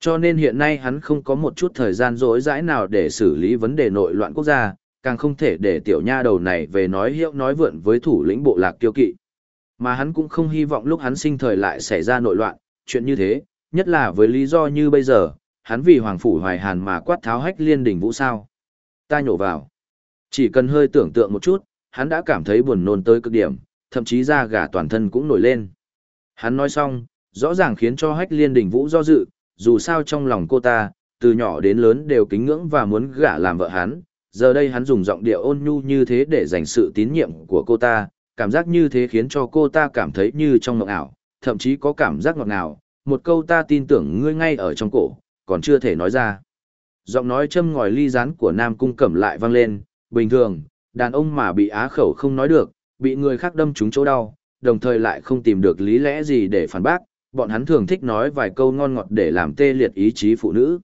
Cho nên hiện nay hắn không có một chút thời gian rỗi rãi nào để xử lý vấn đề nội loạn quốc gia, càng không thể để tiểu nha đầu này về nói hiệu nói vượn với thủ lĩnh bộ lạc kiêu kỵ. Mà hắn cũng không hy vọng lúc hắn sinh thời lại xảy ra nội loạn, chuyện như thế, nhất là với lý do như bây giờ, hắn vì Hoàng Phủ Hoài Hàn mà quát tháo hách liên đỉnh vũ sao. Ta nhổ vào. Chỉ cần hơi tưởng tượng một chút, hắn đã cảm thấy buồn nôn tới cực điểm, thậm chí da gà toàn thân cũng nổi lên. Hắn nói xong, rõ ràng khiến cho hách liên đình vũ do dự, dù sao trong lòng cô ta, từ nhỏ đến lớn đều kính ngưỡng và muốn gả làm vợ hắn, giờ đây hắn dùng giọng điệu ôn nhu như thế để giành sự tín nhiệm của cô ta, cảm giác như thế khiến cho cô ta cảm thấy như trong mộng ảo, thậm chí có cảm giác ngọt ngào, một câu ta tin tưởng ngươi ngay ở trong cổ, còn chưa thể nói ra. Giọng nói châm ngòi ly rán của Nam Cung Cẩm lại vang lên, bình thường, đàn ông mà bị á khẩu không nói được, bị người khác đâm trúng chỗ đau, đồng thời lại không tìm được lý lẽ gì để phản bác, bọn hắn thường thích nói vài câu ngon ngọt để làm tê liệt ý chí phụ nữ.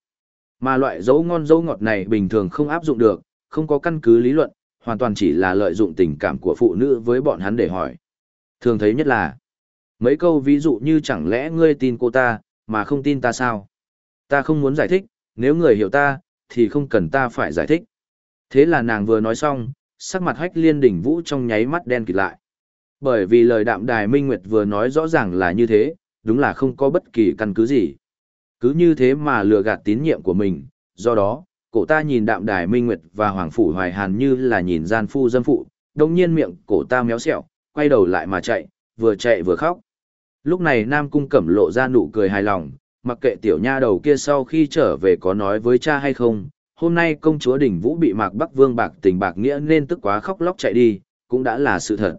Mà loại dấu ngon dấu ngọt này bình thường không áp dụng được, không có căn cứ lý luận, hoàn toàn chỉ là lợi dụng tình cảm của phụ nữ với bọn hắn để hỏi. Thường thấy nhất là mấy câu ví dụ như chẳng lẽ ngươi tin cô ta, mà không tin ta sao? Ta không muốn giải thích, nếu người hiểu ta, thì không cần ta phải giải thích. Thế là nàng vừa nói xong, sắc mặt hách liên đỉnh vũ trong nháy mắt đen kịt lại. Bởi vì lời đạm đài minh nguyệt vừa nói rõ ràng là như thế, đúng là không có bất kỳ căn cứ gì. Cứ như thế mà lừa gạt tín nhiệm của mình, do đó, cổ ta nhìn đạm đài minh nguyệt và hoàng phủ hoài hàn như là nhìn gian phu dâm phụ, đồng nhiên miệng cổ ta méo xẹo, quay đầu lại mà chạy, vừa chạy vừa khóc. Lúc này Nam Cung Cẩm lộ ra nụ cười hài lòng, mặc kệ tiểu nha đầu kia sau khi trở về có nói với cha hay không, hôm nay công chúa đỉnh vũ bị mạc bắc vương bạc tình bạc nghĩa nên tức quá khóc lóc chạy đi, cũng đã là sự thật.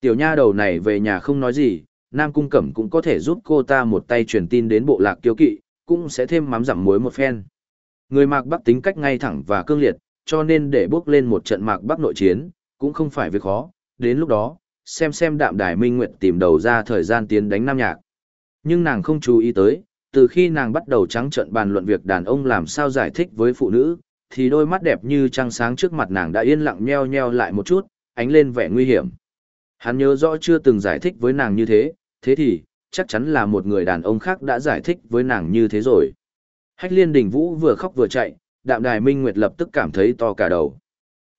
Tiểu nha đầu này về nhà không nói gì, Nam Cung Cẩm cũng có thể giúp cô ta một tay truyền tin đến bộ lạc kiêu kỵ, cũng sẽ thêm mắm dặm muối một phen. Người mạc bắc tính cách ngay thẳng và cương liệt, cho nên để bước lên một trận mạc bắc nội chiến, cũng không phải việc khó, đến lúc đó, xem xem đạm đài minh nguyệt tìm đầu ra thời gian tiến đánh nam nhạc. Nhưng nàng không chú ý tới, từ khi nàng bắt đầu trắng trợn bàn luận việc đàn ông làm sao giải thích với phụ nữ, thì đôi mắt đẹp như trăng sáng trước mặt nàng đã yên lặng nheo nheo lại một chút, ánh lên vẻ nguy hiểm. Hắn nhớ rõ chưa từng giải thích với nàng như thế, thế thì, chắc chắn là một người đàn ông khác đã giải thích với nàng như thế rồi. Hách liên đình vũ vừa khóc vừa chạy, đạm đài minh nguyệt lập tức cảm thấy to cả đầu.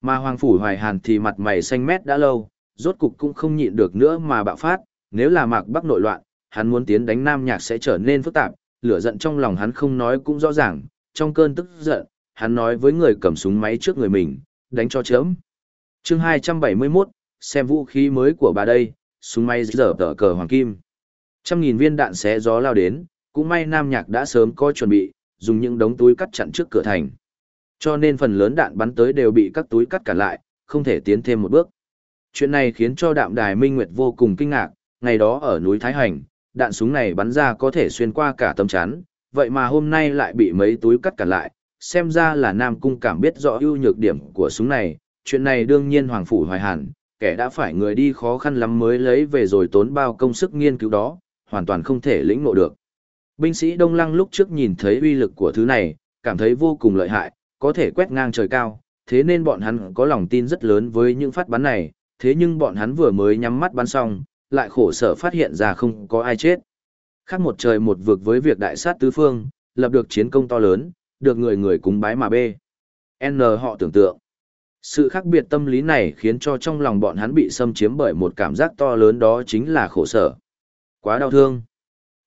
Mà hoàng phủ hoài hàn thì mặt mày xanh mét đã lâu, rốt cục cũng không nhịn được nữa mà bạo phát, nếu là mạc bắc nội loạn, hắn muốn tiến đánh nam nhạc sẽ trở nên phức tạp, lửa giận trong lòng hắn không nói cũng rõ ràng, trong cơn tức giận, hắn nói với người cầm súng máy trước người mình, đánh cho chớm. chương 271, xem vũ khí mới của bà đây, súng may giờ tờ cờ hoàng kim. Trăm nghìn viên đạn xé gió lao đến, cũng may nam nhạc đã sớm có chuẩn bị, dùng những đống túi cắt chặn trước cửa thành. Cho nên phần lớn đạn bắn tới đều bị các túi cắt cản lại, không thể tiến thêm một bước. Chuyện này khiến cho đạm đài Minh Nguyệt vô cùng kinh ngạc, ngày đó ở núi Thái Hành, đạn súng này bắn ra có thể xuyên qua cả tấm chắn, vậy mà hôm nay lại bị mấy túi cắt cản lại, xem ra là Nam Cung cảm biết rõ ưu nhược điểm của súng này, chuyện này đương nhiên Hoàng Phủ Hoài Hàn, kẻ đã phải người đi khó khăn lắm mới lấy về rồi tốn bao công sức nghiên cứu đó, hoàn toàn không thể lĩnh ngộ được. Binh sĩ Đông Lăng lúc trước nhìn thấy uy lực của thứ này, cảm thấy vô cùng lợi hại, có thể quét ngang trời cao, thế nên bọn hắn có lòng tin rất lớn với những phát bắn này, thế nhưng bọn hắn vừa mới nhắm mắt bắn xong, lại khổ sở phát hiện ra không có ai chết. Khác một trời một vực với việc đại sát tứ phương, lập được chiến công to lớn, được người người cúng bái mà bê. N họ tưởng tượng. Sự khác biệt tâm lý này khiến cho trong lòng bọn hắn bị xâm chiếm bởi một cảm giác to lớn đó chính là khổ sở. Quá đau thương.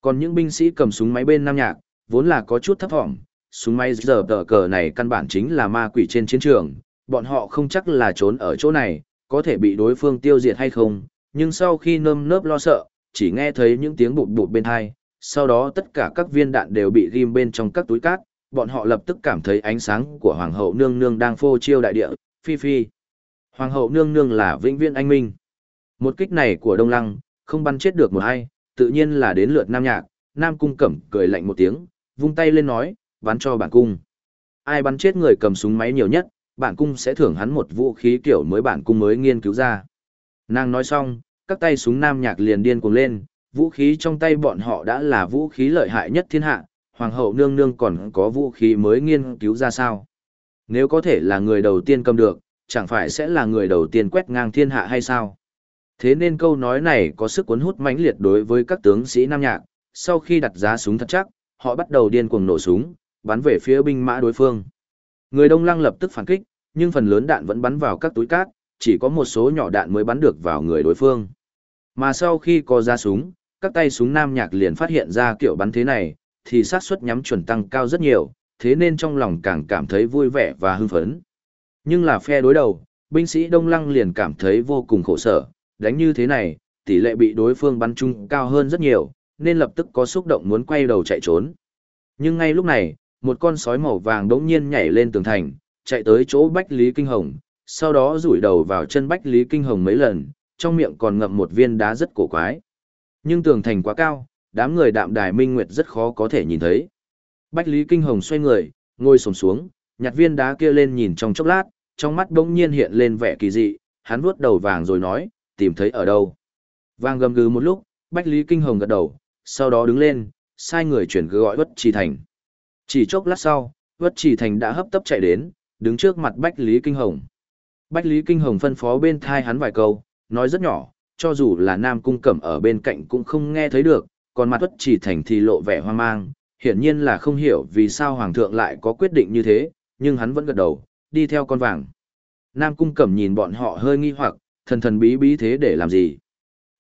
Còn những binh sĩ cầm súng máy bên Nam Nhạc, vốn là có chút thấp thỏm, súng máy giờ tờ cờ này căn bản chính là ma quỷ trên chiến trường, bọn họ không chắc là trốn ở chỗ này, có thể bị đối phương tiêu diệt hay không, nhưng sau khi nơm nớp lo sợ, chỉ nghe thấy những tiếng bụt bụt bên hai, sau đó tất cả các viên đạn đều bị ghim bên trong các túi cát, bọn họ lập tức cảm thấy ánh sáng của Hoàng hậu nương nương đang phô chiêu đại địa, phi phi. Hoàng hậu nương nương là vĩnh viễn anh minh. Một kích này của Đông Lăng, không bắn chết được một ai, tự nhiên là đến lượt Nam Nhạc, Nam Cung Cẩm cười lạnh một tiếng, vung tay lên nói, bắn cho bản cung. Ai bắn chết người cầm súng máy nhiều nhất, bản cung sẽ thưởng hắn một vũ khí kiểu mới bản cung mới nghiên cứu ra. Nàng nói xong, các tay súng Nam Nhạc liền điên cuồng lên, vũ khí trong tay bọn họ đã là vũ khí lợi hại nhất thiên hạ, hoàng hậu nương nương còn có vũ khí mới nghiên cứu ra sao. Nếu có thể là người đầu tiên cầm được, chẳng phải sẽ là người đầu tiên quét ngang thiên hạ hay sao? Thế nên câu nói này có sức cuốn hút mãnh liệt đối với các tướng sĩ Nam Nhạc, sau khi đặt giá súng thật chắc, họ bắt đầu điên cuồng nổ súng, bắn về phía binh mã đối phương. Người Đông Lăng lập tức phản kích, nhưng phần lớn đạn vẫn bắn vào các túi cát, chỉ có một số nhỏ đạn mới bắn được vào người đối phương. Mà sau khi có ra súng, các tay súng Nam Nhạc liền phát hiện ra kiểu bắn thế này, thì xác suất nhắm chuẩn tăng cao rất nhiều, thế nên trong lòng càng cảm thấy vui vẻ và hưng phấn. Nhưng là phe đối đầu, binh sĩ Đông Lăng liền cảm thấy vô cùng khổ sở, đánh như thế này, tỷ lệ bị đối phương bắn trúng cao hơn rất nhiều, nên lập tức có xúc động muốn quay đầu chạy trốn. Nhưng ngay lúc này, một con sói màu vàng đống nhiên nhảy lên tường thành, chạy tới chỗ Bách Lý Kinh Hồng, sau đó rủi đầu vào chân Bách Lý Kinh Hồng mấy lần, trong miệng còn ngậm một viên đá rất cổ quái. Nhưng tường thành quá cao, đám người đạm đài minh nguyệt rất khó có thể nhìn thấy. Bách Lý Kinh Hồng xoay người, ngồi sổm xuống, nhặt viên đá kia lên nhìn trong chốc lát, trong mắt bỗng nhiên hiện lên vẻ kỳ dị, hắn vuốt đầu vàng rồi nói, tìm thấy ở đâu. Vàng gầm gừ một lúc, Bách Lý Kinh Hồng gật đầu, sau đó đứng lên, sai người chuyển gọi Vất Trì Thành. Chỉ chốc lát sau, Vất Trì Thành đã hấp tấp chạy đến, đứng trước mặt Bách Lý Kinh Hồng. Bách Lý Kinh Hồng phân phó bên thai hắn vài câu, nói rất nhỏ, cho dù là Nam Cung Cẩm ở bên cạnh cũng không nghe thấy được, còn mặt Vất Trì Thành thì lộ vẻ hoang mang, hiển nhiên là không hiểu vì sao Hoàng thượng lại có quyết định như thế, nhưng hắn vẫn gật đầu, đi theo con vàng. Nam Cung Cẩm nhìn bọn họ hơi nghi hoặc, thần thần bí bí thế để làm gì.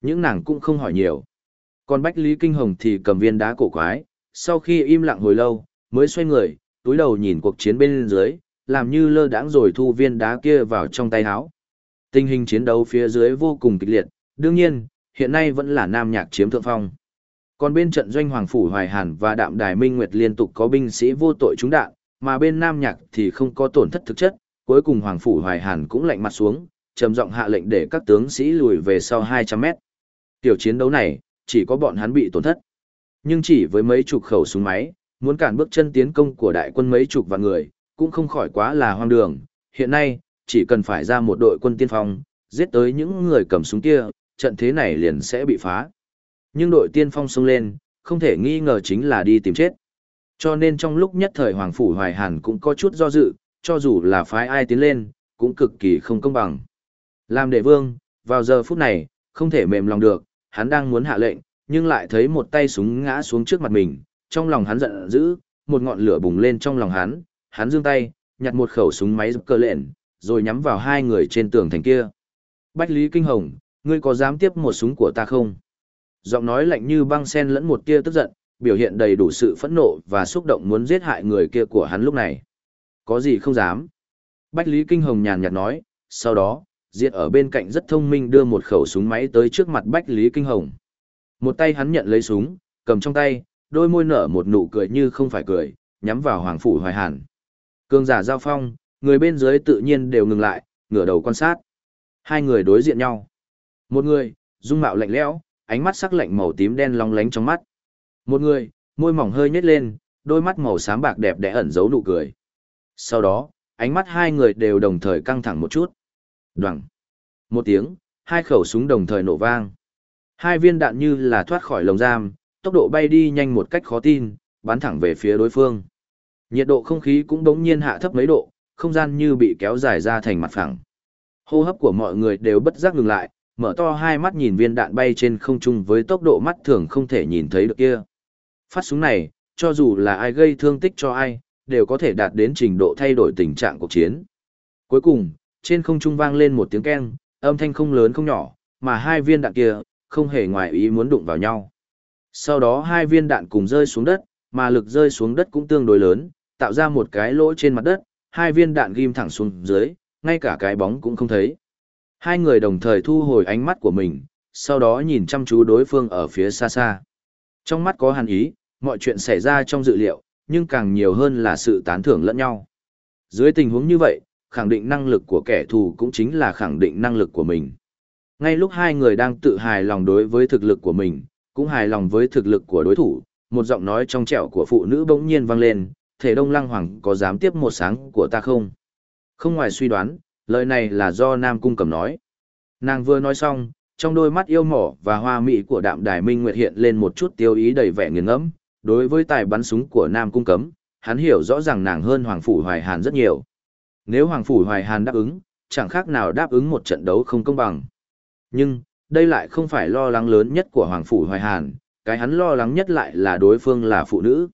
Những nàng cũng không hỏi nhiều. Còn Bách Lý Kinh Hồng thì cầm viên đá cổ quái, sau khi im lặng hồi lâu, mới xoay người, túi đầu nhìn cuộc chiến bên dưới, làm như lơ đãng rồi thu viên đá kia vào trong tay áo. Tình hình chiến đấu phía dưới vô cùng kịch liệt, đương nhiên, hiện nay vẫn là Nam Nhạc chiếm thượng phong. Còn bên trận doanh Hoàng Phủ Hoài Hàn và Đạm Đài Minh Nguyệt liên tục có binh sĩ vô tội trúng đạn, mà bên Nam Nhạc thì không có tổn thất thực chất, cuối cùng Hoàng Phủ Hoài Hàn cũng lạnh mặt xuống, trầm giọng hạ lệnh để các tướng sĩ lùi về sau 200 mét. Tiểu chiến đấu này, chỉ có bọn hắn bị tổn thất. Nhưng chỉ với mấy chục khẩu súng máy, muốn cản bước chân tiến công của đại quân mấy chục vạn người, cũng không khỏi quá là hoang đường. Hiện nay, chỉ cần phải ra một đội quân tiên phong, giết tới những người cầm súng kia, trận thế này liền sẽ bị phá. Nhưng đội tiên phong xông lên, không thể nghi ngờ chính là đi tìm chết. Cho nên trong lúc nhất thời Hoàng Phủ Hoài Hàn cũng có chút do dự, cho dù là phái ai tiến lên, cũng cực kỳ không công bằng. Làm đệ vương, vào giờ phút này, không thể mềm lòng được, hắn đang muốn hạ lệnh, nhưng lại thấy một tay súng ngã xuống trước mặt mình, trong lòng hắn giận dữ, một ngọn lửa bùng lên trong lòng hắn, hắn giương tay, nhặt một khẩu súng máy cơ lện, rồi nhắm vào hai người trên tường thành kia. Bách Lý Kinh Hồng, ngươi có dám tiếp một súng của ta không? Giọng nói lạnh như băng sen lẫn một tia tức giận, biểu hiện đầy đủ sự phẫn nộ và xúc động muốn giết hại người kia của hắn lúc này. Có gì không dám? Bách Lý Kinh Hồng nhàn nhạt nói, sau đó, Diệt ở bên cạnh rất thông minh đưa một khẩu súng máy tới trước mặt Bách Lý Kinh Hồng. Một tay hắn nhận lấy súng, cầm trong tay, đôi môi nở một nụ cười như không phải cười, nhắm vào Hoàng Phủ Hoài Hàn. Cương giả giao phong, người bên dưới tự nhiên đều ngừng lại, ngửa đầu quan sát. Hai người đối diện nhau. Một người, dung mạo lạnh lẽo, ánh mắt sắc lạnh màu tím đen long lánh trong mắt. Một người, môi mỏng hơi nhếch lên, đôi mắt màu xám bạc đẹp đẽ ẩn giấu nụ cười. Sau đó, ánh mắt hai người đều đồng thời căng thẳng một chút. Đoằng. Một tiếng, hai khẩu súng đồng thời nổ vang. Hai viên đạn như là thoát khỏi lồng giam, tốc độ bay đi nhanh một cách khó tin, bắn thẳng về phía đối phương. Nhiệt độ không khí cũng đống nhiên hạ thấp mấy độ, không gian như bị kéo dài ra thành mặt phẳng. Hô hấp của mọi người đều bất giác ngừng lại, mở to hai mắt nhìn viên đạn bay trên không trung với tốc độ mắt thường không thể nhìn thấy được kia. Phát súng này, cho dù là ai gây thương tích cho ai, đều có thể đạt đến trình độ thay đổi tình trạng cuộc chiến. Cuối cùng, trên không trung vang lên một tiếng keng, âm thanh không lớn không nhỏ, mà hai viên đạn kia, không hề ngoài ý muốn đụng vào nhau. Sau đó hai viên đạn cùng rơi xuống đất, mà lực rơi xuống đất cũng tương đối lớn, tạo ra một cái lỗ trên mặt đất, hai viên đạn ghim thẳng xuống dưới, ngay cả cái bóng cũng không thấy. Hai người đồng thời thu hồi ánh mắt của mình, sau đó nhìn chăm chú đối phương ở phía xa xa. Trong mắt có hàn ý, mọi chuyện xảy ra trong dự liệu, nhưng càng nhiều hơn là sự tán thưởng lẫn nhau. Dưới tình huống như vậy, khẳng định năng lực của kẻ thù cũng chính là khẳng định năng lực của mình. Ngay lúc hai người đang tự hài lòng đối với thực lực của mình, cũng hài lòng với thực lực của đối thủ, một giọng nói trong trẻo của phụ nữ bỗng nhiên vang lên, thể đông lăng hoàng có dám tiếp một sáng của ta không? Không ngoài suy đoán, lời này là do Nam Cung cầm nói. Nàng vừa nói xong, trong đôi mắt yêu mỏ và hoa mỹ của đạm đài minh nguyệt hiện lên một chút tiêu ý đầy vẻ nghiền ngẫm đối với tài bắn súng của Nam Cung cấm, hắn hiểu rõ ràng nàng hơn Hoàng Phủ Hoài Hàn rất nhiều. Nếu Hoàng Phủ Hoài Hàn đáp ứng, chẳng khác nào đáp ứng một trận đấu không công bằng. Nhưng, đây lại không phải lo lắng lớn nhất của Hoàng Phủ Hoài Hàn, cái hắn lo lắng nhất lại là đối phương là phụ nữ.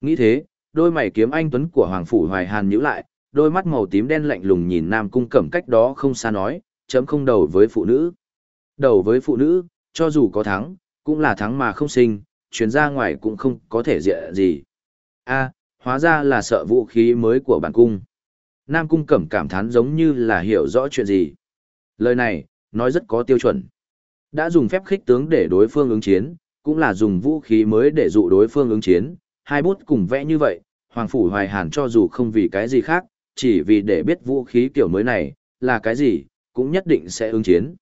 Nghĩ thế, đôi mày kiếm anh tuấn của Hoàng Phủ Hoài Hàn nhíu lại, đôi mắt màu tím đen lạnh lùng nhìn Nam Cung Cẩm cách đó không xa nói, chấm không đầu với phụ nữ. Đầu với phụ nữ, cho dù có thắng, cũng là thắng mà không sinh, chuyến ra ngoài cũng không có thể dịa gì. a hóa ra là sợ vũ khí mới của bản cung. Nam Cung Cẩm cảm thán giống như là hiểu rõ chuyện gì. Lời này, nói rất có tiêu chuẩn. Đã dùng phép khích tướng để đối phương ứng chiến, cũng là dùng vũ khí mới để dụ đối phương ứng chiến, hai bút cùng vẽ như vậy, Hoàng Phủ Hoài Hàn cho dù không vì cái gì khác, chỉ vì để biết vũ khí kiểu mới này, là cái gì, cũng nhất định sẽ ứng chiến.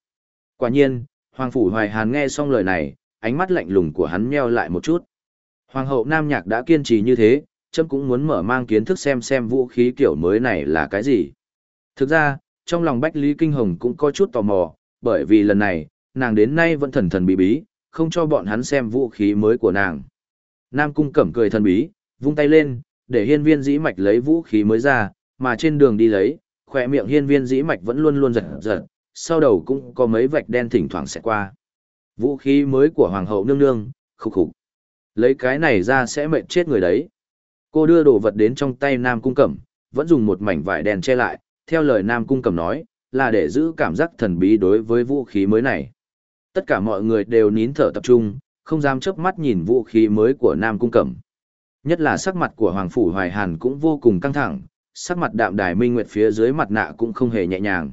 Quả nhiên, Hoàng Phủ Hoài Hàn nghe xong lời này, ánh mắt lạnh lùng của hắn meo lại một chút. Hoàng hậu Nam Nhạc đã kiên trì như thế, chấm cũng muốn mở mang kiến thức xem xem vũ khí kiểu mới này là cái gì. Thực ra, trong lòng Bách Lý Kinh Hồng cũng có chút tò mò, bởi vì lần này, nàng đến nay vẫn thần thần bí bí, không cho bọn hắn xem vũ khí mới của nàng. Nam Cung cẩm cười thần bí, vung tay lên, để hiên viên dĩ mạch lấy vũ khí mới ra, mà trên đường đi lấy, khỏe miệng hiên viên dĩ mạch vẫn luôn luôn giật giật, sau đầu cũng có mấy vạch đen thỉnh thoảng sẽ qua. Vũ khí mới của Hoàng hậu nương nương, khục khục. Lấy cái này ra sẽ mệt chết người đấy. Cô đưa đồ vật đến trong tay Nam Cung Cẩm, vẫn dùng một mảnh vải đen che lại, theo lời Nam Cung Cẩm nói, là để giữ cảm giác thần bí đối với vũ khí mới này. Tất cả mọi người đều nín thở tập trung, không dám chớp mắt nhìn vũ khí mới của Nam Cung Cẩm. Nhất là sắc mặt của Hoàng Phủ Hoài Hàn cũng vô cùng căng thẳng, sắc mặt đạm đài minh nguyệt phía dưới mặt nạ cũng không hề nhẹ nhàng.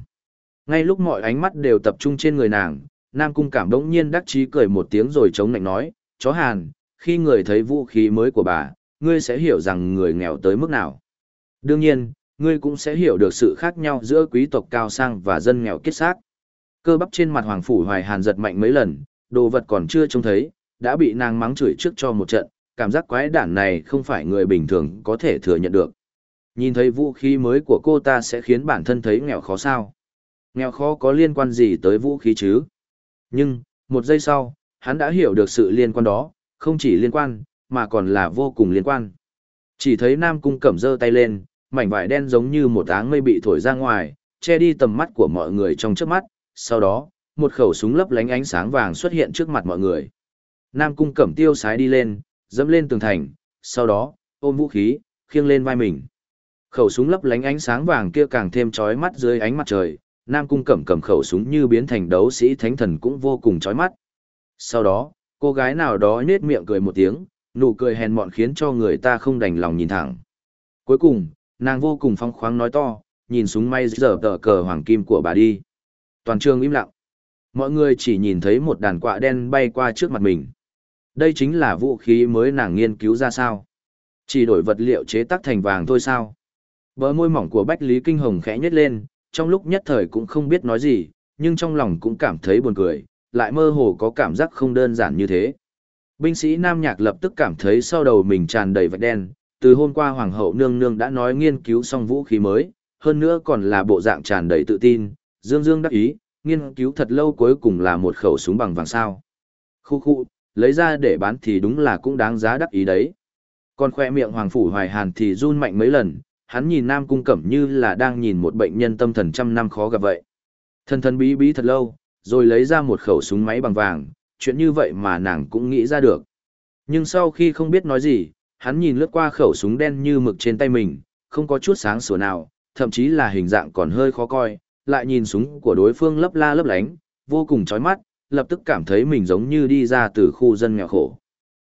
Ngay lúc mọi ánh mắt đều tập trung trên người nàng, Nam Cung Cảm đống nhiên đắc chí cười một tiếng rồi chống lạnh nói, chó Hàn, khi người thấy vũ khí mới của bà, ngươi sẽ hiểu rằng người nghèo tới mức nào. Đương nhiên, ngươi cũng sẽ hiểu được sự khác nhau giữa quý tộc cao sang và dân nghèo kết xác. Cơ bắp trên mặt Hoàng Phủ Hoài Hàn giật mạnh mấy lần, đồ vật còn chưa trông thấy, đã bị nàng mắng chửi trước cho một trận, cảm giác quái đản này không phải người bình thường có thể thừa nhận được. Nhìn thấy vũ khí mới của cô ta sẽ khiến bản thân thấy nghèo khó sao. Nghèo khó có liên quan gì tới vũ khí chứ? Nhưng, một giây sau, hắn đã hiểu được sự liên quan đó, không chỉ liên quan, mà còn là vô cùng liên quan. Chỉ thấy Nam Cung cẩm dơ tay lên, mảnh vải đen giống như một áng mây bị thổi ra ngoài, che đi tầm mắt của mọi người trong trước mắt, sau đó, một khẩu súng lấp lánh ánh sáng vàng xuất hiện trước mặt mọi người. Nam Cung cẩm tiêu sái đi lên, dẫm lên tường thành, sau đó, ôm vũ khí, khiêng lên vai mình. Khẩu súng lấp lánh ánh sáng vàng kia càng thêm chói mắt dưới ánh mặt trời, Nam Cung Cẩm cầm khẩu súng như biến thành đấu sĩ thánh thần cũng vô cùng chói mắt. Sau đó, cô gái nào đó nết miệng cười một tiếng, nụ cười hèn mọn khiến cho người ta không đành lòng nhìn thẳng. Cuối cùng, nàng vô cùng phong khoáng nói to, nhìn súng may giờ tờ cờ hoàng kim của bà đi. Toàn trường im lặng. Mọi người chỉ nhìn thấy một đàn quạ đen bay qua trước mặt mình. Đây chính là vũ khí mới nàng nghiên cứu ra sao. Chỉ đổi vật liệu chế tác thành vàng thôi sao. Bờ môi mỏng của Bách Lý Kinh Hồng khẽ nhếch lên, trong lúc nhất thời cũng không biết nói gì, nhưng trong lòng cũng cảm thấy buồn cười, lại mơ hồ có cảm giác không đơn giản như thế. Binh sĩ Nam Nhạc lập tức cảm thấy sau đầu mình tràn đầy vạch đen, từ hôm qua Hoàng hậu nương nương đã nói nghiên cứu xong vũ khí mới, hơn nữa còn là bộ dạng tràn đầy tự tin, dương dương đắc ý, nghiên cứu thật lâu cuối cùng là một khẩu súng bằng vàng sao. Khu khu, lấy ra để bán thì đúng là cũng đáng giá đắc ý đấy. Còn khoe miệng Hoàng Phủ Hoài Hàn thì run mạnh mấy lần, hắn nhìn Nam Cung Cẩm như là đang nhìn một bệnh nhân tâm thần trăm năm khó gặp vậy. Thần thần bí bí thật lâu, rồi lấy ra một khẩu súng máy bằng vàng, chuyện như vậy mà nàng cũng nghĩ ra được. Nhưng sau khi không biết nói gì, hắn nhìn lướt qua khẩu súng đen như mực trên tay mình, không có chút sáng sủa nào, thậm chí là hình dạng còn hơi khó coi, lại nhìn súng của đối phương lấp la lấp lánh, vô cùng chói mắt, lập tức cảm thấy mình giống như đi ra từ khu dân nghèo khổ.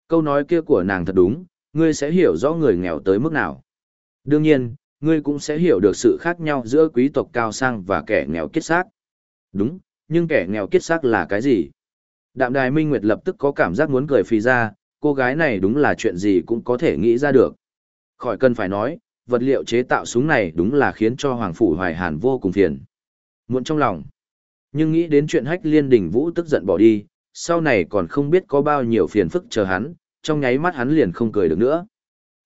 Câu nói kia của nàng thật đúng, ngươi sẽ hiểu rõ người nghèo tới mức nào. Đương nhiên, ngươi cũng sẽ hiểu được sự khác nhau giữa quý tộc cao sang và kẻ nghèo kiết xác. Đúng, nhưng kẻ nghèo kiết xác là cái gì? Đạm đài Minh Nguyệt lập tức có cảm giác muốn cười phì ra, cô gái này đúng là chuyện gì cũng có thể nghĩ ra được. Khỏi cần phải nói, vật liệu chế tạo súng này đúng là khiến cho Hoàng Phủ Hoài Hàn vô cùng phiền. Muộn trong lòng. Nhưng nghĩ đến chuyện hách liên đỉnh vũ tức giận bỏ đi, sau này còn không biết có bao nhiêu phiền phức chờ hắn, trong nháy mắt hắn liền không cười được nữa.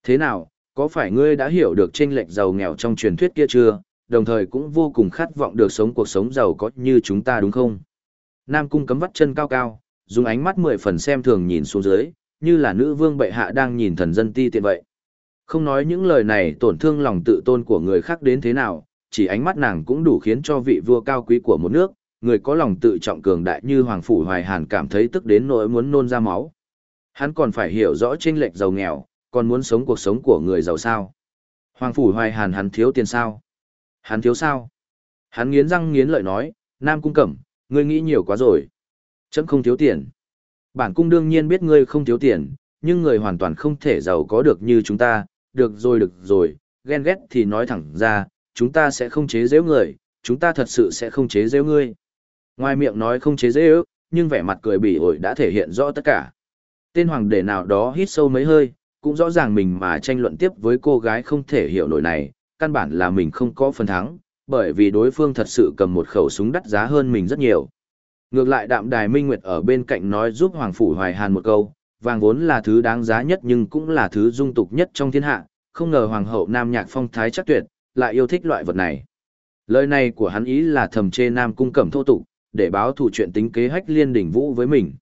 Thế nào, có phải ngươi đã hiểu được tranh lệch giàu nghèo trong truyền thuyết kia chưa, đồng thời cũng vô cùng khát vọng được sống cuộc sống giàu có như chúng ta đúng không? Nam cung cấm vắt chân cao cao, dùng ánh mắt mười phần xem thường nhìn xuống dưới, như là nữ vương bệ hạ đang nhìn thần dân ti tiện vậy. Không nói những lời này tổn thương lòng tự tôn của người khác đến thế nào, chỉ ánh mắt nàng cũng đủ khiến cho vị vua cao quý của một nước, người có lòng tự trọng cường đại như Hoàng Phủ Hoài Hàn cảm thấy tức đến nỗi muốn nôn ra máu. Hắn còn phải hiểu rõ chênh lệch giàu nghèo, còn muốn sống cuộc sống của người giàu sao. Hoàng Phủ Hoài Hàn hắn thiếu tiền sao? Hắn thiếu sao? Hắn nghiến răng nghiến lợi nói, Nam Cung Cẩm, ngươi nghĩ nhiều quá rồi. Chấm không thiếu tiền. Bản cung đương nhiên biết ngươi không thiếu tiền, nhưng người hoàn toàn không thể giàu có được như chúng ta, được rồi được rồi, ghen ghét thì nói thẳng ra, chúng ta sẽ không chế giễu người, chúng ta thật sự sẽ không chế giễu ngươi. Ngoài miệng nói không chế giễu, nhưng vẻ mặt cười bỉ ổi đã thể hiện rõ tất cả. Tên hoàng đệ nào đó hít sâu mấy hơi, cũng rõ ràng mình mà tranh luận tiếp với cô gái không thể hiểu nổi này, căn bản là mình không có phần thắng, bởi vì đối phương thật sự cầm một khẩu súng đắt giá hơn mình rất nhiều. Ngược lại đạm đài minh nguyệt ở bên cạnh nói giúp Hoàng Phủ Hoài Hàn một câu, vàng vốn là thứ đáng giá nhất nhưng cũng là thứ dung tục nhất trong thiên hạ, không ngờ Hoàng hậu Nam Nhạc phong thái chắc tuyệt, lại yêu thích loại vật này. Lời này của hắn ý là thầm chê Nam Cung Cẩm thô tục, để báo thủ chuyện tính kế hách liên đỉnh vũ với mình.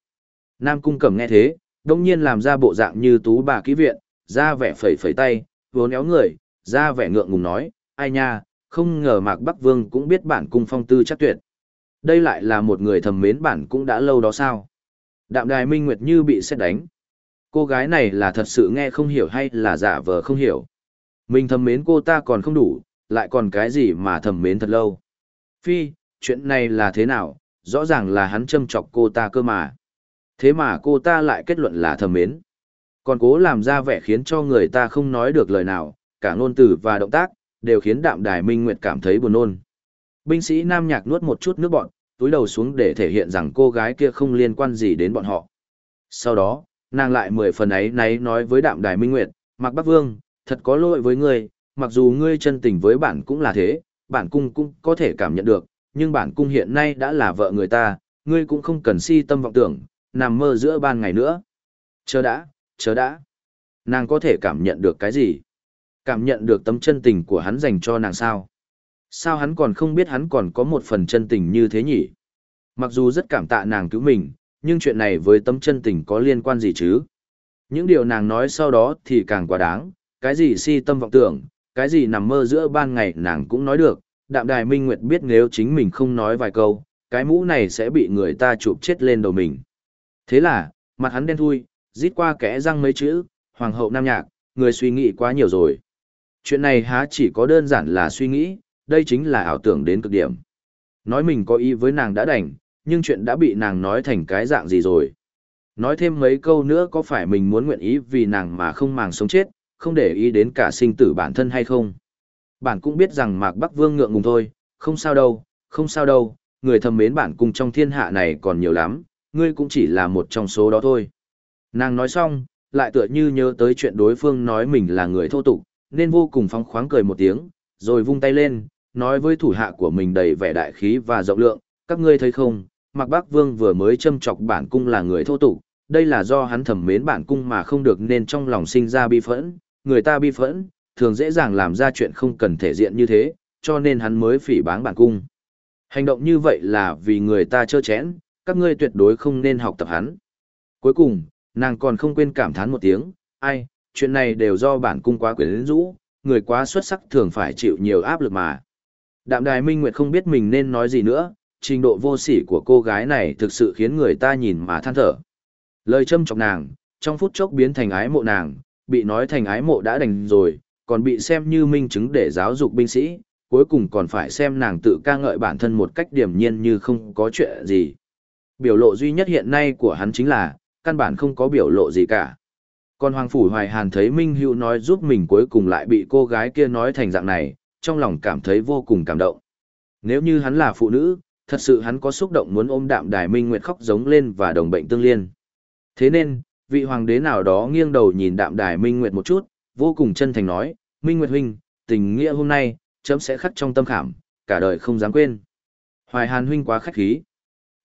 Nam Cung Cẩm nghe thế, đông nhiên làm ra bộ dạng như tú bà ký viện, ra vẻ phẩy phẩy tay, vốn éo người, ra vẻ ngượng ngùng nói, ai nha, không ngờ Mạc Bắc Vương cũng biết bản cung phong tư chắc tuyệt. Đây lại là một người thầm mến bản cũng đã lâu đó sao? Đạm đài minh nguyệt như bị xét đánh. Cô gái này là thật sự nghe không hiểu hay là giả vờ không hiểu. Mình thầm mến cô ta còn không đủ, lại còn cái gì mà thầm mến thật lâu. Phi, chuyện này là thế nào, rõ ràng là hắn châm chọc cô ta cơ mà. Thế mà cô ta lại kết luận là thầm mến. Còn cố làm ra vẻ khiến cho người ta không nói được lời nào, cả ngôn từ và động tác, đều khiến đạm đài minh nguyệt cảm thấy buồn nôn. Binh sĩ Nam Nhạc nuốt một chút nước bọn, túi đầu xuống để thể hiện rằng cô gái kia không liên quan gì đến bọn họ. Sau đó, nàng lại mười phần ấy náy nói với đạm đài minh nguyệt, Mạc Bắc Vương, thật có lỗi với ngươi, mặc dù ngươi chân tình với bản cũng là thế, bản cung cũng có thể cảm nhận được, nhưng bản cung hiện nay đã là vợ người ta, ngươi cũng không cần si tâm vọng tưởng, nằm mơ giữa ban ngày nữa. Chờ đã, chờ đã. Nàng có thể cảm nhận được cái gì? Cảm nhận được tấm chân tình của hắn dành cho nàng sao? Sao hắn còn không biết hắn còn có một phần chân tình như thế nhỉ? Mặc dù rất cảm tạ nàng cứu mình, nhưng chuyện này với tấm chân tình có liên quan gì chứ? Những điều nàng nói sau đó thì càng quá đáng, cái gì si tâm vọng tưởng, cái gì nằm mơ giữa ban ngày nàng cũng nói được, đạm đài minh nguyệt biết nếu chính mình không nói vài câu, cái mũ này sẽ bị người ta chụp chết lên đầu mình. Thế là, mặt hắn đen thui, rít qua kẽ răng mấy chữ, hoàng hậu nam nhạc, người suy nghĩ quá nhiều rồi. Chuyện này há chỉ có đơn giản là suy nghĩ, đây chính là ảo tưởng đến cực điểm. Nói mình có ý với nàng đã đành, nhưng chuyện đã bị nàng nói thành cái dạng gì rồi. Nói thêm mấy câu nữa có phải mình muốn nguyện ý vì nàng mà không màng sống chết, không để ý đến cả sinh tử bản thân hay không. Bản cũng biết rằng Mạc Bắc Vương ngượng ngùng thôi, không sao đâu, không sao đâu, người thầm mến bản cung trong thiên hạ này còn nhiều lắm, ngươi cũng chỉ là một trong số đó thôi. Nàng nói xong, lại tựa như nhớ tới chuyện đối phương nói mình là người thô tục, nên vô cùng phóng khoáng cười một tiếng, rồi vung tay lên, nói với thủ hạ của mình đầy vẻ đại khí và rộng lượng, các ngươi thấy không, Mạc Bắc Vương vừa mới châm chọc bản cung là người thô tục, đây là do hắn thầm mến bản cung mà không được nên trong lòng sinh ra bi phẫn, người ta bi phẫn, thường dễ dàng làm ra chuyện không cần thể diện như thế, cho nên hắn mới phỉ báng bản cung. Hành động như vậy là vì người ta chơ chẽn, các ngươi tuyệt đối không nên học tập hắn. Cuối cùng, nàng còn không quên cảm thán một tiếng, ai, chuyện này đều do bản cung quá quyến rũ, người quá xuất sắc thường phải chịu nhiều áp lực mà. Đạm đài minh nguyệt không biết mình nên nói gì nữa, trình độ vô sỉ của cô gái này thực sự khiến người ta nhìn mà than thở. Lời châm chọc nàng, trong phút chốc biến thành ái mộ nàng, bị nói thành ái mộ đã đành rồi, còn bị xem như minh chứng để giáo dục binh sĩ, cuối cùng còn phải xem nàng tự ca ngợi bản thân một cách điềm nhiên như không có chuyện gì. Biểu lộ duy nhất hiện nay của hắn chính là, căn bản không có biểu lộ gì cả. Còn Hoàng Phủ Hoài Hàn thấy Minh Hữu nói giúp mình cuối cùng lại bị cô gái kia nói thành dạng này, trong lòng cảm thấy vô cùng cảm động. Nếu như hắn là phụ nữ, thật sự hắn có xúc động muốn ôm đạm đài Minh Nguyệt khóc giống lên và đồng bệnh tương liên. Thế nên, vị hoàng đế nào đó nghiêng đầu nhìn đạm đài Minh Nguyệt một chút, vô cùng chân thành nói, Minh Nguyệt huynh, tình nghĩa hôm nay, chấm sẽ khắc trong tâm khảm, cả đời không dám quên. Hoài Hàn huynh quá khách khí.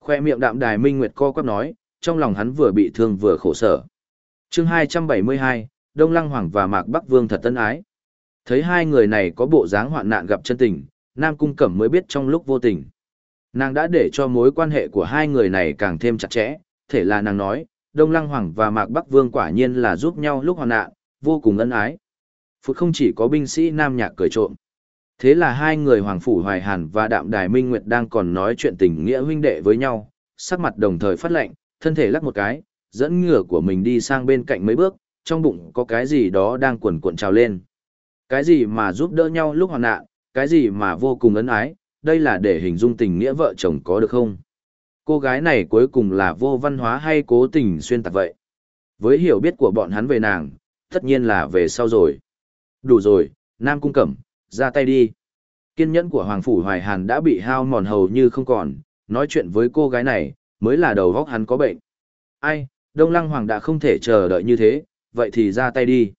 Khoe miệng đạm đài Minh Nguyệt co quắp nói, trong lòng hắn vừa bị thương vừa khổ sở. chương 272, Đông Lăng Hoàng và Mạc Bắc Vương thật tân ái. Thấy hai người này có bộ dáng hoạn nạn gặp chân tình, Nam Cung Cẩm mới biết trong lúc vô tình. Nàng đã để cho mối quan hệ của hai người này càng thêm chặt chẽ, thể là nàng nói, Đông Lăng Hoàng và Mạc Bắc Vương quả nhiên là giúp nhau lúc hoạn nạn, vô cùng ân ái. Phút không chỉ có binh sĩ Nam Nhạc cười trộm. Thế là hai người Hoàng Phủ Hoài Hàn và Đạm Đài Minh Nguyệt đang còn nói chuyện tình nghĩa huynh đệ với nhau, sắc mặt đồng thời phát lệnh, thân thể lắc một cái, dẫn ngựa của mình đi sang bên cạnh mấy bước, trong bụng có cái gì đó đang cuộn cuộn trào lên. Cái gì mà giúp đỡ nhau lúc hoạn nạn, cái gì mà vô cùng ân ái, đây là để hình dung tình nghĩa vợ chồng có được không? Cô gái này cuối cùng là vô văn hóa hay cố tình xuyên tạc vậy? Với hiểu biết của bọn hắn về nàng, tất nhiên là về sau rồi. Đủ rồi, Nam Cung Cẩm, ra tay đi. Kiên nhẫn của Hoàng Phủ Hoài Hàn đã bị hao mòn hầu như không còn, nói chuyện với cô gái này, mới là đầu góc hắn có bệnh. Ai, Đông Lăng Hoàng đã không thể chờ đợi như thế, vậy thì ra tay đi.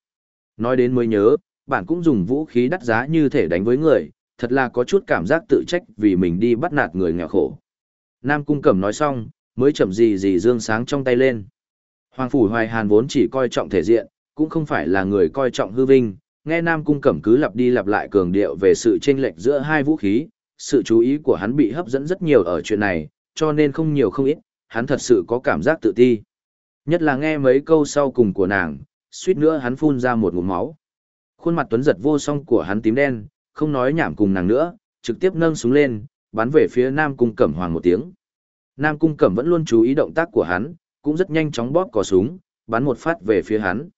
Nói đến mới nhớ, bạn cũng dùng vũ khí đắt giá như thể đánh với người, thật là có chút cảm giác tự trách vì mình đi bắt nạt người nghèo khổ. Nam Cung Cẩm nói xong, mới chậm gì gì dương sáng trong tay lên. Hoàng Phủ Hoài Hàn vốn chỉ coi trọng thể diện, cũng không phải là người coi trọng hư vinh, nghe Nam Cung Cẩm cứ lặp đi lặp lại cường điệu về sự chênh lệch giữa hai vũ khí, sự chú ý của hắn bị hấp dẫn rất nhiều ở chuyện này, cho nên không nhiều không ít, hắn thật sự có cảm giác tự ti. Nhất là nghe mấy câu sau cùng của nàng, suýt nữa hắn phun ra một ngụm máu. Khuôn mặt tuấn giật vô song của hắn tím đen, không nói nhảm cùng nàng nữa, trực tiếp nâng súng lên, bắn về phía Nam Cung Cẩm Hoàng một tiếng. Nam Cung Cẩm vẫn luôn chú ý động tác của hắn, cũng rất nhanh chóng bóp cò súng, bắn một phát về phía hắn.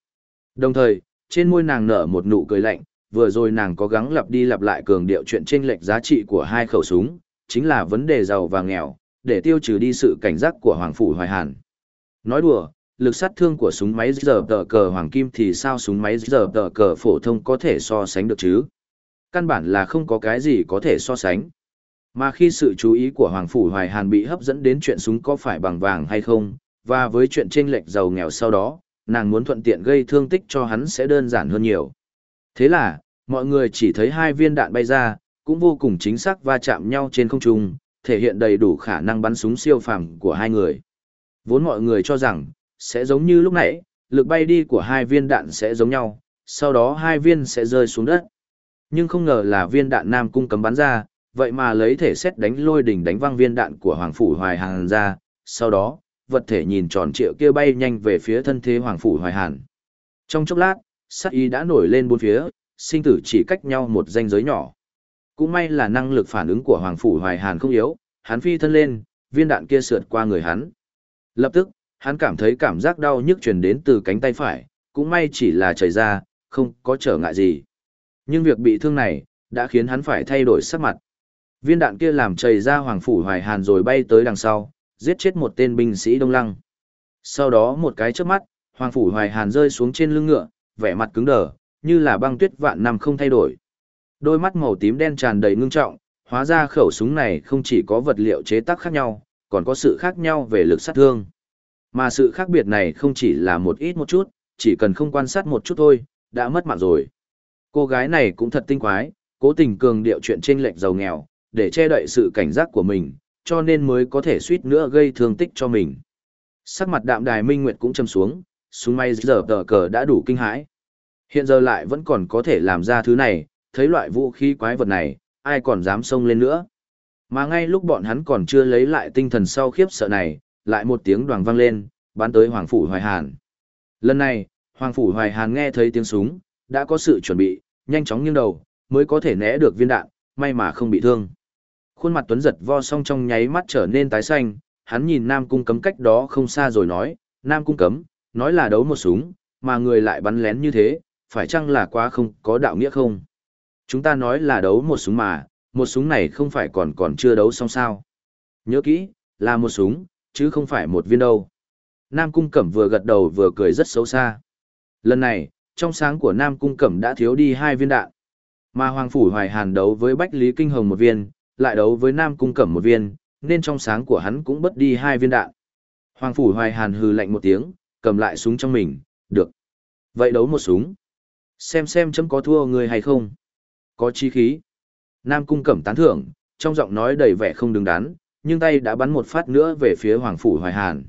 Đồng thời, trên môi nàng nở một nụ cười lạnh, vừa rồi nàng có gắng lặp đi lặp lại cường điệu chuyện trên lệch giá trị của hai khẩu súng, chính là vấn đề giàu và nghèo, để tiêu trừ đi sự cảnh giác của Hoàng Phủ Hoài Hàn. Nói đùa, lực sát thương của súng máy giờ tờ cờ hoàng kim thì sao súng máy giờ tờ cờ phổ thông có thể so sánh được chứ? Căn bản là không có cái gì có thể so sánh. Mà khi sự chú ý của Hoàng Phủ Hoài Hàn bị hấp dẫn đến chuyện súng có phải bằng vàng hay không, và với chuyện chênh lệch giàu nghèo sau đó, nàng muốn thuận tiện gây thương tích cho hắn sẽ đơn giản hơn nhiều. Thế là, mọi người chỉ thấy hai viên đạn bay ra, cũng vô cùng chính xác va chạm nhau trên không trung, thể hiện đầy đủ khả năng bắn súng siêu phàm của hai người. Vốn mọi người cho rằng, sẽ giống như lúc nãy, lực bay đi của hai viên đạn sẽ giống nhau, sau đó hai viên sẽ rơi xuống đất. Nhưng không ngờ là viên đạn Nam Cung cấm bắn ra, vậy mà lấy thể xét đánh lôi đỉnh đánh văng viên đạn của Hoàng Phủ Hoài Hàn ra, sau đó, vật thể nhìn tròn triệu kia bay nhanh về phía thân thế Hoàng Phủ Hoài Hàn. Trong chốc lát, sát ý đã nổi lên bốn phía, sinh tử chỉ cách nhau một danh giới nhỏ. Cũng may là năng lực phản ứng của Hoàng Phủ Hoài Hàn không yếu, hắn phi thân lên, viên đạn kia sượt qua người hắn. Lập tức, hắn cảm thấy cảm giác đau nhức truyền đến từ cánh tay phải, cũng may chỉ là chảy ra, không có trở ngại gì. Nhưng việc bị thương này, đã khiến hắn phải thay đổi sắc mặt. Viên đạn kia làm chảy ra Hoàng Phủ Hoài Hàn rồi bay tới đằng sau, giết chết một tên binh sĩ Đông Lăng. Sau đó một cái chớp mắt, Hoàng Phủ Hoài Hàn rơi xuống trên lưng ngựa, vẻ mặt cứng đờ, như là băng tuyết vạn năm không thay đổi. Đôi mắt màu tím đen tràn đầy ngưng trọng, hóa ra khẩu súng này không chỉ có vật liệu chế tác khác nhau, còn có sự khác nhau về lực sát thương. Mà sự khác biệt này không chỉ là một ít một chút, chỉ cần không quan sát một chút thôi, đã mất mạng rồi. Cô gái này cũng thật tinh quái, cố tình cường điệu chuyện trên lệnh giàu nghèo, để che đậy sự cảnh giác của mình, cho nên mới có thể suýt nữa gây thương tích cho mình. Sắc mặt đạm đài minh nguyệt cũng châm xuống, súng may giờ tờ cờ đã đủ kinh hãi. Hiện giờ lại vẫn còn có thể làm ra thứ này, thấy loại vũ khí quái vật này, ai còn dám xông lên nữa. Mà ngay lúc bọn hắn còn chưa lấy lại tinh thần sau khiếp sợ này, lại một tiếng đoàn vang lên, bắn tới Hoàng Phủ Hoài Hàn. Lần này, Hoàng Phủ Hoài Hàn nghe thấy tiếng súng, đã có sự chuẩn bị, nhanh chóng nghiêng đầu, mới có thể né được viên đạn, may mà không bị thương. Khuôn mặt Tuấn giật vo song trong nháy mắt trở nên tái xanh, hắn nhìn Nam Cung cấm cách đó không xa rồi nói, Nam Cung cấm, nói là đấu một súng, mà người lại bắn lén như thế, phải chăng là quá không có đạo nghĩa không? Chúng ta nói là đấu một súng mà, một súng này không phải còn còn chưa đấu xong sao. Nhớ kỹ, là một súng, chứ không phải một viên đâu. Nam Cung Cẩm vừa gật đầu vừa cười rất xấu xa. Lần này, trong sáng của Nam Cung Cẩm đã thiếu đi hai viên đạn. Mà Hoàng Phủ Hoài Hàn đấu với Bách Lý Kinh Hồng một viên, lại đấu với Nam Cung Cẩm một viên, nên trong sáng của hắn cũng bất đi hai viên đạn. Hoàng Phủ Hoài Hàn hừ lạnh một tiếng, cầm lại súng trong mình, được. Vậy đấu một súng. Xem xem chấm có thua người hay không. Có chi khí. Nam Cung Cẩm tán thưởng, trong giọng nói đầy vẻ không đứng đắn, nhưng tay đã bắn một phát nữa về phía Hoàng Phủ Hoài Hàn.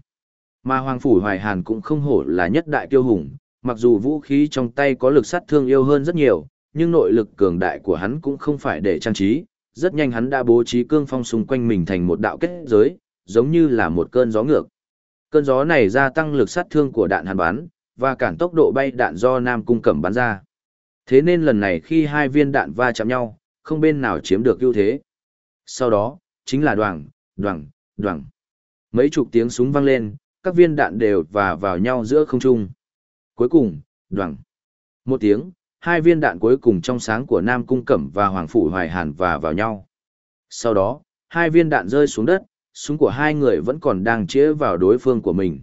Mà Hoàng Phủ Hoài Hàn cũng không hổ là nhất đại tiêu hùng, mặc dù vũ khí trong tay có lực sát thương yêu hơn rất nhiều, nhưng nội lực cường đại của hắn cũng không phải để trang trí, rất nhanh hắn đã bố trí cương phong xung quanh mình thành một đạo kết giới, giống như là một cơn gió ngược. Cơn gió này gia tăng lực sát thương của đạn hàn bắn, và cản tốc độ bay đạn do Nam Cung Cẩm bắn ra. Thế nên lần này khi hai viên đạn va chạm nhau, không bên nào chiếm được ưu thế. Sau đó, chính là đoàn, đoàn, đoàn. Mấy chục tiếng súng vang lên, các viên đạn đều và vào nhau giữa không trung. Cuối cùng, đoàn. Một tiếng, hai viên đạn cuối cùng trong sáng của Nam Cung Cẩm và Hoàng Phủ Hoài Hàn và vào nhau. Sau đó, hai viên đạn rơi xuống đất, súng của hai người vẫn còn đang chĩa vào đối phương của mình.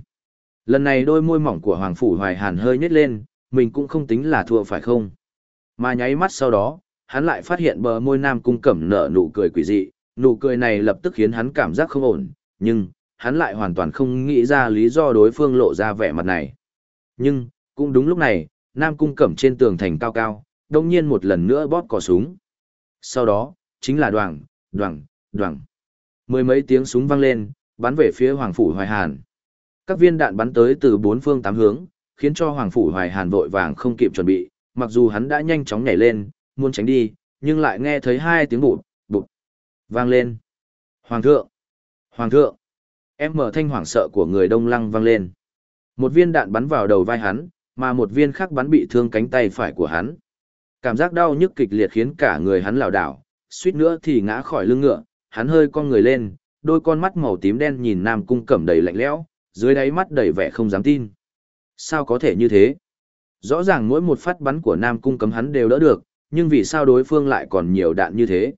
Lần này đôi môi mỏng của Hoàng Phủ Hoài Hàn hơi nhếch lên, mình cũng không tính là thua phải không. Mà nháy mắt sau đó, hắn lại phát hiện bờ môi Nam Cung Cẩm nở nụ cười quỷ dị, nụ cười này lập tức khiến hắn cảm giác không ổn, nhưng, hắn lại hoàn toàn không nghĩ ra lý do đối phương lộ ra vẻ mặt này. Nhưng, cũng đúng lúc này, Nam Cung Cẩm trên tường thành cao cao, đông nhiên một lần nữa bóp cò súng. Sau đó, chính là đoàn, đoàn, đoàn. Mười mấy tiếng súng vang lên, bắn về phía Hoàng Phủ Hoài Hàn. Các viên đạn bắn tới từ bốn phương tám hướng, khiến cho Hoàng Phủ Hoài Hàn vội vàng không kịp chuẩn bị, mặc dù hắn đã nhanh chóng nhảy lên, muốn tránh đi, nhưng lại nghe thấy hai tiếng bụt, bụt, vang lên. Hoàng thượng! Hoàng thượng! Em mở thanh hoảng sợ của người đông lăng vang lên. Một viên đạn bắn vào đầu vai hắn, mà một viên khác bắn bị thương cánh tay phải của hắn. Cảm giác đau nhức kịch liệt khiến cả người hắn lảo đảo, suýt nữa thì ngã khỏi lưng ngựa, hắn hơi cong người lên, đôi con mắt màu tím đen nhìn Nam Cung Cẩm đầy lạnh lẽo, dưới đáy mắt đầy vẻ không dám tin. Sao có thể như thế? Rõ ràng mỗi một phát bắn của Nam Cung cấm hắn đều đỡ được, nhưng vì sao đối phương lại còn nhiều đạn như thế?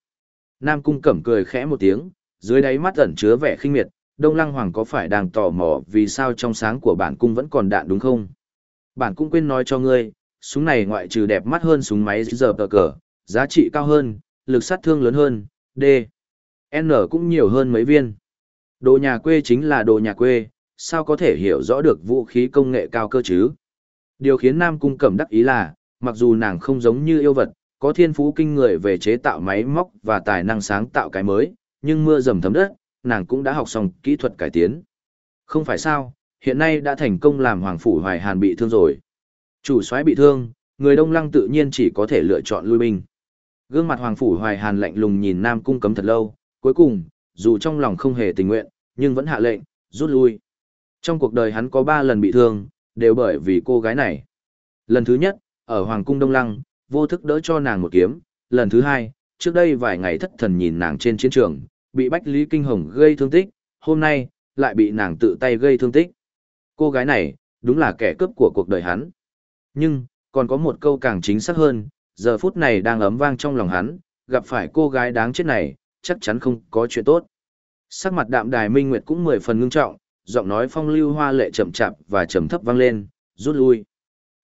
Nam Cung Cẩm cười khẽ một tiếng, dưới đáy mắt ẩn chứa vẻ khinh miệt, Đông Lăng Hoàng có phải đang tò mò vì sao trong sáng của bản cung vẫn còn đạn đúng không? Bản cũng quên nói cho ngươi, súng này ngoại trừ đẹp mắt hơn súng máy giờ cờ cờ, giá trị cao hơn, lực sát thương lớn hơn, D. N cũng nhiều hơn mấy viên. Đồ nhà quê chính là đồ nhà quê, sao có thể hiểu rõ được vũ khí công nghệ cao cơ chứ? Điều khiến Nam Cung Cẩm đắc ý là, mặc dù nàng không giống như yêu vật, có thiên phú kinh người về chế tạo máy móc và tài năng sáng tạo cái mới, nhưng mưa dầm thấm đất, nàng cũng đã học xong kỹ thuật cải tiến. Không phải sao, hiện nay đã thành công làm Hoàng Phủ Hoài Hàn bị thương rồi. Chủ soái bị thương, người Đông Lăng tự nhiên chỉ có thể lựa chọn lui binh. Gương mặt Hoàng Phủ Hoài Hàn lạnh lùng nhìn Nam Cung cấm thật lâu, cuối cùng, dù trong lòng không hề tình nguyện, nhưng vẫn hạ lệnh, rút lui. Trong cuộc đời hắn có ba lần bị thương, đều bởi vì cô gái này. Lần thứ nhất, ở Hoàng cung Đông Lăng, vô thức đỡ cho nàng một kiếm. Lần thứ hai, trước đây vài ngày thất thần nhìn nàng trên chiến trường, bị Bách Lý Kinh Hồng gây thương tích, hôm nay, lại bị nàng tự tay gây thương tích. Cô gái này, đúng là kẻ cướp của cuộc đời hắn. Nhưng, còn có một câu càng chính xác hơn, giờ phút này đang ấm vang trong lòng hắn, gặp phải cô gái đáng chết này, chắc chắn không có chuyện tốt. Sắc mặt đạm đài minh nguyệt cũng mười phần ngưng trọng, giọng nói phong lưu hoa lệ chậm chạp và trầm thấp vang lên, rút lui.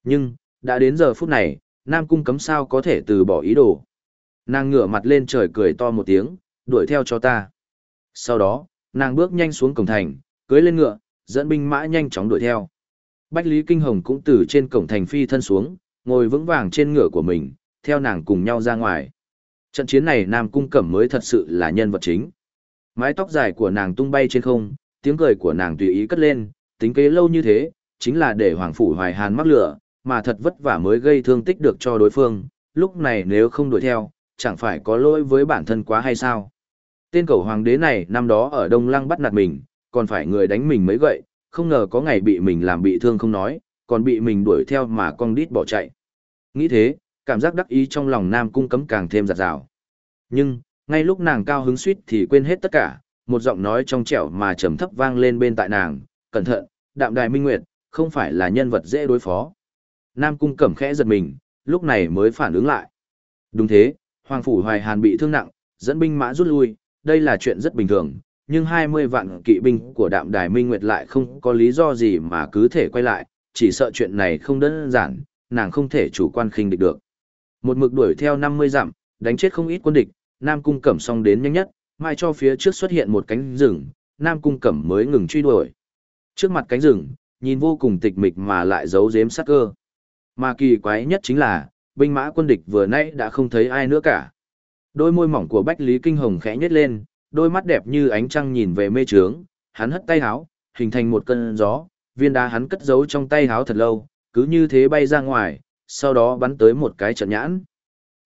Nhưng, đã đến giờ phút này, Nam Cung cấm sao có thể từ bỏ ý đồ. Nàng ngửa mặt lên trời cười to một tiếng, đuổi theo cho ta. Sau đó, nàng bước nhanh xuống cổng thành, cưới lên ngựa, dẫn binh mã nhanh chóng đuổi theo. Bách Lý Kinh Hồng cũng từ trên cổng thành phi thân xuống, ngồi vững vàng trên ngựa của mình, theo nàng cùng nhau ra ngoài. Trận chiến này Nam Cung Cẩm mới thật sự là nhân vật chính. Mái tóc dài của nàng tung bay trên không, tiếng cười của nàng tùy ý cất lên, tính kế lâu như thế, chính là để Hoàng Phủ Hoài Hàn mắc lửa, mà thật vất vả mới gây thương tích được cho đối phương, lúc này nếu không đuổi theo, chẳng phải có lỗi với bản thân quá hay sao. Tên cầu hoàng đế này năm đó ở Đông Lăng bắt nạt mình, còn phải người đánh mình mới gậy, không ngờ có ngày bị mình làm bị thương không nói, còn bị mình đuổi theo mà con đít bỏ chạy. Nghĩ thế, cảm giác đắc ý trong lòng Nam Cung cấm càng thêm giặt rào. Nhưng, ngay lúc nàng cao hứng suýt thì quên hết tất cả, một giọng nói trong trẻo mà trầm thấp vang lên bên tại nàng, cẩn thận, đạm đài minh nguyệt, không phải là nhân vật dễ đối phó. Nam cung cẩm khẽ giật mình, lúc này mới phản ứng lại. Đúng thế, Hoàng Phủ Hoài Hàn bị thương nặng, dẫn binh mã rút lui, đây là chuyện rất bình thường, nhưng 20 vạn kỵ binh của đạm đài minh nguyệt lại không có lý do gì mà cứ thể quay lại, chỉ sợ chuyện này không đơn giản, nàng không thể chủ quan khinh địch được. Một mực đuổi theo 50 dặm, đánh chết không ít quân địch, Nam cung cẩm xong đến nhanh nhất, mai cho phía trước xuất hiện một cánh rừng, Nam Cung Cẩm mới ngừng truy đuổi. Trước mặt cánh rừng, nhìn vô cùng tịch mịch mà lại giấu giếm sát cơ. Mà kỳ quái nhất chính là, binh mã quân địch vừa nãy đã không thấy ai nữa cả. Đôi môi mỏng của Bách Lý Kinh Hồng khẽ nhếch lên, đôi mắt đẹp như ánh trăng nhìn về mê trướng, hắn hất tay háo, hình thành một cơn gió, viên đá hắn cất giấu trong tay háo thật lâu, cứ như thế bay ra ngoài, sau đó bắn tới một cái trận nhãn.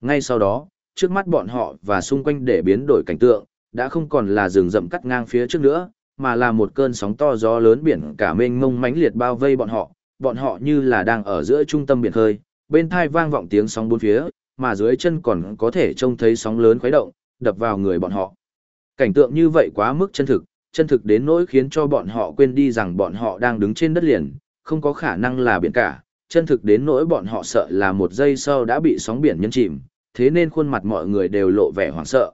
Ngay sau đó, trước mắt bọn họ và xung quanh để biến đổi cảnh tượng, đã không còn là rừng rậm cắt ngang phía trước nữa, mà là một cơn sóng to gió lớn biển cả mênh mông mãnh liệt bao vây bọn họ, bọn họ như là đang ở giữa trung tâm biển khơi, bên tai vang vọng tiếng sóng bốn phía, mà dưới chân còn có thể trông thấy sóng lớn khuấy động, đập vào người bọn họ. Cảnh tượng như vậy quá mức chân thực, chân thực đến nỗi khiến cho bọn họ quên đi rằng bọn họ đang đứng trên đất liền, không có khả năng là biển cả, chân thực đến nỗi bọn họ sợ là một giây sau đã bị sóng biển nhấn chìm, thế nên khuôn mặt mọi người đều lộ vẻ hoảng sợ,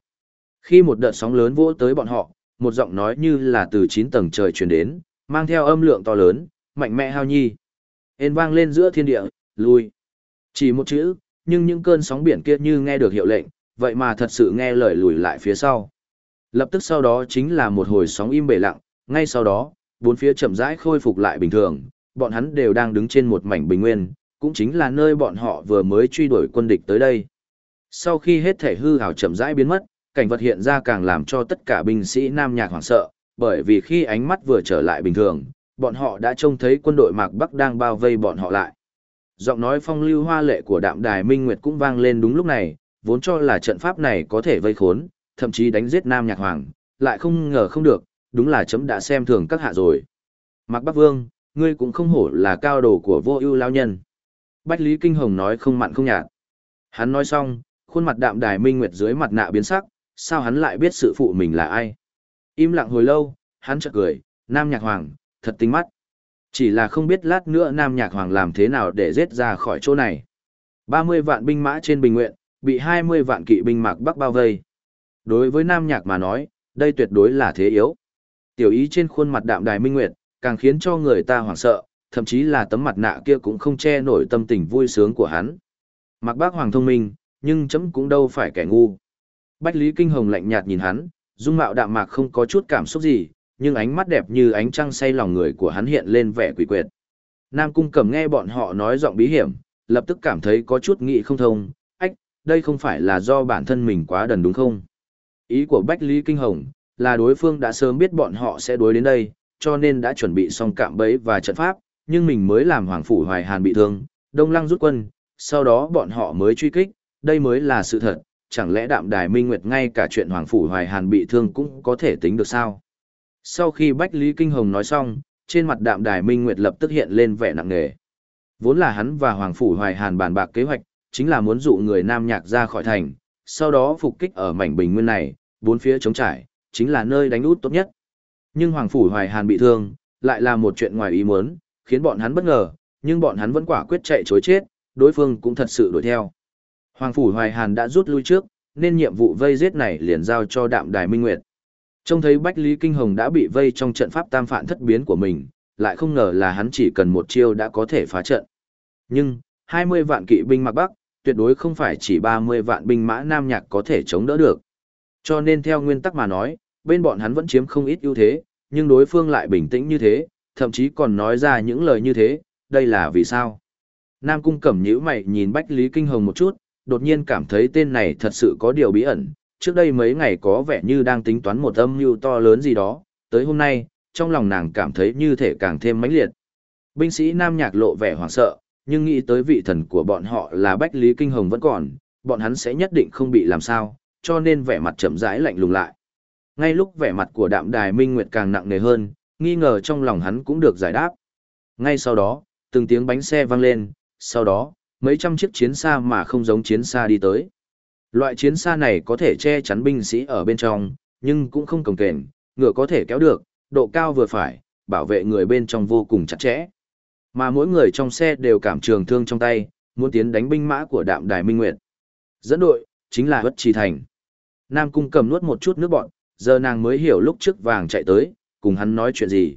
khi một đợt sóng lớn vỗ tới bọn họ, một giọng nói như là từ chín tầng trời truyền đến, mang theo âm lượng to lớn, mạnh mẽ hao nhi. Ên vang lên giữa thiên địa, lui. Chỉ một chữ, nhưng những cơn sóng biển kia như nghe được hiệu lệnh, vậy mà thật sự nghe lời lùi lại phía sau. Lập tức sau đó chính là một hồi sóng im bể lặng, Ngay sau đó, bốn phía chậm rãi khôi phục lại bình thường, bọn hắn đều đang đứng trên một mảnh bình nguyên, cũng chính là nơi bọn họ vừa mới truy đuổi quân địch tới đây. Sau khi hết thể hư hào chậm rãi biến mất, cảnh vật hiện ra càng làm cho tất cả binh sĩ Nam Nhạc hoảng sợ, bởi vì khi ánh mắt vừa trở lại bình thường, bọn họ đã trông thấy quân đội Mạc Bắc đang bao vây bọn họ lại. Giọng nói phong lưu hoa lệ của đạm đài Minh Nguyệt cũng vang lên đúng lúc này, vốn cho là trận pháp này có thể vây khốn, thậm chí đánh giết Nam Nhạc Hoàng, lại không ngờ không được, đúng là chấm đã xem thường các hạ rồi. Mạc Bắc Vương, ngươi cũng không hổ là cao đồ của vô ưu lao nhân. Bách Lý Kinh Hồng nói không mặn không nhạt. Hắn nói xong, khuôn mặt đạm đài Minh Nguyệt dưới mặt nạ biến sắc, sao hắn lại biết sự phụ mình là ai? Im lặng hồi lâu, hắn chợt cười, Nam Nhạc Hoàng, thật tinh mắt. Chỉ là không biết lát nữa Nam Nhạc Hoàng làm thế nào để giết ra khỏi chỗ này. 30 vạn binh mã trên bình nguyện, bị 20 vạn kỵ binh mạc bắc bao vây. Đối với Nam Nhạc mà nói, đây tuyệt đối là thế yếu. Tiểu ý trên khuôn mặt đạm đài minh nguyệt, càng khiến cho người ta hoảng sợ, thậm chí là tấm mặt nạ kia cũng không che nổi tâm tình vui sướng của hắn. Mặc bác hoàng thông minh, nhưng chấm cũng đâu phải kẻ ngu. Bách Lý Kinh Hồng lạnh nhạt nhìn hắn, dung mạo đạm mạc không có chút cảm xúc gì, nhưng ánh mắt đẹp như ánh trăng say lòng người của hắn hiện lên vẻ quỷ quyệt. Nam Cung Cẩm nghe bọn họ nói giọng bí hiểm, lập tức cảm thấy có chút nghị không thông, ách, đây không phải là do bản thân mình quá đần đúng không? Ý của Bách Lý Kinh Hồng là đối phương đã sớm biết bọn họ sẽ đối đến đây, cho nên đã chuẩn bị xong cạm bẫy và trận pháp, nhưng mình mới làm Hoàng Phủ Hoài Hàn bị thương, Đông Lăng rút quân, sau đó bọn họ mới truy kích, đây mới là sự thật, chẳng lẽ đạm đài minh nguyệt ngay cả chuyện Hoàng Phủ Hoài Hàn bị thương cũng có thể tính được sao? Sau khi Bách Lý Kinh Hồng nói xong, trên mặt đạm đài minh nguyệt lập tức hiện lên vẻ nặng nề. Vốn là hắn và Hoàng Phủ Hoài Hàn bàn bạc kế hoạch, chính là muốn dụ người Nam Nhạc ra khỏi thành, sau đó phục kích ở mảnh bình nguyên này, bốn phía chống trải, chính là nơi đánh út tốt nhất. Nhưng Hoàng Phủ Hoài Hàn bị thương, lại là một chuyện ngoài ý muốn, khiến bọn hắn bất ngờ, nhưng bọn hắn vẫn quả quyết chạy chối chết, đối phương cũng thật sự đuổi theo. Hoàng Phủ Hoài Hàn đã rút lui trước, nên nhiệm vụ vây giết này liền giao cho Đạm Đài Minh Nguyệt. Trông thấy Bách Lý Kinh Hồng đã bị vây trong trận pháp tam phản thất biến của mình, lại không ngờ là hắn chỉ cần một chiêu đã có thể phá trận. Nhưng, 20 vạn kỵ binh mặc bắc, tuyệt đối không phải chỉ 30 vạn binh mã nam nhạc có thể chống đỡ được. Cho nên theo nguyên tắc mà nói, bên bọn hắn vẫn chiếm không ít ưu thế, nhưng đối phương lại bình tĩnh như thế, thậm chí còn nói ra những lời như thế, đây là vì sao? Nam Cung Cẩm nhíu mày nhìn Bách Lý Kinh Hồng một chút, đột nhiên cảm thấy tên này thật sự có điều bí ẩn, trước đây mấy ngày có vẻ như đang tính toán một âm mưu to lớn gì đó, tới hôm nay, trong lòng nàng cảm thấy như thể càng thêm mãnh liệt. Binh sĩ Nam Nhạc lộ vẻ hoảng sợ, nhưng nghĩ tới vị thần của bọn họ là Bách Lý Kinh Hồng vẫn còn, bọn hắn sẽ nhất định không bị làm sao, cho nên vẻ mặt chậm rãi lạnh lùng lại. Ngay lúc vẻ mặt của đạm đài minh nguyệt càng nặng nề hơn, nghi ngờ trong lòng hắn cũng được giải đáp. Ngay sau đó, từng tiếng bánh xe vang lên, sau đó, mấy trăm chiếc chiến xa mà không giống chiến xa đi tới. Loại chiến xa này có thể che chắn binh sĩ ở bên trong, nhưng cũng không cồng kềnh, ngựa có thể kéo được, độ cao vừa phải, bảo vệ người bên trong vô cùng chặt chẽ. Mà mỗi người trong xe đều cảm trường thương trong tay, muốn tiến đánh binh mã của đạm đài minh nguyệt. Dẫn đội, chính là Hất trì thành. Nam cung cầm nuốt một chút nước bọn, giờ nàng mới hiểu lúc trước vàng chạy tới, cùng hắn nói chuyện gì.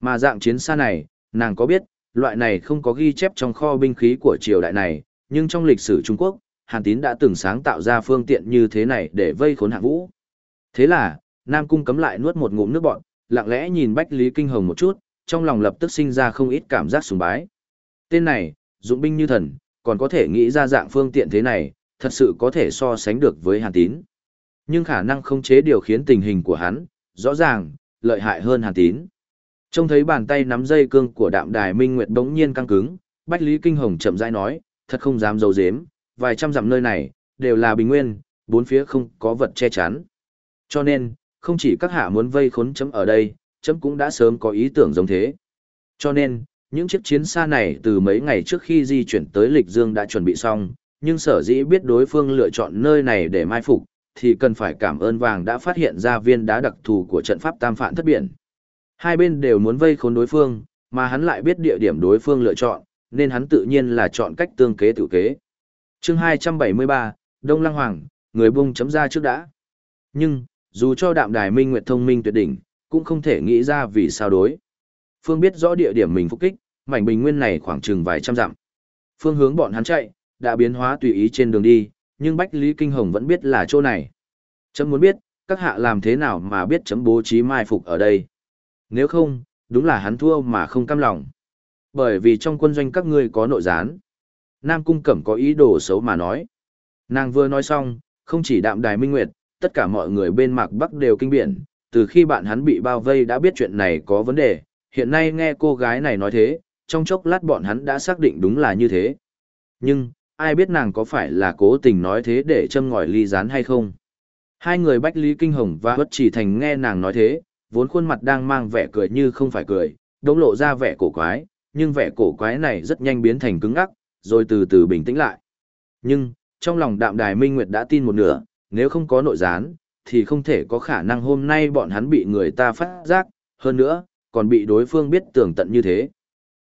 Mà dạng chiến xa này, nàng có biết, loại này không có ghi chép trong kho binh khí của triều đại này, nhưng trong lịch sử Trung Quốc, Hàn Tín đã từng sáng tạo ra phương tiện như thế này để vây khốn hạng vũ. Thế là, Nam Cung cấm lại nuốt một ngụm nước bọn, lặng lẽ nhìn Bách Lý Kinh Hồng một chút, trong lòng lập tức sinh ra không ít cảm giác sùng bái. Tên này, dụng binh như thần, còn có thể nghĩ ra dạng phương tiện thế này, thật sự có thể so sánh được với Hàn Tín. Nhưng khả năng không chế điều khiến tình hình của hắn, rõ ràng, lợi hại hơn Hàn Tín. Trông thấy bàn tay nắm dây cương của đạm đài Minh Nguyệt bỗng nhiên căng cứng, Bách Lý Kinh Hồng chậm rãi nói, thật không dám dấu dếm, vài trăm dặm nơi này, đều là bình nguyên, bốn phía không có vật che chắn. Cho nên, không chỉ các hạ muốn vây khốn chấm ở đây, chấm cũng đã sớm có ý tưởng giống thế. Cho nên, những chiếc chiến xa này từ mấy ngày trước khi di chuyển tới Lịch Dương đã chuẩn bị xong, nhưng sở dĩ biết đối phương lựa chọn nơi này để mai phục, thì cần phải cảm ơn vàng đã phát hiện ra viên đá đặc thù của trận pháp tam phản thất biển. Hai bên đều muốn vây khốn đối phương, mà hắn lại biết địa điểm đối phương lựa chọn, nên hắn tự nhiên là chọn cách tương kế tự kế. chương 273, Đông Lăng Hoàng, người bung chấm ra trước đã. Nhưng, dù cho đạm đài minh nguyệt thông minh tuyệt đỉnh, cũng không thể nghĩ ra vì sao đối. Phương biết rõ địa điểm mình phục kích, mảnh bình nguyên này khoảng chừng vài trăm dặm. Phương hướng bọn hắn chạy, đã biến hóa tùy ý trên đường đi, nhưng Bách Lý Kinh Hồng vẫn biết là chỗ này. Chấm muốn biết, các hạ làm thế nào mà biết chấm bố trí mai phục ở đây. Nếu không, đúng là hắn thua mà không cam lòng. Bởi vì trong quân doanh các ngươi có nội gián. Nam Cung Cẩm có ý đồ xấu mà nói. Nàng vừa nói xong, không chỉ đạm đài minh nguyệt, tất cả mọi người bên mạc bắc đều kinh biển, từ khi bạn hắn bị bao vây đã biết chuyện này có vấn đề, hiện nay nghe cô gái này nói thế, trong chốc lát bọn hắn đã xác định đúng là như thế. Nhưng, ai biết nàng có phải là cố tình nói thế để châm ngòi ly gián hay không? Hai người Bách Lý Kinh Hồng và Bất Chỉ Thành nghe nàng nói thế, vốn khuôn mặt đang mang vẻ cười như không phải cười, đống lộ ra vẻ cổ quái, nhưng vẻ cổ quái này rất nhanh biến thành cứng ngắc, rồi từ từ bình tĩnh lại. Nhưng, trong lòng đạm đài minh nguyệt đã tin một nửa, nếu không có nội gián, thì không thể có khả năng hôm nay bọn hắn bị người ta phát giác, hơn nữa, còn bị đối phương biết tường tận như thế.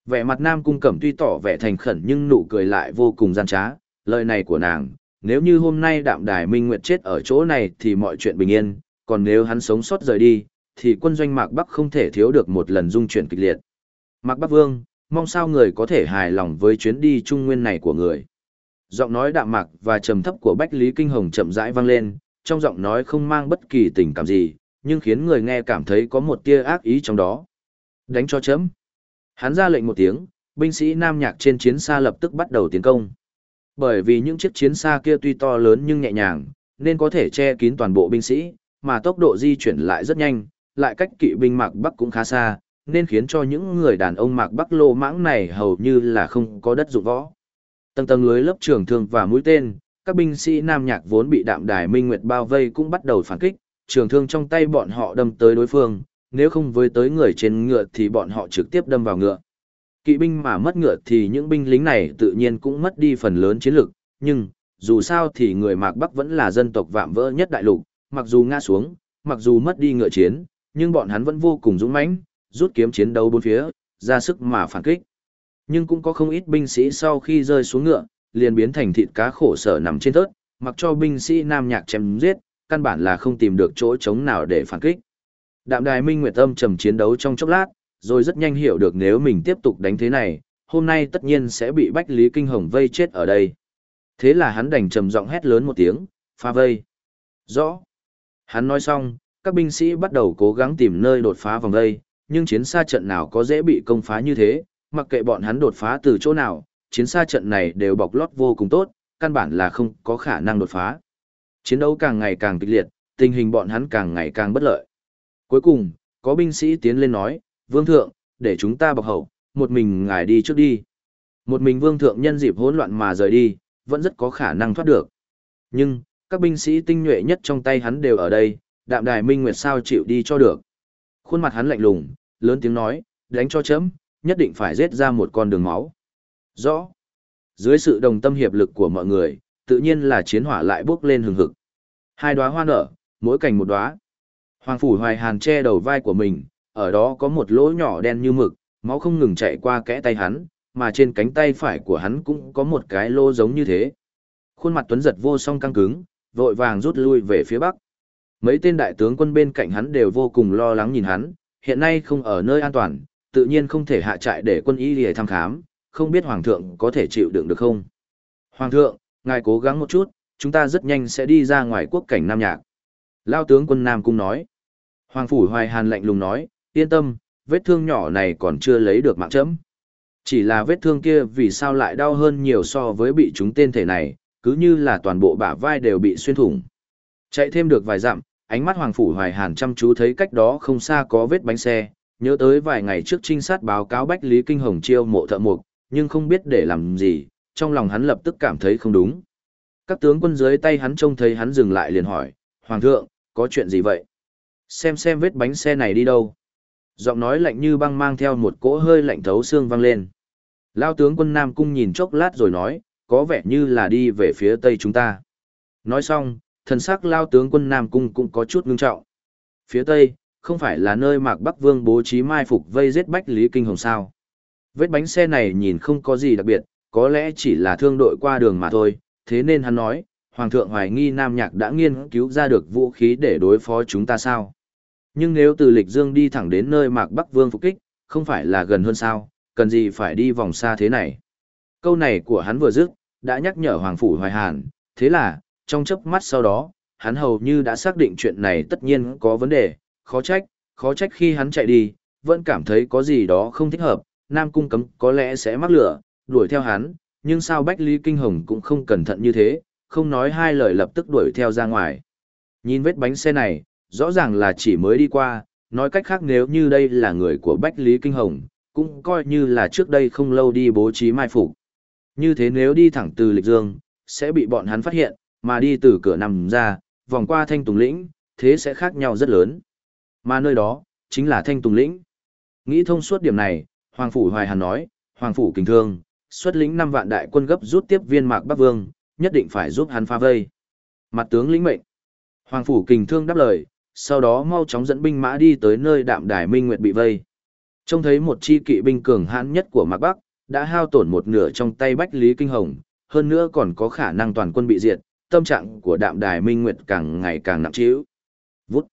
Vẻ mặt nam cung cẩm tuy tỏ vẻ thành khẩn nhưng nụ cười lại vô cùng gian trá, lời này của nàng, nếu như hôm nay đạm đài minh nguyệt chết ở chỗ này thì mọi chuyện bình yên, còn nếu hắn sống sót rời đi, thì quân doanh Mạc Bắc không thể thiếu được một lần dung chuyển kịch liệt. Mạc Bắc Vương, mong sao người có thể hài lòng với chuyến đi trung nguyên này của người. Giọng nói đạm mạc và trầm thấp của Bách Lý Kinh Hồng chậm rãi vang lên, trong giọng nói không mang bất kỳ tình cảm gì, nhưng khiến người nghe cảm thấy có một tia ác ý trong đó. Đánh cho chấm. Hắn ra lệnh một tiếng, binh sĩ nam nhạc trên chiến xa lập tức bắt đầu tiến công. Bởi vì những chiếc chiến xa kia tuy to lớn nhưng nhẹ nhàng, nên có thể che kín toàn bộ binh sĩ, mà tốc độ di chuyển lại rất nhanh, lại cách kỵ binh Mạc Bắc cũng khá xa, nên khiến cho những người đàn ông Mạc Bắc lô mãng này hầu như là không có đất dụng võ. Tầng tầng lưới lớp trường thương và mũi tên, các binh sĩ Nam Nhạc vốn bị đạm đài Minh Nguyệt bao vây cũng bắt đầu phản kích, trường thương trong tay bọn họ đâm tới đối phương, nếu không với tới người trên ngựa thì bọn họ trực tiếp đâm vào ngựa. Kỵ binh mà mất ngựa thì những binh lính này tự nhiên cũng mất đi phần lớn chiến lực, nhưng, dù sao thì người Mạc Bắc vẫn là dân tộc vạm vỡ nhất đại lục, mặc dù ngã xuống, mặc dù mất đi ngựa chiến, nhưng bọn hắn vẫn vô cùng dũng mãnh, rút kiếm chiến đấu bốn phía, ra sức mà phản kích. Nhưng cũng có không ít binh sĩ sau khi rơi xuống ngựa, liền biến thành thịt cá khổ sở nằm trên thớt, mặc cho binh sĩ nam nhạc chém giết, căn bản là không tìm được chỗ trống nào để phản kích. Đạm đài Minh Nguyệt Âm trầm chiến đấu trong chốc lát, rồi rất nhanh hiểu được nếu mình tiếp tục đánh thế này, hôm nay tất nhiên sẽ bị Bách Lý Kinh Hồng vây chết ở đây. Thế là hắn đành trầm giọng hét lớn một tiếng, pha vây. Rõ. Hắn nói xong, các binh sĩ bắt đầu cố gắng tìm nơi đột phá vòng vây, nhưng chiến xa trận nào có dễ bị công phá như thế, mặc kệ bọn hắn đột phá từ chỗ nào, chiến xa trận này đều bọc lót vô cùng tốt, căn bản là không có khả năng đột phá. Chiến đấu càng ngày càng kịch liệt, tình hình bọn hắn càng ngày càng bất lợi. Cuối cùng, có binh sĩ tiến lên nói, Vương Thượng, để chúng ta bọc hậu, một mình ngài đi trước đi. Một mình Vương Thượng nhân dịp hỗn loạn mà rời đi, vẫn rất có khả năng thoát được. Nhưng, các binh sĩ tinh nhuệ nhất trong tay hắn đều ở đây, đạm đài minh nguyệt sao chịu đi cho được. Khuôn mặt hắn lạnh lùng, lớn tiếng nói, đánh cho chấm, nhất định phải giết ra một con đường máu. Rõ. Dưới sự đồng tâm hiệp lực của mọi người, tự nhiên là chiến hỏa lại bước lên hừng hực. Hai đóa hoa nở, mỗi cành một đóa. Hoàng phủ Hoài Hàn che đầu vai của mình, ở đó có một lỗ nhỏ đen như mực, máu không ngừng chạy qua kẽ tay hắn, mà trên cánh tay phải của hắn cũng có một cái lỗ giống như thế. Khuôn mặt tuấn giật vô song căng cứng, vội vàng rút lui về phía bắc. Mấy tên đại tướng quân bên cạnh hắn đều vô cùng lo lắng nhìn hắn, hiện nay không ở nơi an toàn, tự nhiên không thể hạ trại để quân y lìa thăm khám, không biết Hoàng thượng có thể chịu đựng được không. Hoàng thượng, ngài cố gắng một chút, chúng ta rất nhanh sẽ đi ra ngoài quốc cảnh Nam Nhạc. Lao tướng quân Nam Cung nói. Hoàng Phủ Hoài Hàn lạnh lùng nói, yên tâm, vết thương nhỏ này còn chưa lấy được mạng chấm. Chỉ là vết thương kia vì sao lại đau hơn nhiều so với bị chúng tên thể này, cứ như là toàn bộ bả vai đều bị xuyên thủng. Chạy thêm được vài dặm, ánh mắt Hoàng Phủ Hoài Hàn chăm chú thấy cách đó không xa có vết bánh xe, nhớ tới vài ngày trước trinh sát báo cáo Bách Lý Kinh Hồng chiêu mộ thợ mục, nhưng không biết để làm gì, trong lòng hắn lập tức cảm thấy không đúng. Các tướng quân dưới tay hắn trông thấy hắn dừng lại liền hỏi, Hoàng thượng, có chuyện gì vậy? Xem xem vết bánh xe này đi đâu? Giọng nói lạnh như băng mang theo một cỗ hơi lạnh thấu xương vang lên. Lao tướng quân Nam Cung nhìn chốc lát rồi nói, có vẻ như là đi về phía tây chúng ta. Nói xong, thần sắc Lao tướng quân Nam Cung cũng có chút ngưng trọng. Phía tây, không phải là nơi Mạc Bắc Vương bố trí mai phục vây giết Bách Lý Kinh Hồng sao. Vết bánh xe này nhìn không có gì đặc biệt, có lẽ chỉ là thương đội qua đường mà thôi, thế nên hắn nói, Hoàng thượng hoài nghi Nam Nhạc đã nghiên cứu ra được vũ khí để đối phó chúng ta sao. Nhưng nếu từ Lịch Dương đi thẳng đến nơi Mạc Bắc Vương phục kích, không phải là gần hơn sao, cần gì phải đi vòng xa thế này. Câu này của hắn vừa dứt, đã nhắc nhở Hoàng Phủ Hoài Hàn, thế là, trong chớp mắt sau đó, hắn hầu như đã xác định chuyện này tất nhiên có vấn đề, khó trách, khó trách khi hắn chạy đi, vẫn cảm thấy có gì đó không thích hợp, Nam Cung cấm có lẽ sẽ mắc lửa, đuổi theo hắn, nhưng sao Bách Lý Kinh Hồng cũng không cẩn thận như thế, không nói hai lời lập tức đuổi theo ra ngoài. Nhìn vết bánh xe này, rõ ràng là chỉ mới đi qua, nói cách khác nếu như đây là người của Bách Lý Kinh Hồng, cũng coi như là trước đây không lâu đi bố trí mai phục. Như thế nếu đi thẳng từ Lịch Dương, sẽ bị bọn hắn phát hiện, mà đi từ cửa nằm ra, vòng qua Thanh Tùng Lĩnh, thế sẽ khác nhau rất lớn. Mà nơi đó, chính là Thanh Tùng Lĩnh. Nghĩ thông suốt điểm này, Hoàng Phủ Hoài Hàn nói, Hoàng Phủ Kình Thương, xuất lĩnh 5 vạn đại quân gấp rút tiếp viên mạc Bắc Vương, nhất định phải giúp hắn phá vây. Mặt tướng lĩnh mệnh. Hoàng Phủ Kình Thương đáp lời, sau đó mau chóng dẫn binh mã đi tới nơi đạm đài Minh Nguyệt bị vây. Trông thấy một chi kỵ binh cường hãn nhất của Mạc Bắc, đã hao tổn một nửa trong tay Bách Lý Kinh Hồng, hơn nữa còn có khả năng toàn quân bị diệt, tâm trạng của đạm đài Minh Nguyệt càng ngày càng nặng trĩu. Vút.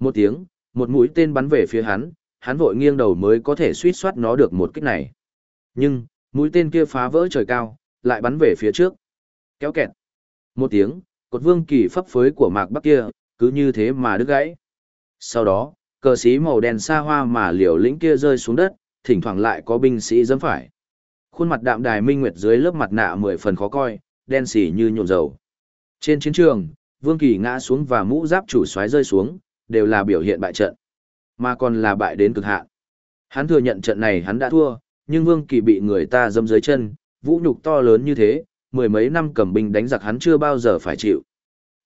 Một tiếng, một mũi tên bắn về phía hắn, hắn vội nghiêng đầu mới có thể suýt soát nó được một kích này. Nhưng, mũi tên kia phá vỡ trời cao, lại bắn về phía trước. Kéo kẹt. Một tiếng, cột vương kỳ pháp phối của mạc bắc kia, cứ như thế mà đứt gãy. Sau đó, cờ xí màu đen xa hoa mà liều lĩnh kia rơi xuống đất, thỉnh thoảng lại có binh sĩ dẫm phải. Khuôn mặt đạm đài minh nguyệt dưới lớp mặt nạ mười phần khó coi, đen xỉ như nhộn dầu. Trên chiến trường, Vương Kỳ ngã xuống và mũ giáp chủ soái rơi xuống, đều là biểu hiện bại trận, mà còn là bại đến cực hạn. Hắn thừa nhận trận này hắn đã thua, nhưng Vương Kỳ bị người ta dâm dưới chân, vũ nhục to lớn như thế, mười mấy năm cầm binh đánh giặc hắn chưa bao giờ phải chịu.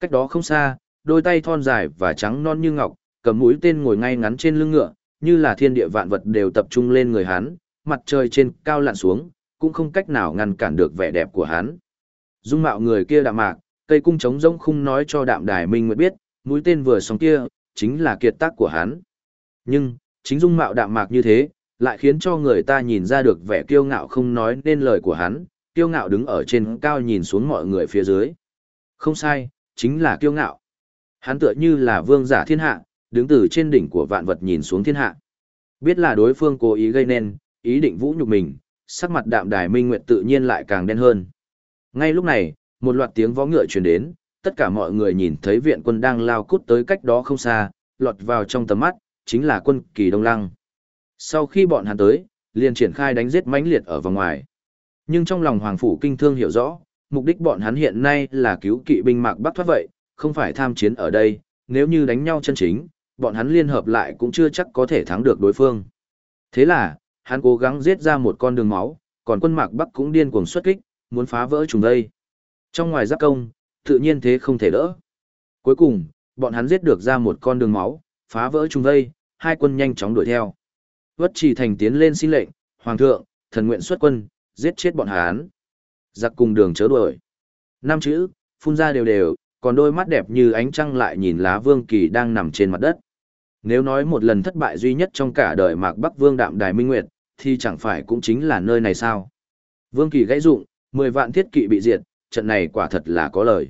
Cách đó không xa, đôi tay thon dài và trắng non như ngọc, cầm mũi tên ngồi ngay ngắn trên lưng ngựa, như là thiên địa vạn vật đều tập trung lên người hắn, mặt trời trên cao lặn xuống, cũng không cách nào ngăn cản được vẻ đẹp của hắn. Dung mạo người kia đạm mạc, cây cung trống rỗng không nói cho đạm đài minh nguyệt biết, mũi tên vừa xong kia, chính là kiệt tác của hắn. Nhưng, chính dung mạo đạm mạc như thế, lại khiến cho người ta nhìn ra được vẻ kiêu ngạo không nói nên lời của hắn, kiêu ngạo đứng ở trên cao nhìn xuống mọi người phía dưới. Không sai, chính là kiêu ngạo. Hắn tựa như là vương giả thiên hạ, đứng từ trên đỉnh của vạn vật nhìn xuống thiên hạ. Biết là đối phương cố ý gây nên, ý định vũ nhục mình, sắc mặt đạm đài minh nguyệt tự nhiên lại càng đen hơn. Ngay lúc này, một loạt tiếng vó ngựa truyền đến, tất cả mọi người nhìn thấy viện quân đang lao cút tới cách đó không xa, lọt vào trong tầm mắt, chính là quân kỳ Đông Lăng. Sau khi bọn hắn tới, liền triển khai đánh giết mãnh liệt ở vòng ngoài. Nhưng trong lòng Hoàng Phủ Kinh Thương hiểu rõ, mục đích bọn hắn hiện nay là cứu kỵ binh mạc Bắc thoát vậy, không phải tham chiến ở đây, nếu như đánh nhau chân chính, bọn hắn liên hợp lại cũng chưa chắc có thể thắng được đối phương. Thế là, hắn cố gắng giết ra một con đường máu, còn quân mạc Bắc cũng điên cuồng xuất kích, muốn phá vỡ trùng đây. Trong ngoài giáp công, tự nhiên thế không thể đỡ. Cuối cùng, bọn hắn giết được ra một con đường máu, phá vỡ trùng đây, hai quân nhanh chóng đuổi theo. Vất chỉ thành tiến lên xin lệnh, Hoàng thượng, thần nguyện xuất quân, giết chết bọn hán, Giặc cùng đường chớ đuổi. Năm chữ, phun ra đều đều, còn đôi mắt đẹp như ánh trăng lại nhìn lá vương kỳ đang nằm trên mặt đất. Nếu nói một lần thất bại duy nhất trong cả đời mạc Bắc Vương Đạm Đài Minh Nguyệt, thì chẳng phải cũng chính là nơi này sao. Vương kỳ gãy dụng, 10 vạn thiết kỵ bị diệt, trận này quả thật là có lời.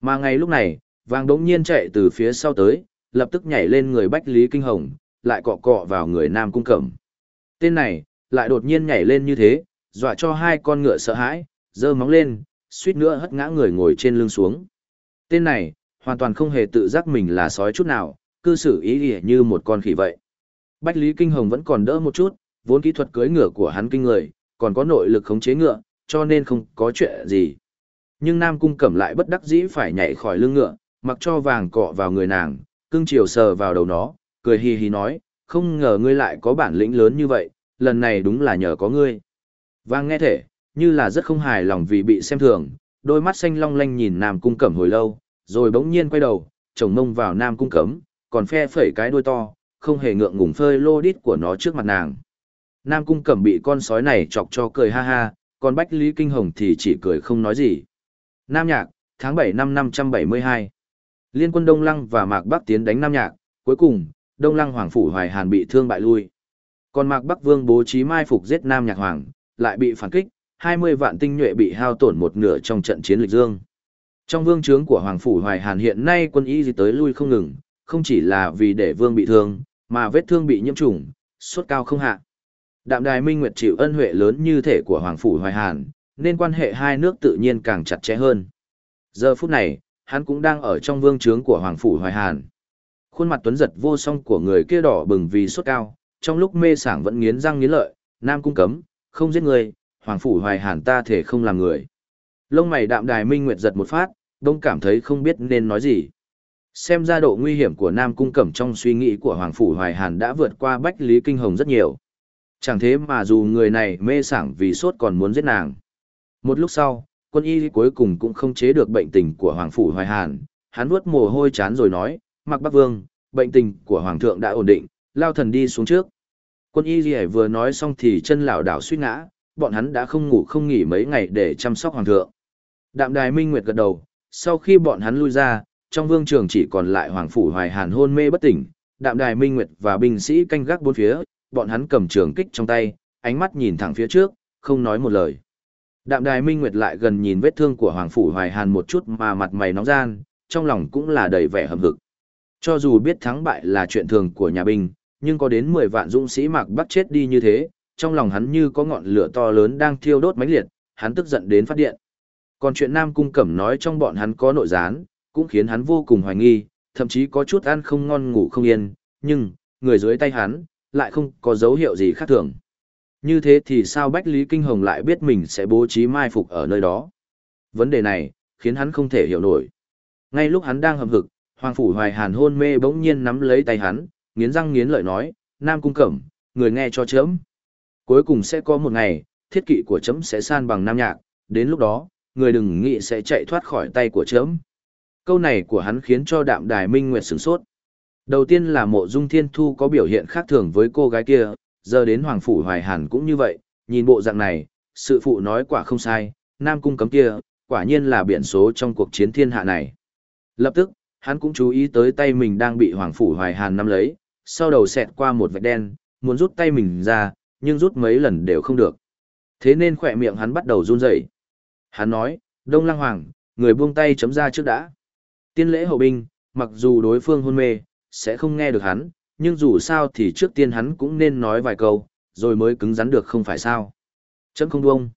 Mà ngay lúc này, vàng đống nhiên chạy từ phía sau tới, lập tức nhảy lên người Bách Lý Kinh Hồng, lại cọ cọ vào người Nam Cung Cẩm. Tên này, lại đột nhiên nhảy lên như thế, dọa cho hai con ngựa sợ hãi, giơ móng lên, suýt nữa hất ngã người ngồi trên lưng xuống. Tên này, hoàn toàn không hề tự giác mình là sói chút nào, cư xử ý nghĩa như một con khỉ vậy. Bách Lý Kinh Hồng vẫn còn đỡ một chút, vốn kỹ thuật cưỡi ngựa của hắn kinh người, còn có nội lực khống chế ngựa, cho nên không có chuyện gì. Nhưng Nam Cung Cẩm lại bất đắc dĩ phải nhảy khỏi lưng ngựa, mặc cho vàng cọ vào người nàng, cưng chiều sờ vào đầu nó, cười hì hì nói, không ngờ ngươi lại có bản lĩnh lớn như vậy, lần này đúng là nhờ có ngươi. Vang nghe thể, như là rất không hài lòng vì bị xem thường, đôi mắt xanh long lanh nhìn Nam Cung Cẩm hồi lâu, rồi bỗng nhiên quay đầu, chồng mông vào Nam Cung Cẩm, còn phe phẩy cái đuôi to, không hề ngượng ngùng phơi lô đít của nó trước mặt nàng. Nam Cung Cẩm bị con sói này chọc cho cười ha ha, còn Bách Lý Kinh Hồng thì chỉ cười không nói gì. Nam Nhạc, tháng 7 năm 572. Liên quân Đông Lăng và Mạc Bắc tiến đánh Nam Nhạc, cuối cùng, Đông Lăng Hoàng Phủ Hoài Hàn bị thương bại lui. Còn Mạc Bắc Vương bố trí mai phục giết Nam Nhạc Hoàng, lại bị phản kích, 20 vạn tinh nhuệ bị hao tổn một nửa trong trận chiến lịch dương. Trong vương trướng của Hoàng Phủ Hoài Hàn hiện nay quân y gì tới lui không ngừng, không chỉ là vì để vương bị thương, mà vết thương bị nhiễm trùng, suốt cao không hạ. Đạm Đài Minh Nguyệt chịu ân huệ lớn như thể của Hoàng Phủ Hoài Hàn, nên quan hệ hai nước tự nhiên càng chặt chẽ hơn. Giờ phút này, hắn cũng đang ở trong vương trướng của Hoàng Phủ Hoài Hàn. Khuôn mặt tuấn giật vô song của người kia đỏ bừng vì sốt cao, trong lúc mê sảng vẫn nghiến răng nghiến lợi, Nam Cung cấm, không giết người, Hoàng Phủ Hoài Hàn ta thể không làm người. Lông mày đạm đài minh nguyệt giật một phát, đông cảm thấy không biết nên nói gì. Xem ra độ nguy hiểm của Nam Cung Cẩm trong suy nghĩ của Hoàng Phủ Hoài Hàn đã vượt qua Bách Lý Kinh Hồng rất nhiều. Chẳng thế mà dù người này mê sảng vì sốt còn muốn giết nàng. Một lúc sau, quân y cuối cùng cũng không chế được bệnh tình của Hoàng Phủ Hoài Hàn. Hắn vuốt mồ hôi chán rồi nói, Mạc Bắc Vương, bệnh tình của Hoàng thượng đã ổn định, lao thần đi xuống trước. Quân y gì vừa nói xong thì chân lảo đảo suy ngã, bọn hắn đã không ngủ không nghỉ mấy ngày để chăm sóc Hoàng thượng. Đạm đài minh nguyệt gật đầu, sau khi bọn hắn lui ra, trong vương trường chỉ còn lại Hoàng Phủ Hoài Hàn hôn mê bất tỉnh, đạm đài minh nguyệt và binh sĩ canh gác bốn phía, bọn hắn cầm trường kích trong tay, ánh mắt nhìn thẳng phía trước, không nói một lời. Đạm đài minh nguyệt lại gần nhìn vết thương của Hoàng Phủ Hoài Hàn một chút mà mặt mày nóng gian, trong lòng cũng là đầy vẻ hầm hực. Cho dù biết thắng bại là chuyện thường của nhà binh, nhưng có đến 10 vạn dũng sĩ mạc bắt chết đi như thế, trong lòng hắn như có ngọn lửa to lớn đang thiêu đốt mãnh liệt, hắn tức giận đến phát điện. Còn chuyện Nam Cung Cẩm nói trong bọn hắn có nội gián, cũng khiến hắn vô cùng hoài nghi, thậm chí có chút ăn không ngon ngủ không yên, nhưng, người dưới tay hắn, lại không có dấu hiệu gì khác thường. Như thế thì sao Bách Lý Kinh Hồng lại biết mình sẽ bố trí mai phục ở nơi đó? Vấn đề này, khiến hắn không thể hiểu nổi. Ngay lúc hắn đang hầm hực, Hoàng Phủ Hoài Hàn hôn mê bỗng nhiên nắm lấy tay hắn, nghiến răng nghiến lợi nói, Nam Cung Cẩm, người nghe cho chấm. Cuối cùng sẽ có một ngày, thiết kỵ của chấm sẽ san bằng Nam Nhạc, đến lúc đó, người đừng nghĩ sẽ chạy thoát khỏi tay của chấm. Câu này của hắn khiến cho đạm đài minh nguyệt sửng sốt. Đầu tiên là mộ dung thiên thu có biểu hiện khác thường với cô gái kia, giờ đến Hoàng Phủ Hoài Hàn cũng như vậy, nhìn bộ dạng này, sự phụ nói quả không sai, Nam Cung cấm kia, quả nhiên là biển số trong cuộc chiến thiên hạ này. Lập tức, hắn cũng chú ý tới tay mình đang bị Hoàng Phủ Hoài Hàn nắm lấy, sau đầu xẹt qua một vạch đen, muốn rút tay mình ra, nhưng rút mấy lần đều không được. Thế nên khỏe miệng hắn bắt đầu run rẩy. Hắn nói, Đông Lăng Hoàng, người buông tay chấm ra trước đã. Tiên lễ hậu binh, mặc dù đối phương hôn mê, sẽ không nghe được hắn, nhưng dù sao thì trước tiên hắn cũng nên nói vài câu, rồi mới cứng rắn được không phải sao. Chấm không buông.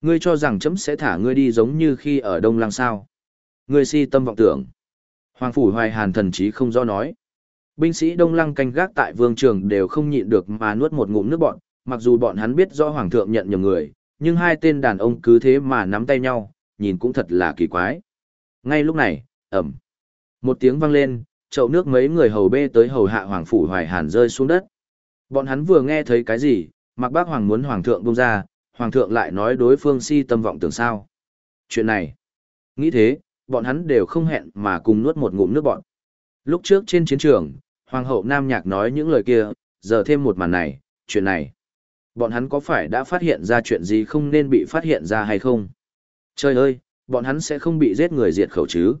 Ngươi cho rằng chấm sẽ thả ngươi đi giống như khi ở Đông Lăng sao. Ngươi si tâm vọng tưởng. Hoàng Phủ Hoài Hàn thần chí không do nói. Binh sĩ Đông Lăng canh gác tại vương trường đều không nhịn được mà nuốt một ngụm nước bọn, mặc dù bọn hắn biết rõ Hoàng thượng nhận nhầm người, nhưng hai tên đàn ông cứ thế mà nắm tay nhau, nhìn cũng thật là kỳ quái. Ngay lúc này, ẩm. Một tiếng vang lên, chậu nước mấy người hầu bê tới hầu hạ Hoàng Phủ Hoài Hàn rơi xuống đất. Bọn hắn vừa nghe thấy cái gì, mặc bác Hoàng muốn Hoàng thượng bông ra, Hoàng thượng lại nói đối phương si tâm vọng tưởng sao. Chuyện này, nghĩ thế, bọn hắn đều không hẹn mà cùng nuốt một ngụm nước bọn. Lúc trước trên chiến trường, Hoàng hậu Nam Nhạc nói những lời kia, giờ thêm một màn này, chuyện này. Bọn hắn có phải đã phát hiện ra chuyện gì không nên bị phát hiện ra hay không? Trời ơi, bọn hắn sẽ không bị giết người diệt khẩu chứ?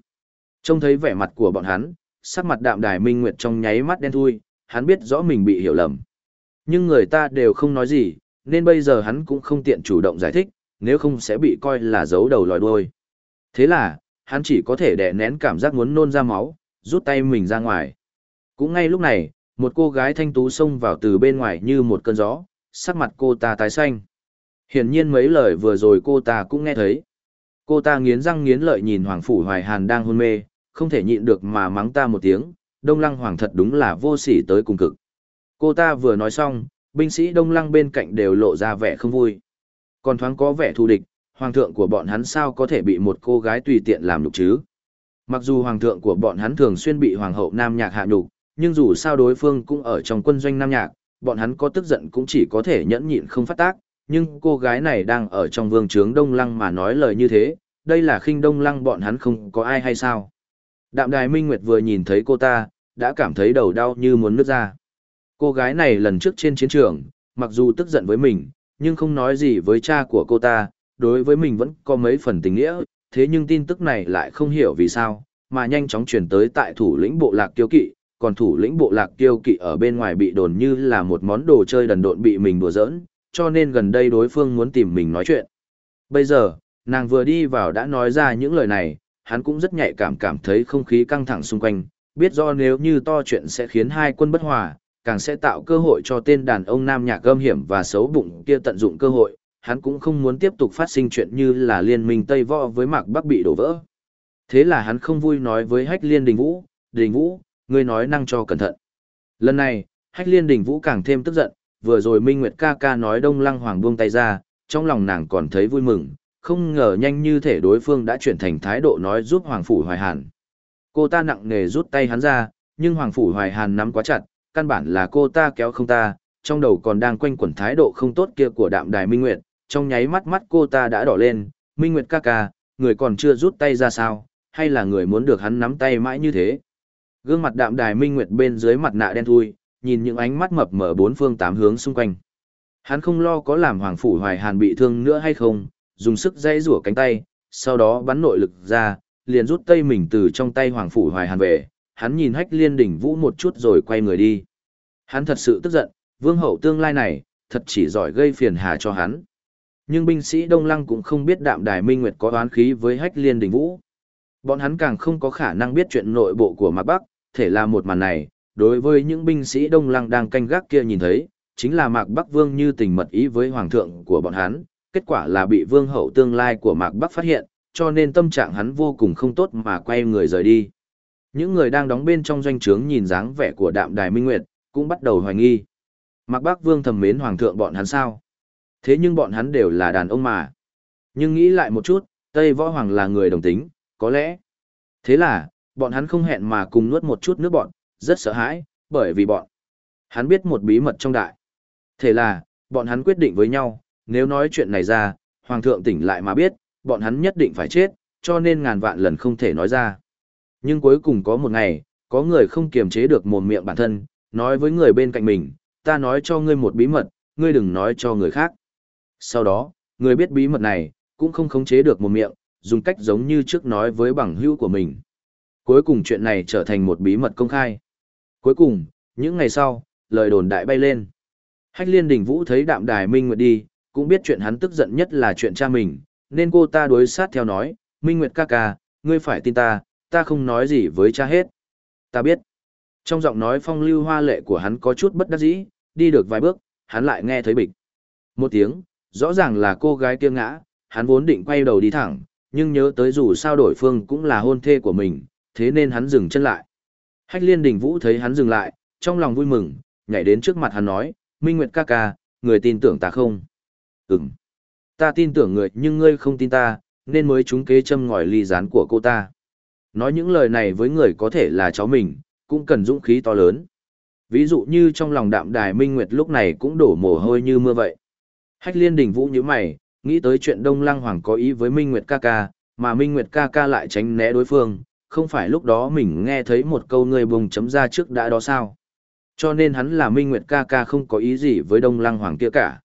Trông thấy vẻ mặt của bọn hắn, sắc mặt đạm đài minh nguyệt trong nháy mắt đen thui, hắn biết rõ mình bị hiểu lầm. Nhưng người ta đều không nói gì, nên bây giờ hắn cũng không tiện chủ động giải thích, nếu không sẽ bị coi là giấu đầu lòi đuôi. Thế là, hắn chỉ có thể đè nén cảm giác muốn nôn ra máu, rút tay mình ra ngoài. Cũng ngay lúc này, một cô gái thanh tú xông vào từ bên ngoài như một cơn gió, sắc mặt cô ta tái xanh. Hiển nhiên mấy lời vừa rồi cô ta cũng nghe thấy. Cô ta nghiến răng nghiến lợi nhìn Hoàng Phủ Hoài Hàn đang hôn mê, không thể nhịn được mà mắng ta một tiếng, Đông Lăng Hoàng thật đúng là vô sỉ tới cùng cực. Cô ta vừa nói xong, binh sĩ Đông Lăng bên cạnh đều lộ ra vẻ không vui. Còn thoáng có vẻ thù địch, Hoàng thượng của bọn hắn sao có thể bị một cô gái tùy tiện làm nhục chứ? Mặc dù Hoàng thượng của bọn hắn thường xuyên bị Hoàng hậu Nam Nhạc hạ nhục, nhưng dù sao đối phương cũng ở trong quân doanh Nam Nhạc, bọn hắn có tức giận cũng chỉ có thể nhẫn nhịn không phát tác, nhưng cô gái này đang ở trong vương trướng Đông Lăng mà nói lời như thế, đây là khinh Đông Lăng bọn hắn không có ai hay sao. Đạm Đài Minh Nguyệt vừa nhìn thấy cô ta, đã cảm thấy đầu đau như muốn nứt ra. Cô gái này lần trước trên chiến trường, mặc dù tức giận với mình, nhưng không nói gì với cha của cô ta, đối với mình vẫn có mấy phần tình nghĩa, thế nhưng tin tức này lại không hiểu vì sao, mà nhanh chóng chuyển tới tại thủ lĩnh bộ lạc Kiêu kỵ, còn thủ lĩnh bộ lạc Kiêu kỵ ở bên ngoài bị đồn như là một món đồ chơi đần độn bị mình đùa giỡn, cho nên gần đây đối phương muốn tìm mình nói chuyện. Bây giờ, nàng vừa đi vào đã nói ra những lời này, hắn cũng rất nhạy cảm cảm thấy không khí căng thẳng xung quanh, biết do nếu như to chuyện sẽ khiến hai quân bất hòa, càng sẽ tạo cơ hội cho tên đàn ông nam nhạc gâm hiểm và xấu bụng kia tận dụng cơ hội, hắn cũng không muốn tiếp tục phát sinh chuyện như là liên minh Tây Võ với Mạc Bắc bị đổ vỡ. Thế là hắn không vui nói với Hách Liên Đình Vũ, Đình Vũ, ngươi nói năng cho cẩn thận. Lần này, Hách liên đình vũ càng thêm tức giận, vừa rồi Minh Nguyệt ca ca nói Đông Lăng Hoàng buông tay ra, trong lòng nàng còn thấy vui mừng, không ngờ nhanh như thể đối phương đã chuyển thành thái độ nói giúp Hoàng Phủ Hoài Hàn. Cô ta nặng nề rút tay hắn ra, nhưng Hoàng Phủ Hoài Hàn nắm quá chặt, căn bản là cô ta kéo không ta, trong đầu còn đang quanh quẩn thái độ không tốt kia của đạm đài Minh Nguyệt, trong nháy mắt mắt cô ta đã đỏ lên, Minh Nguyệt ca ca, người còn chưa rút tay ra sao, hay là người muốn được hắn nắm tay mãi như thế. Gương mặt đạm đài Minh Nguyệt bên dưới mặt nạ đen thui, nhìn những ánh mắt mập mở bốn phương tám hướng xung quanh. Hắn không lo có làm Hoàng Phủ Hoài Hàn bị thương nữa hay không, dùng sức dây rủa cánh tay, sau đó bắn nội lực ra, liền rút tay mình từ trong tay Hoàng Phủ Hoài Hàn về, hắn nhìn hách liên đỉnh vũ một chút rồi quay người đi. Hắn thật sự tức giận, vương hậu tương lai này, thật chỉ giỏi gây phiền hà cho hắn. Nhưng binh sĩ Đông Lăng cũng không biết đạm đài minh nguyệt có oán khí với hách liên đỉnh vũ. Bọn hắn càng không có khả năng biết chuyện nội bộ của Mạc Bắc, thể là một màn này, đối với những binh sĩ Đông Lăng đang canh gác kia nhìn thấy, chính là Mạc Bắc Vương như tình mật ý với hoàng thượng của bọn hắn, kết quả là bị vương hậu tương lai của Mạc Bắc phát hiện, cho nên tâm trạng hắn vô cùng không tốt mà quay người rời đi. Những người đang đóng bên trong doanh trướng nhìn dáng vẻ của đạm đài minh nguyệt, cũng bắt đầu hoài nghi. Mạc Bắc Vương thầm mến hoàng thượng bọn hắn sao? Thế nhưng bọn hắn đều là đàn ông mà. Nhưng nghĩ lại một chút, Tây Võ Hoàng là người đồng tính, có lẽ. Thế là, bọn hắn không hẹn mà cùng nuốt một chút nước bọn, rất sợ hãi, bởi vì bọn. Hắn biết một bí mật trong đại. Thế là, bọn hắn quyết định với nhau, nếu nói chuyện này ra, Hoàng thượng tỉnh lại mà biết, bọn hắn nhất định phải chết, cho nên ngàn vạn lần không thể nói ra. Nhưng cuối cùng có một ngày, có người không kiềm chế được mồm miệng bản thân, nói với người bên cạnh mình, ta nói cho ngươi một bí mật, ngươi đừng nói cho người khác. Sau đó, người biết bí mật này, cũng không khống chế được mồm miệng, dùng cách giống như trước nói với bằng hữu của mình. Cuối cùng chuyện này trở thành một bí mật công khai. Cuối cùng, những ngày sau, lời đồn đại bay lên. Hách liên đình vũ thấy đạm đài Minh Nguyệt đi, cũng biết chuyện hắn tức giận nhất là chuyện cha mình, nên cô ta đối sát theo nói, Minh Nguyệt ca ca, ngươi phải tin ta, ta không nói gì với cha hết. Ta biết. Trong giọng nói phong lưu hoa lệ của hắn có chút bất đắc dĩ, đi được vài bước, hắn lại nghe thấy bịch. Một tiếng, rõ ràng là cô gái kia ngã, hắn vốn định quay đầu đi thẳng, nhưng nhớ tới dù sao đổi phương cũng là hôn thê của mình, thế nên hắn dừng chân lại. Hách liên đình vũ thấy hắn dừng lại, trong lòng vui mừng, nhảy đến trước mặt hắn nói, Minh Nguyệt ca ca, người tin tưởng ta không? Ừm. Ta tin tưởng người nhưng ngươi không tin ta, nên mới trúng kế châm ngòi ly gián của cô ta. Nói những lời này với người có thể là cháu mình, cũng cần dũng khí to lớn. Ví dụ như trong lòng đạm đài Minh Nguyệt lúc này cũng đổ mồ hôi như mưa vậy. Hách liên đình vũ như mày, nghĩ tới chuyện Đông Lăng Hoàng có ý với Minh Nguyệt ca ca, mà Minh Nguyệt ca ca lại tránh né đối phương, không phải lúc đó mình nghe thấy một câu người bùng chấm ra trước đã đó sao. Cho nên hắn là Minh Nguyệt ca ca không có ý gì với Đông Lăng Hoàng kia cả.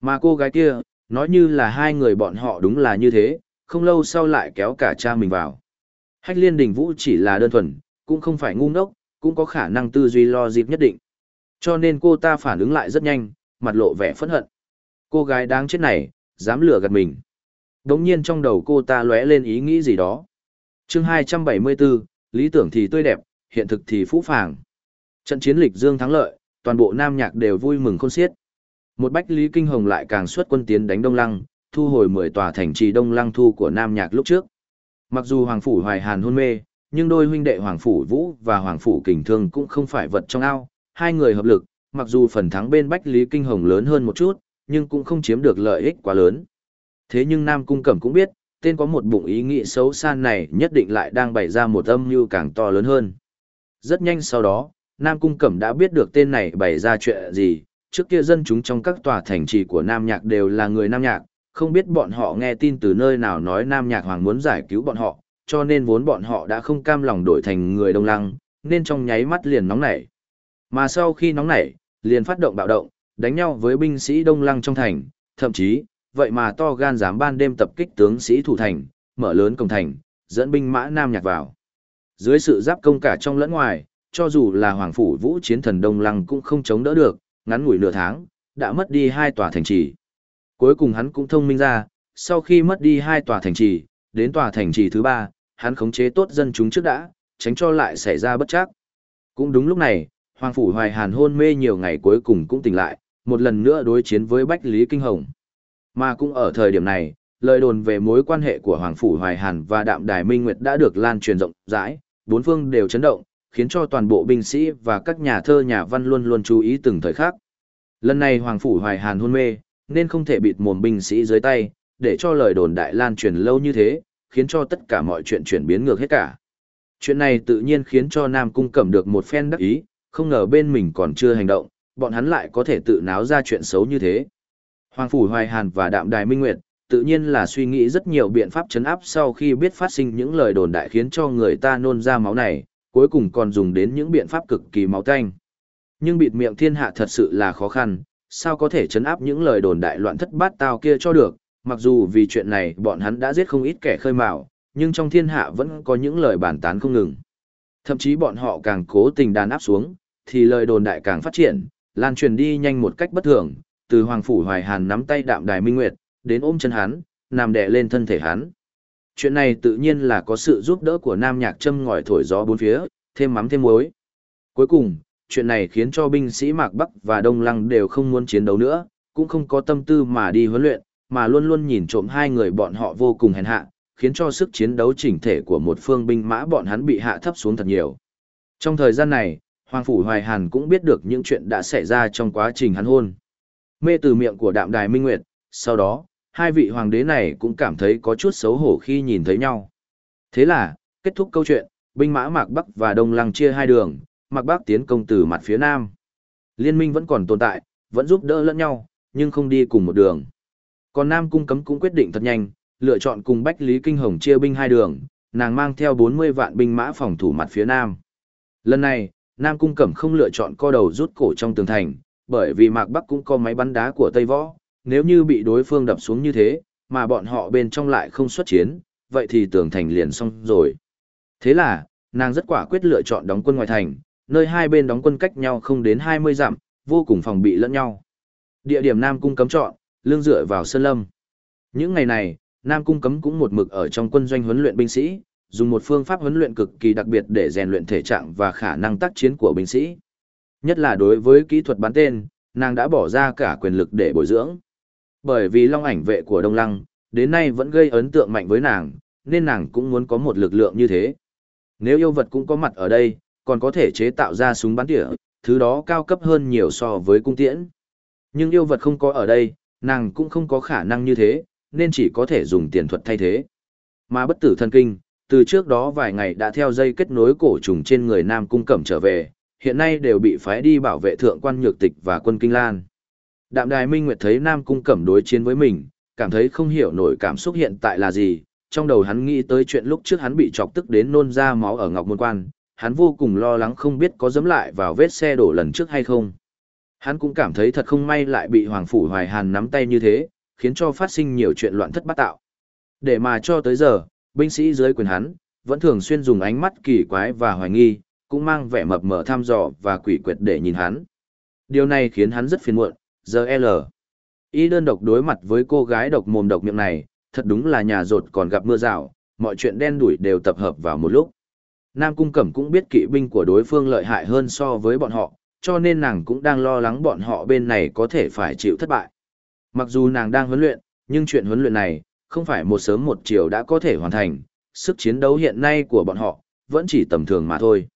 Mà cô gái kia, nói như là hai người bọn họ đúng là như thế, không lâu sau lại kéo cả cha mình vào. Hách liên đình vũ chỉ là đơn thuần, cũng không phải ngu ngốc, cũng có khả năng tư duy lo dịp nhất định. Cho nên cô ta phản ứng lại rất nhanh, mặt lộ vẻ phẫn hận. Cô gái đáng chết này, dám lừa gạt mình. Đống nhiên trong đầu cô ta lóe lên ý nghĩ gì đó. chương 274, lý tưởng thì tươi đẹp, hiện thực thì phũ phàng. Trận chiến lịch dương thắng lợi, toàn bộ nam nhạc đều vui mừng khôn xiết. Một bách Lý Kinh Hồng lại càng xuất quân tiến đánh Đông Lăng, thu hồi 10 tòa thành trì Đông Lăng thu của Nam Nhạc lúc trước. Mặc dù Hoàng Phủ Hoài Hàn hôn mê, nhưng đôi huynh đệ Hoàng Phủ Vũ và Hoàng Phủ Kình Thương cũng không phải vật trong ao, hai người hợp lực, mặc dù phần thắng bên Bách Lý Kinh Hồng lớn hơn một chút, nhưng cũng không chiếm được lợi ích quá lớn. Thế nhưng Nam Cung Cẩm cũng biết, tên có một bụng ý nghĩ xấu xa này nhất định lại đang bày ra một âm mưu càng to lớn hơn. Rất nhanh sau đó, Nam Cung Cẩm đã biết được tên này bày ra chuyện gì, trước kia dân chúng trong các tòa thành trì của Nam Nhạc đều là người Nam Nhạc, không biết bọn họ nghe tin từ nơi nào nói Nam Nhạc Hoàng muốn giải cứu bọn họ, cho nên vốn bọn họ đã không cam lòng đổi thành người Đông Lăng, nên trong nháy mắt liền nóng nảy. Mà sau khi nóng nảy, liền phát động bạo động, đánh nhau với binh sĩ Đông Lăng trong thành, thậm chí, vậy mà to gan dám ban đêm tập kích tướng sĩ thủ thành, mở lớn công thành, dẫn binh mã Nam Nhạc vào. Dưới sự giáp công cả trong lẫn ngoài, cho dù là Hoàng Phủ Vũ chiến thần Đông Lăng cũng không chống đỡ được, ngắn ngủi nửa tháng, đã mất đi hai tòa thành trì. Cuối cùng hắn cũng thông minh ra, sau khi mất đi hai tòa thành trì, đến tòa thành trì thứ ba, hắn khống chế tốt dân chúng trước đã, tránh cho lại xảy ra bất chắc. Cũng đúng lúc này, Hoàng Phủ Hoài Hàn hôn mê nhiều ngày cuối cùng cũng tỉnh lại, một lần nữa đối chiến với Bách Lý Kinh Hồng. Mà cũng ở thời điểm này, lời đồn về mối quan hệ của Hoàng Phủ Hoài Hàn và Đạm Đài Minh Nguyệt đã được lan truyền rộng rãi, bốn phương đều chấn động, khiến cho toàn bộ binh sĩ và các nhà thơ nhà văn luôn luôn chú ý từng thời khắc. Lần này Hoàng Phủ Hoài Hàn hôn mê, nên không thể bịt mồm binh sĩ dưới tay, để cho lời đồn đại lan truyền lâu như thế, khiến cho tất cả mọi chuyện chuyển biến ngược hết cả. Chuyện này tự nhiên khiến cho Nam Cung Cẩm được một phen đắc ý, không ngờ bên mình còn chưa hành động, bọn hắn lại có thể tự náo ra chuyện xấu như thế. Hoàng Phủ Hoài Hàn và Đạm Đài Minh Nguyệt, tự nhiên là suy nghĩ rất nhiều biện pháp chấn áp sau khi biết phát sinh những lời đồn đại khiến cho người ta nôn ra máu này, cuối cùng còn dùng đến những biện pháp cực kỳ máu tanh. Nhưng bịt miệng thiên hạ thật sự là khó khăn, sao có thể chấn áp những lời đồn đại loạn thất bát tao kia cho được, mặc dù vì chuyện này bọn hắn đã giết không ít kẻ khơi mào, nhưng trong thiên hạ vẫn có những lời bàn tán không ngừng. Thậm chí bọn họ càng cố tình đàn áp xuống, thì lời đồn đại càng phát triển, lan truyền đi nhanh một cách bất thường, từ Hoàng Phủ Hoài Hàn nắm tay đạm đài minh nguyệt, đến ôm chân hắn, nằm đè lên thân thể hắn. Chuyện này tự nhiên là có sự giúp đỡ của Nam Nhạc Trâm ngòi thổi gió bốn phía, thêm mắm thêm muối. Cuối cùng, chuyện này khiến cho binh sĩ Mạc Bắc và Đông Lăng đều không muốn chiến đấu nữa, cũng không có tâm tư mà đi huấn luyện, mà luôn luôn nhìn trộm hai người bọn họ vô cùng hèn hạ, khiến cho sức chiến đấu chỉnh thể của một phương binh mã bọn hắn bị hạ thấp xuống thật nhiều. Trong thời gian này, Hoàng Phủ Hoài Hàn cũng biết được những chuyện đã xảy ra trong quá trình hắn hôn. Mê từ miệng của đạm đài Minh Nguyệt, sau đó, hai vị hoàng đế này cũng cảm thấy có chút xấu hổ khi nhìn thấy nhau. Thế là, kết thúc câu chuyện, binh mã Mạc Bắc và Đông Lăng chia hai đường, Mạc Bắc tiến công từ mặt phía Nam. Liên minh vẫn còn tồn tại, vẫn giúp đỡ lẫn nhau, nhưng không đi cùng một đường. Còn Nam Cung Cấm cũng quyết định thật nhanh, lựa chọn cùng Bách Lý Kinh Hồng chia binh hai đường, nàng mang theo 40 vạn binh mã phòng thủ mặt phía Nam. Lần này, Nam Cung Cẩm không lựa chọn co đầu rút cổ trong tường thành, bởi vì Mạc Bắc cũng có máy bắn đá của Tây Võ, nếu như bị đối phương đập xuống như thế, mà bọn họ bên trong lại không xuất chiến, vậy thì tường thành liền xong rồi. Thế là, nàng rất quả quyết lựa chọn đóng quân ngoài thành, nơi hai bên đóng quân cách nhau không đến 20 dặm, vô cùng phòng bị lẫn nhau. Địa điểm Nam Cung cấm chọn, lương dựa vào Sơn Lâm. Những ngày này, Nam Cung cấm cũng một mực ở trong quân doanh huấn luyện binh sĩ, dùng một phương pháp huấn luyện cực kỳ đặc biệt để rèn luyện thể trạng và khả năng tác chiến của binh sĩ. Nhất là đối với kỹ thuật bắn tên, nàng đã bỏ ra cả quyền lực để bồi dưỡng. Bởi vì long ảnh vệ của Đông Lăng, đến nay vẫn gây ấn tượng mạnh với nàng, nên nàng cũng muốn có một lực lượng như thế. Nếu yêu vật cũng có mặt ở đây, còn có thể chế tạo ra súng bắn tỉa, thứ đó cao cấp hơn nhiều so với cung tiễn. Nhưng yêu vật không có ở đây, nàng cũng không có khả năng như thế, nên chỉ có thể dùng tiền thuật thay thế. Mà bất tử thần kinh, từ trước đó vài ngày đã theo dây kết nối cổ trùng trên người Nam Cung Cẩm trở về, hiện nay đều bị phái đi bảo vệ thượng quan nhược tịch và quân Kinh Lan. Đạm Đài Minh Nguyệt thấy Nam Cung Cẩm đối chiến với mình, cảm thấy không hiểu nổi cảm xúc hiện tại là gì, trong đầu hắn nghĩ tới chuyện lúc trước hắn bị chọc tức đến nôn ra máu ở Ngọc Môn Quan, hắn vô cùng lo lắng không biết có dấm lại vào vết xe đổ lần trước hay không. Hắn cũng cảm thấy thật không may lại bị Hoàng Phủ Hoài Hàn nắm tay như thế, khiến cho phát sinh nhiều chuyện loạn thất bát tạo. Để mà cho tới giờ, binh sĩ dưới quyền hắn, vẫn thường xuyên dùng ánh mắt kỳ quái và hoài nghi, cũng mang vẻ mập mờ tham dò và quỷ quyệt để nhìn hắn. Điều này khiến hắn rất phiền muộn, giờ L. Y đơn độc đối mặt với cô gái độc mồm độc miệng này, thật đúng là nhà rột còn gặp mưa rào, mọi chuyện đen đủi đều tập hợp vào một lúc. Nam Cung Cẩm cũng biết kỵ binh của đối phương lợi hại hơn so với bọn họ, cho nên nàng cũng đang lo lắng bọn họ bên này có thể phải chịu thất bại. Mặc dù nàng đang huấn luyện, nhưng chuyện huấn luyện này, không phải một sớm một chiều đã có thể hoàn thành, sức chiến đấu hiện nay của bọn họ, vẫn chỉ tầm thường mà thôi.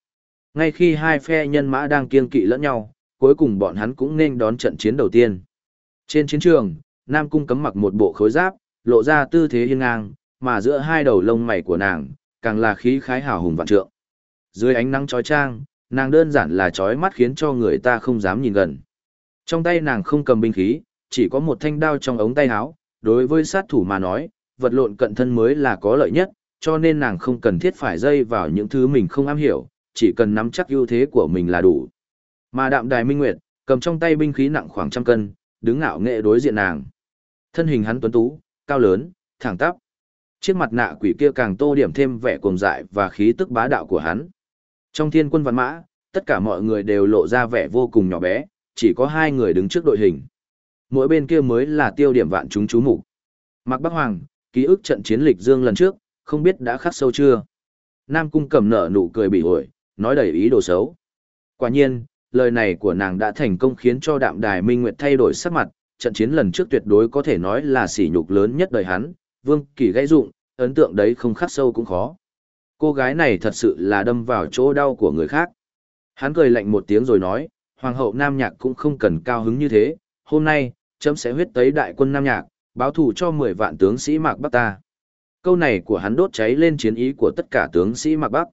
Ngay khi hai phe nhân mã đang kiên kỵ lẫn nhau, cuối cùng bọn hắn cũng nên đón trận chiến đầu tiên. Trên chiến trường, Nam Cung cấm mặc một bộ khối giáp, lộ ra tư thế hiên ngang, mà giữa hai đầu lông mày của nàng, càng là khí khái hào hùng vạn trượng. Dưới ánh nắng chói chang, nàng đơn giản là chói mắt khiến cho người ta không dám nhìn gần. Trong tay nàng không cầm binh khí, chỉ có một thanh đao trong ống tay áo, đối với sát thủ mà nói, vật lộn cận thân mới là có lợi nhất, cho nên nàng không cần thiết phải dây vào những thứ mình không am hiểu, chỉ cần nắm chắc ưu thế của mình là đủ. Mà đạm đài minh nguyệt, cầm trong tay binh khí nặng khoảng trăm cân, đứng ngạo nghệ đối diện nàng. Thân hình hắn tuấn tú, cao lớn, thẳng tắp. Chiếc mặt nạ quỷ kia càng tô điểm thêm vẻ cuồng dại và khí tức bá đạo của hắn. Trong thiên quân văn mã, tất cả mọi người đều lộ ra vẻ vô cùng nhỏ bé, chỉ có hai người đứng trước đội hình. Mỗi bên kia mới là tiêu điểm vạn chúng chú mục. Mạc Bắc Hoàng, ký ức trận chiến lịch dương lần trước, không biết đã khắc sâu chưa. Nam Cung cầm nở nụ cười bị ổi, nói đầy ý đồ xấu. Quả nhiên, lời này của nàng đã thành công khiến cho đạm đài minh nguyệt thay đổi sắc mặt, trận chiến lần trước tuyệt đối có thể nói là sỉ nhục lớn nhất đời hắn, vương kỳ gãy dụng, ấn tượng đấy không khắc sâu cũng khó. Cô gái này thật sự là đâm vào chỗ đau của người khác. Hắn cười lạnh một tiếng rồi nói, Hoàng hậu Nam Nhạc cũng không cần cao hứng như thế, hôm nay, chấm sẽ huyết tấy đại quân Nam Nhạc, báo thù cho 10 vạn tướng sĩ Mạc Bắc ta. Câu này của hắn đốt cháy lên chiến ý của tất cả tướng sĩ Mạc Bắc.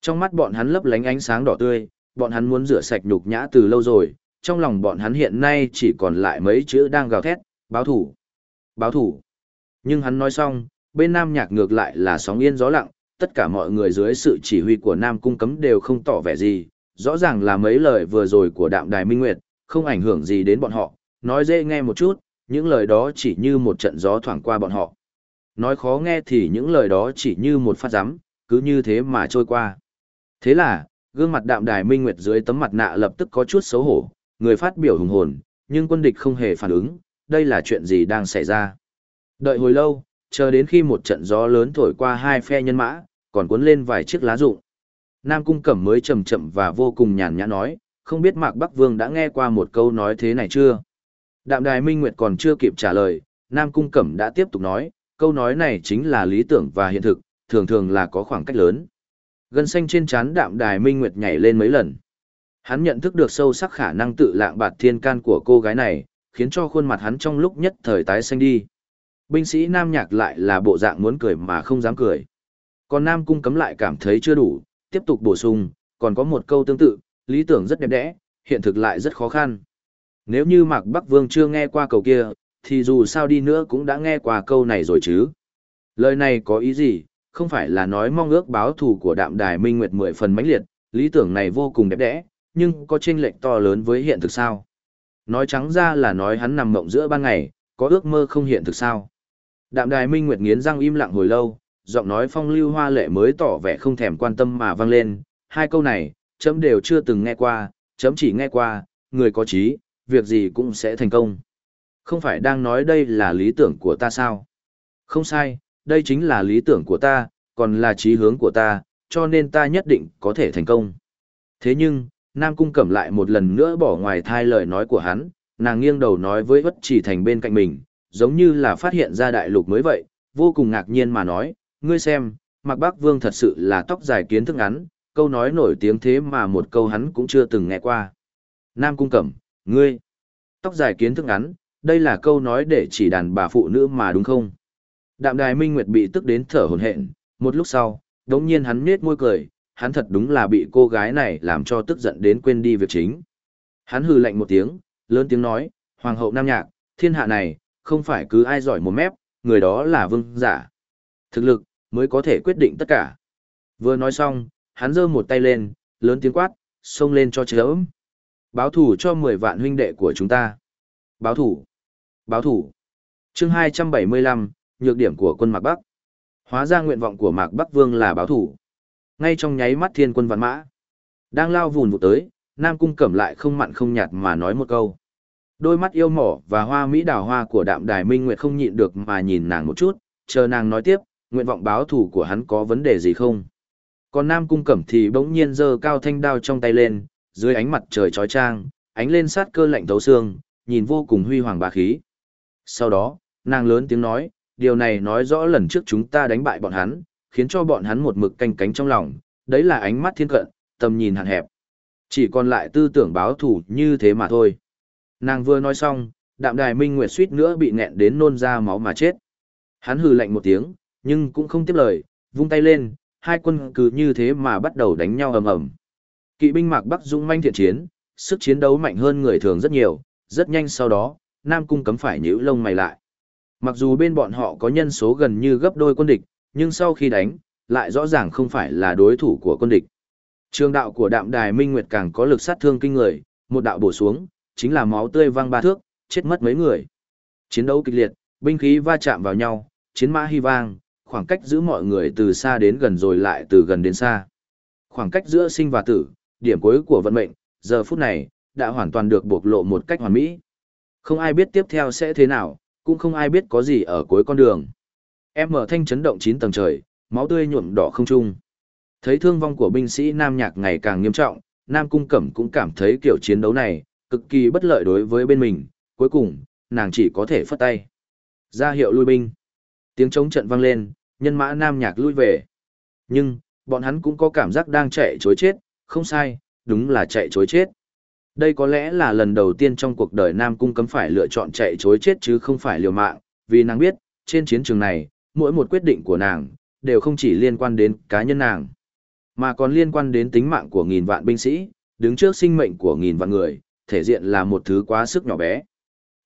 Trong mắt bọn hắn lấp lánh ánh sáng đỏ tươi, bọn hắn muốn rửa sạch nhục nhã từ lâu rồi, trong lòng bọn hắn hiện nay chỉ còn lại mấy chữ đang gào thét, báo thủ, báo thủ. Nhưng hắn nói xong, bên Nam Nhạc ngược lại là sóng yên gió lặng, tất cả mọi người dưới sự chỉ huy của Nam Cung Cấm đều không tỏ vẻ gì, rõ ràng là mấy lời vừa rồi của Đạm Đài Minh Nguyệt, không ảnh hưởng gì đến bọn họ, nói dễ nghe một chút, những lời đó chỉ như một trận gió thoảng qua bọn họ. Nói khó nghe thì những lời đó chỉ như một phát rắm, cứ như thế mà trôi qua. Thế là, gương mặt Đạm Đài Minh Nguyệt dưới tấm mặt nạ lập tức có chút xấu hổ, người phát biểu hùng hồn, nhưng quân địch không hề phản ứng, đây là chuyện gì đang xảy ra. Đợi hồi lâu, chờ đến khi một trận gió lớn thổi qua hai phe nhân mã, còn cuốn lên vài chiếc lá rụng. Nam Cung Cẩm mới chậm chậm và vô cùng nhàn nhã nói, không biết Mạc Bắc Vương đã nghe qua một câu nói thế này chưa? Đạm Đài Minh Nguyệt còn chưa kịp trả lời, Nam Cung Cẩm đã tiếp tục nói, câu nói này chính là lý tưởng và hiện thực, thường thường là có khoảng cách lớn. Gân xanh trên trán Đạm Đài Minh Nguyệt nhảy lên mấy lần. Hắn nhận thức được sâu sắc khả năng tự lạng bạt thiên can của cô gái này, khiến cho khuôn mặt hắn trong lúc nhất thời tái xanh đi. Binh sĩ Nam Nhạc lại là bộ dạng muốn cười mà không dám cười. Còn Nam Cung cấm lại cảm thấy chưa đủ, tiếp tục bổ sung, còn có một câu tương tự, lý tưởng rất đẹp đẽ, hiện thực lại rất khó khăn. Nếu như Mạc Bắc Vương chưa nghe qua câu kia, thì dù sao đi nữa cũng đã nghe qua câu này rồi chứ. Lời này có ý gì, không phải là nói mong ước báo thù của đạm đài minh nguyệt mười phần mãnh liệt, lý tưởng này vô cùng đẹp đẽ, nhưng có chênh lệch to lớn với hiện thực sao? Nói trắng ra là nói hắn nằm mộng giữa ban ngày, có ước mơ không hiện thực sao? Đạm đài minh nguyệt nghiến răng im lặng hồi lâu, giọng nói phong lưu hoa lệ mới tỏ vẻ không thèm quan tâm mà vang lên, hai câu này, chấm đều chưa từng nghe qua, chấm chỉ nghe qua, người có trí, việc gì cũng sẽ thành công. Không phải đang nói đây là lý tưởng của ta sao? Không sai, đây chính là lý tưởng của ta, còn là trí hướng của ta, cho nên ta nhất định có thể thành công. Thế nhưng, Nam Cung Cẩm lại một lần nữa bỏ ngoài thai lời nói của hắn, nàng nghiêng đầu nói với Vất Chỉ Thành bên cạnh mình, giống như là phát hiện ra đại lục mới vậy, vô cùng ngạc nhiên mà nói, ngươi xem, Mạc Bắc Vương thật sự là tóc dài kiến thức ngắn, câu nói nổi tiếng thế mà một câu hắn cũng chưa từng nghe qua. Nam Cung Cẩm, ngươi, tóc dài kiến thức ngắn, đây là câu nói để chỉ đàn bà phụ nữ mà đúng không? Đạm Đài Minh Nguyệt bị tức đến thở hổn hển, một lúc sau, đống nhiên hắn nết môi cười, hắn thật đúng là bị cô gái này làm cho tức giận đến quên đi việc chính. Hắn hừ lạnh một tiếng, lớn tiếng nói, Hoàng hậu Nam Nhạc, thiên hạ này, không phải cứ ai giỏi một mép, người đó là vương giả. Thực lực, mới có thể quyết định tất cả. Vừa nói xong, hắn giơ một tay lên, lớn tiếng quát, xông lên cho chớm. Báo thủ cho 10 vạn huynh đệ của chúng ta. Báo thủ. Báo thủ. chương 275, nhược điểm của quân Mạc Bắc. Hóa ra nguyện vọng của Mạc Bắc Vương là báo thủ. Ngay trong nháy mắt thiên quân vạn mã. Đang lao vùn vụ tới, Nam Cung cẩm lại không mặn không nhạt mà nói một câu. Đôi mắt yêu mỏ và hoa mỹ đào hoa của đạm đài minh nguyệt không nhịn được mà nhìn nàng một chút, chờ nàng nói tiếp, nguyện vọng báo thủ của hắn có vấn đề gì không? Còn Nam Cung Cẩm thì bỗng nhiên giơ cao thanh đao trong tay lên, dưới ánh mặt trời chói chang, ánh lên sát cơ lạnh thấu xương, nhìn vô cùng huy hoàng bá khí. Sau đó, nàng lớn tiếng nói, điều này nói rõ lần trước chúng ta đánh bại bọn hắn, khiến cho bọn hắn một mực canh cánh trong lòng, đấy là ánh mắt thiên cận, tầm nhìn hạn hẹp. Chỉ còn lại tư tưởng báo thủ như thế mà thôi. Nàng vừa nói xong, đạm đài minh nguyệt suýt nữa bị nghẹn đến nôn ra máu mà chết. Hắn hừ lạnh một tiếng, nhưng cũng không tiếp lời, vung tay lên, hai quân cứ như thế mà bắt đầu đánh nhau ầm ầm. Kỵ binh Mạc Bắc dũng manh thiện chiến, sức chiến đấu mạnh hơn người thường rất nhiều, rất nhanh sau đó, Nam Cung cấm phải nhíu lông mày lại. Mặc dù bên bọn họ có nhân số gần như gấp đôi quân địch, nhưng sau khi đánh, lại rõ ràng không phải là đối thủ của quân địch. Trường đạo của đạm đài Minh Nguyệt càng có lực sát thương kinh người, một đạo bổ xuống, chính là máu tươi văng ba thước, chết mất mấy người. Chiến đấu kịch liệt, binh khí va chạm vào nhau, chiến mã hy vang, khoảng cách giữ mọi người từ xa đến gần rồi lại từ gần đến xa. Khoảng cách giữa sinh và tử, điểm cuối của vận mệnh, giờ phút này, đã hoàn toàn được bộc lộ một cách hoàn mỹ. Không ai biết tiếp theo sẽ thế nào, cũng không ai biết có gì ở cuối con đường. Em mở thanh chấn động 9 tầng trời, máu tươi nhuộm đỏ không trung. Thấy thương vong của binh sĩ Nam Nhạc ngày càng nghiêm trọng, Nam Cung Cẩm cũng cảm thấy kiểu chiến đấu này, cực kỳ bất lợi đối với bên mình, cuối cùng, nàng chỉ có thể phất tay. Ra hiệu lui binh. Tiếng chống trận vang lên, nhân mã nam nhạc lui về. Nhưng, Bọn hắn cũng có cảm giác đang chạy chối chết, không sai, đúng là chạy chối chết. Đây có lẽ là lần đầu tiên trong cuộc đời Nam Cung cấm phải lựa chọn chạy chối chết chứ không phải liều mạng, vì nàng biết, trên chiến trường này, mỗi một quyết định của nàng, đều không chỉ liên quan đến cá nhân nàng, mà còn liên quan đến tính mạng của nghìn vạn binh sĩ, đứng trước sinh mệnh của nghìn vạn người, thể diện là một thứ quá sức nhỏ bé.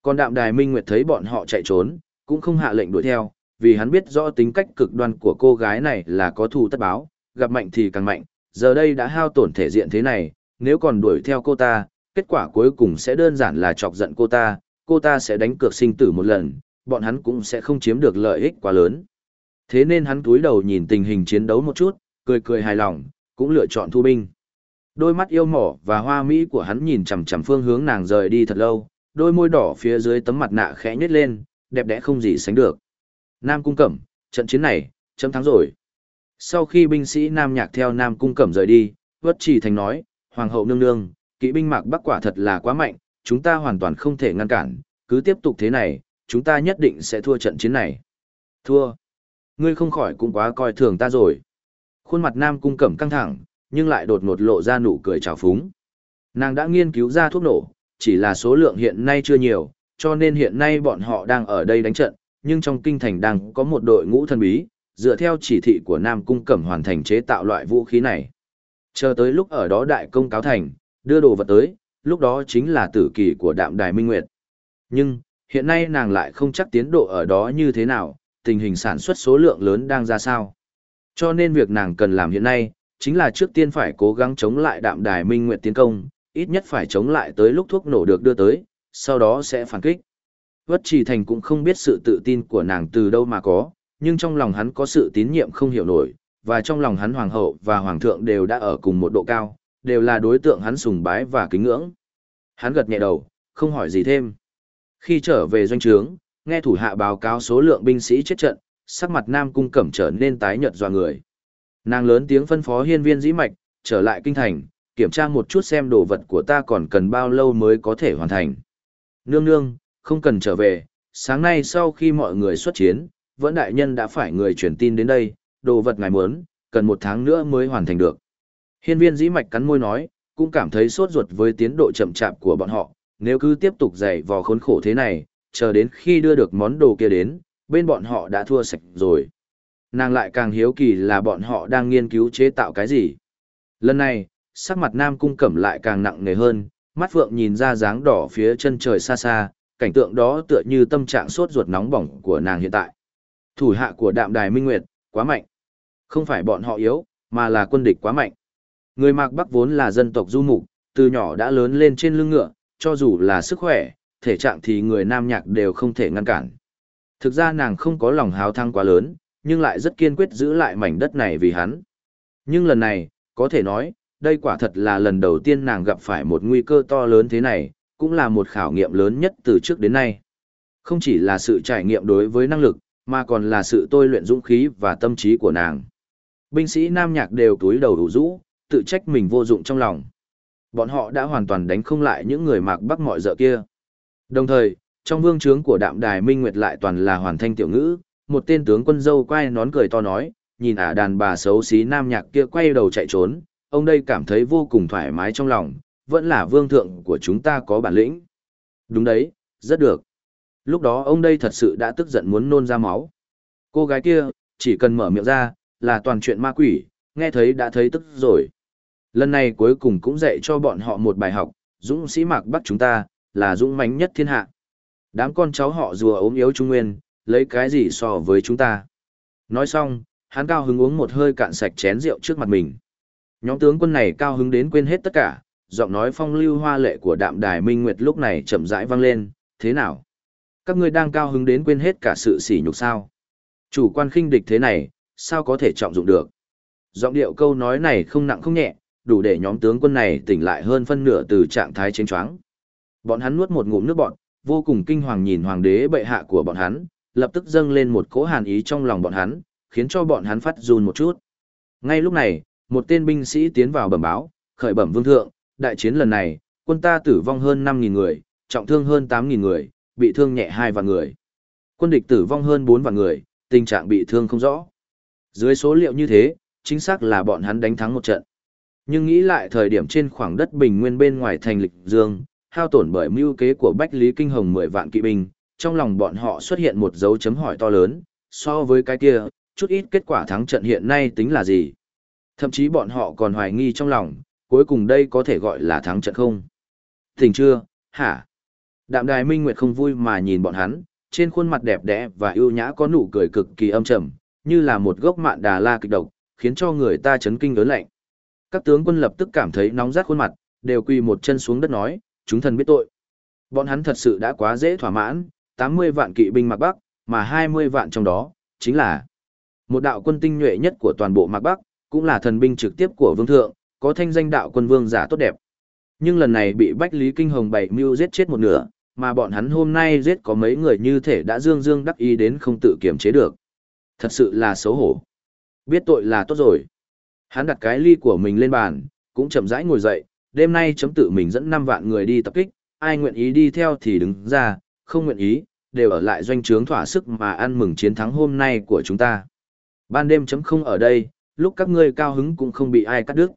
Còn đạm đài Minh Nguyệt thấy bọn họ chạy trốn, cũng không hạ lệnh đuổi theo, vì hắn biết rõ tính cách cực đoan của cô gái này là có thù tất báo, gặp mạnh thì càng mạnh, giờ đây đã hao tổn thể diện thế này, nếu còn đuổi theo cô ta, kết quả cuối cùng sẽ đơn giản là chọc giận cô ta, cô ta sẽ đánh cược sinh tử một lần, bọn hắn cũng sẽ không chiếm được lợi ích quá lớn. Thế nên hắn túi đầu nhìn tình hình chiến đấu một chút, cười cười hài lòng, cũng lựa chọn thu binh. Đôi mắt yêu mỏ và hoa mỹ của hắn nhìn chằm chằm phương hướng nàng rời đi thật lâu, đôi môi đỏ phía dưới tấm mặt nạ khẽ nhếch lên, đẹp đẽ không gì sánh được. Nam Cung Cẩm, trận chiến này, chấm thắng rồi. Sau khi binh sĩ Nam Nhạc theo Nam Cung Cẩm rời đi, Vất Chỉ Thành nói, Hoàng hậu nương nương, kỵ binh mạc bắc quả thật là quá mạnh, chúng ta hoàn toàn không thể ngăn cản, cứ tiếp tục thế này, chúng ta nhất định sẽ thua trận chiến này. Thua. Ngươi không khỏi cũng quá coi thường ta rồi. Khuôn mặt Nam Cung Cẩm căng thẳng, nhưng lại đột ngột lộ ra nụ cười trào phúng. Nàng đã nghiên cứu ra thuốc nổ, chỉ là số lượng hiện nay chưa nhiều, cho nên hiện nay bọn họ đang ở đây đánh trận, nhưng trong kinh thành đang có một đội ngũ thần bí, dựa theo chỉ thị của Nam Cung Cẩm hoàn thành chế tạo loại vũ khí này. Chờ tới lúc ở đó đại công cáo thành, đưa đồ vật tới, lúc đó chính là tử kỳ của đạm đài minh nguyệt. Nhưng, hiện nay nàng lại không chắc tiến độ ở đó như thế nào, tình hình sản xuất số lượng lớn đang ra sao. Cho nên việc nàng cần làm hiện nay, chính là trước tiên phải cố gắng chống lại đạm đài minh nguyệt tiến công, ít nhất phải chống lại tới lúc thuốc nổ được đưa tới, sau đó sẽ phản kích. Vất Trì Thành cũng không biết sự tự tin của nàng từ đâu mà có, nhưng trong lòng hắn có sự tín nhiệm không hiểu nổi, và trong lòng hắn hoàng hậu và hoàng thượng đều đã ở cùng một độ cao, đều là đối tượng hắn sùng bái và kính ngưỡng. Hắn gật nhẹ đầu, không hỏi gì thêm. Khi trở về doanh trướng, nghe thủ hạ báo cáo số lượng binh sĩ chết trận, sắc mặt Nam Cung Cẩm trở nên tái nhợt doa người. Nàng lớn tiếng phân phó hiên viên dĩ mạch, trở lại kinh thành, kiểm tra một chút xem đồ vật của ta còn cần bao lâu mới có thể hoàn thành. Nương nương, không cần trở về, sáng nay sau khi mọi người xuất chiến, vẫn đại nhân đã phải người truyền tin đến đây, đồ vật ngài muốn, cần một tháng nữa mới hoàn thành được. Hiên viên dĩ mạch cắn môi nói, cũng cảm thấy sốt ruột với tiến độ chậm chạp của bọn họ, nếu cứ tiếp tục dày vò khốn khổ thế này, chờ đến khi đưa được món đồ kia đến, bên bọn họ đã thua sạch rồi. Nàng lại càng hiếu kỳ là bọn họ đang nghiên cứu chế tạo cái gì. Lần này, sắc mặt Nam Cung Cẩm lại càng nặng nề hơn, mắt phượng nhìn ra dáng đỏ phía chân trời xa xa, cảnh tượng đó tựa như tâm trạng sốt ruột nóng bỏng của nàng hiện tại. Thủ hạ của đạm đài minh nguyệt, quá mạnh. Không phải bọn họ yếu, mà là quân địch quá mạnh. Người Mạc Bắc vốn là dân tộc du mục, từ nhỏ đã lớn lên trên lưng ngựa, cho dù là sức khỏe, thể trạng thì người Nam Nhạc đều không thể ngăn cản. Thực ra nàng không có lòng háo thăng quá lớn, nhưng lại rất kiên quyết giữ lại mảnh đất này vì hắn. Nhưng lần này, có thể nói, đây quả thật là lần đầu tiên nàng gặp phải một nguy cơ to lớn thế này, cũng là một khảo nghiệm lớn nhất từ trước đến nay. Không chỉ là sự trải nghiệm đối với năng lực, mà còn là sự tôi luyện dũng khí và tâm trí của nàng. Binh sĩ Nam Nhạc đều túi đầu đủ rũ, tự trách mình vô dụng trong lòng. Bọn họ đã hoàn toàn đánh không lại những người mạc bắc mọi dợ kia. Đồng thời, trong vương trướng của đạm đài Minh Nguyệt lại toàn là hoàn thanh tiểu ngữ, một tên tướng quân dâu quay nón cười to nói, nhìn ả đàn bà xấu xí nam nhạc kia quay đầu chạy trốn, ông đây cảm thấy vô cùng thoải mái trong lòng, vẫn là vương thượng của chúng ta có bản lĩnh. Đúng đấy, rất được. Lúc đó ông đây thật sự đã tức giận muốn nôn ra máu. Cô gái kia, chỉ cần mở miệng ra, là toàn chuyện ma quỷ, nghe thấy đã thấy tức rồi. Lần này cuối cùng cũng dạy cho bọn họ một bài học, dũng sĩ mạc bắt chúng ta, là dũng mãnh nhất thiên hạ. Đám con cháu họ rùa ốm yếu trung nguyên, lấy cái gì so với chúng ta. Nói xong, hắn cao hứng uống một hơi cạn sạch chén rượu trước mặt mình. Nhóm tướng quân này cao hứng đến quên hết tất cả, giọng nói phong lưu hoa lệ của đạm đài minh nguyệt lúc này chậm rãi vang lên, thế nào? Các ngươi đang cao hứng đến quên hết cả sự sỉ nhục sao? Chủ quan khinh địch thế này, sao có thể trọng dụng được? Giọng điệu câu nói này không nặng không nhẹ, đủ để nhóm tướng quân này tỉnh lại hơn phân nửa từ trạng thái chênh choáng. Bọn hắn nuốt một ngụm nước bọt, vô cùng kinh hoàng nhìn hoàng đế bệ hạ của bọn hắn, lập tức dâng lên một cỗ hàn ý trong lòng bọn hắn, khiến cho bọn hắn phát run một chút. Ngay lúc này, một tên binh sĩ tiến vào bẩm báo, khởi bẩm vương thượng, đại chiến lần này, quân ta tử vong hơn 5.000 người, trọng thương hơn 8.000 người, bị thương nhẹ hai vạn người. Quân địch tử vong hơn 4 vạn người, tình trạng bị thương không rõ. Dưới số liệu như thế, chính xác là bọn hắn đánh thắng một trận. Nhưng nghĩ lại thời điểm trên khoảng đất bình nguyên bên ngoài thành lịch dương, hao tổn bởi mưu kế của Bách Lý Kinh Hồng 10 vạn kỵ binh, trong lòng bọn họ xuất hiện một dấu chấm hỏi to lớn, so với cái kia, chút ít kết quả thắng trận hiện nay tính là gì? Thậm chí bọn họ còn hoài nghi trong lòng, cuối cùng đây có thể gọi là thắng trận không? Thỉnh chưa, hả? Đạm đài minh nguyệt không vui mà nhìn bọn hắn, trên khuôn mặt đẹp đẽ và ưu nhã có nụ cười cực kỳ âm trầm, như là một gốc mạn đà la kịch độc, khiến cho người ta chấn kinh lớn lạnh. Các tướng quân lập tức cảm thấy nóng rát khuôn mặt, đều quỳ một chân xuống đất nói, chúng thần biết tội. Bọn hắn thật sự đã quá dễ thỏa mãn, 80 vạn kỵ binh Mạc Bắc, mà 20 vạn trong đó, chính là một đạo quân tinh nhuệ nhất của toàn bộ Mạc Bắc, cũng là thần binh trực tiếp của vương thượng, có thanh danh đạo quân vương giả tốt đẹp. Nhưng lần này bị Bách Lý Kinh Hồng bảy mưu giết chết một nửa, mà bọn hắn hôm nay giết có mấy người như thể đã dương dương đắc ý đến không tự kiềm chế được. Thật sự là xấu hổ. Biết tội là tốt rồi. Hắn đặt cái ly của mình lên bàn, cũng chậm rãi ngồi dậy, đêm nay chấm tự mình dẫn 5 vạn người đi tập kích, ai nguyện ý đi theo thì đứng ra, không nguyện ý, đều ở lại doanh trướng thỏa sức mà ăn mừng chiến thắng hôm nay của chúng ta. Ban đêm chấm không ở đây, lúc các ngươi cao hứng cũng không bị ai cắt đứt.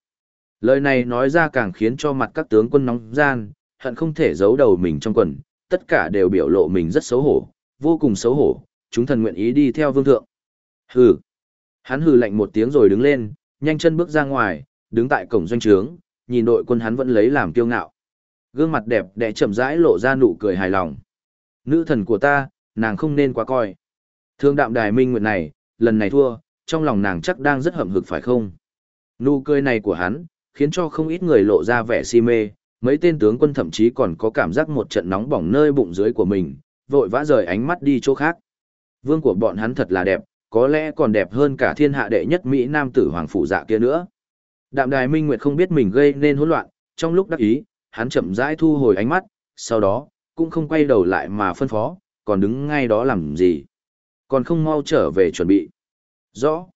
Lời này nói ra càng khiến cho mặt các tướng quân nóng gian, hận không thể giấu đầu mình trong quần, tất cả đều biểu lộ mình rất xấu hổ, vô cùng xấu hổ, chúng thần nguyện ý đi theo vương thượng. Hừ. Hắn hừ lạnh một tiếng rồi đứng lên, nhanh chân bước ra ngoài, đứng tại cổng doanh trướng, nhìn đội quân hắn vẫn lấy làm kiêu ngạo. Gương mặt đẹp đẽ chậm rãi lộ ra nụ cười hài lòng. Nữ thần của ta, nàng không nên quá coi. Thương đạm đài minh nguyện này, lần này thua, trong lòng nàng chắc đang rất hậm hực phải không? Nụ cười này của hắn, khiến cho không ít người lộ ra vẻ si mê, mấy tên tướng quân thậm chí còn có cảm giác một trận nóng bỏng nơi bụng dưới của mình, vội vã rời ánh mắt đi chỗ khác. Vương của bọn hắn thật là đẹp, có lẽ còn đẹp hơn cả thiên hạ đệ nhất Mỹ Nam tử Hoàng Phủ Dạ kia nữa. Đạm Đài Minh Nguyệt không biết mình gây nên hỗn loạn, trong lúc đắc ý, hắn chậm rãi thu hồi ánh mắt, sau đó, cũng không quay đầu lại mà phân phó, còn đứng ngay đó làm gì. Còn không mau trở về chuẩn bị. Rõ.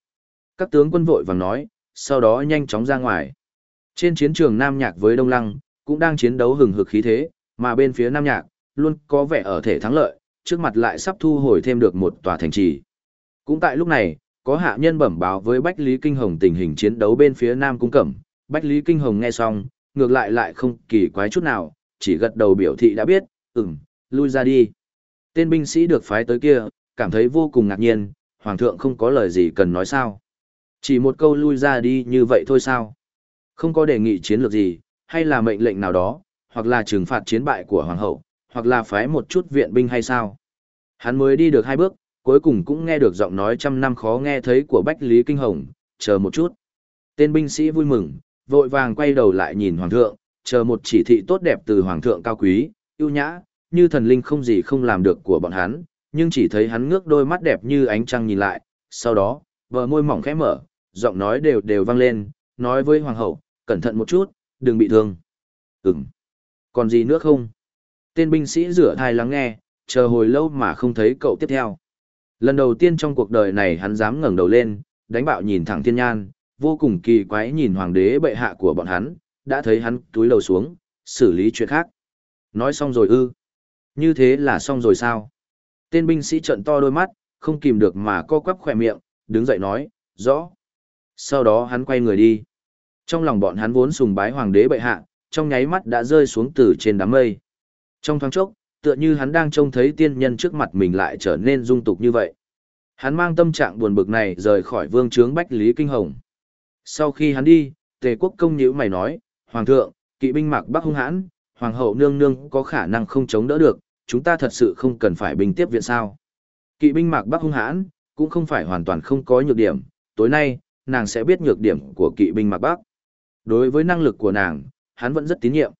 Các tướng quân vội vàng nói, sau đó nhanh chóng ra ngoài. Trên chiến trường Nam Nhạc với Đông Lăng, cũng đang chiến đấu hừng hực khí thế, mà bên phía Nam Nhạc, luôn có vẻ ở thể thắng lợi, trước mặt lại sắp thu hồi thêm được một tòa thành trì. Cũng tại lúc này, có hạ nhân bẩm báo với Bách Lý Kinh Hồng tình hình chiến đấu bên phía Nam Cung Cẩm. Bách Lý Kinh Hồng nghe xong, ngược lại lại không kỳ quái chút nào, chỉ gật đầu biểu thị đã biết, ừm, lui ra đi. Tên binh sĩ được phái tới kia, cảm thấy vô cùng ngạc nhiên, Hoàng thượng không có lời gì cần nói sao. Chỉ một câu lui ra đi như vậy thôi sao. Không có đề nghị chiến lược gì, hay là mệnh lệnh nào đó, hoặc là trừng phạt chiến bại của Hoàng hậu, hoặc là phái một chút viện binh hay sao. Hắn mới đi được hai bước, cuối cùng cũng nghe được giọng nói trăm năm khó nghe thấy của Bách Lý Kinh Hồng, chờ một chút. Tên binh sĩ vui mừng, vội vàng quay đầu lại nhìn Hoàng thượng, chờ một chỉ thị tốt đẹp từ Hoàng thượng cao quý, ưu nhã, như thần linh không gì không làm được của bọn hắn, nhưng chỉ thấy hắn ngước đôi mắt đẹp như ánh trăng nhìn lại, sau đó, bờ môi mỏng khẽ mở, giọng nói đều đều vang lên, nói với Hoàng hậu, cẩn thận một chút, đừng bị thương. Ừm. Còn gì nữa không? Tên binh sĩ rửa thai lắng nghe, chờ hồi lâu mà không thấy cậu tiếp theo. Lần đầu tiên trong cuộc đời này hắn dám ngẩng đầu lên, đánh bạo nhìn thẳng thiên nhan, vô cùng kỳ quái nhìn hoàng đế bệ hạ của bọn hắn, đã thấy hắn túi lầu xuống, xử lý chuyện khác. Nói xong rồi ư. Như thế là xong rồi sao? Tên binh sĩ trận to đôi mắt, không kìm được mà co quắp khỏe miệng, đứng dậy nói, rõ. Sau đó hắn quay người đi. Trong lòng bọn hắn vốn sùng bái hoàng đế bệ hạ, trong nháy mắt đã rơi xuống từ trên đám mây. Trong thoáng chốc, tựa như hắn đang trông thấy tiên nhân trước mặt mình lại trở nên dung tục như vậy. Hắn mang tâm trạng buồn bực này rời khỏi vương trướng Bách Lý Kinh Hồng. Sau khi hắn đi, tề quốc công nhữ mày nói, Hoàng thượng, kỵ binh mạc bắc hung hãn, Hoàng hậu nương nương có khả năng không chống đỡ được, chúng ta thật sự không cần phải bình tiếp viện sao. Kỵ binh mạc bắc hung hãn, cũng không phải hoàn toàn không có nhược điểm, tối nay, nàng sẽ biết nhược điểm của kỵ binh mạc bắc. Đối với năng lực của nàng, hắn vẫn rất tín nhiệm.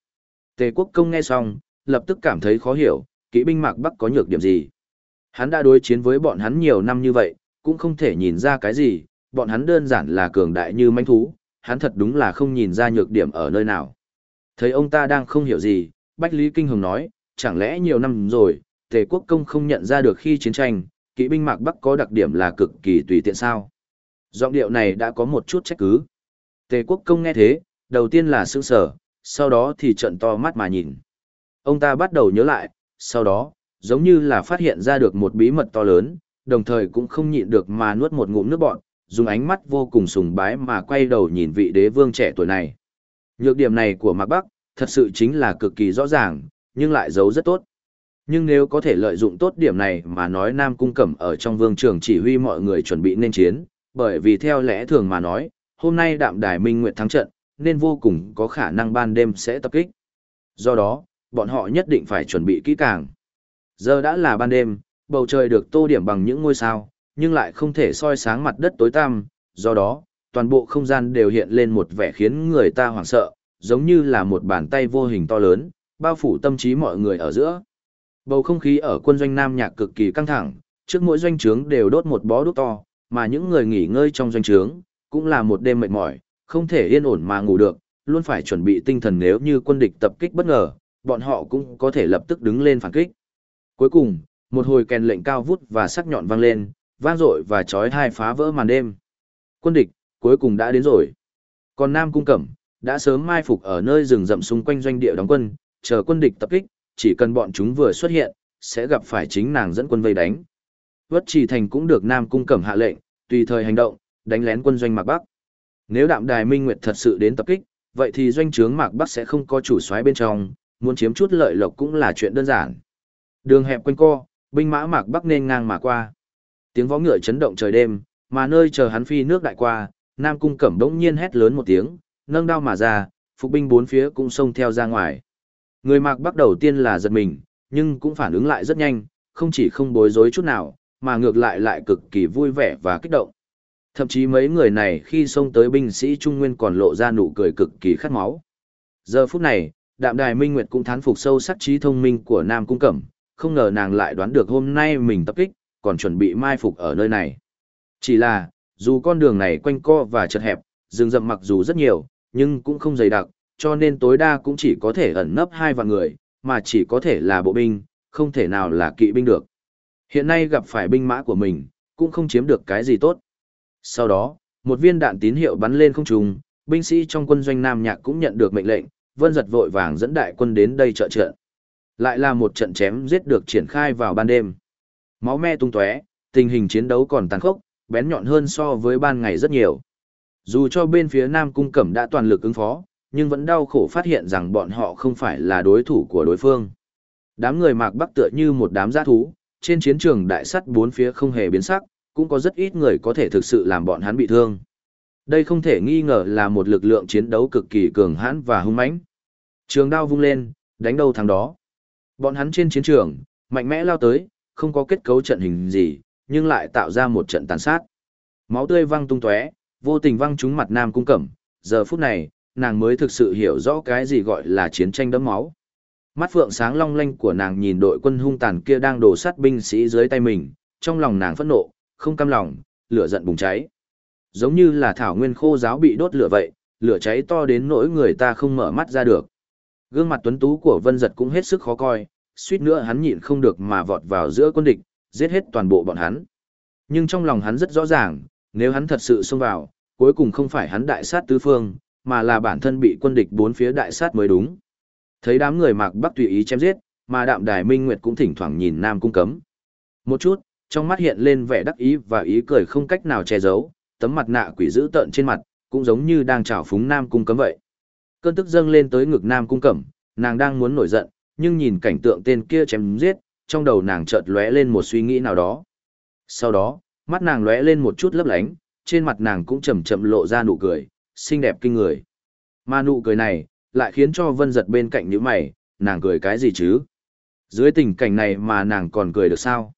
Tề quốc công nghe xong, lập tức cảm thấy khó hiểu, kỵ binh mạc bắc có nhược điểm gì. Hắn đã đối chiến với bọn hắn nhiều năm như vậy, cũng không thể nhìn ra cái gì, bọn hắn đơn giản là cường đại như manh thú, hắn thật đúng là không nhìn ra nhược điểm ở nơi nào. Thấy ông ta đang không hiểu gì, Bách Lý Kinh Hồng nói, chẳng lẽ nhiều năm rồi, Tề quốc công không nhận ra được khi chiến tranh, kỵ binh mạc Bắc có đặc điểm là cực kỳ tùy tiện sao. Giọng điệu này đã có một chút trách cứ. Tề quốc công nghe thế, đầu tiên là sững sở, sau đó thì trận to mắt mà nhìn. Ông ta bắt đầu nhớ lại, sau đó, giống như là phát hiện ra được một bí mật to lớn, đồng thời cũng không nhịn được mà nuốt một ngụm nước bọn, dùng ánh mắt vô cùng sùng bái mà quay đầu nhìn vị đế vương trẻ tuổi này. Nhược điểm này của Mạc Bắc, thật sự chính là cực kỳ rõ ràng, nhưng lại giấu rất tốt. Nhưng nếu có thể lợi dụng tốt điểm này mà nói Nam Cung Cẩm ở trong vương trường chỉ huy mọi người chuẩn bị nên chiến, bởi vì theo lẽ thường mà nói, hôm nay đạm đài minh nguyệt thắng trận, nên vô cùng có khả năng ban đêm sẽ tập kích. Do đó, bọn họ nhất định phải chuẩn bị kỹ càng. Giờ đã là ban đêm, bầu trời được tô điểm bằng những ngôi sao, nhưng lại không thể soi sáng mặt đất tối tăm, do đó, toàn bộ không gian đều hiện lên một vẻ khiến người ta hoảng sợ, giống như là một bàn tay vô hình to lớn, bao phủ tâm trí mọi người ở giữa. Bầu không khí ở quân doanh Nam Nhạc cực kỳ căng thẳng, trước mỗi doanh trướng đều đốt một bó đuốc to, mà những người nghỉ ngơi trong doanh trướng cũng là một đêm mệt mỏi, không thể yên ổn mà ngủ được, luôn phải chuẩn bị tinh thần nếu như quân địch tập kích bất ngờ, bọn họ cũng có thể lập tức đứng lên phản kích. Cuối cùng, một hồi kèn lệnh cao vút và sắc nhọn vang lên, vang dội và chói tai phá vỡ màn đêm. Quân địch cuối cùng đã đến rồi. Còn Nam Cung Cẩm đã sớm mai phục ở nơi rừng rậm xung quanh doanh địa đóng quân, chờ quân địch tập kích, chỉ cần bọn chúng vừa xuất hiện, sẽ gặp phải chính nàng dẫn quân vây đánh. Vất Trì Thành cũng được Nam Cung Cẩm hạ lệnh, tùy thời hành động, đánh lén quân doanh Mạc Bắc. Nếu Đạm Đài Minh Nguyệt thật sự đến tập kích, vậy thì doanh trướng Mạc Bắc sẽ không có chủ soái bên trong, muốn chiếm chút lợi lộc cũng là chuyện đơn giản. Đường hẹp quanh co, binh mã Mạc Bắc nên ngang mà qua. Tiếng vó ngựa chấn động trời đêm, mà nơi chờ hắn phi nước đại qua, Nam Cung Cẩm đống nhiên hét lớn một tiếng, nâng đao mà ra, phục binh bốn phía cũng xông theo ra ngoài. Người Mạc Bắc đầu tiên là giật mình, nhưng cũng phản ứng lại rất nhanh, không chỉ không bối rối chút nào, mà ngược lại lại cực kỳ vui vẻ và kích động. Thậm chí mấy người này khi xông tới binh sĩ Trung Nguyên còn lộ ra nụ cười cực kỳ khát máu. Giờ phút này, Đạm Đài Minh Nguyệt cũng thán phục sâu sắc trí thông minh của Nam Cung Cẩm, không ngờ nàng lại đoán được hôm nay mình tập kích, còn chuẩn bị mai phục ở nơi này. Chỉ là, dù con đường này quanh co và chật hẹp, rừng rậm mặc dù rất nhiều, nhưng cũng không dày đặc, cho nên tối đa cũng chỉ có thể ẩn nấp hai vạn người, mà chỉ có thể là bộ binh, không thể nào là kỵ binh được. Hiện nay gặp phải binh mã của mình, cũng không chiếm được cái gì tốt. Sau đó, một viên đạn tín hiệu bắn lên không trung, binh sĩ trong quân doanh Nam Nhạc cũng nhận được mệnh lệnh, vân giật vội vàng dẫn đại quân đến đây trợ trợ, Lại là một trận chém giết được triển khai vào ban đêm. Máu me tung tóe, tình hình chiến đấu còn tàn khốc, bén nhọn hơn so với ban ngày rất nhiều. Dù cho bên phía Nam Cung Cẩm đã toàn lực ứng phó, nhưng vẫn đau khổ phát hiện rằng bọn họ không phải là đối thủ của đối phương. Đám người mạc bắc tựa như một đám giã thú, trên chiến trường đại sắt bốn phía không hề biến sắc, cũng có rất ít người có thể thực sự làm bọn hắn bị thương. Đây không thể nghi ngờ là một lực lượng chiến đấu cực kỳ cường hãn và hung mãnh. Trường đao vung lên, đánh đâu thắng đó. Bọn hắn trên chiến trường, mạnh mẽ lao tới, không có kết cấu trận hình gì, nhưng lại tạo ra một trận tàn sát. Máu tươi văng tung tóe, vô tình văng trúng mặt Nam Cung Cẩm, giờ phút này, nàng mới thực sự hiểu rõ cái gì gọi là chiến tranh đẫm máu. Mắt phượng sáng long lanh của nàng nhìn đội quân hung tàn kia đang đổ sát binh sĩ dưới tay mình, trong lòng nàng phẫn nộ, không cam lòng, lửa giận bùng cháy. Giống như là thảo nguyên khô giáo bị đốt lửa vậy, lửa cháy to đến nỗi người ta không mở mắt ra được. Gương mặt tuấn tú của Vân Giật cũng hết sức khó coi, suýt nữa hắn nhịn không được mà vọt vào giữa quân địch, giết hết toàn bộ bọn hắn. Nhưng trong lòng hắn rất rõ ràng, nếu hắn thật sự xông vào, cuối cùng không phải hắn đại sát tứ phương, mà là bản thân bị quân địch bốn phía đại sát mới đúng. Thấy đám người mạc bắc tùy ý chém giết, mà đạm đài minh nguyệt cũng thỉnh thoảng nhìn nam cung cấm. Một chút, trong mắt hiện lên vẻ đắc ý và ý cười không cách nào che giấu, tấm mặt nạ quỷ dữ tợn trên mặt, cũng giống như đang trào phúng nam cung cấm vậy. Cơn tức dâng lên tới ngực nam cung cẩm, nàng đang muốn nổi giận, nhưng nhìn cảnh tượng tên kia chém giết, trong đầu nàng chợt lóe lên một suy nghĩ nào đó. Sau đó, mắt nàng lóe lên một chút lấp lánh, trên mặt nàng cũng chậm chậm lộ ra nụ cười, xinh đẹp kinh người. Mà nụ cười này, lại khiến cho vân giật bên cạnh những mày, nàng cười cái gì chứ? Dưới tình cảnh này mà nàng còn cười được sao?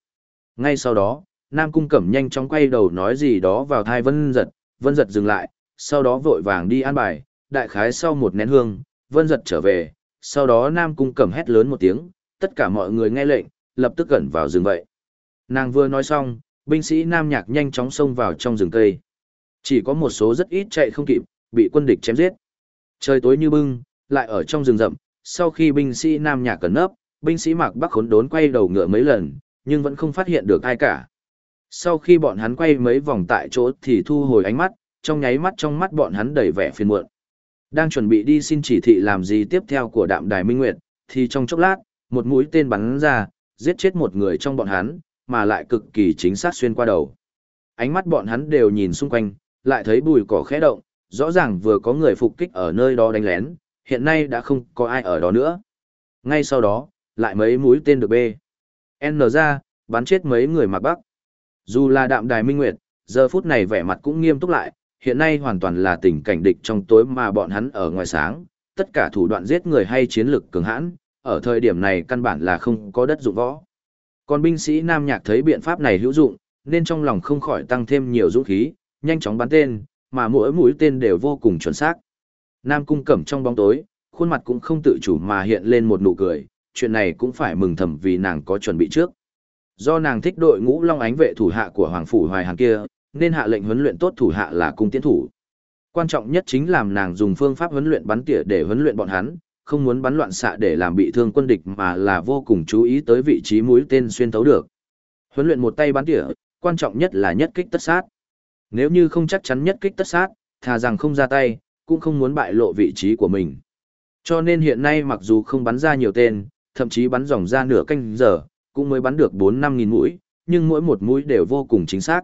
Ngay sau đó, Nam Cung Cẩm nhanh chóng quay đầu nói gì đó vào thai vân giật, vân giật dừng lại, sau đó vội vàng đi an bài, đại khái sau một nén hương, vân giật trở về, sau đó Nam Cung Cẩm hét lớn một tiếng, tất cả mọi người nghe lệnh, lập tức gần vào rừng vậy. Nàng vừa nói xong, binh sĩ Nam Nhạc nhanh chóng xông vào trong rừng cây. Chỉ có một số rất ít chạy không kịp, bị quân địch chém giết. Trời tối như bưng, lại ở trong rừng rậm, sau khi binh sĩ Nam Nhạc cẩn nấp, binh sĩ Mạc Bắc khốn đốn quay đầu ngựa mấy lần, nhưng vẫn không phát hiện được ai cả. Sau khi bọn hắn quay mấy vòng tại chỗ thì thu hồi ánh mắt, trong nháy mắt trong mắt bọn hắn đầy vẻ phiền muộn. Đang chuẩn bị đi xin chỉ thị làm gì tiếp theo của đạm đài Minh Nguyệt, thì trong chốc lát, một mũi tên bắn ra, giết chết một người trong bọn hắn, mà lại cực kỳ chính xác xuyên qua đầu. Ánh mắt bọn hắn đều nhìn xung quanh, lại thấy bùi cỏ khẽ động, rõ ràng vừa có người phục kích ở nơi đó đánh lén, hiện nay đã không có ai ở đó nữa. Ngay sau đó, lại mấy mũi tên được bê. N ra, bắn chết mấy người mặc bắc. Dù là đạm đài minh nguyệt, giờ phút này vẻ mặt cũng nghiêm túc lại, hiện nay hoàn toàn là tình cảnh địch trong tối mà bọn hắn ở ngoài sáng, tất cả thủ đoạn giết người hay chiến lực cường hãn, ở thời điểm này căn bản là không có đất dụng võ. Còn binh sĩ Nam Nhạc thấy biện pháp này hữu dụng, nên trong lòng không khỏi tăng thêm nhiều dũng khí, nhanh chóng bắn tên, mà mỗi mũi tên đều vô cùng chuẩn xác. Nam Cung Cẩm trong bóng tối, khuôn mặt cũng không tự chủ mà hiện lên một nụ cười, chuyện này cũng phải mừng thầm vì nàng có chuẩn bị trước. Do nàng thích đội ngũ Long Ánh vệ thủ hạ của Hoàng phủ Hoài Hàn kia, nên hạ lệnh huấn luyện tốt thủ hạ là cung tiến thủ. Quan trọng nhất chính làm nàng dùng phương pháp huấn luyện bắn tỉa để huấn luyện bọn hắn, không muốn bắn loạn xạ để làm bị thương quân địch mà là vô cùng chú ý tới vị trí mũi tên xuyên thấu được. Huấn luyện một tay bắn tỉa, quan trọng nhất là nhất kích tất sát. Nếu như không chắc chắn nhất kích tất sát, thà rằng không ra tay, cũng không muốn bại lộ vị trí của mình. Cho nên hiện nay mặc dù không bắn ra nhiều tên, thậm chí bắn dòng ra nửa canh giờ, cũng mới bắn được 4-5 nghìn mũi, nhưng mỗi một mũi đều vô cùng chính xác.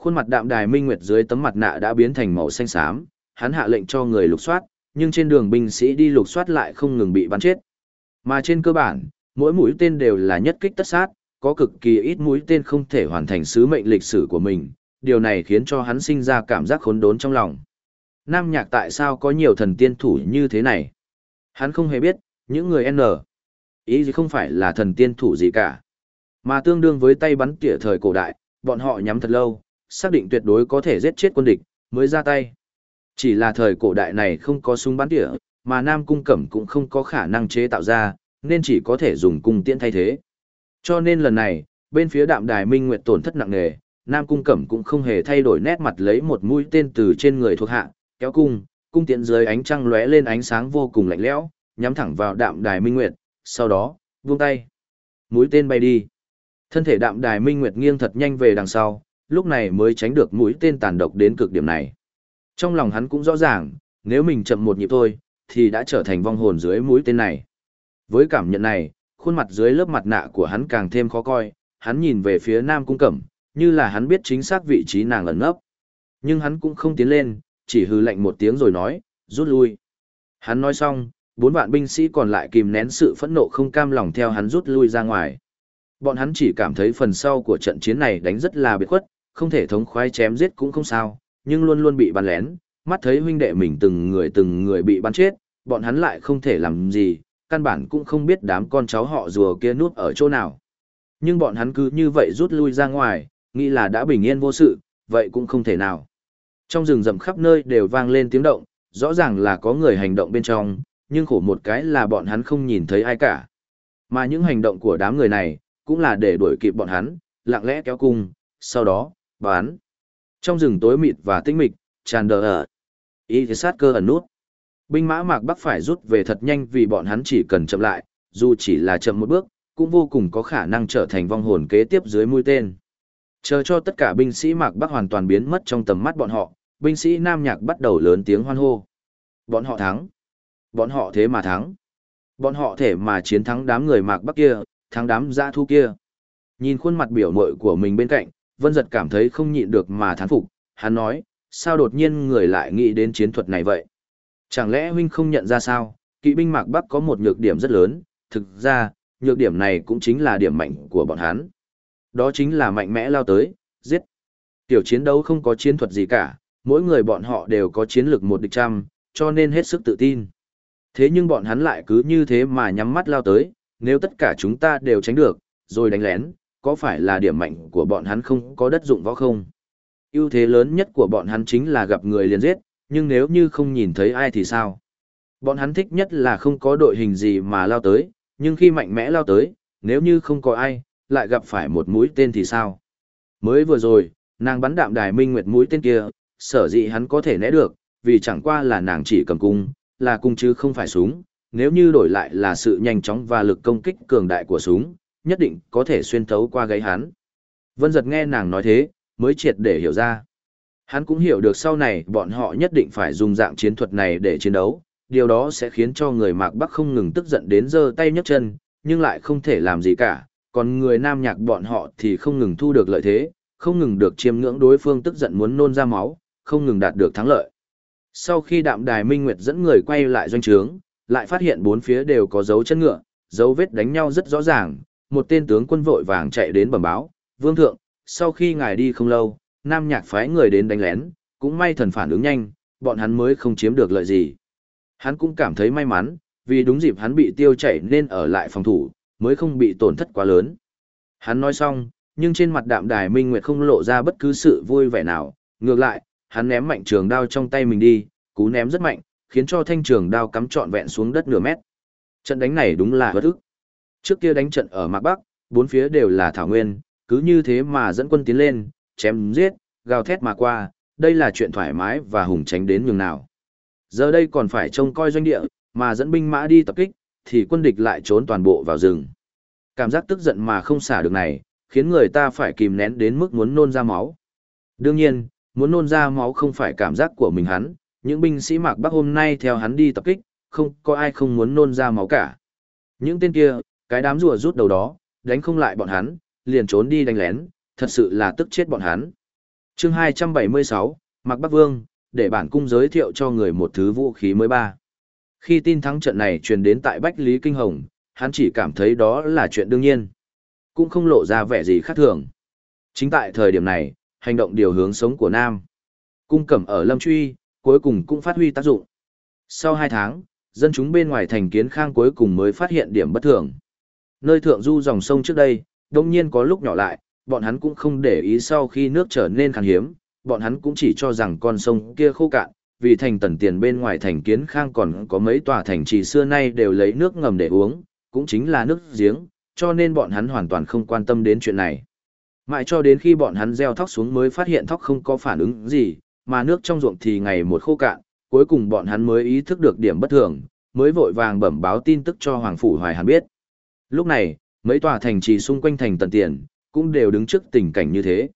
Khuôn mặt đạm đài minh nguyệt dưới tấm mặt nạ đã biến thành màu xanh xám, hắn hạ lệnh cho người lục soát, nhưng trên đường binh sĩ đi lục soát lại không ngừng bị bắn chết. Mà trên cơ bản, mỗi mũi tên đều là nhất kích tất sát, có cực kỳ ít mũi tên không thể hoàn thành sứ mệnh lịch sử của mình, điều này khiến cho hắn sinh ra cảm giác khốn đốn trong lòng. Nam nhạc tại sao có nhiều thần tiên thủ như thế này? Hắn không hề biết, những người N. Ý gì không phải là thần tiên thủ gì cả. Mà tương đương với tay bắn tỉa thời cổ đại, bọn họ nhắm thật lâu, xác định tuyệt đối có thể giết chết quân địch, mới ra tay. Chỉ là thời cổ đại này không có súng bắn tỉa, mà Nam Cung Cẩm cũng không có khả năng chế tạo ra, nên chỉ có thể dùng cung tiễn thay thế. Cho nên lần này, bên phía đạm đài minh nguyệt tổn thất nặng nề, Nam Cung Cẩm cũng không hề thay đổi nét mặt lấy một mũi tên từ trên người thuộc hạ, kéo cung, cung tiễn dưới ánh trăng lóe lên ánh sáng vô cùng lạnh lẽo, nhắm thẳng vào đạm đài minh nguyệt, sau đó, buông tay. Mũi tên bay đi. Thân thể đạm đài minh nguyệt nghiêng thật nhanh về đằng sau, lúc này mới tránh được mũi tên tàn độc đến cực điểm này. Trong lòng hắn cũng rõ ràng, nếu mình chậm một nhịp thôi, thì đã trở thành vong hồn dưới mũi tên này. Với cảm nhận này, khuôn mặt dưới lớp mặt nạ của hắn càng thêm khó coi, hắn nhìn về phía Nam Cung Cẩm, như là hắn biết chính xác vị trí nàng ẩn nấp. Nhưng hắn cũng không tiến lên, chỉ hư lạnh một tiếng rồi nói, rút lui. Hắn nói xong, bốn vạn binh sĩ còn lại kìm nén sự phẫn nộ không cam lòng theo hắn rút lui ra ngoài. Bọn hắn chỉ cảm thấy phần sau của trận chiến này đánh rất là biệt khuất, không thể thống khoái chém giết cũng không sao, nhưng luôn luôn bị bắn lén, mắt thấy huynh đệ mình từng người từng người bị bắn chết, bọn hắn lại không thể làm gì, căn bản cũng không biết đám con cháu họ rùa kia núp ở chỗ nào. Nhưng bọn hắn cứ như vậy rút lui ra ngoài, nghĩ là đã bình yên vô sự, vậy cũng không thể nào. Trong rừng rậm khắp nơi đều vang lên tiếng động, rõ ràng là có người hành động bên trong, nhưng khổ một cái là bọn hắn không nhìn thấy ai cả. Mà những hành động của đám người này, cũng là để đuổi kịp bọn hắn, lặng lẽ kéo cung, sau đó, bán. Trong rừng tối mịt và tinh mịch, tràn đờ ở. Ý sát cơ ẩn nút. Binh mã mạc bắc phải rút về thật nhanh vì bọn hắn chỉ cần chậm lại, dù chỉ là chậm một bước, cũng vô cùng có khả năng trở thành vong hồn kế tiếp dưới mũi tên. Chờ cho tất cả binh sĩ mạc bắc hoàn toàn biến mất trong tầm mắt bọn họ, binh sĩ nam nhạc bắt đầu lớn tiếng hoan hô. Bọn họ thắng. Bọn họ thế mà thắng. Bọn họ thể mà chiến thắng đám người mạc bắc kia, thắng đám giã thu kia. Nhìn khuôn mặt biểu mội của mình bên cạnh, Vân giật cảm thấy không nhịn được mà thán phục, hắn nói, sao đột nhiên người lại nghĩ đến chiến thuật này vậy? Chẳng lẽ huynh không nhận ra sao, kỵ binh mạc bắc có một nhược điểm rất lớn, thực ra, nhược điểm này cũng chính là điểm mạnh của bọn hắn. Đó chính là mạnh mẽ lao tới, giết. Tiểu chiến đấu không có chiến thuật gì cả, mỗi người bọn họ đều có chiến lược một địch trăm, cho nên hết sức tự tin. Thế nhưng bọn hắn lại cứ như thế mà nhắm mắt lao tới, nếu tất cả chúng ta đều tránh được, rồi đánh lén, có phải là điểm mạnh của bọn hắn không có đất dụng võ không? ưu thế lớn nhất của bọn hắn chính là gặp người liền giết, nhưng nếu như không nhìn thấy ai thì sao? Bọn hắn thích nhất là không có đội hình gì mà lao tới, nhưng khi mạnh mẽ lao tới, nếu như không có ai, lại gặp phải một mũi tên thì sao? Mới vừa rồi, nàng bắn đạm đài minh nguyệt mũi tên kia, sở dĩ hắn có thể né được, vì chẳng qua là nàng chỉ cầm cung, là cung chứ không phải súng, nếu như đổi lại là sự nhanh chóng và lực công kích cường đại của súng, nhất định có thể xuyên thấu qua gáy hắn. Vân giật nghe nàng nói thế, mới triệt để hiểu ra. Hắn cũng hiểu được sau này bọn họ nhất định phải dùng dạng chiến thuật này để chiến đấu, điều đó sẽ khiến cho người mạc bắc không ngừng tức giận đến giơ tay nhấc chân, nhưng lại không thể làm gì cả, còn người nam nhạc bọn họ thì không ngừng thu được lợi thế, không ngừng được chiêm ngưỡng đối phương tức giận muốn nôn ra máu, không ngừng đạt được thắng lợi. Sau khi đạm đài minh nguyệt dẫn người quay lại doanh trướng, lại phát hiện bốn phía đều có dấu chân ngựa, dấu vết đánh nhau rất rõ ràng, một tên tướng quân vội vàng chạy đến bẩm báo, vương thượng, sau khi ngài đi không lâu, nam nhạc phái người đến đánh lén, cũng may thần phản ứng nhanh, bọn hắn mới không chiếm được lợi gì. Hắn cũng cảm thấy may mắn, vì đúng dịp hắn bị tiêu chảy nên ở lại phòng thủ, mới không bị tổn thất quá lớn. Hắn nói xong, nhưng trên mặt đạm đài minh nguyệt không lộ ra bất cứ sự vui vẻ nào, ngược lại, hắn ném mạnh trường đao trong tay mình đi, cú ném rất mạnh, khiến cho thanh trường đao cắm trọn vẹn xuống đất nửa mét. Trận đánh này đúng là bất ức. Trước kia đánh trận ở Mạc Bắc, bốn phía đều là thảo nguyên, cứ như thế mà dẫn quân tiến lên, chém giết, gào thét mà qua, đây là chuyện thoải mái và hùng tránh đến nhường nào. Giờ đây còn phải trông coi doanh địa, mà dẫn binh mã đi tập kích, thì quân địch lại trốn toàn bộ vào rừng. Cảm giác tức giận mà không xả được này, khiến người ta phải kìm nén đến mức muốn nôn ra máu. Đương nhiên, muốn nôn ra máu không phải cảm giác của mình hắn, những binh sĩ mạc bắc hôm nay theo hắn đi tập kích, không có ai không muốn nôn ra máu cả. Những tên kia, cái đám rùa rút đầu đó, đánh không lại bọn hắn, liền trốn đi đánh lén, thật sự là tức chết bọn hắn. chương 276, Mạc Bắc Vương, để bản cung giới thiệu cho người một thứ vũ khí mới ba. Khi tin thắng trận này truyền đến tại Bách Lý Kinh Hồng, hắn chỉ cảm thấy đó là chuyện đương nhiên. Cũng không lộ ra vẻ gì khác thường. Chính tại thời điểm này, hành động điều hướng sống của Nam. Cung cẩm ở Lâm Truy, cuối cùng cũng phát huy tác dụng. Sau hai tháng, dân chúng bên ngoài thành kiến khang cuối cùng mới phát hiện điểm bất thường. Nơi thượng du dòng sông trước đây, đông nhiên có lúc nhỏ lại, bọn hắn cũng không để ý sau khi nước trở nên khan hiếm, bọn hắn cũng chỉ cho rằng con sông kia khô cạn, vì thành tần tiền bên ngoài thành kiến khang còn có mấy tòa thành trì xưa nay đều lấy nước ngầm để uống, cũng chính là nước giếng, cho nên bọn hắn hoàn toàn không quan tâm đến chuyện này. Mãi cho đến khi bọn hắn gieo thóc xuống mới phát hiện thóc không có phản ứng gì, mà nước trong ruộng thì ngày một khô cạn, cuối cùng bọn hắn mới ý thức được điểm bất thường, mới vội vàng bẩm báo tin tức cho Hoàng Phủ Hoài Hàn biết. Lúc này, mấy tòa thành trì xung quanh thành tần tiền, cũng đều đứng trước tình cảnh như thế.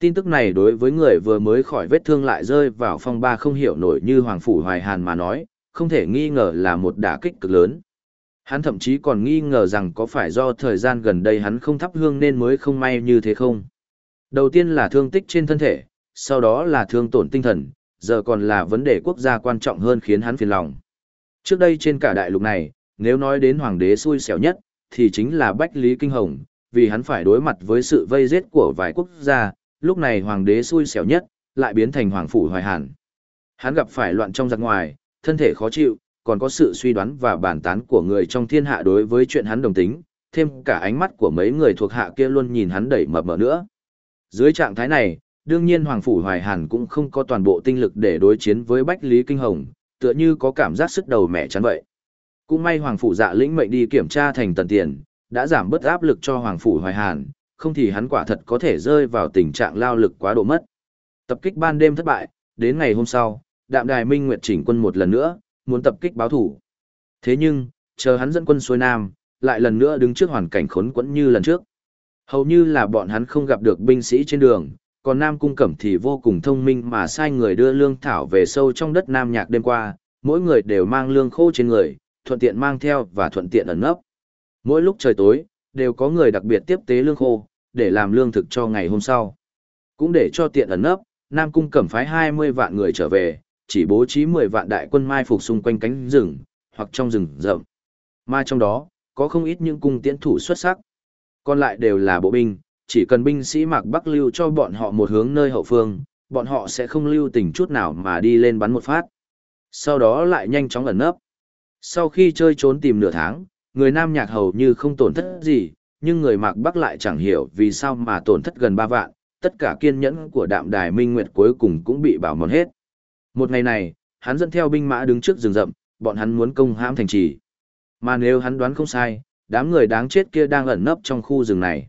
Tin tức này đối với người vừa mới khỏi vết thương lại rơi vào phong ba không hiểu nổi như Hoàng Phủ Hoài Hàn mà nói, không thể nghi ngờ là một đả kích cực lớn. Hắn thậm chí còn nghi ngờ rằng có phải do thời gian gần đây hắn không thắp hương nên mới không may như thế không. Đầu tiên là thương tích trên thân thể, sau đó là thương tổn tinh thần, giờ còn là vấn đề quốc gia quan trọng hơn khiến hắn phiền lòng. Trước đây trên cả đại lục này, nếu nói đến hoàng đế xui xẻo nhất, thì chính là Bách Lý Kinh Hồng, vì hắn phải đối mặt với sự vây giết của vài quốc gia, lúc này hoàng đế xui xẻo nhất, lại biến thành hoàng phủ hoài hàn. Hắn gặp phải loạn trong giặc ngoài, thân thể khó chịu, còn có sự suy đoán và bản tán của người trong thiên hạ đối với chuyện hắn đồng tính, thêm cả ánh mắt của mấy người thuộc hạ kia luôn nhìn hắn đẩy mập mờ nữa. Dưới trạng thái này, đương nhiên Hoàng Phủ Hoài Hàn cũng không có toàn bộ tinh lực để đối chiến với Bách Lý Kinh Hồng, tựa như có cảm giác sức đầu mẹ chắn vậy. Cũng may Hoàng Phủ dạ lĩnh mệnh đi kiểm tra thành tần tiền, đã giảm bớt áp lực cho Hoàng Phủ Hoài Hàn, không thì hắn quả thật có thể rơi vào tình trạng lao lực quá độ mất. Tập kích ban đêm thất bại, đến ngày hôm sau, Đạm Đài Minh Nguyệt chỉnh quân một lần nữa, muốn tập kích báo thủ. Thế nhưng, chờ hắn dẫn quân xuôi nam, lại lần nữa đứng trước hoàn cảnh khốn quẫn như lần trước. Hầu như là bọn hắn không gặp được binh sĩ trên đường, còn Nam Cung Cẩm thì vô cùng thông minh mà sai người đưa lương thảo về sâu trong đất Nam Nhạc đêm qua, mỗi người đều mang lương khô trên người, thuận tiện mang theo và thuận tiện ẩn nấp. Mỗi lúc trời tối, đều có người đặc biệt tiếp tế lương khô, để làm lương thực cho ngày hôm sau. Cũng để cho tiện ẩn nấp, Nam Cung Cẩm phái 20 vạn người trở về, chỉ bố trí 10 vạn đại quân mai phục xung quanh cánh rừng, hoặc trong rừng rậm. Mà trong đó, có không ít những cung tiễn thủ xuất sắc. Còn lại đều là bộ binh, chỉ cần binh sĩ Mạc Bắc lưu cho bọn họ một hướng nơi hậu phương, bọn họ sẽ không lưu tình chút nào mà đi lên bắn một phát. Sau đó lại nhanh chóng ẩn nấp. Sau khi chơi trốn tìm nửa tháng, người Nam Nhạc hầu như không tổn thất gì, nhưng người Mạc Bắc lại chẳng hiểu vì sao mà tổn thất gần 3 vạn, tất cả kiên nhẫn của đạm đài Minh Nguyệt cuối cùng cũng bị bảo mòn hết. Một ngày này, hắn dẫn theo binh mã đứng trước rừng rậm, bọn hắn muốn công hãm thành trì. Mà nếu hắn đoán không sai, đám người đáng chết kia đang ẩn nấp trong khu rừng này.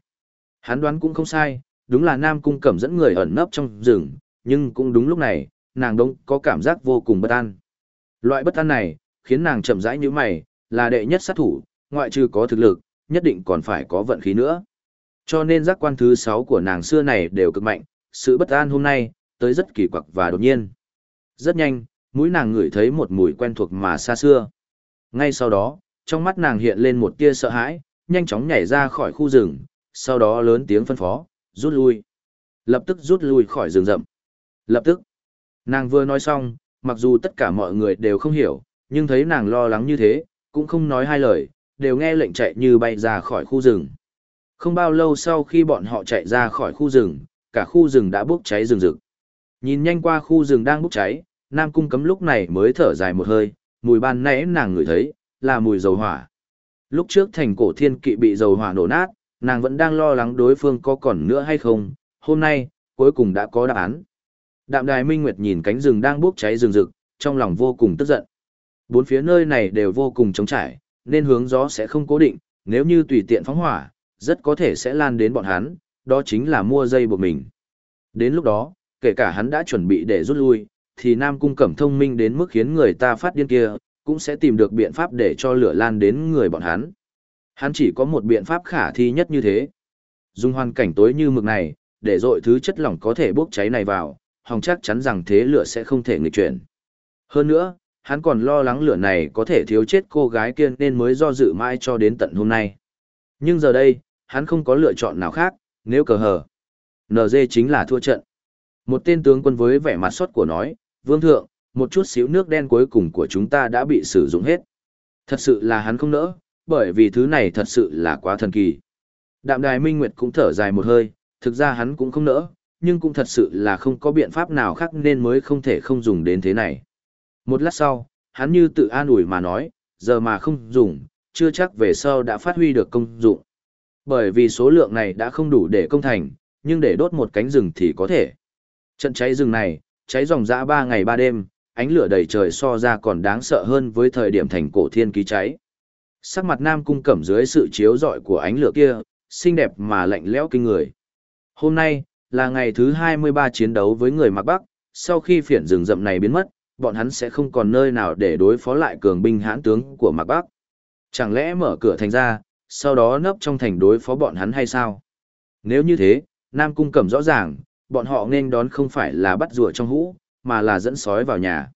Hắn đoán cũng không sai, đúng là Nam Cung Cẩm dẫn người ẩn nấp trong rừng, nhưng cũng đúng lúc này, nàng đông có cảm giác vô cùng bất an. Loại bất an này, khiến nàng chậm rãi như mày, là đệ nhất sát thủ, ngoại trừ có thực lực, nhất định còn phải có vận khí nữa. Cho nên giác quan thứ 6 của nàng xưa này đều cực mạnh, sự bất an hôm nay, tới rất kỳ quặc và đột nhiên. Rất nhanh, mũi nàng ngửi thấy một mùi quen thuộc mà xa xưa. Ngay sau đó, trong mắt nàng hiện lên một tia sợ hãi, nhanh chóng nhảy ra khỏi khu rừng, sau đó lớn tiếng phân phó, rút lui. lập tức rút lui khỏi rừng rậm. Lập tức, nàng vừa nói xong, mặc dù tất cả mọi người đều không hiểu, nhưng thấy nàng lo lắng như thế, cũng không nói hai lời, đều nghe lệnh chạy như bay ra khỏi khu rừng. Không bao lâu sau khi bọn họ chạy ra khỏi khu rừng, cả khu rừng đã bốc cháy rừng rực. Nhìn nhanh qua khu rừng đang bốc cháy, Nam Cung Cấm lúc này mới thở dài một hơi, mùi ban nãy nàng ngửi thấy, là mùi dầu hỏa. Lúc trước thành cổ thiên kỵ bị dầu hỏa nổ nát, nàng vẫn đang lo lắng đối phương có còn nữa hay không, hôm nay, cuối cùng đã có đáp án. Đạm đài minh nguyệt nhìn cánh rừng đang bốc cháy rừng rực, trong lòng vô cùng tức giận. Bốn phía nơi này đều vô cùng trống trải, nên hướng gió sẽ không cố định, nếu như tùy tiện phóng hỏa, rất có thể sẽ lan đến bọn hắn, đó chính là mua dây buộc mình. Đến lúc đó, kể cả hắn đã chuẩn bị để rút lui, thì Nam Cung Cẩm thông minh đến mức khiến người ta phát điên kia, cũng sẽ tìm được biện pháp để cho lửa lan đến người bọn hắn. Hắn chỉ có một biện pháp khả thi nhất như thế. Dùng hoàn cảnh tối như mực này, để dội thứ chất lỏng có thể bốc cháy này vào, hòng chắc chắn rằng thế lửa sẽ không thể nghịch chuyển. Hơn nữa, hắn còn lo lắng lửa này có thể thiếu chết cô gái kia nên mới do dự mãi cho đến tận hôm nay. Nhưng giờ đây, hắn không có lựa chọn nào khác, nếu cờ hờ. NG chính là thua trận. Một tên tướng quân với vẻ mặt sốt của nói, Vương Thượng, một chút xíu nước đen cuối cùng của chúng ta đã bị sử dụng hết. Thật sự là hắn không nỡ, bởi vì thứ này thật sự là quá thần kỳ. Đạm đài Minh Nguyệt cũng thở dài một hơi, thực ra hắn cũng không nỡ, nhưng cũng thật sự là không có biện pháp nào khác nên mới không thể không dùng đến thế này. Một lát sau, hắn như tự an ủi mà nói, giờ mà không dùng, chưa chắc về sau đã phát huy được công dụng. Bởi vì số lượng này đã không đủ để công thành, nhưng để đốt một cánh rừng thì có thể. Trận cháy rừng này, cháy dòng dã 3 ngày 3 đêm, ánh lửa đầy trời so ra còn đáng sợ hơn với thời điểm thành cổ thiên ký cháy. Sắc mặt Nam Cung Cẩm dưới sự chiếu rọi của ánh lửa kia, xinh đẹp mà lạnh lẽo kinh người. Hôm nay, là ngày thứ 23 chiến đấu với người Mạc Bắc, sau khi phiển rừng rậm này biến mất, bọn hắn sẽ không còn nơi nào để đối phó lại cường binh hãn tướng của mặc Bắc. Chẳng lẽ mở cửa thành ra, sau đó nấp trong thành đối phó bọn hắn hay sao? Nếu như thế, Nam Cung Cẩm rõ ràng, bọn họ nên đón không phải là bắt rùa trong hũ, mà là dẫn sói vào nhà.